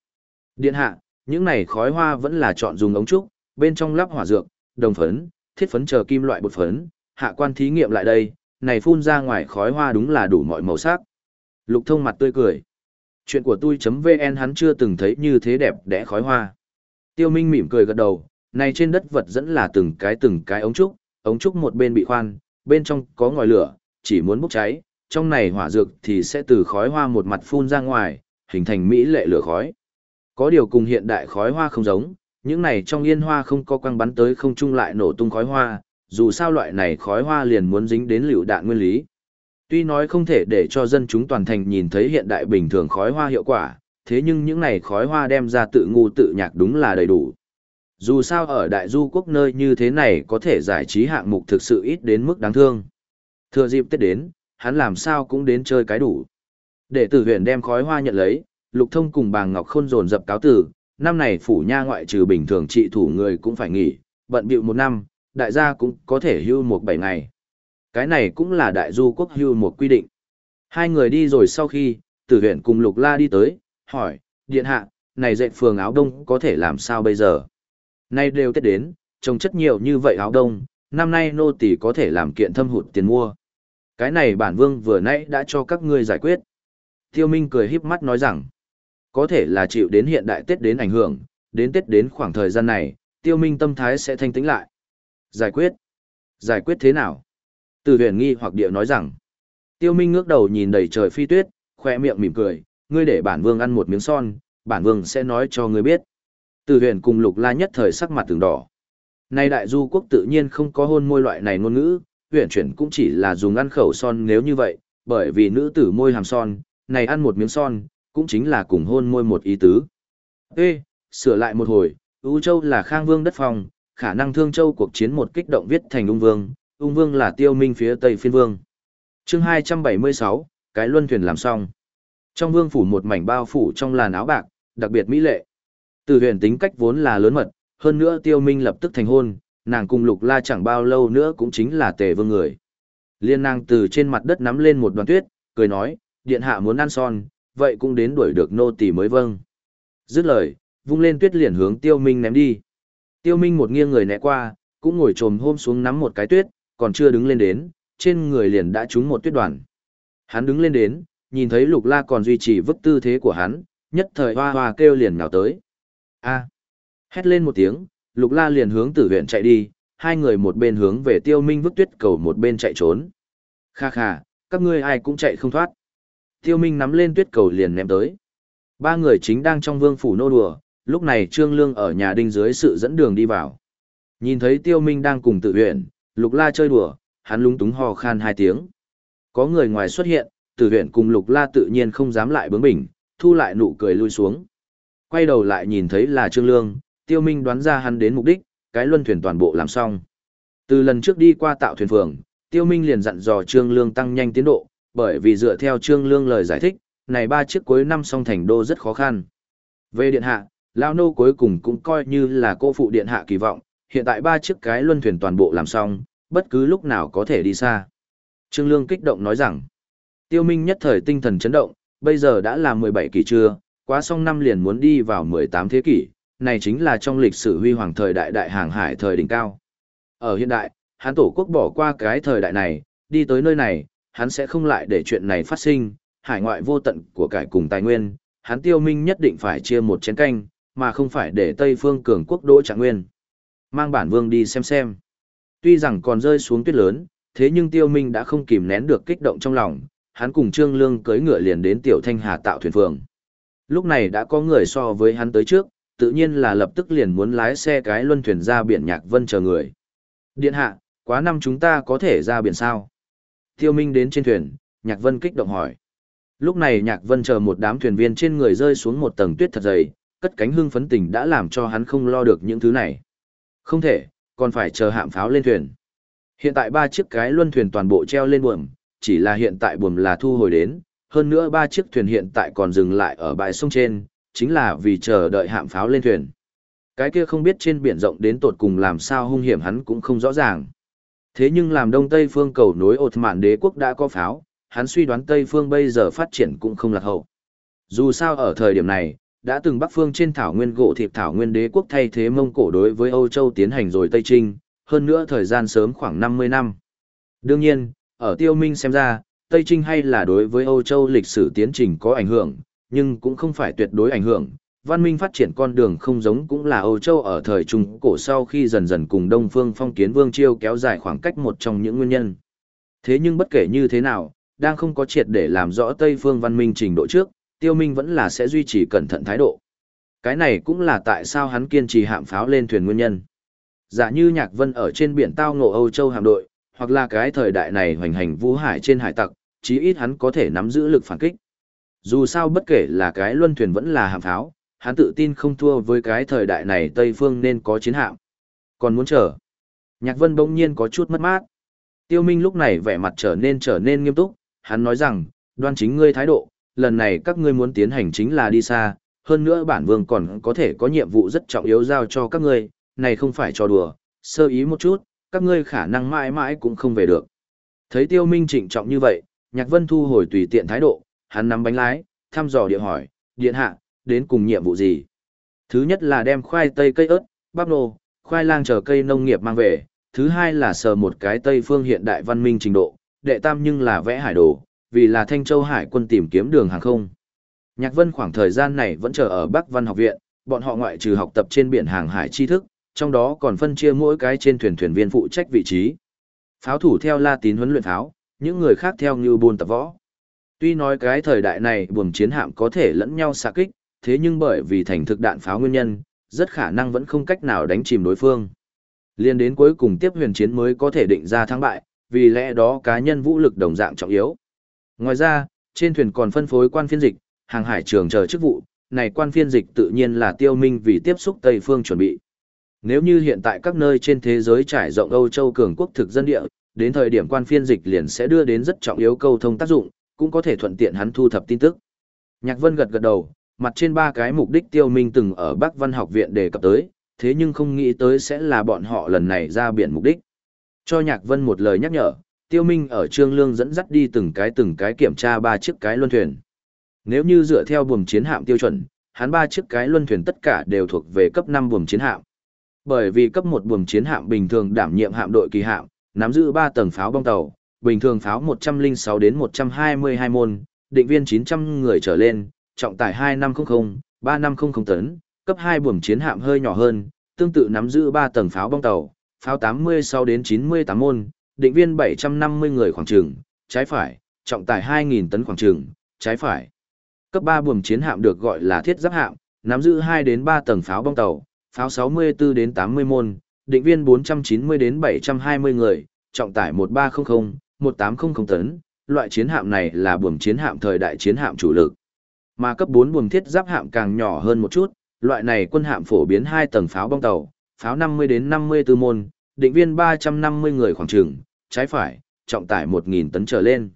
Điện hạ, những này khói hoa vẫn là chọn dùng ống trúc, bên trong lắp hỏa dược, đồng phấn, thiết phấn chờ kim loại bột phấn, hạ quan thí nghiệm lại đây, này phun ra ngoài khói hoa đúng là đủ mọi màu sắc. Lục Thông mặt tươi cười. Chuyện của tôi.vn hắn chưa từng thấy như thế đẹp đẽ khói hoa. Tiêu Minh mỉm cười gật đầu, này trên đất vật dẫn là từng cái từng cái ống trúc, ống trúc một bên bị khoan, bên trong có ngòi lửa, chỉ muốn bốc cháy, trong này hỏa dược thì sẽ từ khói hoa một mặt phun ra ngoài, hình thành mỹ lệ lửa khói. Có điều cùng hiện đại khói hoa không giống, những này trong yên hoa không có quăng bắn tới không trung lại nổ tung khói hoa, dù sao loại này khói hoa liền muốn dính đến liều đạn nguyên lý. Tuy nói không thể để cho dân chúng toàn thành nhìn thấy hiện đại bình thường khói hoa hiệu quả, thế nhưng những này khói hoa đem ra tự ngu tự nhạc đúng là đầy đủ. Dù sao ở đại du quốc nơi như thế này có thể giải trí hạng mục thực sự ít đến mức đáng thương. Thừa dịp Tết đến, hắn làm sao cũng đến chơi cái đủ. Để tử huyện đem khói hoa nhận lấy, lục thông cùng bàng ngọc khôn dồn dập cáo tử, năm này phủ nha ngoại trừ bình thường trị thủ người cũng phải nghỉ, bận bịu một năm, đại gia cũng có thể hưu một bảy ngày. Cái này cũng là đại du quốc hưu một quy định. Hai người đi rồi sau khi, tử huyện cùng lục la đi tới, hỏi, điện hạ, này dạy phường áo đông có thể làm sao bây giờ? Nay đều tết đến, trồng chất nhiều như vậy áo đông, năm nay nô tỳ có thể làm kiện thâm hụt tiền mua. Cái này bản vương vừa nãy đã cho các ngươi giải quyết. Tiêu Minh cười híp mắt nói rằng, có thể là chịu đến hiện đại Tết đến ảnh hưởng, đến Tết đến khoảng thời gian này, Tiêu Minh tâm thái sẽ thanh tĩnh lại. Giải quyết? Giải quyết thế nào? Từ huyền nghi hoặc địa nói rằng, Tiêu Minh ngước đầu nhìn đầy trời phi tuyết, khoe miệng mỉm cười, ngươi để bản vương ăn một miếng son, bản vương sẽ nói cho ngươi biết. Từ huyền cùng lục la nhất thời sắc mặt từng đỏ. Nay đại du quốc tự nhiên không có hôn môi loại này ngôn ngữ, huyền chuyển cũng chỉ là dùng ăn khẩu son nếu như vậy, bởi vì nữ tử môi hàm son, này ăn một miếng son, cũng chính là cùng hôn môi một ý tứ. Ê, sửa lại một hồi, U Châu là Khang Vương đất phòng, khả năng Thương Châu cuộc chiến một kích động viết thành Ung Vương, Ung Vương là tiêu minh phía Tây Phiên Vương. chương 276, cái luân thuyền làm xong. Trong vương phủ một mảnh bao phủ trong làn áo bạc, đặc biệt mỹ lệ. Từ huyền tính cách vốn là lớn mật, hơn nữa tiêu minh lập tức thành hôn, nàng cùng lục la chẳng bao lâu nữa cũng chính là tề vương người. Liên nàng từ trên mặt đất nắm lên một đoàn tuyết, cười nói, điện hạ muốn ăn son, vậy cũng đến đuổi được nô tỳ mới vâng. Dứt lời, vung lên tuyết liền hướng tiêu minh ném đi. Tiêu minh một nghiêng người né qua, cũng ngồi trồm hôm xuống nắm một cái tuyết, còn chưa đứng lên đến, trên người liền đã trúng một tuyết đoàn. Hắn đứng lên đến, nhìn thấy lục la còn duy trì vứt tư thế của hắn, nhất thời hoa hoa kêu liền nhào tới. A. Hét lên một tiếng, lục la liền hướng tử huyện chạy đi, hai người một bên hướng về tiêu minh vứt tuyết cầu một bên chạy trốn. Kha kha, các ngươi ai cũng chạy không thoát. Tiêu minh nắm lên tuyết cầu liền ném tới. Ba người chính đang trong vương phủ nô đùa, lúc này Trương Lương ở nhà đinh dưới sự dẫn đường đi vào. Nhìn thấy Tiêu Minh đang cùng tự huyện, Lục La chơi đùa, hắn lúng túng hò khan hai tiếng. Có người ngoài xuất hiện, tử huyện cùng Lục La tự nhiên không dám lại bướng bỉnh, thu lại nụ cười lui xuống. Quay đầu lại nhìn thấy là Trương Lương, Tiêu Minh đoán ra hắn đến mục đích, cái luân thuyền toàn bộ làm xong. Từ lần trước đi qua tạo thuyền phường, Tiêu Minh liền dặn dò Trương Lương tăng nhanh tiến độ, bởi vì dựa theo Trương Lương lời giải thích, này ba chiếc cuối năm xong thành đô rất khó khăn. Về điện hạ, lão Nô cuối cùng cũng coi như là cô phụ điện hạ kỳ vọng, hiện tại ba chiếc cái luân thuyền toàn bộ làm xong, bất cứ lúc nào có thể đi xa. Trương Lương kích động nói rằng, Tiêu Minh nhất thời tinh thần chấn động, bây giờ đã là 17 kỷ trưa, quá xong năm liền muốn đi vào 18 thế kỷ, này chính là trong lịch sử huy hoàng thời đại đại hàng hải thời đỉnh cao. Ở hiện đại, hắn tổ quốc bỏ qua cái thời đại này, đi tới nơi này, hắn sẽ không lại để chuyện này phát sinh, hải ngoại vô tận của cải cùng tài nguyên, hắn tiêu minh nhất định phải chia một chén canh, mà không phải để Tây phương cường quốc đỗ trạng nguyên. Mang bản vương đi xem xem. Tuy rằng còn rơi xuống tuyết lớn, thế nhưng tiêu minh đã không kìm nén được kích động trong lòng, hắn cùng Trương Lương cưỡi ngựa liền đến Tiểu Thanh Hà tạo thuyền phường. Lúc này đã có người so với hắn tới trước, tự nhiên là lập tức liền muốn lái xe cái luân thuyền ra biển Nhạc Vân chờ người. Điện hạ, quá năm chúng ta có thể ra biển sao? Tiêu Minh đến trên thuyền, Nhạc Vân kích động hỏi. Lúc này Nhạc Vân chờ một đám thuyền viên trên người rơi xuống một tầng tuyết thật dày, cất cánh hưng phấn tình đã làm cho hắn không lo được những thứ này. Không thể, còn phải chờ hạm pháo lên thuyền. Hiện tại ba chiếc cái luân thuyền toàn bộ treo lên buồm, chỉ là hiện tại buồm là thu hồi đến, hơn nữa ba chiếc thuyền hiện tại còn dừng lại ở bãi sông trên, chính là vì chờ đợi hạm pháo lên thuyền. Cái kia không biết trên biển rộng đến tột cùng làm sao hung hiểm hắn cũng không rõ ràng. Thế nhưng làm đông tây phương cầu nối ột mạn đế quốc đã có pháo, hắn suy đoán tây phương bây giờ phát triển cũng không lạc hậu. Dù sao ở thời điểm này, đã từng bắc phương trên thảo nguyên gỗ thịt thảo nguyên đế quốc thay thế mông cổ đối với Âu Châu tiến hành rồi Tây Trinh, hơn nữa thời gian sớm khoảng 50 năm. Đương nhiên, ở tiêu minh xem ra, Tây Trinh hay là đối với Âu Châu lịch sử tiến trình có ảnh hưởng, nhưng cũng không phải tuyệt đối ảnh hưởng. Văn minh phát triển con đường không giống cũng là Âu Châu ở thời Trung Cổ sau khi dần dần cùng Đông Phương phong kiến vương chiêu kéo dài khoảng cách một trong những nguyên nhân. Thế nhưng bất kể như thế nào, đang không có triệt để làm rõ Tây phương văn minh trình độ trước, tiêu minh vẫn là sẽ duy trì cẩn thận thái độ. Cái này cũng là tại sao hắn kiên trì hạm pháo lên thuyền nguyên nhân. Giả như Nhạc Vân ở trên biển tao ngộ Âu Châu hạm đội, hoặc là cái thời đại này hoành hành vũ hải trên hải tặc, chí ít hắn có thể nắm giữ lực phản kích. Dù sao bất kể là cái luân thuyền vẫn là hạm pháo, hắn tự tin không thua với cái thời đại này Tây Phương nên có chiến hạm. Còn muốn chờ. Nhạc Vân bỗng nhiên có chút mất mát. Tiêu Minh lúc này vẻ mặt trở nên trở nên nghiêm túc, hắn nói rằng, đoan chính ngươi thái độ, lần này các ngươi muốn tiến hành chính là đi xa, hơn nữa bản vương còn có thể có nhiệm vụ rất trọng yếu giao cho các ngươi, này không phải trò đùa, sơ ý một chút, các ngươi khả năng mãi mãi cũng không về được. Thấy tiêu minh trịnh trọng như vậy, Nhạc Vân thu hồi tùy tiện thái độ, hắn nắm bánh lái, thăm dò địa hỏi, điện hạ, đến cùng nhiệm vụ gì? Thứ nhất là đem khoai tây cây ớt, bắp nô, khoai lang chờ cây nông nghiệp mang về, thứ hai là sờ một cái Tây phương hiện đại văn minh trình độ, đệ tam nhưng là vẽ hải đồ, vì là Thanh Châu Hải quân tìm kiếm đường hàng không. Nhạc Vân khoảng thời gian này vẫn chờ ở Bắc Văn học viện, bọn họ ngoại trừ học tập trên biển hàng hải tri thức, trong đó còn phân chia mỗi cái trên thuyền thuyền viên phụ trách vị trí. Pháo thủ theo La Tín huấn luyện pháo, những người khác theo như buôn tập võ. Tuy nói cái thời đại này buồm chiến hạm có thể lẫn nhau xạ kích, thế nhưng bởi vì thành thực đạn pháo nguyên nhân, rất khả năng vẫn không cách nào đánh chìm đối phương. Liên đến cuối cùng tiếp huyền chiến mới có thể định ra thắng bại, vì lẽ đó cá nhân vũ lực đồng dạng trọng yếu. Ngoài ra, trên thuyền còn phân phối quan phiên dịch, hàng hải trường chờ chức vụ, này quan phiên dịch tự nhiên là tiêu minh vì tiếp xúc Tây phương chuẩn bị. Nếu như hiện tại các nơi trên thế giới trải rộng Âu Châu cường quốc thực dân địa, đến thời điểm quan phiên dịch liền sẽ đưa đến rất trọng yếu câu thông tác dụng, cũng có thể thuận tiện hắn thu thập tin tức. Nhạc Vân gật gật đầu, mặt trên ba cái mục đích tiêu minh từng ở Bắc Văn học viện đề cập tới, thế nhưng không nghĩ tới sẽ là bọn họ lần này ra biển mục đích. Cho Nhạc Vân một lời nhắc nhở, tiêu minh ở Trương Lương dẫn dắt đi từng cái từng cái kiểm tra ba chiếc cái luân thuyền. Nếu như dựa theo buồm chiến hạm tiêu chuẩn, hắn ba chiếc cái luân thuyền tất cả đều thuộc về cấp 5 buồm chiến hạm. Bởi vì cấp 1 buồm chiến hạm bình thường đảm nhiệm hạm đội kỳ hạm, nắm giữ 3 tầng pháo bong tàu, bình thường pháo 106 đến 122 môn, định viên 900 người trở lên, trọng tải 2500, 3500 tấn, cấp 2 buồm chiến hạm hơi nhỏ hơn, tương tự nắm giữ 3 tầng pháo bong tàu, pháo 86 đến 98 môn, định viên 750 người khoảng trường, trái phải, trọng tải 2000 tấn khoảng trường, trái phải. Cấp 3 buồm chiến hạm được gọi là thiết giáp hạm, nắm giữ 2 đến 3 tầng pháo bong tàu, pháo 64 đến 80 môn, định viên 490 đến 720 người, trọng tải 1300, 1800 tấn, loại chiến hạm này là buồm chiến hạm thời đại chiến hạm chủ lực. Mà cấp 4 buồm thiết giáp hạm càng nhỏ hơn một chút, loại này quân hạm phổ biến 2 tầng pháo bong tàu, pháo 50 đến 54 môn, định viên 350 người khoảng trường, trái phải, trọng tải 1000 tấn trở lên.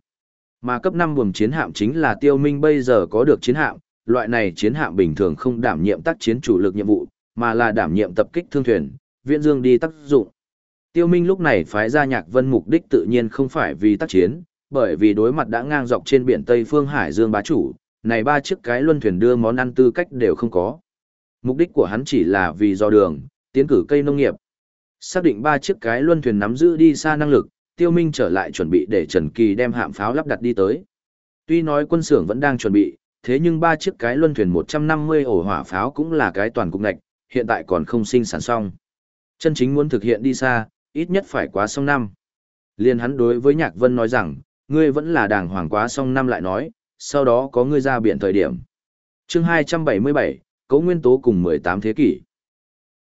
Mà cấp 5 buồm chiến hạm chính là Tiêu Minh bây giờ có được chiến hạm, loại này chiến hạm bình thường không đảm nhiệm tác chiến chủ lực nhiệm vụ, mà là đảm nhiệm tập kích thương thuyền, viễn dương đi tác dụng. Tiêu Minh lúc này phái ra Nhạc Vân mục đích tự nhiên không phải vì tác chiến, bởi vì đối mặt đã ngang dọc trên biển Tây Phương Hải Dương bá chủ, này ba chiếc cái luân thuyền đưa món ăn tư cách đều không có. Mục đích của hắn chỉ là vì do đường, tiến cử cây nông nghiệp. Xác định ba chiếc cái luân thuyền nắm giữ đi xa năng lực, Tiêu Minh trở lại chuẩn bị để Trần Kỳ đem hạm pháo lắp đặt đi tới. Tuy nói quân sưởng vẫn đang chuẩn bị, thế nhưng ba chiếc cái luân thuyền 150 ổ hỏa pháo cũng là cái toàn cục ngạch, hiện tại còn không sinh sản xong. Chân chính muốn thực hiện đi xa, ít nhất phải quá xong năm. Liên hắn đối với Nhạc Vân nói rằng, ngươi vẫn là đàng hoàng quá xong năm lại nói, sau đó có ngươi ra biển thời điểm. Chương 277, Cấu Nguyên Tố cùng 18 thế kỷ.